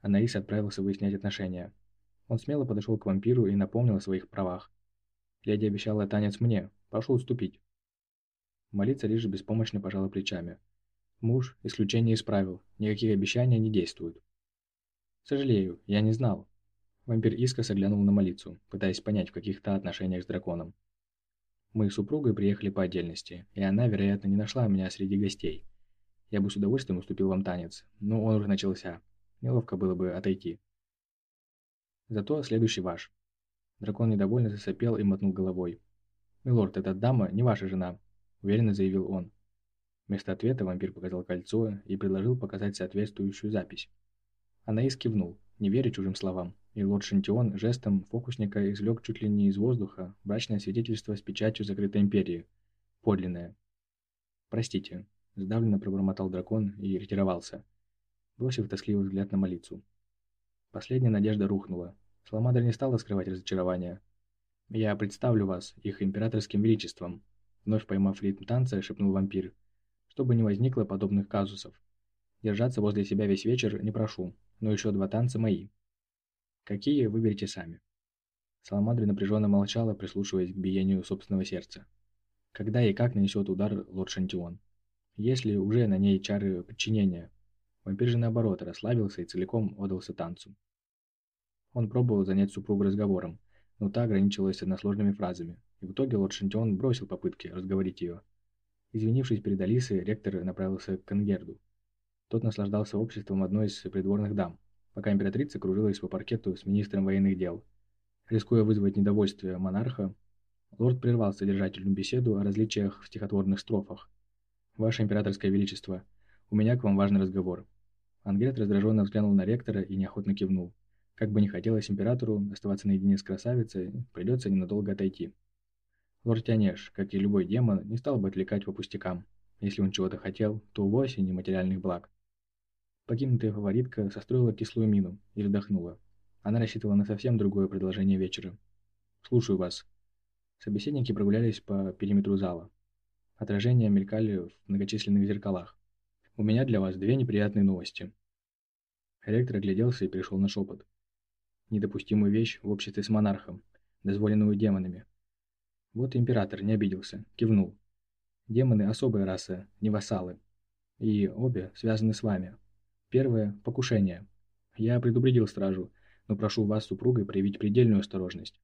Анаис отправился выяснять отношения. Он смело подошел к вампиру и напомнил о своих правах. Леди обещала танец мне, прошу уступить. Молиться лишь беспомощно пожала плечами. Муж – исключение из правил, никаких обещаний не действуют. Сожалею, я не знал. Вампир искоса глянул на Молицу, пытаясь понять, в каких-то отношениях с драконом. Мы с супругой приехали по отдельности, и она, вероятно, не нашла меня среди гостей. Я бы с удовольствием уступил вам танец, но он уже начался. Неловко было бы отойти. Зато следующий ваш. Дракон недовольно засопел и мотнул головой. «Милорд, эта дама не ваша жена», – уверенно заявил он. Вместо ответа вампир показал кольцо и предложил показать соответствующую запись. Анаис кивнул, не веря чужим словам, и лорд Шантион жестом фокусника извлек чуть ли не из воздуха брачное свидетельство с печатью закрытой империи. Подлинное. «Простите», – сдавленно пробормотал дракон и ретировался, бросив тоскливый взгляд на молицу. Последняя надежда рухнула, Саламандра не стала скрывать разочарования. «Я представлю вас их императорским величеством», вновь поймав ритм танца, шепнул вампир. «Чтобы не возникло подобных казусов. Держаться возле себя весь вечер не прошу, но еще два танца мои. Какие, выберите сами». Саламандра напряженно молчала, прислушиваясь к биению собственного сердца. Когда и как нанесет удар лорд Шантион? Есть ли уже на ней чары подчинения? Вампир же наоборот расслабился и целиком отдался танцу. Он пробовал занять супругу разговором, но та ограничилась односложными фразами, и в итоге лорд Шантион бросил попытки разговорить ее. Извинившись перед Алисой, ректор направился к Конгерду. Тот наслаждался обществом одной из придворных дам, пока императрица кружилась по паркету с министром военных дел. Рискуя вызвать недовольствие монарха, лорд прервал содержательную беседу о различиях в стихотворных строфах. «Ваше императорское величество, у меня к вам важный разговор». Ангет раздраженно взглянул на ректора и неохотно кивнул. Как бы не хотелось императору оставаться наедине с красавицей, придется ненадолго отойти. Лорд Тянеш, как и любой демон, не стал бы отвлекать по пустякам. Если он чего-то хотел, то вовсе не материальных благ. Покинутая фаворитка состроила кислую мину и вздохнула. Она рассчитывала на совсем другое предложение вечера. «Слушаю вас». Собеседники прогулялись по периметру зала. Отражения мелькали в многочисленных зеркалах. «У меня для вас две неприятные новости». Ректор огляделся и перешел на шепот недопустимую вещь в обществе с монархом, дозволенную демонами. Вот император не обиделся, кивнул. Демоны – особая раса, не вассалы. И обе связаны с вами. Первое – покушение. Я предупредил стражу, но прошу вас, супругой, проявить предельную осторожность.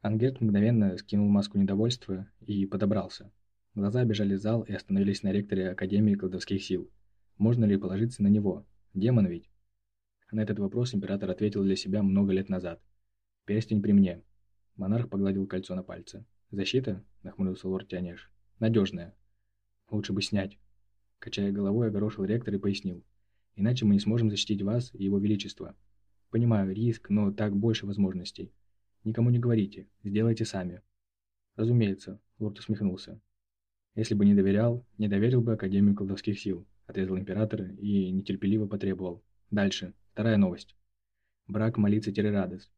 Ангерт мгновенно скинул маску недовольства и подобрался. Глаза бежали в зал и остановились на ректоре Академии колдовских сил. Можно ли положиться на него? Демон ведь. На этот вопрос император ответил для себя много лет назад. «Перстень при мне». Монарх погладил кольцо на пальце. «Защита?» – нахмурился лорд Тянеш. «Надежная. Лучше бы снять». Качая головой, огорошил ректор и пояснил. «Иначе мы не сможем защитить вас и его величество. Понимаю, риск, но так больше возможностей. Никому не говорите, сделайте сами». «Разумеется», – лорд усмехнулся. «Если бы не доверял, не доверил бы Академию колдовских сил», – отрезал император и нетерпеливо потребовал. «Дальше». Вторая новость. Брак молиться Терерадес.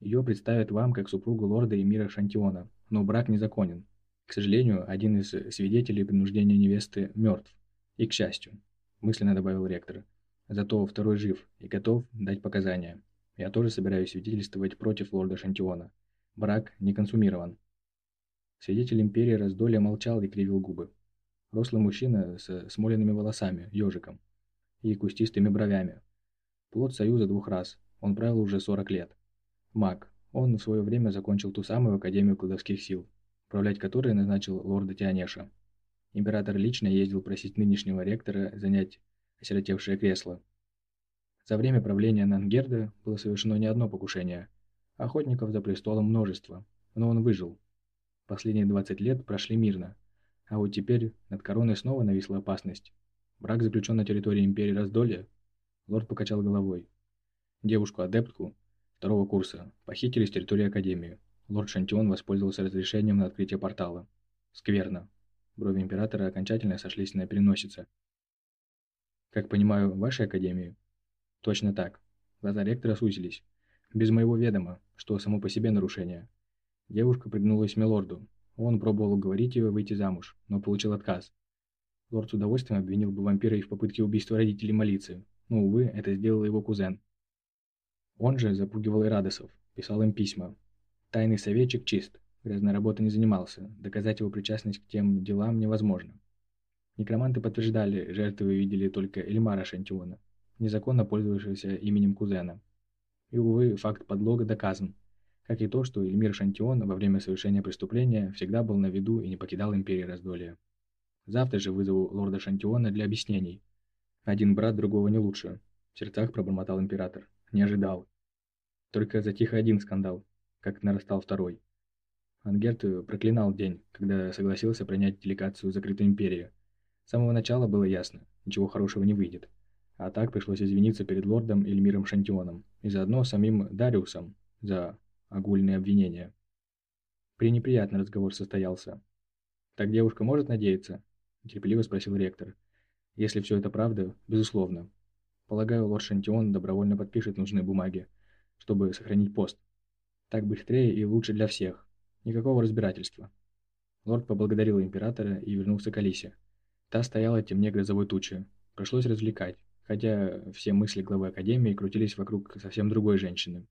Ее представят вам как супругу лорда Эмира Шантиона, но брак незаконен. К сожалению, один из свидетелей принуждения невесты мертв. И к счастью, мысленно добавил ректор. Зато второй жив и готов дать показания. Я тоже собираюсь свидетельствовать против лорда Шантиона. Брак не консумирован. Свидетель империи раздолья молчал и кривил губы. Рослый мужчина с смоленными волосами, ежиком, и кустистыми бровями, Плод союза двух рас. Он правил уже 40 лет. Маг. Он в свое время закончил ту самую Академию колдовских сил, управлять которой назначил лорда Тианеша. Император лично ездил просить нынешнего ректора занять осиротевшее кресло. За время правления Нангерда было совершено не одно покушение. Охотников за престолом множество, но он выжил. Последние 20 лет прошли мирно, а вот теперь над короной снова нависла опасность. Брак заключен на территории империи Раздолья Лорд покачал головой. Девушку-адептку второго курса похитили с территории Академии. Лорд Шантион воспользовался разрешением на открытие портала. Скверно. Брови Императора окончательно сошлись на переносице. «Как понимаю, в вашей Академии?» «Точно так». Глаза ректора сузились. «Без моего ведома, что само по себе нарушение». Девушка пригнулась милорду. Он пробовал уговорить ее выйти замуж, но получил отказ. Лорд с удовольствием обвинил бы вампира и в попытке убийства родителей Молиции, но, увы, это сделал его кузен. Он же запугивал Ирадосов, писал им письма. Тайный советчик чист, грязной работой не занимался, доказать его причастность к тем делам невозможно. Некроманты подтверждали, жертвы видели только Эльмара Шантиона, незаконно пользовавшегося именем кузена. И, увы, факт подлога доказан, как и то, что Эльмир Шантион во время совершения преступления всегда был на виду и не покидал Империи Раздолья. Завтра же вызову лорда Шантиона для объяснений. Один брат другого не лучше, в сердцах пробормотал император. Не ожидал. Только затих один скандал, как нарастал второй. Ангерт проклинал день, когда согласился принять делегацию закрытой империи. С самого начала было ясно, ничего хорошего не выйдет. А так пришлось извиниться перед лордом Эльмиром Шантионом и заодно самим Дариусом за огульные обвинения. Пренеприятный разговор состоялся. «Так девушка может надеяться?» – терпеливо спросил ректор. «Если все это правда, безусловно. Полагаю, лорд Шантион добровольно подпишет нужные бумаги, чтобы сохранить пост. Так быстрее и лучше для всех. Никакого разбирательства». Лорд поблагодарил императора и вернулся к Алисе. Та стояла темне грозовой тучи. Пришлось развлекать хотя все мысли главы Академии крутились вокруг совсем другой женщины.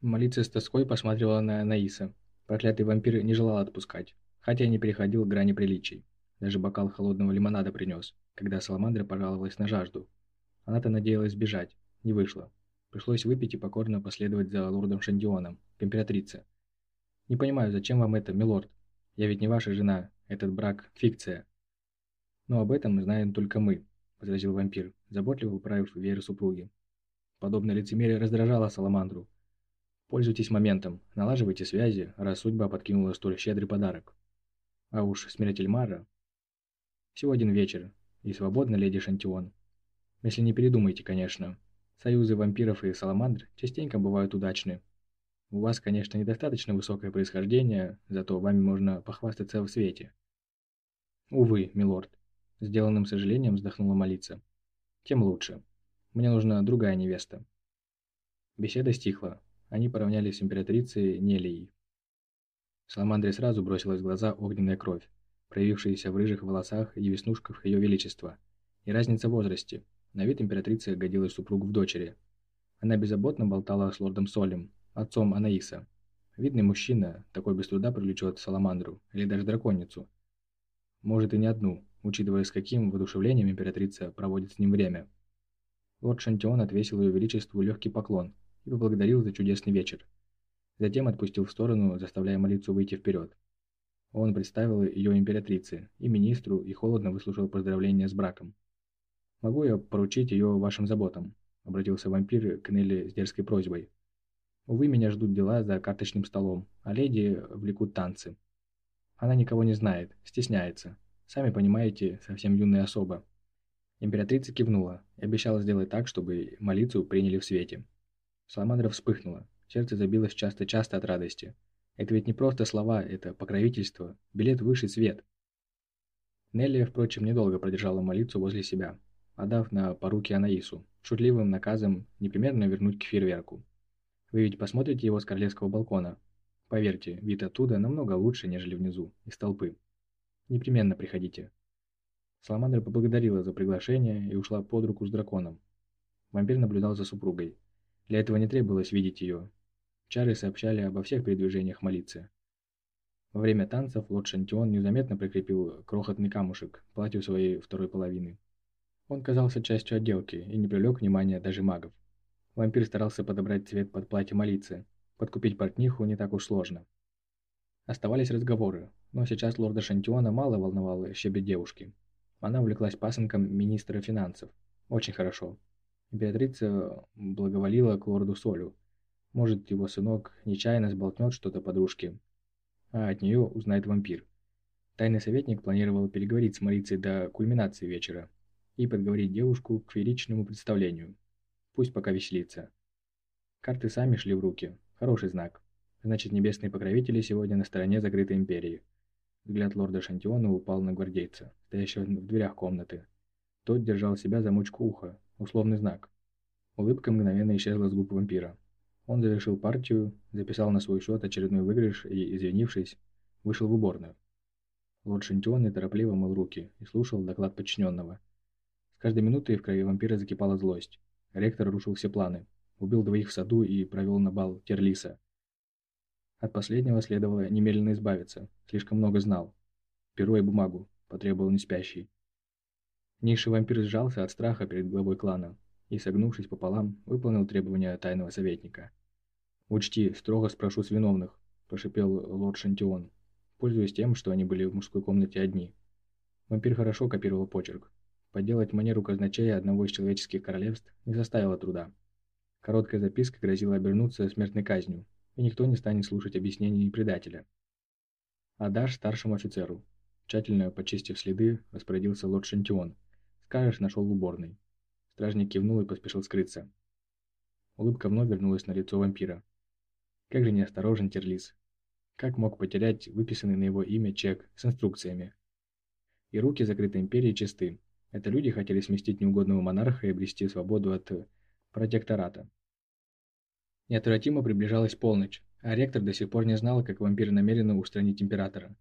Молиться с тоской посматривала на Наиса. Проклятый вампир не желал отпускать, хотя и не переходил грани приличий. Даже бокал холодного лимонада принес, когда Саламандра пожаловалась на жажду. Она-то надеялась бежать, не вышло. Пришлось выпить и покорно последовать за лордом Шандионом, к императрице. «Не понимаю, зачем вам это, милорд? Я ведь не ваша жена, этот брак – фикция». Но об этом знаем только мы, возразил вампир, заботливо управив веер супруги. Подобное лицемерие раздражало Саламандру. Пользуйтесь моментом, налаживайте связи, раз судьба подкинула столь щедрый подарок. А уж смерть Мара... Всего один вечер, и свободна леди Шантион. Если не передумайте, конечно. Союзы вампиров и саламандр частенько бывают удачны. У вас, конечно, недостаточно высокое происхождение, зато вами можно похвастаться в свете. Увы, милорд, Сделанным сожалением вздохнула молиться. Тем лучше. Мне нужна другая невеста. Беседа стихла. Они поравнялись с императрицей Нелией. Саламандре сразу бросилась в глаза огненная кровь, проявившаяся в рыжих волосах и веснушках ее величества, и разница в возрасте. На вид императрицы годилась супругу в дочери. Она беззаботно болтала с лордом Солем, отцом Анаиса. Видный мужчина, такой без труда привлечет Саламандру, или даже драконицу. Может и не одну, учитывая, с каким воодушевлением императрица проводит с ним время. Лорд Шантион отвесил ее величеству легкий поклон и поблагодарил за чудесный вечер. Затем отпустил в сторону, заставляя молиться выйти вперед. Он представил ее императрице и министру и холодно выслушал поздравления с браком. «Могу я поручить ее вашим заботам?» – обратился вампир к Нелли с дерзкой просьбой. «Увы, меня ждут дела за карточным столом, а леди влекут танцы. Она никого не знает, стесняется, Сами понимаете, совсем юная особа. Императрица кивнула и обещала сделать так, чтобы молитву приняли в свете. Саламандра вспыхнула, сердце забилось часто-часто от радости. Это ведь не просто слова, это покровительство, билет в высший свет. Нелли, впрочем, недолго продержала молитву возле себя, отдав на поруки Анаису, шутливым наказом непременно вернуть к фейерверку. Вы ведь посмотрите его с королевского балкона. Поверьте, вид оттуда намного лучше, нежели внизу, из толпы. Непременно приходите». Саламандра поблагодарила за приглашение и ушла под руку с драконом. Вампир наблюдал за супругой. Для этого не требовалось видеть ее. Чары сообщали обо всех передвижениях молиться. Во время танцев лорд Шантион незаметно прикрепил крохотный камушек к платью своей второй половины. Он казался частью отделки и не привлек внимания даже магов. Вампир старался подобрать цвет под платье молиться. Подкупить портниху не так уж сложно. Оставались разговоры, но сейчас лорда Шантиона мало волновало щебет девушки. Она увлеклась пасынком министра финансов. Очень хорошо. Императрица благоволила к лорду Солю. Может, его сынок нечаянно сболтнет что-то подружке, а от нее узнает вампир. Тайный советник планировал переговорить с Марицей до кульминации вечера и подговорить девушку к фееричному представлению. Пусть пока веселится. Карты сами шли в руки. Хороший знак. Значит, небесные покровители сегодня на стороне закрытой империи. Взгляд лорда Шантиона упал на гвардейца, стоящего в дверях комнаты. Тот держал себя за мочку уха, условный знак. Улыбка мгновенно исчезла с губ вампира. Он завершил партию, записал на свой счет очередной выигрыш и, извинившись, вышел в уборную. Лорд Шантион неторопливо мыл руки и слушал доклад подчиненного. С каждой минутой в крови вампира закипала злость. Ректор рушил все планы. Убил двоих в саду и провел на бал Терлиса. От последнего следовало немедленно избавиться, слишком много знал. Перо и бумагу, потребовал неспящий. Низший вампир сжался от страха перед главой клана и, согнувшись пополам, выполнил требования тайного советника. «Учти, строго спрошу с виновных», – прошипел лорд Шантион, пользуясь тем, что они были в мужской комнате одни. Вампир хорошо копировал почерк. Подделать манеру казначея одного из человеческих королевств не составило труда. Короткая записка грозила обернуться смертной казнью, и никто не станет слушать объяснений предателя. «Отдашь старшему офицеру». Тщательно почистив следы, распорядился лорд Шантион. «Скажешь, нашел в уборной». Стражник кивнул и поспешил скрыться. Улыбка вновь вернулась на лицо вампира. Как же неосторожен Терлис. Как мог потерять выписанный на его имя чек с инструкциями? И руки закрытой империи чисты. Это люди хотели сместить неугодного монарха и обрести свободу от протектората. Неотвратимо приближалась полночь, а ректор до сих пор не знал, как вампир намеренно устранить императора.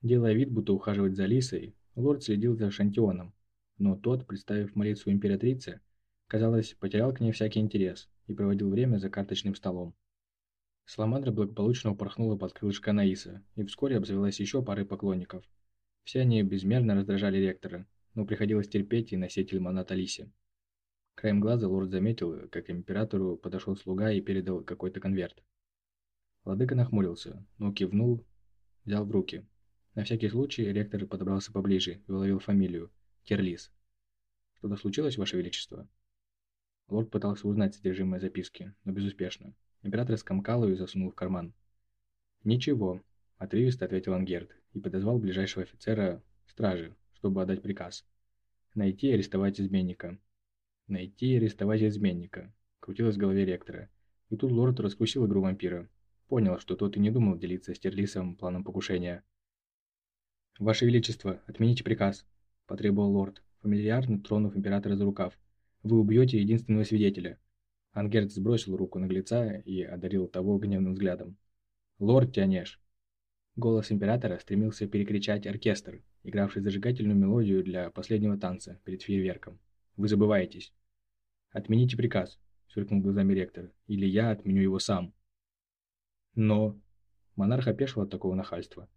Делая вид, будто ухаживать за Лисой, лорд следил за Шантионом, но тот, представив молитву императрице, казалось, потерял к ней всякий интерес и проводил время за карточным столом. Саламандра благополучно упорхнула под крылышко Наиса, и вскоре обзавелась еще парой поклонников. Все они безмерно раздражали ректора, но приходилось терпеть и носить лимонад Алисе. Краем глаза лорд заметил, как императору подошел слуга и передал какой-то конверт. Владыка нахмурился, но кивнул, взял в руки. На всякий случай ректор подобрался поближе и уловил фамилию – Терлис. «Что-то случилось, Ваше Величество?» Лорд пытался узнать содержимое записки, но безуспешно. Император скомкал ее и засунул в карман. «Ничего», – отрывисто ответил Ангерт и подозвал ближайшего офицера стражи, чтобы отдать приказ. «Найти и арестовать изменника». «Найти и арестовать изменника», – крутилось в голове ректора. И тут лорд раскусил игру вампира – Понял, что тот и не думал делиться с Терлисом планом покушения. «Ваше Величество, отмените приказ», – потребовал лорд, фамильярно тронув императора за рукав. «Вы убьете единственного свидетеля». Ангерт сбросил руку наглеца и одарил того гневным взглядом. «Лорд Тянеш!» Голос императора стремился перекричать оркестр, игравший зажигательную мелодию для последнего танца перед фейерверком. «Вы забываетесь!» «Отмените приказ», – сверкнул глазами ректор, – «или я отменю его сам». Но... Монарх опешил от такого нахальства.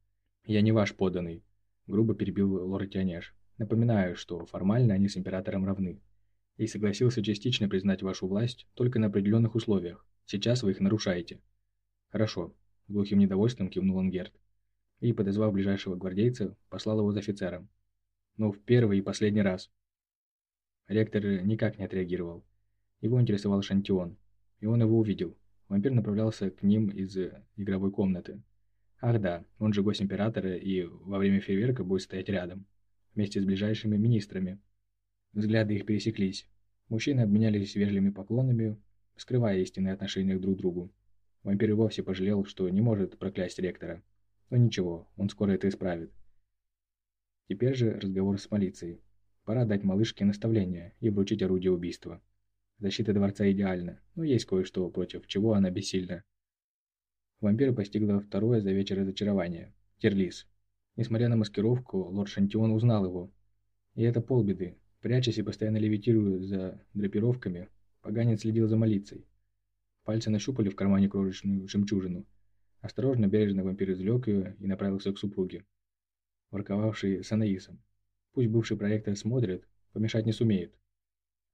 «Я не ваш поданный», — грубо перебил лорд Тянеш. «Напоминаю, что формально они с императором равны. И согласился частично признать вашу власть только на определенных условиях. Сейчас вы их нарушаете». «Хорошо», — глухим недовольством кивнул Ангерт. И, подозвав ближайшего гвардейца, послал его за офицером. Но в первый и последний раз. Ректор никак не отреагировал. Его интересовал Шантион, и он его увидел. Вампир направлялся к ним из игровой комнаты. Ах да, он же гость Императора и во время фейерверка будет стоять рядом, вместе с ближайшими министрами. Взгляды их пересеклись. Мужчины обменялись вежливыми поклонами, скрывая истинные отношения друг к другу. Вампир и вовсе пожалел, что не может проклясть ректора. Но ничего, он скоро это исправит. Теперь же разговор с Малицией. Пора дать малышке наставление и вручить орудие убийства. Защита дворца идеальна, но есть кое-что, против чего она бессильна. Вампира постигло второе за вечер разочарование – Терлис. Несмотря на маскировку, лорд Шантион узнал его. И это полбеды. Прячась и постоянно левитируя за драпировками, поганец следил за молицей. Пальцы нащупали в кармане крошечную жемчужину. Осторожно, бережно вампир извлек ее и направился к супруге, ворковавшей с Анаисом. Пусть бывший проектор смотрит, помешать не сумеет.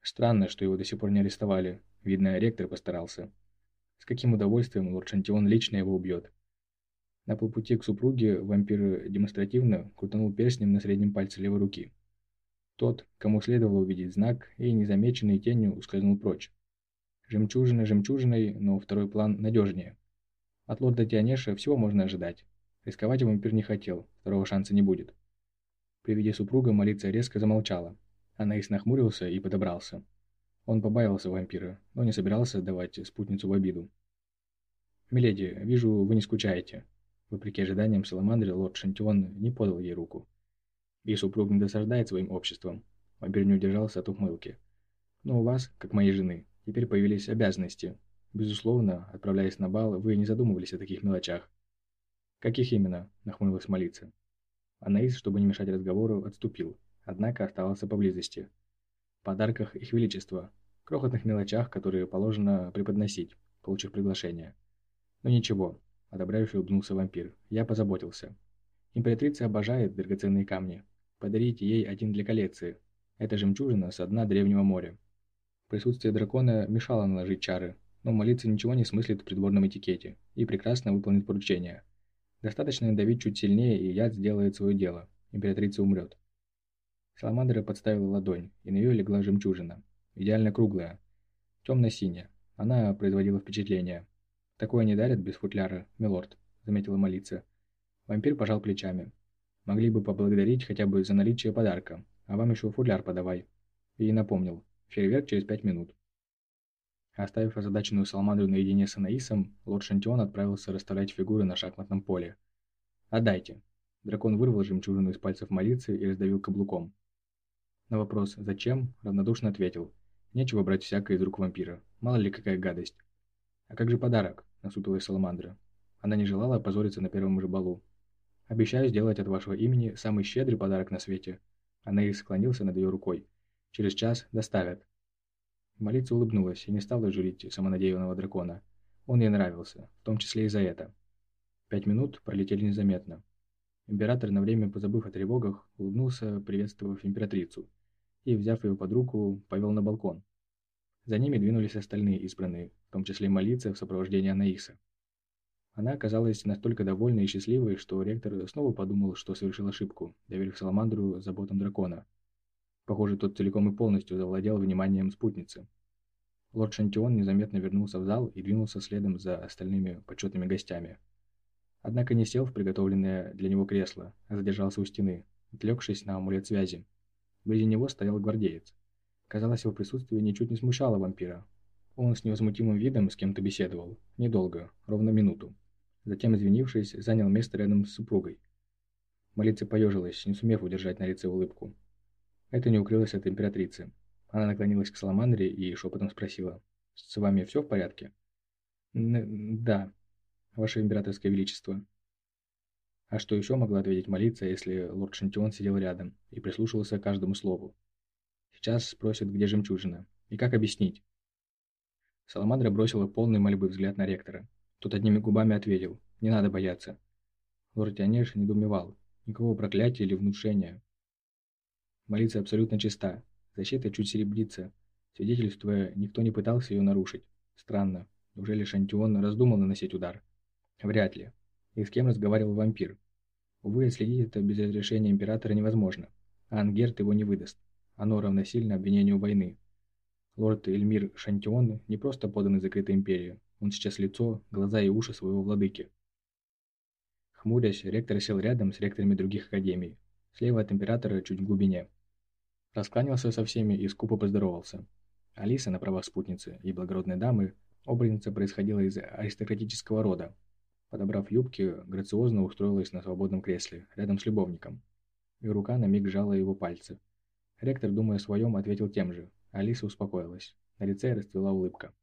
Странно, что его до сих пор не арестовали. Видно, ректор постарался. С каким удовольствием лорд Шантион лично его убьет. На полпути к супруге вампир демонстративно крутанул перстнем на среднем пальце левой руки. Тот, кому следовало увидеть знак, и незамеченный тенью ускользнул прочь. Жемчужина жемчужиной, но второй план надежнее. От лорда Тианеша всего можно ожидать. Рисковать вампир не хотел, второго шанса не будет. При виде супруга молиться резко замолчала, Анаис нахмурился и подобрался. Он побаивался вампира, но не собирался давать спутницу в обиду. «Миледи, вижу, вы не скучаете». Вопреки ожиданиям Саламандры, лорд Шантион не подал ей руку. И супруг не досаждает своим обществом. Вампир не удержался от ухмылки. «Но у вас, как моей жены, теперь появились обязанности. Безусловно, отправляясь на бал, вы не задумывались о таких мелочах». «Каких именно?» – нахмурилась молиться. Анаис, чтобы не мешать разговору, отступил, однако оставался поблизости. Подарках их величества, крохотных мелочах, которые положено преподносить, получив приглашение. Но ничего, одобряюще улыбнулся вампир, я позаботился. Императрица обожает драгоценные камни, Подарите ей один для коллекции. Это жемчужина со дна древнего моря. Присутствие дракона мешало наложить чары, но молиться ничего не смыслит в придворном этикете и прекрасно выполнит поручение. Достаточно надавить чуть сильнее, и яд сделает свое дело. Императрица умрет. Саламандра подставила ладонь, и на нее легла жемчужина. Идеально круглая. Темно-синяя. Она производила впечатление. «Такое не дарят без футляра, милорд», — заметила молиться. Вампир пожал плечами. «Могли бы поблагодарить хотя бы за наличие подарка, а вам еще футляр подавай». И напомнил. Фейерверк через пять минут. Оставив озадаченную Саламандру наедине с Анаисом, лорд Шантион отправился расставлять фигуры на шахматном поле. «Отдайте». Дракон вырвал жемчужину из пальцев молиться и раздавил каблуком. На вопрос «Зачем?» равнодушно ответил. «Нечего брать всякое из рук вампира. Мало ли какая гадость». «А как же подарок?» – насупилась Саламандра. Она не желала опозориться на первом же балу. «Обещаю сделать от вашего имени самый щедрый подарок на свете». Анаис склонился над ее рукой. «Через час доставят». Молица улыбнулась и не стала журить самонадеянного дракона. Он ей нравился, в том числе и за это. Пять минут пролетели незаметно. Император, на время позабыв о тревогах, улыбнулся, приветствовав императрицу и, взяв ее под руку, повел на балкон. За ними двинулись остальные избранные, в том числе молиться в сопровождении Анаиса. Она оказалась настолько довольной и счастливой, что ректор снова подумал, что совершил ошибку, доверив Саламандру заботам дракона. Похоже, тот целиком и полностью завладел вниманием спутницы. Лорд Шантион незаметно вернулся в зал и двинулся следом за остальными почетными гостями. Однако не сел в приготовленное для него кресло, а задержался у стены, отвлекшись на амулет связи. Вблизи него стоял гвардеец. Казалось, его присутствие ничуть не смущало вампира. Он с невозмутимым видом с кем-то беседовал. Недолго, ровно минуту. Затем, извинившись, занял место рядом с супругой. Молица поежилась, не сумев удержать на лице улыбку. Это не укрылось от императрицы. Она наклонилась к Саламандре и шепотом спросила. «С вами все в порядке?» Н «Да, Ваше Императорское Величество». А что еще могла ответить молиться, если лорд Шантион сидел рядом и прислушивался к каждому слову? Сейчас спросят, где жемчужина. И как объяснить? Саламандра бросила полный мольбы взгляд на ректора. Тот одними губами ответил, не надо бояться. Лорд Тионеш недоумевал. Никакого проклятия или внушения. Молиться абсолютно чиста. Защита чуть серебрится. Свидетельствуя, никто не пытался ее нарушить. Странно. Неужели Шантион раздумал наносить удар? Вряд ли. И с кем разговаривал вампир? Увы, отследить это без разрешения императора невозможно, а Ангерт его не выдаст. Оно равносильно обвинению войны. Лорд Эльмир Шантион не просто поданный закрытой империи, он сейчас лицо, глаза и уши своего владыки. Хмурясь, ректор сел рядом с ректорами других академий, слева от императора чуть в глубине. Раскланялся со всеми и скупо поздоровался. Алиса на правах спутницы и благородной дамы, образница происходила из аристократического рода, Подобрав юбки, грациозно устроилась на свободном кресле, рядом с любовником. И рука на миг сжала его пальцы. Ректор, думая о своем, ответил тем же. Алиса успокоилась. На лице расцвела улыбка.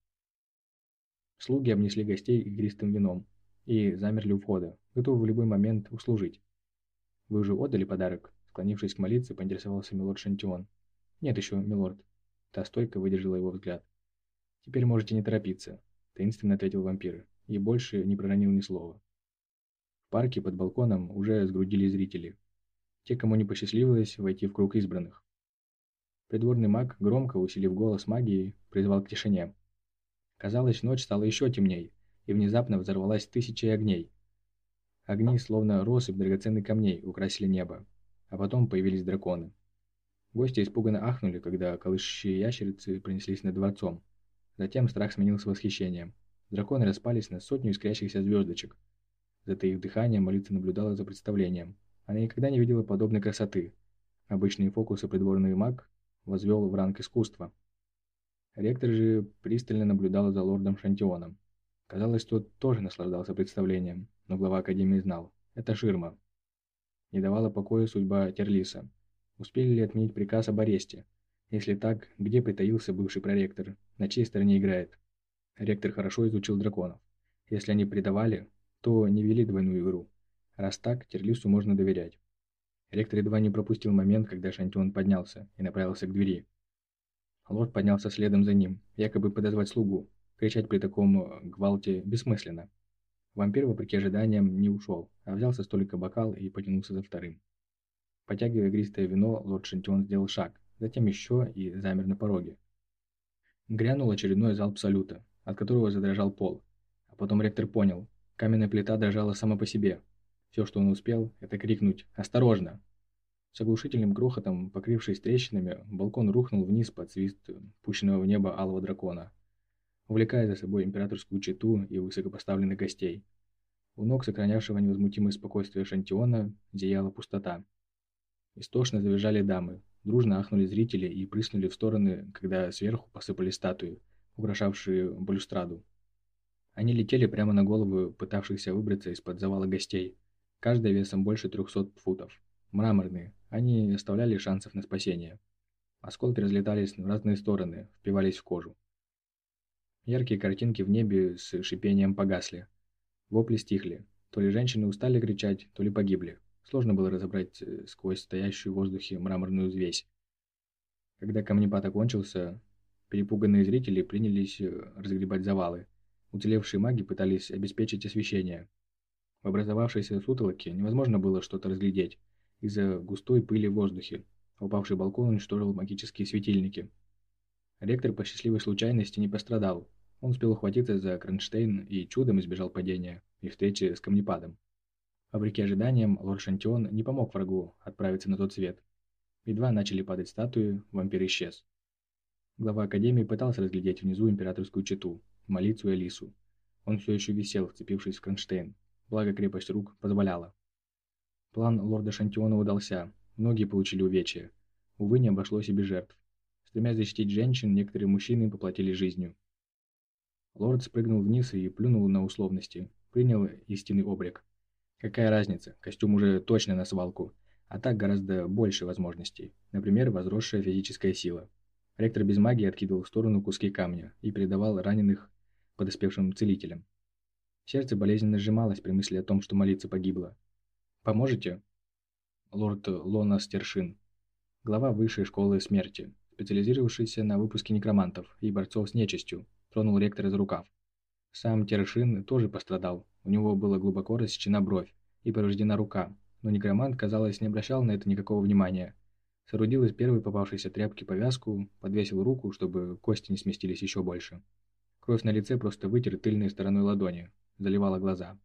Слуги обнесли гостей игристым вином и замерли у входа, готовы в любой момент услужить. «Вы уже отдали подарок?» Склонившись к молитве, поинтересовался милорд Шантион. «Нет еще, милорд». Та стойко выдержала его взгляд. «Теперь можете не торопиться», – таинственно ответил вампир и больше не проронил ни слова. В парке под балконом уже сгрудили зрители. Те, кому не посчастливилось войти в круг избранных. Придворный маг, громко усилив голос магии, призвал к тишине. Казалось, ночь стала еще темней, и внезапно взорвалась тысячей огней. Огни, словно россыпь драгоценных камней, украсили небо, а потом появились драконы. Гости испуганно ахнули, когда колышущие ящерицы принеслись над дворцом. Затем страх сменился восхищением. Драконы распались на сотню искрящихся звездочек. Затаив дыхание, молитва наблюдала за представлением. Она никогда не видела подобной красоты. Обычные фокусы придворный маг возвел в ранг искусства. Ректор же пристально наблюдал за лордом Шантионом. Казалось, тот тоже наслаждался представлением, но глава Академии знал. Это ширма. Не давала покоя судьба Терлиса. Успели ли отменить приказ об аресте? Если так, где притаился бывший проректор? На чьей стороне играет? Ректор хорошо изучил драконов. Если они предавали, то не вели двойную игру. Раз так, Терлису можно доверять. Ректор едва не пропустил момент, когда Шантион поднялся и направился к двери. Лорд поднялся следом за ним, якобы подозвать слугу. Кричать при таком э, гвалте бессмысленно. Вампир, вопреки ожиданиям, не ушел, а взял со столика бокал и потянулся за вторым. Потягивая игристое вино, лорд Шантион сделал шаг, затем еще и замер на пороге. Грянул очередной залп салюта, от которого задрожал пол. А потом ректор понял, каменная плита дрожала сама по себе. Все, что он успел, это крикнуть «Осторожно!». С оглушительным грохотом, покрывшись трещинами, балкон рухнул вниз под свист пущенного в небо алого дракона, увлекая за собой императорскую чету и высокопоставленных гостей. У ног сохранявшего невозмутимое спокойствие Шантиона зияла пустота. Истошно завизжали дамы, дружно ахнули зрители и прыснули в стороны, когда сверху посыпали статуи, украшавшие балюстраду. Они летели прямо на голову пытавшихся выбраться из-под завала гостей, каждая весом больше 300 футов. Мраморные, они не оставляли шансов на спасение. Осколки разлетались в разные стороны, впивались в кожу. Яркие картинки в небе с шипением погасли. Вопли стихли. То ли женщины устали кричать, то ли погибли. Сложно было разобрать э, сквозь стоящую в воздухе мраморную взвесь. Когда камнепад окончился, перепуганные зрители принялись э, разгребать завалы. Уцелевшие маги пытались обеспечить освещение. В образовавшейся сутолоке невозможно было что-то разглядеть из-за густой пыли в воздухе. Упавший балкон уничтожил магические светильники. Ректор по счастливой случайности не пострадал. Он успел ухватиться за кронштейн и чудом избежал падения и встречи с камнепадом. Вопреки ожиданиям, лорд Шантион не помог врагу отправиться на тот свет. Едва начали падать статуи, вампир исчез. Глава Академии пытался разглядеть внизу императорскую чету, Малицу и Алису. Он все еще висел, вцепившись в кронштейн, благо крепость рук позволяла. План лорда Шантиона удался, многие получили увечья. Увы, не обошлось и без жертв. Стремясь защитить женщин, некоторые мужчины поплатили жизнью. Лорд спрыгнул вниз и плюнул на условности, принял истинный облик. Какая разница, костюм уже точно на свалку, а так гораздо больше возможностей, например, возросшая физическая сила. Ректор без магии откидывал в сторону куски камня и передавал раненых подоспевшим целителям. Сердце болезненно сжималось при мысли о том, что молиться погибла. «Поможете?» Лорд Лона Стершин, глава высшей школы смерти, специализировавшийся на выпуске некромантов и борцов с нечистью, тронул ректора за рукав. Сам Тершин тоже пострадал, у него была глубоко рассечена бровь и повреждена рука, но некромант, казалось, не обращал на это никакого внимания. Соорудил из первой попавшейся тряпки повязку, подвесил руку, чтобы кости не сместились еще больше. Кровь на лице просто вытер тыльной стороной ладони, заливала глаза.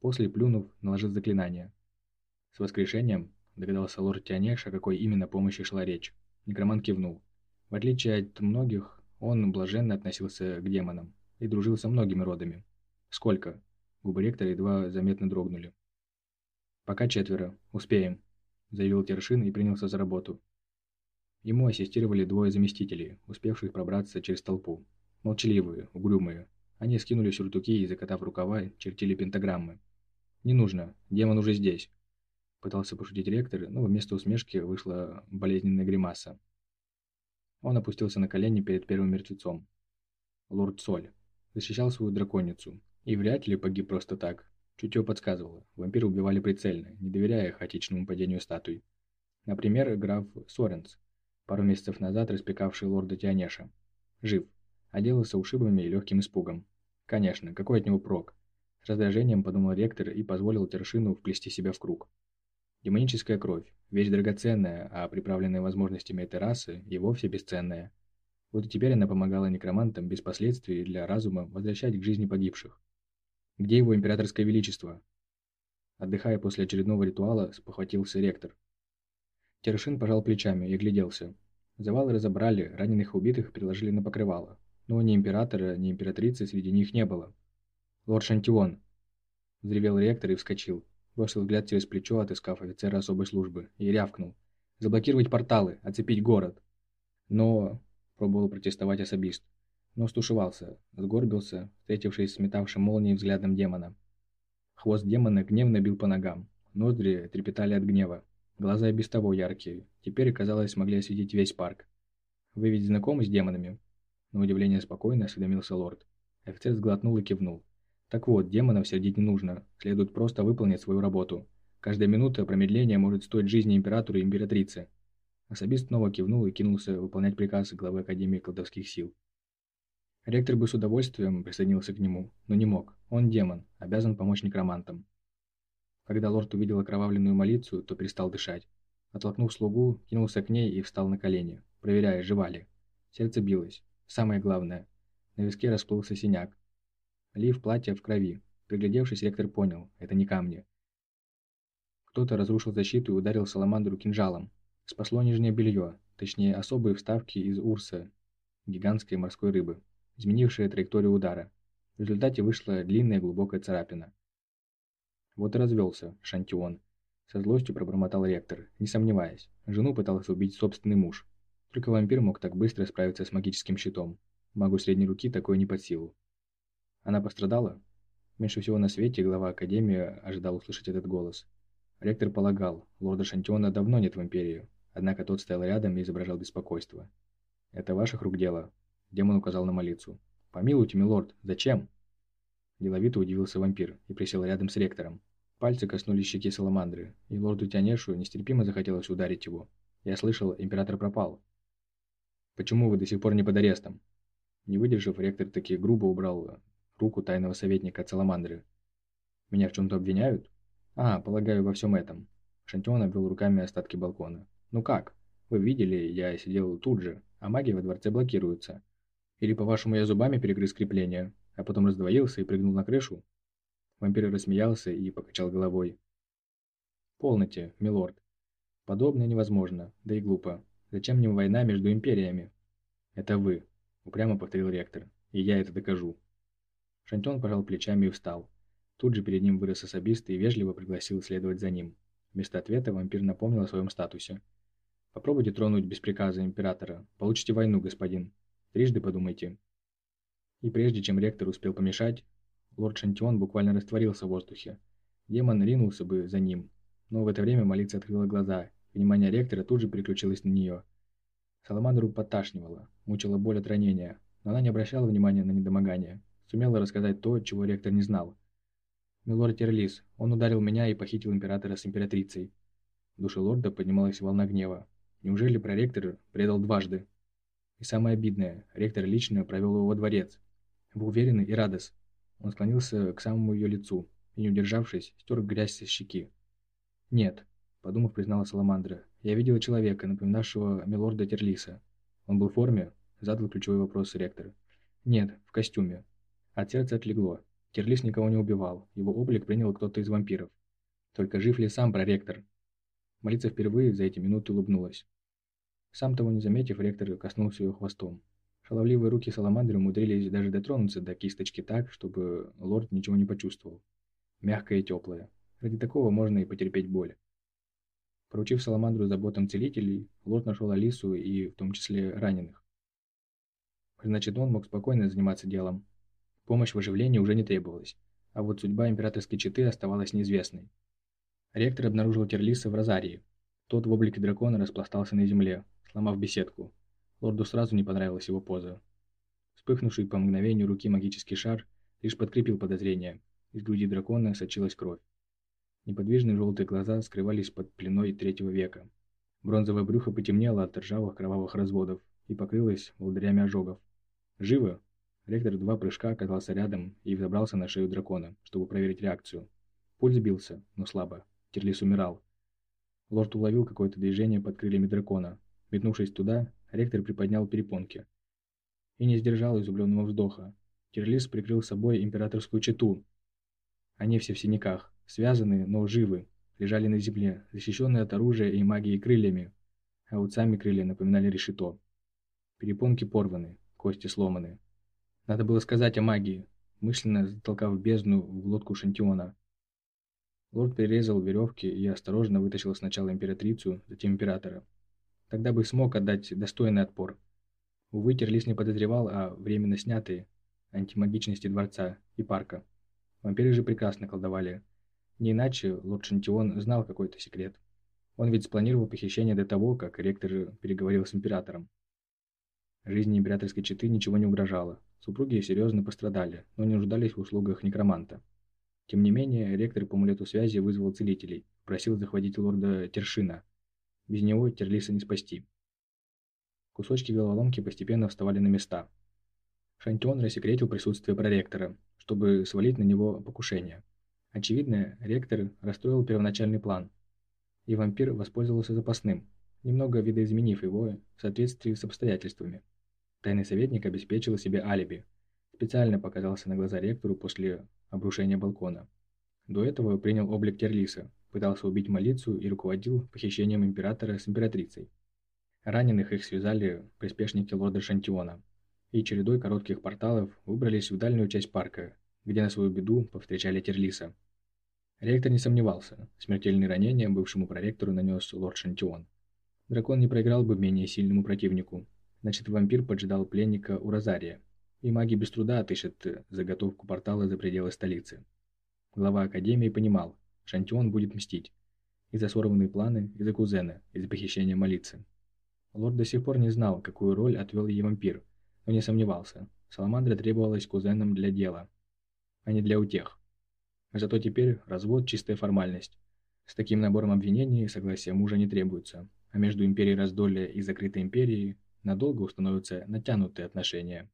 После, плюнув, наложил заклинание. С воскрешением, догадался лорд Тианеша, какой именно помощи шла речь. Некромант кивнул. В отличие от многих, он блаженно относился к демонам и дружил со многими родами. Сколько? Губы ректора едва заметно дрогнули. «Пока четверо. Успеем», – заявил Тершин и принялся за работу. Ему ассистировали двое заместителей, успевших пробраться через толпу. Молчаливые, угрюмые. Они скинули сюртуки и, закатав рукава, чертили пентаграммы. «Не нужно. Демон уже здесь», – пытался пошутить ректор, но вместо усмешки вышла болезненная гримаса. Он опустился на колени перед первым мертвецом. Лорд Соль защищал свою драконицу, и вряд ли погиб просто так. Чутье подсказывало, вампиры убивали прицельно, не доверяя хаотичному падению статуй. Например, граф Соренс, пару месяцев назад распекавший лорда Тианеша. Жив, оделался ушибами и легким испугом. Конечно, какой от него прок? С раздражением подумал ректор и позволил Тершину вплести себя в круг. Демоническая кровь, вещь драгоценная, а приправленная возможностями этой расы и вовсе бесценная. Вот и теперь она помогала некромантам без последствий для разума возвращать к жизни погибших. Где его императорское величество? Отдыхая после очередного ритуала, спохватился ректор. Тершин пожал плечами и огляделся. Завалы разобрали, раненых и убитых переложили на покрывало. Но ни императора, ни императрицы среди них не было. «Лорд Шантион!» Взревел ректор и вскочил бросил взгляд через плечо, отыскав офицера особой службы, и рявкнул. «Заблокировать порталы, оцепить город!» «Но...» – пробовал протестовать особист, но стушевался, сгорбился, встретившись с метавшим молнией взглядом демона. Хвост демона гневно бил по ногам, ноздри трепетали от гнева, глаза и без того яркие, теперь, казалось, могли осветить весь парк. «Вы ведь знакомы с демонами?» На удивление спокойно осведомился лорд. Офицер сглотнул и кивнул. Так вот, демонов сердить не нужно, следует просто выполнить свою работу. Каждая минута промедления может стоить жизни императора и императрицы. Особист снова кивнул и кинулся выполнять приказ главы Академии колдовских сил. Ректор бы с удовольствием присоединился к нему, но не мог. Он демон, обязан помочь некромантам. Когда лорд увидел окровавленную молицу, то перестал дышать. Оттолкнув слугу, кинулся к ней и встал на колени, проверяя, жива ли. Сердце билось. Самое главное. На виске расплылся синяк. Лиф платья в крови. Приглядевшись, ректор понял, это не камни. Кто-то разрушил защиту и ударил саламандру кинжалом. Спасло нижнее белье, точнее особые вставки из урса, гигантской морской рыбы, изменившие траекторию удара. В результате вышла длинная глубокая царапина. Вот и развелся Шантион. Со злостью пробормотал ректор, не сомневаясь. Жену пытался убить собственный муж. Только вампир мог так быстро справиться с магическим щитом. Магу средней руки такое не под силу. Она пострадала? Меньше всего на свете глава Академии ожидал услышать этот голос. Ректор полагал, лорда Шантиона давно нет в Империи, однако тот стоял рядом и изображал беспокойство. «Это ваших рук дело?» Демон указал на молицу. «Помилуйте, милорд, зачем?» Деловито удивился вампир и присел рядом с ректором. Пальцы коснулись щеки Саламандры, и лорду Тянешу нестерпимо захотелось ударить его. Я слышал, император пропал. «Почему вы до сих пор не под арестом?» Не выдержав, ректор таки грубо убрал руку тайного советника от Саламандры. «Меня в чем-то обвиняют?» «А, полагаю, во всем этом». Шантион обвел руками остатки балкона. «Ну как? Вы видели, я сидел тут же, а маги во дворце блокируются. Или, по-вашему, я зубами перегрыз крепление, а потом раздвоился и прыгнул на крышу?» Вампир рассмеялся и покачал головой. «Полноте, милорд. Подобное невозможно, да и глупо. Зачем мне война между империями?» «Это вы», — упрямо повторил ректор, — «и я это докажу». Шантон пожал плечами и встал. Тут же перед ним вырос особист и вежливо пригласил следовать за ним. Вместо ответа вампир напомнил о своем статусе. «Попробуйте тронуть без приказа императора. Получите войну, господин. Трижды подумайте». И прежде чем ректор успел помешать, лорд Шантион буквально растворился в воздухе. Демон ринулся бы за ним, но в это время молиться открыла глаза. Внимание ректора тут же переключилось на нее. Саламандру поташнивала, мучила боль от ранения, но она не обращала внимания на недомогание. Сумела рассказать то, чего ректор не знал. «Милорд Терлис, он ударил меня и похитил императора с императрицей». В душе лорда поднималась волна гнева. Неужели проректор предал дважды? И самое обидное, ректор лично провел его во дворец. Вы уверены, и Ирадос? Он склонился к самому ее лицу и, не удержавшись, стер грязь со щеки. «Нет», — подумав, признала Саламандра, — «я видела человека, напоминавшего милорда Терлиса. Он был в форме?» — задал ключевой вопрос ректор. «Нет, в костюме». От сердца отлегло. Терлис никого не убивал, его облик принял кто-то из вампиров. Только жив ли сам проректор? Молиться впервые за эти минуты улыбнулась. Сам того не заметив, ректор коснулся ее хвостом. Шаловливые руки Саламандры умудрились даже дотронуться до кисточки так, чтобы лорд ничего не почувствовал. Мягкое и теплое. Ради такого можно и потерпеть боль. Поручив Саламандру заботам целителей, лорд нашел Алису и в том числе раненых. Значит, он мог спокойно заниматься делом. Помощь в оживлении уже не требовалась, а вот судьба императорской четы оставалась неизвестной. Ректор обнаружил Терлиса в Розарии. Тот в облике дракона распластался на земле, сломав беседку. Лорду сразу не понравилась его поза. Вспыхнувший по мгновению руки магический шар лишь подкрепил подозрения. Из груди дракона сочилась кровь. Неподвижные желтые глаза скрывались под пленой третьего века. Бронзовое брюхо потемнело от ржавых кровавых разводов и покрылось волдырями ожогов. «Живо!» Ректор два прыжка оказался рядом и взобрался на шею дракона, чтобы проверить реакцию. Пульс бился, но слабо. Терлис умирал. Лорд уловил какое-то движение под крыльями дракона. Метнувшись туда, ректор приподнял перепонки. И не сдержал изумленного вздоха. Терлис прикрыл собой императорскую чету. Они все в синяках, связаны, но живы, лежали на земле, защищенные от оружия и магии крыльями, а вот сами крылья напоминали решето. Перепонки порваны, кости сломаны. Надо было сказать о магии, мысленно затолкав бездну в глотку Шантиона. Лорд перерезал веревки и осторожно вытащил сначала императрицу, затем императора. Тогда бы смог отдать достойный отпор. Увы, Терлис не подозревал о временно снятой антимагичности дворца и парка. Вампиры же прекрасно колдовали. Не иначе лорд Шантион знал какой-то секрет. Он ведь спланировал похищение до того, как ректор переговорил с императором. Жизни императорской четы ничего не угрожало. Супруги серьезно пострадали, но не нуждались в услугах некроманта. Тем не менее, ректор по амулету связи вызвал целителей, просил захватить лорда Тершина. Без него Терлиса не спасти. Кусочки головоломки постепенно вставали на места. Шантион рассекретил присутствие проректора, чтобы свалить на него покушение. Очевидно, ректор расстроил первоначальный план. и вампир воспользовался запасным, немного видоизменив его в соответствии с обстоятельствами. Тайный советник обеспечил себе алиби, специально показался на глаза ректору после обрушения балкона. До этого принял облик Терлиса, пытался убить Малицу и руководил похищением императора с императрицей. Раненых их связали приспешники лорда Шантиона, и чередой коротких порталов выбрались в дальнюю часть парка, где на свою беду повстречали Терлиса. Ректор не сомневался, смертельные ранения бывшему проректору нанес лорд Шантион. Дракон не проиграл бы менее сильному противнику, значит вампир поджидал пленника у Розария, и маги без труда отыщут заготовку портала за пределы столицы. Глава Академии понимал, Шантион будет мстить. И за сорванные планы, и за кузена, и за похищение молиться. Лорд до сих пор не знал, какую роль отвел ей вампир, но не сомневался. Саламандра требовалась кузенам для дела, а не для утех. Зато теперь развод – чистая формальность. С таким набором обвинений согласия мужа не требуется, а между империей раздолья и закрытой империей надолго установятся натянутые отношения.